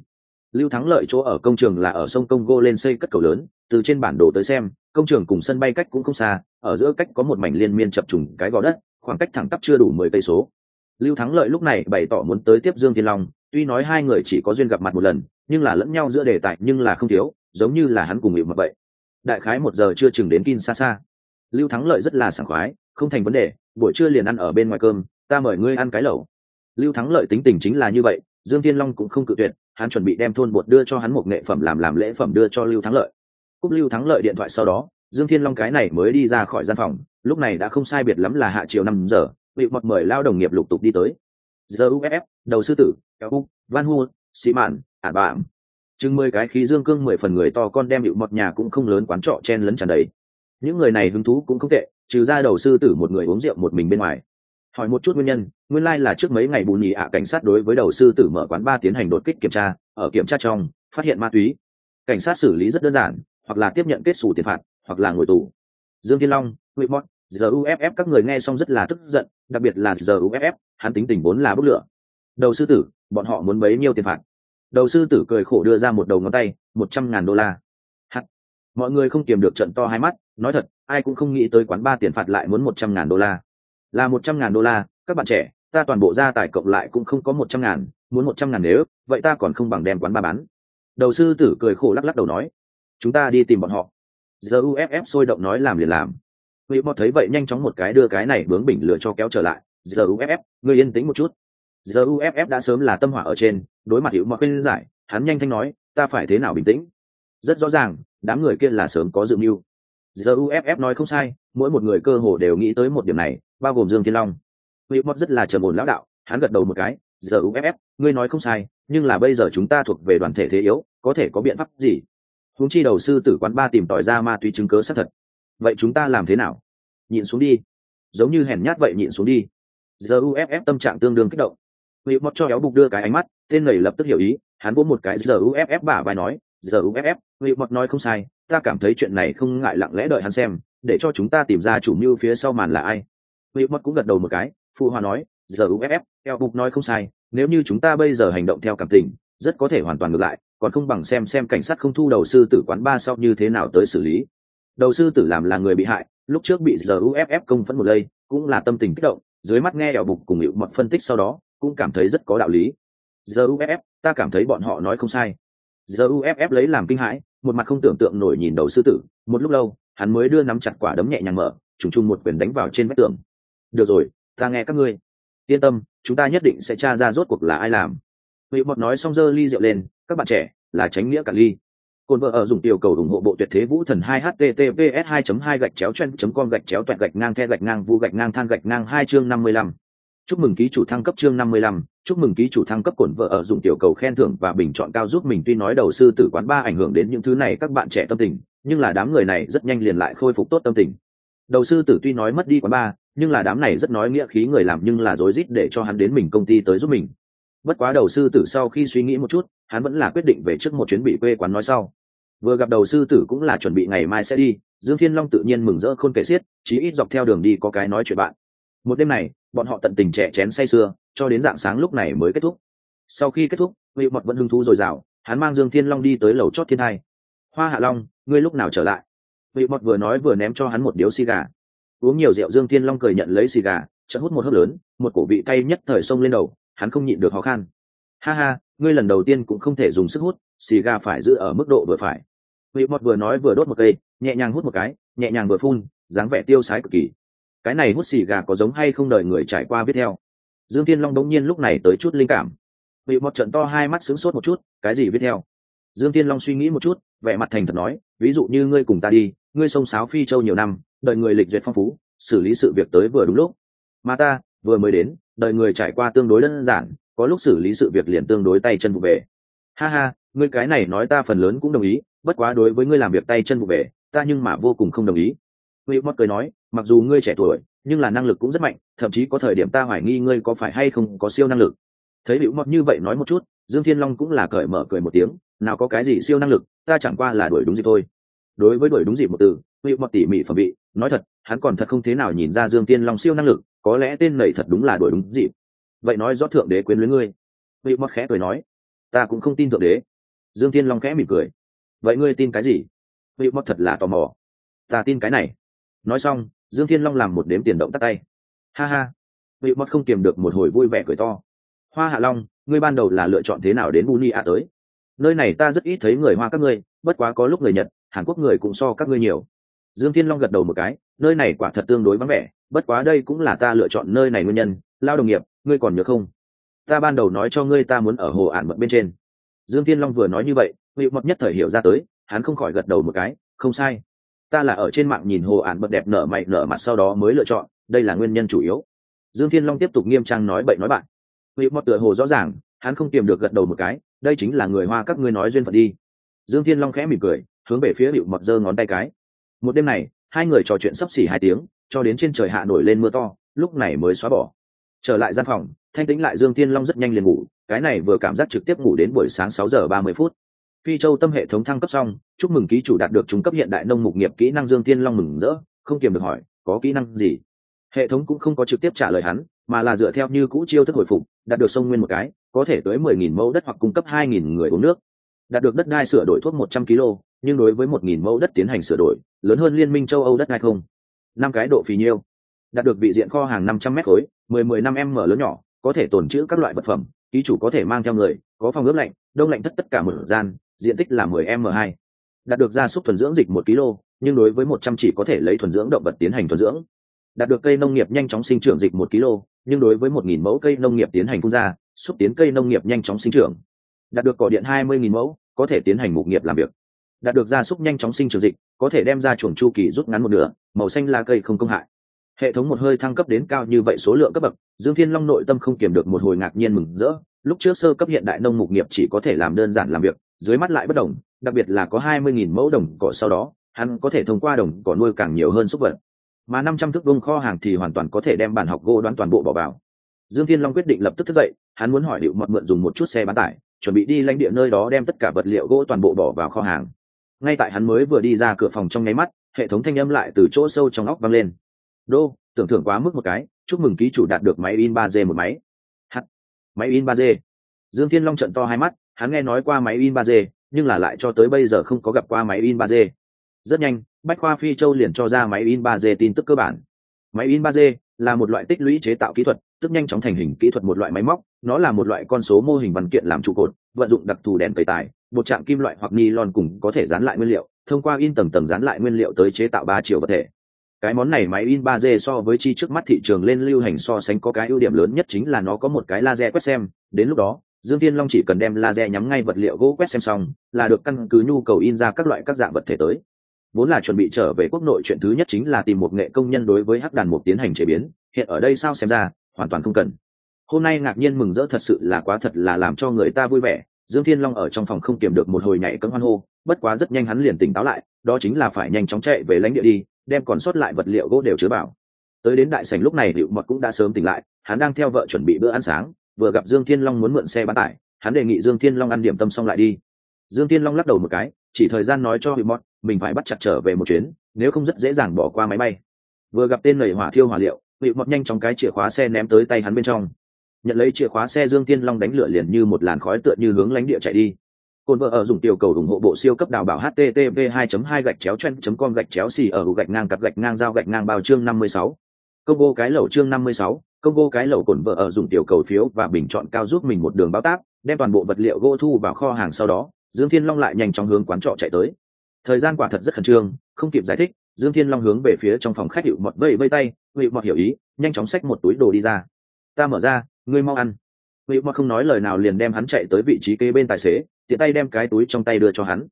Lưu thắng lợi chỗ ở công trường là ở sông congo lên xây cất cầu lớn, từ trên bản đồ tới xem, công trường cùng sân bay cách cũng không xa, ở giữa cách có một mảnh liên miên chập trùng cái gò đất, khoảng cách thẳng tắp chưa đủ mười cây số. Lưu thắng lợi lúc này bày tỏ muốn tới tiếp dương thiên long, tuy nói hai người chỉ có duyên gặp mặt một lần, nhưng là lẫn nhau giữa đề tài nhưng là không thiếu, giống như là hắn cùng hiệu mật vậy đại khái một giờ chưa chừng đến kin xa xa lưu thắng lợi rất là sảng khoái không thành vấn đề, buổi trưa liền ăn ở bên ngoài cơm, ta mời ngươi ăn cái lẩu. Lưu thắng lợi tính tình chính là như vậy, dương thiên long cũng không cự tuyệt, hắn chuẩn bị đem thôn bột đưa cho hắn một nghệ phẩm làm làm lễ phẩm đưa cho lưu thắng lợi. Cúp lưu thắng lợi điện thoại sau đó, dương thiên long cái này mới đi ra khỏi gian phòng, lúc này đã không sai biệt lắm là hạ chiều năm giờ, bị mọt mời lao đồng nghiệp lục tục đi tới. Giờ uff đầu sư tử kéo u van hu sĩ mạn, ả bạm. Chừng mười cái khí dương cương mười phần người to con đem hiệu mọt nhà cũng không lớn quán trọ chen lấn tràn đầy. Những người này hứng thú cũng không tệ trừ ra đầu sư tử một người uống rượu một mình bên ngoài. Hỏi một chút nguyên nhân, nguyên lai、like、là trước mấy ngày bù nhì ạ cảnh sát đối với đầu sư tử mở quán ba tiến hành đột kích kiểm tra, ở kiểm tra trong, phát hiện ma túy. Cảnh sát xử lý rất đơn giản, hoặc là tiếp nhận kết xù tiền phạt, hoặc là ngồi tù. Dương thiên long huệ mót giờ uff các người nghe xong rất là tức giận, đặc biệt là giờ uff hắn tính tình vốn là bốc lửa. Đầu sư tử, bọn họ muốn bấy nhiêu tiền phạt? Đầu sư tử cười khổ đưa ra một đầu ngón tay, một trăm ngàn đô la. Hắt mọi người không kiềm được trận to hai mắt, nói thật ai cũng không nghĩ tới quán ba tiền phạt lại muốn một trăm ngàn đô la là một trăm ngàn đô la các bạn trẻ ta toàn bộ gia tài cộng lại cũng không có một trăm ngàn muốn một trăm ngàn nếu vậy ta còn không bằng đem quán ba bán đầu sư tử cười khổ lắc lắc đầu nói chúng ta đi tìm bọn họ giờ uff sôi động nói làm liền làm Huy Mọt thấy vậy nhanh chóng một cái đưa cái này bướng bỉnh lửa cho kéo trở lại. Giờ UFF, ngươi yên tĩnh một chút. Giờ UFF đã sớm là tâm hỏa ở trên, đối mặt Hữu Mọt khuyên giải, hắn nhanh thanh nói, ta phải thế nào bình tĩnh? Rất rõ ràng, đám người kia là sớm có dự mưu. Giờ UFF nói không sai, mỗi một người cơ hồ đều nghĩ tới một điểm này, bao gồm Dương Thiên Long. hữu mót rất là trầm ổn lão đạo hắn gật đầu một cái giờ uff ngươi nói không sai nhưng là bây giờ chúng ta thuộc về đoàn thể thế yếu có thể có biện pháp gì? Huống chi đầu sư tử quán ba tìm tỏi ra ma túy chứng cớ xác thật. Vậy chúng ta làm thế nào? Nhịn xuống đi. Giống như hèn nhát vậy nhịn xuống đi. Giờ uff tâm trạng tương đương kích động. Hữu mót cho éo bục đưa cái ánh mắt tên này lập tức hiểu ý hắn vỗ một cái giờ uff bả vai nói giờ uff hữu mót nói không sai ta cảm thấy chuyện này không ngại lặng lẽ đợi hắn xem, để cho chúng ta tìm ra chủ mưu phía sau màn là ai. Hữu mất cũng gật đầu một cái, phụ hòa nói giờ uff eo bục nói không sai, nếu như chúng ta bây giờ hành động theo cảm tình, rất có thể hoàn toàn ngược lại, còn không bằng xem xem cảnh sát không thu đầu sư tử quán ba sau như thế nào tới xử lý. Đầu sư tử làm là người bị hại, lúc trước bị giờ uff công phẫn một lây, cũng là tâm tình kích động, dưới mắt nghe eo bục cùng hiệu mật phân tích sau đó, cũng cảm thấy rất có đạo lý. Giờ uff ta cảm thấy bọn họ nói không sai. Giờ uff lấy làm kinh hãi một mặt không tưởng tượng nổi nhìn đầu sư tử một lúc lâu hắn mới đưa nắm chặt quả đấm nhẹ nhàng mở trùng trùng một quyền đánh vào trên vách tường. Được rồi ta nghe các ngươi. Yên tâm chúng ta nhất định sẽ tra ra rốt cuộc là ai làm. Vị mọt nói xong giơ ly rượu lên các bạn trẻ là tránh nghĩa cả ly. Cồn vợ ở dùng tiểu cầu ủng hộ bộ tuyệt thế vũ thần 2 https 2 2 gạch chéo chen com gạch chéo toẹt gạch ngang the gạch ngang vu gạch ngang than gạch ngang hai chương 55. chúc mừng ký chủ thăng cấp chương 55, chúc mừng ký chủ thăng cấp cổn vợ ở dùng tiểu cầu khen thưởng và bình chọn cao giúp mình. Tuy nói đầu sư tử quán ba ảnh hưởng đến những thứ này, các bạn trẻ tâm tình, nhưng là đám người này rất nhanh liền lại khôi phục tốt tâm tình. Đầu sư tử tuy nói mất đi quán ba, nhưng là đám này rất nói nghĩa khí người làm nhưng là rối rít để cho hắn đến mình công ty tới giúp mình. Bất quá đầu sư tử sau khi suy nghĩ một chút, hắn vẫn là quyết định về trước một chuyến bị quê quán nói sau. Vừa gặp đầu sư tử cũng là chuẩn bị ngày mai sẽ đi, dương thiên long tự nhiên mừng rỡ khôn kể xiết, chí ít dọc theo đường đi có cái nói chuyện bạn. Một đêm này, bọn họ tận tình trẻ chén say sưa cho đến dạng sáng lúc này mới kết thúc. Sau khi kết thúc vị mọt vẫn hứng thú dồi dào, hắn mang dương thiên long đi tới lầu chót thiên hai hoa hạ long, ngươi lúc nào trở lại? Vị mọt vừa nói vừa ném cho hắn một điếu xì gà. Uống nhiều rượu dương thiên long cười nhận lấy xì gà, chợt hút một hớp lớn, một cổ vị cay nhất thời sông lên đầu, hắn không nhịn được khó khăn ha ha, ngươi lần đầu tiên cũng không thể dùng sức hút, xì gà phải giữ ở mức độ vừa phải. Vị mọt vừa nói vừa đốt một cây, nhẹ nhàng hút một cái, nhẹ nhàng vừa phun, dáng vẻ tiêu sái cực kỳ. Cái này hút xì gà có giống hay không đợi người trải qua biết theo? Dương thiên long đống nhiên lúc này tới chút linh cảm. Bị một trận to hai mắt sướng sốt một chút cái gì viết theo? Dương thiên long suy nghĩ một chút vẻ mặt thành thật nói ví dụ như ngươi cùng ta đi ngươi sông sáo phi châu nhiều năm đợi người lịch duyệt phong phú xử lý sự việc tới vừa đúng lúc. Mà ta vừa mới đến đợi người trải qua tương đối đơn giản có lúc xử lý sự việc liền tương đối tay chân vụ về. Ha ha ngươi cái này nói ta phần lớn cũng đồng ý bất quá đối với ngươi làm việc tay chân vụ về ta nhưng mà vô cùng không đồng ý. Huy Mót cười nói, mặc dù ngươi trẻ tuổi, nhưng là năng lực cũng rất mạnh, thậm chí có thời điểm ta hoài nghi ngươi có phải hay không có siêu năng lực. Thấy Hữu mọt như vậy nói một chút, Dương Thiên Long cũng là cởi mở cười một tiếng, nào có cái gì siêu năng lực, ta chẳng qua là đuổi đúng gì thôi. Đối với đuổi đúng gì một từ, Hữu mọt tỉ mỉ phẩm vị, nói thật, hắn còn thật không thế nào nhìn ra Dương Thiên Long siêu năng lực, có lẽ tên này thật đúng là đuổi đúng dịp. Vậy nói rõ thượng đế quyến luyến ngươi. Hữu mọt khẽ cười nói, ta cũng không tin thượng đế. Dương Thiên Long khẽ mỉm cười. Vậy ngươi tin cái gì? Hữu mọt thật là tò mò. Ta tin cái này nói xong dương thiên long làm một đếm tiền động tắt tay. Ha ha. Vị mất không kiềm được một hồi vui vẻ cười to. Hoa hạ long, ngươi ban đầu là lựa chọn thế nào đến buni a tới? Nơi này ta rất ít thấy người hoa các ngươi, bất quá có lúc người nhật, hàn quốc người cũng so các ngươi nhiều. Dương thiên long gật đầu một cái, nơi này quả thật tương đối vắng vẻ, bất quá đây cũng là ta lựa chọn nơi này nguyên nhân. Lao đồng nghiệp, ngươi còn nhớ không? Ta ban đầu nói cho ngươi ta muốn ở hồ ản mật bên trên. Dương thiên long vừa nói như vậy, vị mật nhất thời hiểu ra tới, hắn không khỏi gật đầu một cái, không sai ta là ở trên mạng nhìn hồ ản bật đẹp nở mày nở mặt sau đó mới lựa chọn, đây là nguyên nhân chủ yếu. Dương thiên long tiếp tục nghiêm trang nói bậy nói bạn. Vị mọt tựa hồ rõ ràng, hắn không tìm được gật đầu một cái, đây chính là người hoa các ngươi nói duyên phận đi. Dương thiên long khẽ mỉm cười, hướng về phía hiệu mọt giơ ngón tay cái. Một đêm này, hai người trò chuyện sắp xỉ hai tiếng, cho đến trên trời hạ nổi lên mưa to, lúc này mới xóa bỏ. Trở lại gian phòng, thanh tĩnh lại dương thiên long rất nhanh liền ngủ, cái này vừa cảm giác trực tiếp ngủ đến buổi sáng sáu giờ ba mươi phút phi châu tâm hệ thống thăng cấp xong, chúc mừng ký chủ đạt được trung cấp hiện đại nông mục nghiệp kỹ năng dương thiên long mừng rỡ, không kiềm được hỏi, có kỹ năng gì? Hệ thống cũng không có trực tiếp trả lời hắn, mà là dựa theo như cũ chiêu thức hồi phục, đạt được sông nguyên một cái, có thể tới mười nghìn mẫu đất hoặc cung cấp hai nghìn người uống nước. Đạt được đất đai sửa đổi thuốc một trăm kg nhưng đối với một nghìn mẫu đất tiến hành sửa đổi, lớn hơn liên minh châu âu đất đai không. Năm cái độ phì nhiêu. Đạt được vị diện kho hàng năm trăm m khối, mười mười năm m lớn nhỏ, có thể tồn trữ các loại vật phẩm, ký chủ có thể mang theo người, có phòng ướp lạnh, đông lạnh thất tất cả một gian diện tích là 10 m 2 đạt được gia súc thuần dưỡng dịch 1 kg nhưng đối với 100 chỉ có thể lấy thuần dưỡng động vật tiến hành thuần dưỡng. Đạt được cây nông nghiệp nhanh chóng sinh trưởng dịch 1 kg nhưng đối với 1.000 mẫu cây nông nghiệp tiến hành phun ra, xúc tiến cây nông nghiệp nhanh chóng sinh trưởng. Đạt được cỏ điện 20.000 mẫu, có thể tiến hành mục nghiệp làm việc. Đạt được gia súc nhanh chóng sinh trưởng dịch, có thể đem ra chuồng chu kỳ rút ngắn một nửa, màu xanh lá cây không công hại. Hệ thống một hơi thăng cấp đến cao như vậy số lượng cấp bậc, dương thiên long nội tâm không kiềm được một hồi ngạc nhiên mừng rỡ lúc trước sơ cấp hiện đại nông mục nghiệp chỉ có thể làm đơn giản làm việc, dưới mắt lại bất đồng, đặc biệt là có hai mươi nghìn mẫu đồng cỏ sau đó, hắn có thể thông qua đồng cỏ nuôi càng nhiều hơn súc vật. Mà năm trăm thước vuông kho hàng thì hoàn toàn có thể đem bản học gỗ đoán toàn bộ bỏ vào. Dương thiên long quyết định lập tức thức dậy, hắn muốn hỏi điệu mọt mượn dùng một chút xe bán tải, chuẩn bị đi lãnh địa nơi đó đem tất cả vật liệu gỗ toàn bộ bỏ vào kho hàng. Ngay tại hắn mới vừa đi ra cửa phòng trong nháy mắt, hệ thống thanh âm lại từ chỗ sâu trong óc vang lên. Đô, tưởng thưởng quá mức một cái, chúc mừng ký chủ đạt được máy in ba d một máy máy in ba d. Dương thiên long trận to hai mắt, hắn nghe nói qua máy in ba d, nhưng là lại cho tới bây giờ không có gặp qua máy in ba d. Rất nhanh, bách khoa phi châu liền cho ra máy in ba d tin tức cơ bản. Máy in ba d là một loại tích lũy chế tạo kỹ thuật, tức nhanh chóng thành hình kỹ thuật một loại máy móc, nó là một loại con số mô hình văn kiện làm trụ cột, vận dụng đặc thù đèn tẩy tài một trạm kim loại hoặc ni lon cùng có thể dán lại nguyên liệu, thông qua in tầng tầng dán lại nguyên liệu tới chế tạo ba chiều vật thể cái món này máy in 3D so với chi trước mắt thị trường lên lưu hành so sánh có cái ưu điểm lớn nhất chính là nó có một cái laser quét xem. Đến lúc đó, dương thiên long chỉ cần đem laser nhắm ngay vật liệu gỗ quét xem xong, là được căn cứ nhu cầu in ra các loại các dạng vật thể tới. Vốn là chuẩn bị trở về quốc nội chuyện thứ nhất chính là tìm một nghệ công nhân đối với hắc đàn mục tiến hành chế biến. Hiện ở đây sao xem ra, hoàn toàn không cần. Hôm nay ngạc nhiên mừng rỡ thật sự là quá thật là làm cho người ta vui vẻ. Dương thiên long ở trong phòng không kiềm được một hồi nhảy cấm hoan hô, bất quá rất nhanh hắn liền tỉnh táo lại, đó chính là phải nhanh chóng chạy về lãnh địa đi đem còn sót lại vật liệu gỗ đều chứa vào. Tới đến đại sảnh lúc này liệu mật cũng đã sớm tỉnh lại, hắn đang theo vợ chuẩn bị bữa ăn sáng, vừa gặp dương thiên long muốn mượn xe bán tải, hắn đề nghị dương thiên long ăn điểm tâm xong lại đi. Dương thiên long lắc đầu một cái, chỉ thời gian nói cho hiệu mọt mình phải bắt chặt trở về một chuyến, nếu không rất dễ dàng bỏ qua máy bay. Vừa gặp tên nầy hỏa thiêu hỏa liệu hiệu mọt nhanh chóng cái chìa khóa xe ném tới tay hắn bên trong. Nhận lấy chìa khóa xe, dương thiên long đánh lửa liền như một làn khói tựa như hướng lánh địa chạy đi cồn vợ ở dùng tiểu cầu ủng hộ bộ siêu cấp đào bảo http 2 2 gạch chéo chen com gạch chéo xì ở gạch ngang cặp gạch ngang giao gạch ngang bao chương 56. Combo cái lẩu chương 56, combo cái lẩu cồn vợ ở dùng tiểu cầu phiếu và bình chọn cao giúp mình một đường báo tác, đem toàn bộ vật liệu gỗ thu vào kho hàng sau đó, Dương Thiên Long lại nhanh chóng hướng quán trọ chạy tới. Thời gian quả thật rất khẩn trương, không kịp giải thích, Dương Thiên Long hướng về phía trong phòng khách hiệu một vây vây tay, hiệu một hiểu ý, nhanh chóng xách một túi đồ đi ra. Ta mở ra, ngươi mau ăn. Hiệu một không nói lời nào liền đem hắn chạy tới vị trí kế bên tài xế, tiện tay đem cái túi trong tay đưa cho hắn.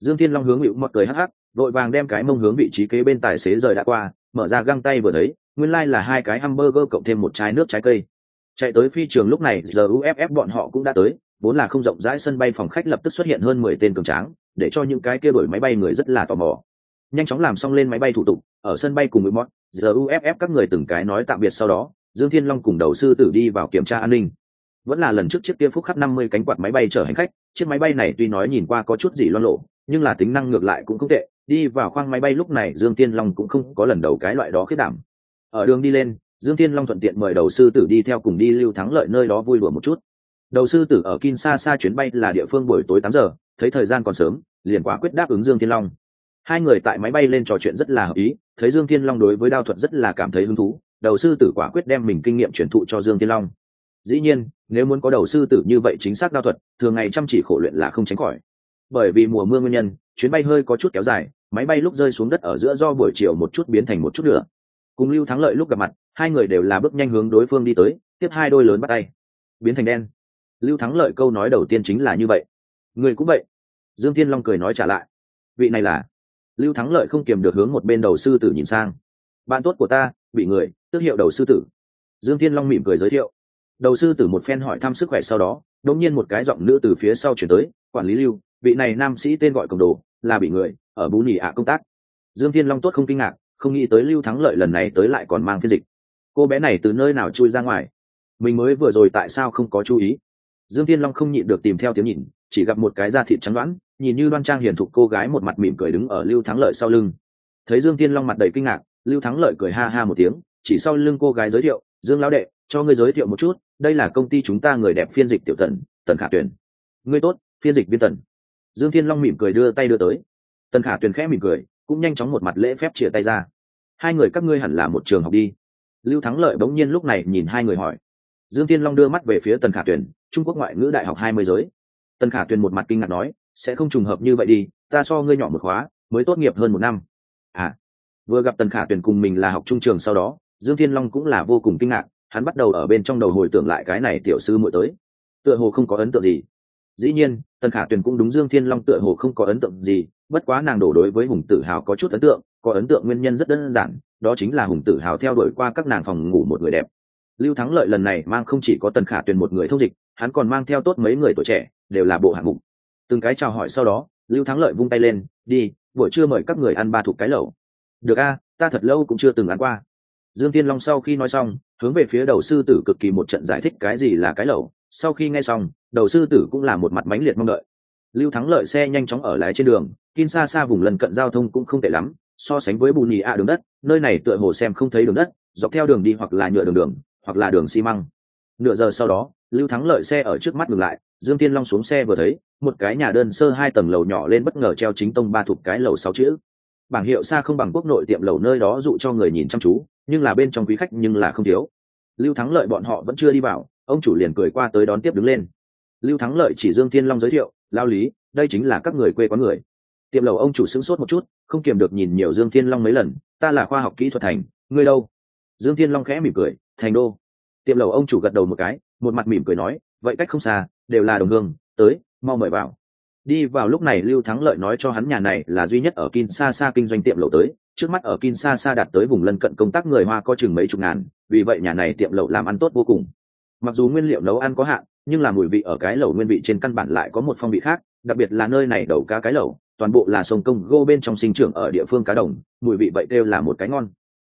Dương thiên long hướng hữu mọt cười hắc hắc, vội vàng đem cái mông hướng vị trí kế bên tài xế rời đã qua, mở ra găng tay vừa thấy, nguyên lai、like、là hai cái hamburger cộng thêm một chai nước trái cây. Chạy tới phi trường lúc này, giờ uff bọn họ cũng đã tới, vốn là không rộng rãi sân bay phòng khách lập tức xuất hiện hơn mười tên cường tráng, để cho những cái kia đổi máy bay người rất là tò mò. Nhanh chóng làm xong lên máy bay thủ tục, ở sân bay cùng với mót giờ uff các người từng cái nói tạm biệt sau đó, dương thiên long cùng đầu sư tử đi vào kiểm tra an ninh. Vẫn là lần trước chiếc kia phúc khắp năm mươi cánh quạt máy bay chở hành khách chiếc máy bay này tuy nói nhìn qua có chút gì loan lộ, nhưng là tính năng ngược lại cũng không tệ, đi vào khoang máy bay lúc này dương tiên long cũng không có lần đầu cái loại đó khiết đảm. Ở đường đi lên, dương tiên long thuận tiện mời đầu sư tử đi theo cùng đi lưu thắng lợi nơi đó vui lừa một chút. Đầu sư tử ở kinshasa chuyến bay là địa phương buổi tối tám giờ, thấy thời gian còn sớm, liền quả quyết đáp ứng dương tiên long. Hai người tại máy bay lên trò chuyện rất là hợp ý, thấy dương tiên long đối với đao thuật rất là cảm thấy hứng thú, đầu sư tử quả quyết đem mình kinh nghiệm truyền thụ cho dương tiên long dĩ nhiên, nếu muốn có đầu sư tử như vậy chính xác đao thuật, thường ngày chăm chỉ khổ luyện là không tránh khỏi. Bởi vì mùa mưa nguyên nhân, chuyến bay hơi có chút kéo dài, máy bay lúc rơi xuống đất ở giữa do buổi chiều một chút biến thành một chút nữa cùng lưu thắng lợi lúc gặp mặt, hai người đều là bước nhanh hướng đối phương đi tới, tiếp hai đôi lớn bắt tay. Biến thành đen. Lưu thắng lợi câu nói đầu tiên chính là như vậy. Người cũng vậy. Dương thiên long cười nói trả lại. Vị này là? Lưu thắng lợi không kiềm được hướng một bên đầu sư tử nhìn sang. Bạn tốt của ta bị người, tước hiệu đầu sư tử. Dương thiên long mỉm cười giới thiệu đầu sư tử một phen hỏi thăm sức khỏe sau đó, đột nhiên một cái giọng nữ từ phía sau chuyển tới, quản lý lưu, vị này nam sĩ tên gọi cầm đồ, là bị người ở bú nhì ạ công tác. Dương thiên long tốt không kinh ngạc, không nghĩ tới lưu thắng lợi lần này tới lại còn mang phiên dịch. Cô bé này từ nơi nào chui ra ngoài? Mình mới vừa rồi tại sao không có chú ý? Dương thiên long không nhịn được tìm theo tiếng nhìn, chỉ gặp một cái da thịt trắng đoán, nhìn như đoan trang hiền thục cô gái một mặt mỉm cười đứng ở lưu thắng lợi sau lưng. Thấy dương thiên long mặt đầy kinh ngạc, lưu thắng lợi cười ha ha một tiếng, chỉ sau lưng cô gái giới thiệu, dương lão đệ cho ngươi giới thiệu một chút, đây là công ty chúng ta người đẹp phiên dịch tiểu tần tần khả tuyển ngươi tốt, phiên dịch viên tần. Dương thiên long mỉm cười đưa tay đưa tới. Tần khả tuyển khẽ mỉm cười, cũng nhanh chóng một mặt lễ phép chia tay ra. Hai người các ngươi hẳn là một trường học đi. Lưu thắng lợi bỗng nhiên lúc này nhìn hai người hỏi. Dương thiên long đưa mắt về phía tần khả tuyển trung quốc ngoại ngữ đại học hai mươi giới. Tần khả tuyển một mặt kinh ngạc nói, sẽ không trùng hợp như vậy đi, ta so ngươi nhỏ một khóa, mới tốt nghiệp hơn một năm. À. Vừa gặp tần khả tuyển cùng mình là học trung trường sau đó, dương thiên long cũng là vô cùng kinh ngạc hắn bắt đầu ở bên trong đầu hồi tưởng lại cái này tiểu sư muội tới. Tựa hồ không có ấn tượng gì. Dĩ nhiên, tần khả tuyền cũng đúng dương thiên long tựa hồ không có ấn tượng gì, bất quá nàng đổ đối với hùng tử hào có chút ấn tượng, có ấn tượng nguyên nhân rất đơn giản, đó chính là hùng tử hào theo đuổi qua các nàng phòng ngủ một người đẹp. Lưu thắng lợi lần này mang không chỉ có tần khả tuyền một người thông dịch, hắn còn mang theo tốt mấy người tuổi trẻ, đều là bộ hạng mục. Từng cái chào hỏi sau đó, lưu thắng lợi vung tay lên, đi, buổi trưa mời các người ăn ba thuộc cái lẩu. Được a, ta thật lâu cũng chưa từng ăn qua dương tiên long sau khi nói xong, hướng về phía đầu sư tử cực kỳ một trận giải thích cái gì là cái lẩu. Sau khi nghe xong, đầu sư tử cũng là một mặt mãnh liệt mong đợi. Lưu thắng lợi xe nhanh chóng ở lái trên đường, kin xa xa vùng lần cận giao thông cũng không tệ lắm, so sánh với bù nhì ạ đường đất, nơi này tựa hồ xem không thấy đường đất, dọc theo đường đi hoặc là nhựa đường đường, hoặc là đường xi măng. Nửa giờ sau đó, lưu thắng lợi xe ở trước mắt ngừng lại, dương tiên long xuống xe vừa thấy, một cái nhà đơn sơ hai tầng lầu nhỏ lên bất ngờ treo chính tông ba thuộc cái lầu sáu chữ bảng hiệu xa không bằng quốc nội tiệm lầu nơi đó dụ cho người nhìn chăm chú, nhưng là bên trong quý khách nhưng là không thiếu. Lưu thắng lợi bọn họ vẫn chưa đi vào, ông chủ liền cười qua tới đón tiếp đứng lên. Lưu thắng lợi chỉ dương thiên long giới thiệu, lao lý, đây chính là các người quê quán người. Tiệm lầu ông chủ sững sốt một chút, không kiềm được nhìn nhiều dương thiên long mấy lần, ta là khoa học kỹ thuật thành, ngươi đâu? Dương thiên long khẽ mỉm cười, thành đô. Tiệm lầu ông chủ gật đầu một cái, một mặt mỉm cười nói, vậy cách không xa, đều là đồng hương, tới, mau mời vào đi vào lúc này lưu thắng lợi nói cho hắn nhà này là duy nhất ở kinshasa kinh doanh tiệm lẩu tới. Trước mắt ở kinshasa đạt tới vùng lân cận công tác người hoa có chừng mấy chục ngàn, vì vậy nhà này tiệm lẩu làm ăn tốt vô cùng. Mặc dù nguyên liệu nấu ăn có hạn, nhưng là mùi vị ở cái lẩu nguyên vị trên căn bản lại có một phong vị khác, đặc biệt là nơi này đầu cá cái lẩu, toàn bộ là sông công gô bên trong sinh trưởng ở địa phương cá đồng, mùi vị vậy kêu là một cái ngon.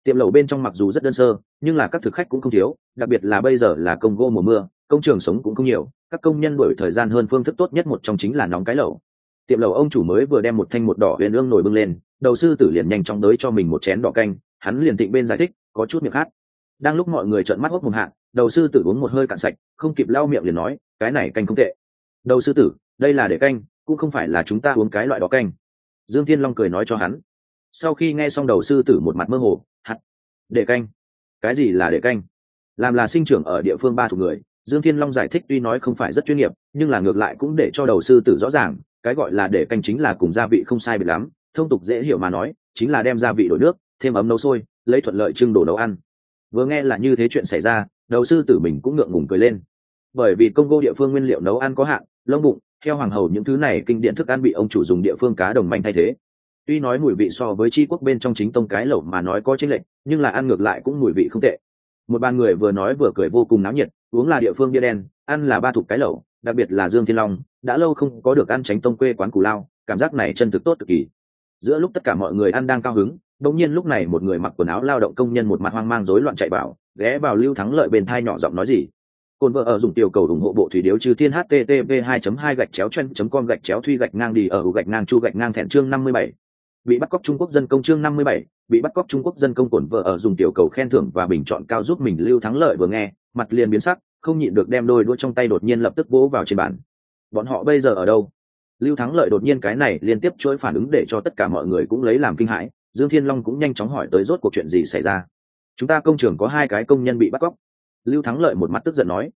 Tiệm lẩu bên trong mặc dù rất đơn sơ, nhưng là các thực khách cũng không thiếu, đặc biệt là bây giờ là công gô mùa mưa công trường sống cũng không nhiều, các công nhân đổi thời gian hơn phương thức tốt nhất một trong chính là nóng cái lẩu. Tiệm lẩu ông chủ mới vừa đem một thanh một đỏ huyền ương nổi bưng lên, đầu sư tử liền nhanh chóng đới cho mình một chén đỏ canh, hắn liền tịnh bên giải thích, có chút miệng khát. Đang lúc mọi người trợn mắt hốc mồm hạ, đầu sư tử uống một hơi cạn sạch, không kịp lau miệng liền nói, cái này canh không tệ. Đầu sư tử, đây là để canh, cũng không phải là chúng ta uống cái loại đó canh. Dương thiên long cười nói cho hắn. Sau khi nghe xong đầu sư tử một mặt mơ hồ hắt để canh. Cái gì là để canh? Làm là sinh trưởng ở địa phương ba thuộc người dương thiên long giải thích tuy nói không phải rất chuyên nghiệp, nhưng là ngược lại cũng để cho đầu sư tử rõ ràng, cái gọi là để canh chính là cùng gia vị không sai biệt lắm, thông tục dễ hiểu mà nói, chính là đem gia vị đổi nước, thêm ấm nấu sôi, lấy thuận lợi trưng đổ nấu ăn. Vừa nghe là như thế chuyện xảy ra, đầu sư tử mình cũng ngượng ngùng cười lên. Bởi vì công gô địa phương nguyên liệu nấu ăn có hạn, lông bụng theo hoàng hầu những thứ này kinh điển thức ăn bị ông chủ dùng địa phương cá đồng manh thay thế. Tuy nói mùi vị so với chi quốc bên trong chính tông cái lẩu mà nói có chênh lệch, nhưng là ăn ngược lại cũng mùi vị không tệ. Một bàn người vừa nói vừa cười vô cùng náo nhiệt uống là địa phương bia đen ăn là ba thục cái lẩu đặc biệt là dương thiên long đã lâu không có được ăn tránh tông quê quán cù lao cảm giác này chân thực tốt cực kỳ giữa lúc tất cả mọi người ăn đang cao hứng đống nhiên lúc này một người mặc quần áo lao động công nhân một mặt hoang mang rối loạn chạy vào ghé vào lưu thắng lợi bên thai nhỏ giọng nói gì cồn vợ ở dùng tiểu cầu ủng hộ bộ thủy điếu trừ thiên http 2 2 gạch chéo chen com gạch chéo thuy gạch ngang đi ở gạch ngang chu gạch ngang thẹn chương 57. bị bắt cóc trung quốc dân công chương 57, bị bắt cóc trung quốc dân công cồn vợ ở dùng tiểu cầu khen thưởng và bình chọn cao giúp mình lưu thắng lợi vừa nghe mặt liền biến sắc, không nhịn được đem đôi đũa trong tay đột nhiên lập tức vỗ vào trên bàn. Bọn họ bây giờ ở đâu? Lưu thắng lợi đột nhiên cái này liên tiếp chuỗi phản ứng để cho tất cả mọi người cũng lấy làm kinh hãi, dương thiên long cũng nhanh chóng hỏi tới rốt cuộc chuyện gì xảy ra. Chúng ta công trường có hai cái công nhân bị bắt cóc. Lưu thắng lợi một mặt tức giận nói.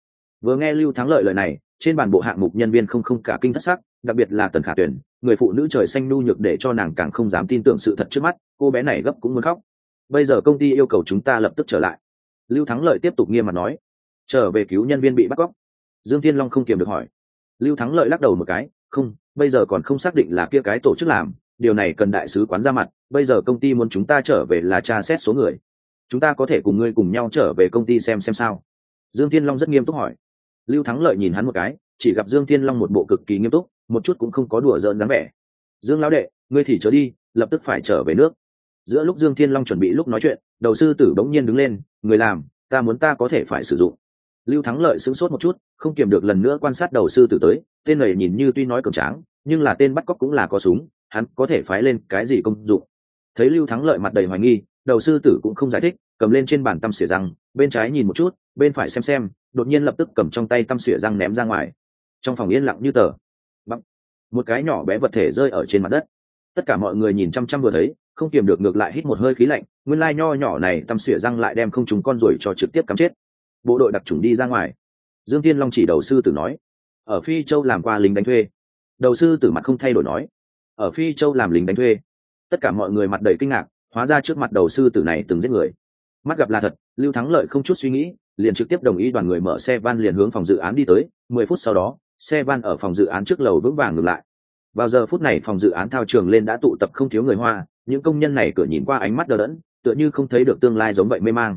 Vừa nghe lưu thắng lợi lời này, trên bàn bộ hạng mục nhân viên không không cả kinh thất sắc, đặc biệt là tần khả tuyển người phụ nữ trời xanh nu nhược để cho nàng càng không dám tin tưởng sự thật trước mắt, cô bé này gấp cũng muốn khóc. Bây giờ công ty yêu cầu chúng ta lập tức trở lại. Lưu thắng lợi tiếp tục nghiêm mặt nói trở về cứu nhân viên bị bắt cóc. Dương thiên long không kiềm được hỏi. Lưu thắng lợi lắc đầu một cái, không, bây giờ còn không xác định là kia cái tổ chức làm, điều này cần đại sứ quán ra mặt, bây giờ công ty muốn chúng ta trở về là tra xét số người. Chúng ta có thể cùng ngươi cùng nhau trở về công ty xem xem sao. Dương thiên long rất nghiêm túc hỏi. Lưu thắng lợi nhìn hắn một cái, chỉ gặp dương thiên long một bộ cực kỳ nghiêm túc, một chút cũng không có đùa giỡn dáng vẻ. Dương lão đệ, ngươi thì trở đi, lập tức phải trở về nước. Giữa lúc dương thiên long chuẩn bị lúc nói chuyện, đầu sư tử bỗng nhiên đứng lên, người làm, ta muốn ta có thể phải sử dụng lưu thắng lợi sững sốt một chút, không kiềm được lần nữa quan sát đầu sư tử tới, tên này nhìn như tuy nói cường tráng, nhưng là tên bắt cóc cũng là có súng, hắn có thể phái lên cái gì công dụng? Thấy lưu thắng lợi mặt đầy hoài nghi, đầu sư tử cũng không giải thích, cầm lên trên bàn tăm xỉa răng, bên trái nhìn một chút, bên phải xem xem, đột nhiên lập tức cầm trong tay tăm xỉa răng ném ra ngoài. Trong phòng yên lặng như tờ. Bằng. một cái nhỏ bé vật thể rơi ở trên mặt đất. Tất cả mọi người nhìn chăm chăm vừa thấy, không kiềm được ngược lại hít một hơi khí lạnh, nguyên lai nho nhỏ này tăm xỉa răng lại đem không trúng con ruồi cho trực tiếp cắm chết bộ đội đặc trùng đi ra ngoài. Dương tiên long chỉ đầu sư tử nói, ở phi châu làm qua lính đánh thuê. Đầu sư tử mặt không thay đổi nói, ở phi châu làm lính đánh thuê. Tất cả mọi người mặt đầy kinh ngạc, hóa ra trước mặt đầu sư tử này từng giết người. Mắt gặp là thật, lưu thắng lợi không chút suy nghĩ, liền trực tiếp đồng ý đoàn người mở xe van liền hướng phòng dự án đi tới, mười phút sau đó, xe van ở phòng dự án trước lầu vững vàng ngừng lại. Vào giờ phút này phòng dự án thao trường lên đã tụ tập không thiếu người hoa, những công nhân này cửa nhìn qua ánh mắt đờ đẫn, tựa như không thấy được tương lai giống vậy mê mang.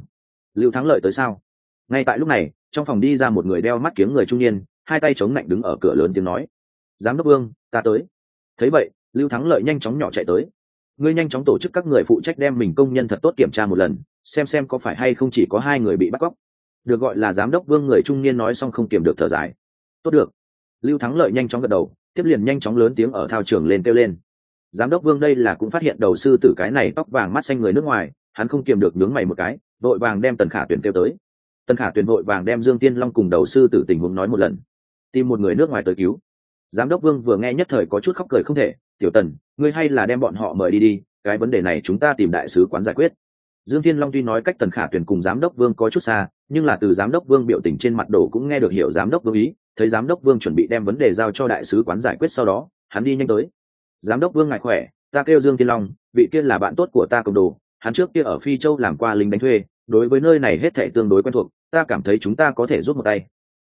Lưu thắng lợi tới sao? Ngay tại lúc này, trong phòng đi ra một người đeo mắt kiếng người trung niên, hai tay chống lạnh đứng ở cửa lớn tiếng nói. Giám đốc vương, ta tới. Thấy vậy, lưu thắng lợi nhanh chóng nhỏ chạy tới. Ngươi nhanh chóng tổ chức các người phụ trách đem mình công nhân thật tốt kiểm tra một lần, xem xem có phải hay không chỉ có hai người bị bắt cóc. Được gọi là giám đốc vương người trung niên nói xong không kiềm được thở dài. Tốt được. Lưu thắng lợi nhanh chóng gật đầu, tiếp liền nhanh chóng lớn tiếng ở thao trường lên kêu lên. Giám đốc vương đây là cũng phát hiện đầu sư tử cái này tóc vàng mắt xanh người nước ngoài, hắn không kiềm được nhướng mày một cái, vội vàng đem tần khả tuyển kêu tới tần khả tuyển vội vàng đem dương tiên long cùng đầu sư tử tình huống nói một lần. Tìm một người nước ngoài tới cứu. Giám đốc vương vừa nghe nhất thời có chút khóc cười không thể. Tiểu tần, ngươi hay là đem bọn họ mời đi đi, cái vấn đề này chúng ta tìm đại sứ quán giải quyết. Dương thiên long tuy nói cách tần khả tuyển cùng giám đốc vương có chút xa, nhưng là từ giám đốc vương biểu tình trên mặt đồ cũng nghe được hiểu giám đốc vương ý, thấy giám đốc vương chuẩn bị đem vấn đề giao cho đại sứ quán giải quyết sau đó, hắn đi nhanh tới. Giám đốc vương ngại khỏe, ta kêu dương thiên long, vị kia là bạn tốt của ta cầm đồ, hắn trước kia ở phi châu làm qua lính đánh thuê, đối với nơi này hết thảy tương đối quen thuộc ta cảm thấy chúng ta có thể giúp một tay.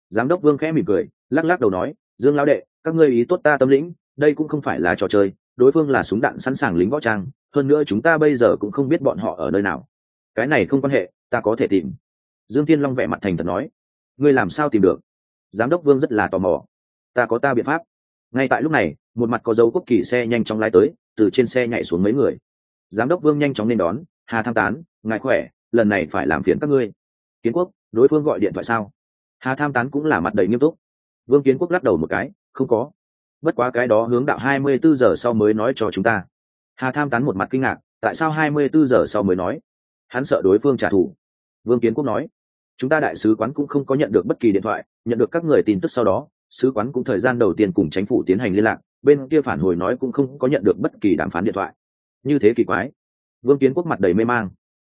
Giám đốc vương khẽ mỉm cười, lắc lắc đầu nói, dương lão đệ, các ngươi ý tốt ta tâm lĩnh, đây cũng không phải là trò chơi, đối phương là súng đạn sẵn sàng lính võ trang, hơn nữa chúng ta bây giờ cũng không biết bọn họ ở nơi nào. Cái này không quan hệ, ta có thể tìm. Dương thiên long vẻ mặt thành thật nói, ngươi làm sao tìm được? Giám đốc vương rất là tò mò, ta có ta biện pháp. Ngay tại lúc này, một mặt có dấu quốc kỳ xe nhanh chóng lái tới, từ trên xe nhảy xuống mấy người. Giám đốc vương nhanh chóng nên đón, hà tham tán, ngài khỏe, lần này phải làm phiền các ngươi. Kiến quốc đối phương gọi điện thoại sao? Hà tham tán cũng là mặt đầy nghiêm túc. Vương kiến quốc lắc đầu một cái, không có. Bất quá cái đó hướng đạo hai mươi bốn giờ sau mới nói cho chúng ta. Hà tham tán một mặt kinh ngạc, tại sao hai mươi bốn giờ sau mới nói? Hắn sợ đối phương trả thù. Vương kiến quốc nói, chúng ta đại sứ quán cũng không có nhận được bất kỳ điện thoại, nhận được các người tin tức sau đó, sứ quán cũng thời gian đầu tiên cùng chính phủ tiến hành liên lạc, bên kia phản hồi nói cũng không có nhận được bất kỳ đàm phán điện thoại. Như thế kỳ quái. Vương kiến quốc mặt đầy mê mang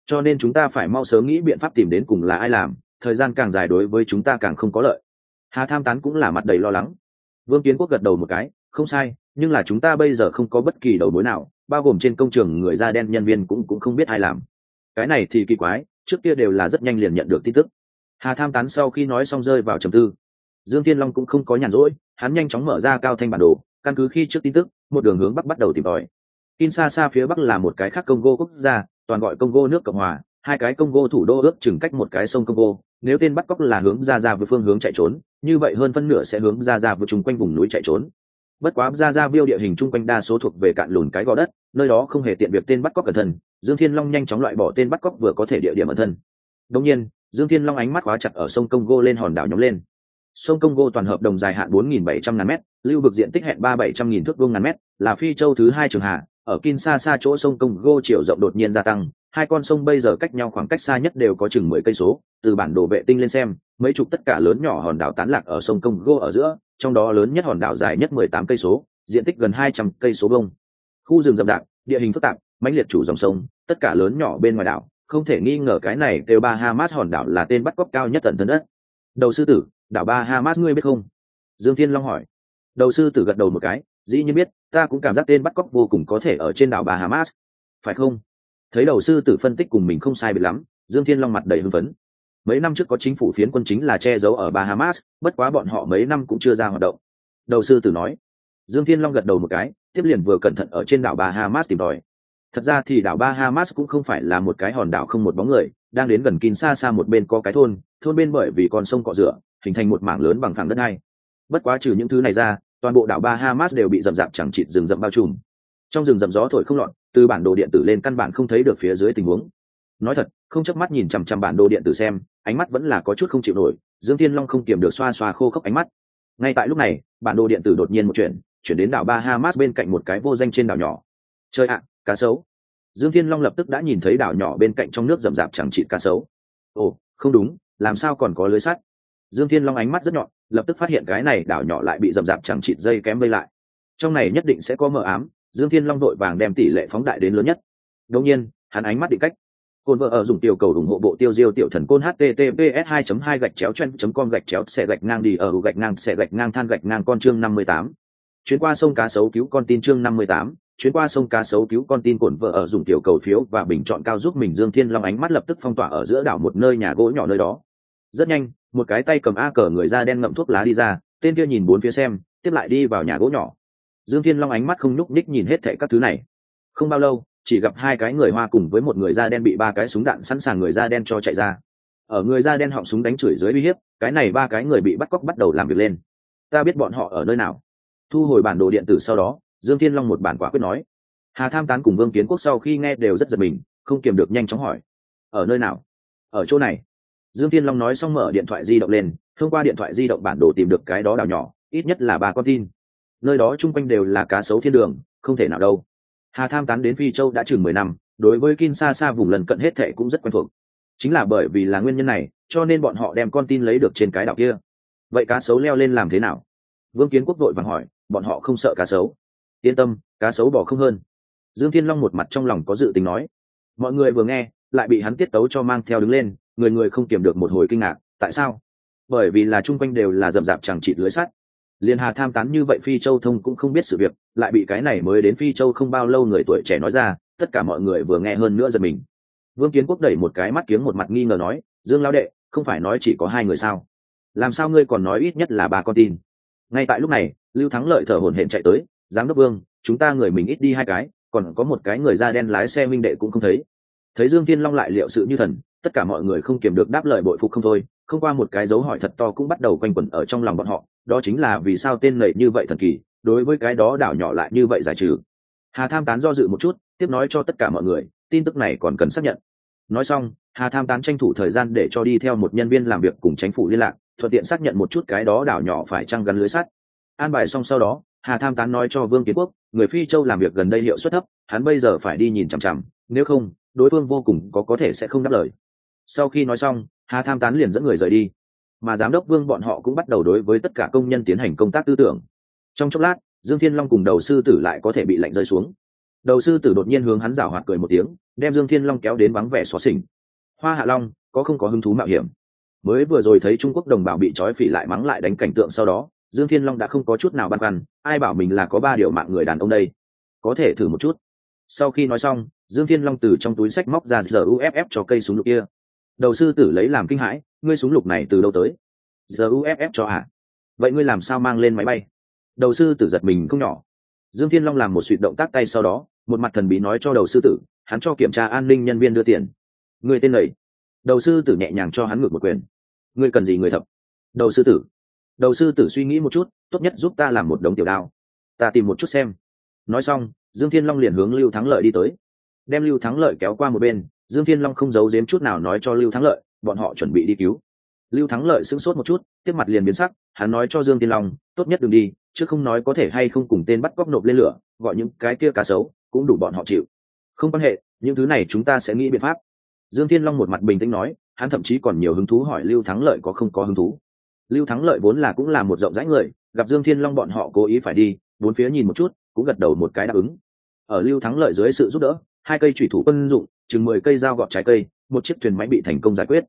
cho nên chúng ta phải mau sớm nghĩ biện pháp tìm đến cùng là ai làm, thời gian càng dài đối với chúng ta càng không có lợi. Hà tham tán cũng là mặt đầy lo lắng. Vương kiến quốc gật đầu một cái, không sai, nhưng là chúng ta bây giờ không có bất kỳ đầu mối nào, bao gồm trên công trường người da đen nhân viên cũng cũng không biết ai làm. Cái này thì kỳ quái, trước kia đều là rất nhanh liền nhận được tin tức. Hà tham tán sau khi nói xong rơi vào trầm tư. Dương thiên long cũng không có nhàn rỗi, hắn nhanh chóng mở ra cao thanh bản đồ, căn cứ khi trước tin tức, một đường hướng bắc bắt đầu tìm tòi. Kinshasa phía bắc là một cái khác congo quốc gia toàn gọi congo nước cộng hòa hai cái congo thủ đô ước chừng cách một cái sông congo nếu tên bắt cóc là hướng ra ra với phương hướng chạy trốn như vậy hơn phân nửa sẽ hướng ra ra với chung quanh vùng núi chạy trốn. Bất quá ra ra biêu địa hình chung quanh đa số thuộc về cạn lùn cái gò đất nơi đó không hề tiện việc tên bắt cóc cẩn thận, dương thiên long nhanh chóng loại bỏ tên bắt cóc vừa có thể địa điểm ẩn thân. Đông nhiên dương thiên long ánh mắt khóa chặt ở sông congo lên hòn đảo nhóm lên. Sông congo toàn hợp đồng dài hạn 4.700 ngàn mét, lưu vực diện tích hẹn ba bảy trăm nghìn thước vuông ngàn mét là phi châu thứ hai trường hạ ở kinshasa chỗ sông congo chiều rộng đột nhiên gia tăng, hai con sông bây giờ cách nhau khoảng cách xa nhất đều có chừng mười cây số, từ bản đồ vệ tinh lên xem, mấy chục tất cả lớn nhỏ hòn đảo tán lạc ở sông congo ở giữa, trong đó lớn nhất hòn đảo dài nhất mười tám cây số, diện tích gần hai trăm cây số bông khu rừng rậm rạp, địa hình phức tạp, mãnh liệt chủ dòng sông, tất cả lớn nhỏ bên ngoài đảo, không thể nghi ngờ cái này kêu ba hamas hòn đảo là tên bắt cóc cao nhất tận thân đất. Đầu sư tử, đảo ba hamas ngươi biết không? Dương thiên long hỏi. Đầu sư tử gật đầu một cái, dĩ nhiên biết ta cũng cảm giác tên bắt cóc vô cùng có thể ở trên đảo Bahamas, phải không? Thấy đầu sư tử phân tích cùng mình không sai biệt lắm dương thiên long mặt đầy hưng phấn. Mấy năm trước có chính phủ phiến quân chính là che giấu ở bahamas bất quá bọn họ mấy năm cũng chưa ra hoạt động. Đầu sư tử nói. Dương thiên long gật đầu một cái tiếp liền vừa cẩn thận ở trên đảo bahamas tìm đòi thật ra thì đảo bahamas cũng không phải là một cái hòn đảo không một bóng người đang đến gần kín xa xa một bên có cái thôn thôn bên bởi vì con sông cọ rửa hình thành một mảng lớn bằng phẳng đất này bất quá trừ những thứ này ra toàn bộ đảo bahamas đều bị rậm rạp chẳng chịt rừng rậm bao trùm. Trong rừng rậm gió thổi không lọt, từ bản đồ điện tử lên căn bản không thấy được phía dưới tình huống. Nói thật, không chớp mắt nhìn chằm chằm bản đồ điện tử xem, ánh mắt vẫn là có chút không chịu nổi, dương thiên long không kiềm được xoa xoa khô khốc ánh mắt. Ngay tại lúc này, bản đồ điện tử đột nhiên một chuyển chuyển đến đảo bahamas bên cạnh một cái vô danh trên đảo nhỏ. Chơi ạ, cá sấu. Dương thiên long lập tức đã nhìn thấy đảo nhỏ bên cạnh trong nước rậm rạp chẳng chịt cá sấu. Ồ, không đúng, làm sao còn có lưới sắt? Dương thiên long ánh mắt rất nhọn lập tức phát hiện cái này đảo nhỏ lại bị rậm rạp chẳng chịt dây kém vây lại. Trong này nhất định sẽ có mờ ám dương thiên long đội vàng đem tỷ lệ phóng đại đến lớn nhất. Đương nhiên hắn ánh mắt định cách. Cồn vợ ở dùng tiểu cầu ủng hộ bộ tiêu diêu tiểu thần côn https 2 2 gạch chéo chen com gạch chéo xe gạch ngang đi ở gạch ngang xe gạch ngang than gạch ngang con chương 58. chuyến qua sông cá sấu cứu con tin chương 58, chuyến qua sông cá sấu cứu con tin cồn vợ ở dùng tiểu cầu phiếu và bình chọn cao giúp mình. Dương thiên long ánh mắt lập tức phong tỏa ở giữa đảo một nơi nhà gỗ nhỏ nơi đó rất nhanh, một cái tay cầm a cờ người da đen ngậm thuốc lá đi ra, tên kia nhìn bốn phía xem, tiếp lại đi vào nhà gỗ nhỏ. Dương thiên long ánh mắt không nhúc ních nhìn hết thệ các thứ này. Không bao lâu, chỉ gặp hai cái người hoa cùng với một người da đen bị ba cái súng đạn sẵn sàng người da đen cho chạy ra. Ở người da đen họng súng đánh chửi dưới uy hiếp, cái này ba cái người bị bắt cóc bắt đầu làm việc lên. Ta biết bọn họ ở nơi nào. Thu hồi bản đồ điện tử sau đó, dương thiên long một bản quả quyết nói. Hà tham tán cùng vương kiến quốc sau khi nghe đều rất giật mình, không kiềm được nhanh chóng hỏi. Ở nơi nào? Ở chỗ này dương thiên long nói xong mở điện thoại di động lên, thông qua điện thoại di động bản đồ tìm được cái đó đảo nhỏ, ít nhất là ba con tin. Nơi đó chung quanh đều là cá sấu thiên đường, không thể nào đâu. Hà tham tán đến phi châu đã chừng mười năm, đối với kin xa xa vùng lần cận hết thệ cũng rất quen thuộc. Chính là bởi vì là nguyên nhân này, cho nên bọn họ đem con tin lấy được trên cái đảo kia. Vậy cá sấu leo lên làm thế nào? Vương kiến quốc đội vàng hỏi, bọn họ không sợ cá sấu. Yên tâm, cá sấu bỏ không hơn. Dương thiên long một mặt trong lòng có dự tính nói. Mọi người vừa nghe, lại bị hắn tiết tấu cho mang theo đứng lên người người không kiềm được một hồi kinh ngạc, tại sao? Bởi vì là chung quanh đều là rậm rạp chẳng chịt lưới sắt. Liên hà tham tán như vậy phi châu thông cũng không biết sự việc, lại bị cái này mới đến phi châu không bao lâu người tuổi trẻ nói ra, tất cả mọi người vừa nghe hơn nữa giật mình. Vương kiến quốc đẩy một cái mắt kiếng một mặt nghi ngờ nói, dương lao đệ, không phải nói chỉ có hai người sao? Làm sao ngươi còn nói ít nhất là ba con tin? Ngay tại lúc này, lưu thắng lợi thở hổn hển chạy tới, giám đốc vương, chúng ta người mình ít đi hai cái, còn có một cái người da đen lái xe minh đệ cũng không thấy. Thấy dương Thiên long lại liệu sự như thần tất cả mọi người không kiềm được đáp lời bội phục không thôi, không qua một cái dấu hỏi thật to cũng bắt đầu quanh quẩn ở trong lòng bọn họ, đó chính là vì sao tên lầy như vậy thần kỳ, đối với cái đó đảo nhỏ lại như vậy giải trừ. Hà tham tán do dự một chút, tiếp nói cho tất cả mọi người, tin tức này còn cần xác nhận. Nói xong, hà tham tán tranh thủ thời gian để cho đi theo một nhân viên làm việc cùng chính phủ liên lạc, thuận tiện xác nhận một chút cái đó đảo nhỏ phải trăng gắn lưới sắt. An bài xong sau đó, hà tham tán nói cho vương kiến quốc, người phi châu làm việc gần đây hiệu suất thấp, hắn bây giờ phải đi nhìn chằm chằm, nếu không, đối phương vô cùng có có thể sẽ không đáp lời sau khi nói xong, hà tham tán liền dẫn người rời đi. Mà giám đốc vương bọn họ cũng bắt đầu đối với tất cả công nhân tiến hành công tác tư tưởng. Trong chốc lát, dương thiên long cùng đầu sư tử lại có thể bị lạnh rơi xuống. Đầu sư tử đột nhiên hướng hắn rảo hoạt cười một tiếng, đem dương thiên long kéo đến vắng vẻ xó xỉnh. Hoa hạ long, có không có hứng thú mạo hiểm? Mới vừa rồi thấy trung quốc đồng bào bị trói phỉ lại mắng lại đánh cảnh tượng sau đó, dương thiên long đã không có chút nào băn khoăn, ai bảo mình là có ba điều mạng người đàn ông đây? Có thể thử một chút. Sau khi nói xong, dương thiên long từ trong túi sách móc ra giờ uff cho cây súng lục kia đầu sư tử lấy làm kinh hãi, ngươi súng lục này từ đâu tới? Giờ uff cho hả vậy ngươi làm sao mang lên máy bay? Đầu sư tử giật mình không nhỏ. Dương thiên long làm một suy động tác tay sau đó, một mặt thần bí nói cho đầu sư tử, hắn cho kiểm tra an ninh nhân viên đưa tiền. Người tên lầy đầu sư tử nhẹ nhàng cho hắn ngược một quyền. Ngươi cần gì người thập đầu sư tử. Đầu sư tử suy nghĩ một chút, tốt nhất giúp ta làm một đống tiểu đao. Ta tìm một chút xem. Nói xong, dương thiên long liền hướng lưu thắng lợi đi tới. Đem lưu thắng lợi kéo qua một bên dương thiên long không giấu giếm chút nào nói cho lưu thắng lợi, bọn họ chuẩn bị đi cứu. Lưu thắng lợi sững sốt một chút, tiếp mặt liền biến sắc, hắn nói cho dương thiên long, tốt nhất đừng đi, chứ không nói có thể hay không cùng tên bắt cóc nộp lên lửa, gọi những cái kia cá sấu, cũng đủ bọn họ chịu. Không quan hệ, những thứ này chúng ta sẽ nghĩ biện pháp. Dương thiên long một mặt bình tĩnh nói, hắn thậm chí còn nhiều hứng thú hỏi lưu thắng lợi có không có hứng thú. Lưu thắng lợi vốn là cũng là một rộng rãi người, gặp dương thiên long bọn họ cố ý phải đi, bốn phía nhìn một chút, cũng gật đầu một cái đáp ứng. Ở lưu thắng lợi dưới sự giúp đỡ hai cây thủy thủ quân dụng, chừng mười cây dao gọt trái cây, một chiếc thuyền máy bị thành công giải quyết.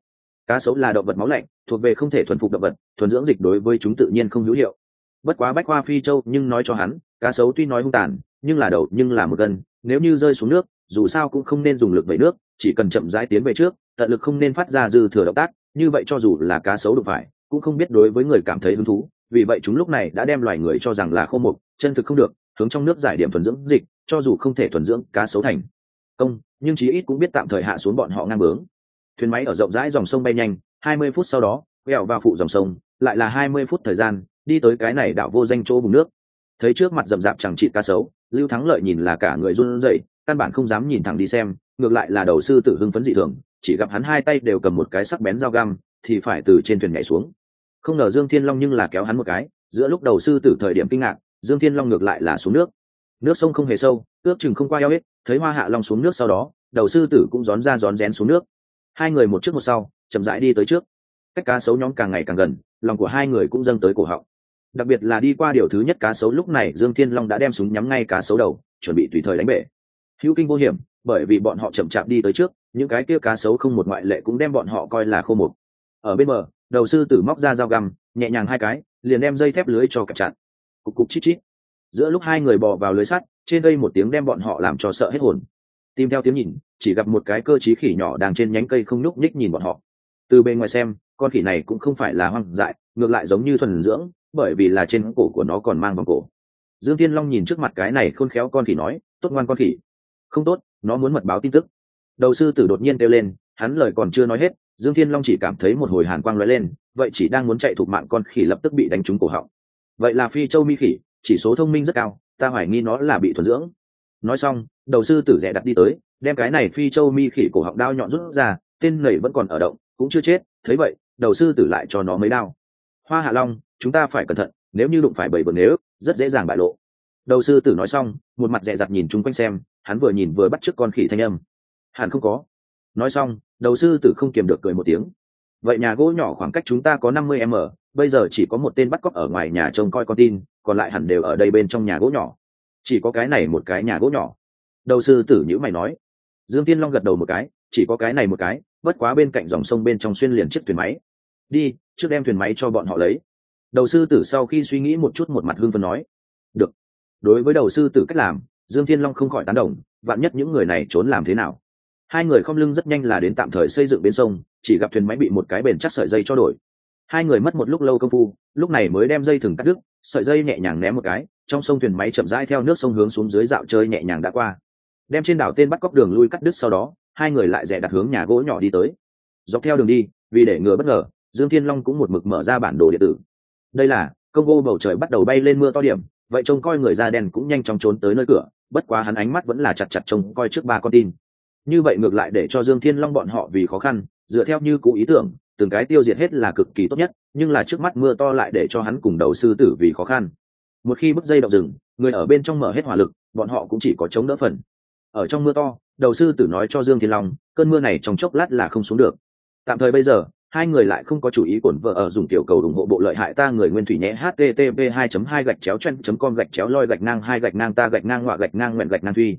Cá sấu là động vật máu lạnh, thuộc về không thể thuần phục động vật, thuần dưỡng dịch đối với chúng tự nhiên không hữu hiệu. Bất quá bách hoa phi châu nhưng nói cho hắn, cá sấu tuy nói hung tàn, nhưng là đầu, nhưng là một gân, nếu như rơi xuống nước, dù sao cũng không nên dùng lực vẩy nước, chỉ cần chậm rãi tiến về trước, tận lực không nên phát ra dư thừa động tác, như vậy cho dù là cá sấu đụng phải, cũng không biết đối với người cảm thấy hứng thú. Vì vậy chúng lúc này đã đem loài người cho rằng là khô mục, chân thực không được, hướng trong nước giải điểm thuần dưỡng dịch, cho dù không thể thuần dưỡng cá sấu thành công, nhưng chí ít cũng biết tạm thời hạ xuống bọn họ ngang bướng. Thuyền máy ở rộng rãi dòng sông bay nhanh, hai mươi phút sau đó, quẹo vào phụ dòng sông, lại là hai mươi phút thời gian, đi tới cái này đảo vô danh chỗ vùng nước. Thấy trước mặt rậm rạp chẳng trị ca sấu, lưu thắng lợi nhìn là cả người run rẩy, căn bản không dám nhìn thẳng đi xem, ngược lại là đầu sư tử hưng phấn dị thường, chỉ gặp hắn hai tay đều cầm một cái sắc bén dao găm, thì phải từ trên thuyền nhảy xuống. Không ngờ dương thiên long nhưng là kéo hắn một cái, giữa lúc đầu sư tử thời điểm kinh ngạc, dương thiên long ngược lại là xuống nước. Nước sông không hề sâu ước chừng không qua eo hết, thấy hoa hạ long xuống nước sau đó, đầu sư tử cũng rón ra rón rén xuống nước. Hai người một trước một sau, chậm rãi đi tới trước. Cách cá sấu nhóm càng ngày càng gần, lòng của hai người cũng dâng tới cổ họng. Đặc biệt là đi qua điều thứ nhất cá sấu lúc này, dương thiên long đã đem súng nhắm ngay cá sấu đầu, chuẩn bị tùy thời đánh bể. Hữu kinh vô hiểm, bởi vì bọn họ chậm chạp đi tới trước, những cái kia cá sấu không một ngoại lệ cũng đem bọn họ coi là khô mục. Ở bên bờ, đầu sư tử móc ra dao găm, nhẹ nhàng hai cái, liền đem dây thép lưới cho cặp chặt cục cục chít chít. Giữa lúc hai người bò vào lưới sắt trên đây một tiếng đem bọn họ làm cho sợ hết hồn. Tìm theo tiếng nhìn, chỉ gặp một cái cơ t khỉ nhỏ đang trên nhánh cây không nhúc nhích nhìn bọn họ. Từ bên ngoài xem, con khỉ này cũng không phải là hoang dại, ngược lại giống như thuần dưỡng, bởi vì là trên cổ của nó còn mang vòng cổ. Dương thiên long nhìn trước mặt cái này khôn khéo con khỉ nói, tốt ngoan con khỉ. Không tốt, nó muốn mật báo tin tức. Đầu sư tử đột nhiên kêu lên, hắn lời còn chưa nói hết, dương thiên long chỉ cảm thấy một hồi hàn quang lóe lên, vậy chỉ đang muốn chạy thục mạng con khỉ lập tức bị đánh trúng cổ họng. Vậy là phi châu mi khỉ, chỉ số thông minh rất cao ta hoài nghi nó là bị thuần dưỡng. Nói xong, đầu sư tử rẽ đặt đi tới, đem cái này phi châu mi khỉ cổ họng đao nhọn rút ra, tên nầy vẫn còn ở động, cũng chưa chết, thấy vậy, đầu sư tử lại cho nó mấy đao. Hoa hạ long, chúng ta phải cẩn thận, nếu như đụng phải bảy bờ nếu, rất dễ dàng bại lộ. Đầu sư tử nói xong, một mặt dẹ dặt nhìn chung quanh xem, hắn vừa nhìn vừa bắt t r ư ớ c con khỉ thanh âm. Hẳn không có. Nói xong, đầu sư tử không kiềm được cười một tiếng vậy nhà gỗ nhỏ khoảng cách chúng ta có năm mươi m bây giờ chỉ có một tên bắt cóc ở ngoài nhà trông coi con tin, còn lại hẳn đều ở đây bên trong nhà gỗ nhỏ. Chỉ có cái này một cái nhà gỗ nhỏ. Đầu sư tử nhữ mày nói. Dương tiên long gật đầu một cái, chỉ có cái này một cái, bất quá bên cạnh dòng sông bên trong xuyên liền chiếc thuyền máy. Đi, trước đem thuyền máy cho bọn họ lấy. Đầu sư tử sau khi suy nghĩ một chút một mặt hương phân nói. Được. Đối với đầu sư tử cách làm, dương thiên long không khỏi tán đồng, vạn nhất những người này trốn làm thế nào? Hai người không lưng rất nhanh là đến tạm thời xây dựng bên sông chỉ gặp thuyền máy bị một cái bền chắc sợi dây cho đổi. Hai người mất một lúc lâu công phu, lúc này mới đem dây thừng cắt đứt, sợi dây nhẹ nhàng ném một cái, trong sông thuyền máy chậm rãi theo nước sông hướng xuống dưới dạo chơi nhẹ nhàng đã qua. Đem trên đảo tên bắt cóc đường lui cắt đứt sau đó, hai người lại rẽ đặt hướng nhà gỗ nhỏ đi tới. Dọc theo đường đi, vì để ngừa bất ngờ, dương thiên long cũng một mực mở ra bản đồ điện tử. Đây là, công vô bầu trời bắt đầu bay lên mưa to điểm, vậy trông coi người da đen cũng nhanh chóng trốn tới nơi cửa, bất quá hắn ánh mắt vẫn là chặt chặt trông coi trước ba con tin. Như vậy ngược lại để cho dương thiên long bọn họ vì khó khăn dựa theo như cũ ý tưởng, từng cái tiêu diệt hết là cực kỳ tốt nhất, nhưng là trước mắt mưa to lại để cho hắn cùng đầu sư tử vì khó khăn. Một khi bức dây động rừng, người ở bên trong mở hết hỏa lực, bọn họ cũng chỉ có chống đỡ phần. Ở trong mưa to, đầu sư tử nói cho dương thiên long, cơn mưa này trong chốc lát là không xuống được. Tạm thời bây giờ, hai người lại không có chủ ý cổn vợ ở dùng tiểu cầu ủng hộ bộ lợi hại ta người nguyên thủy nhé, http 2 2 gạch chéo chen com gạch chéo loi gạch ngang hai gạch ngang ta gạch ngang họa gạch ngang nguyện gạch ngang thuy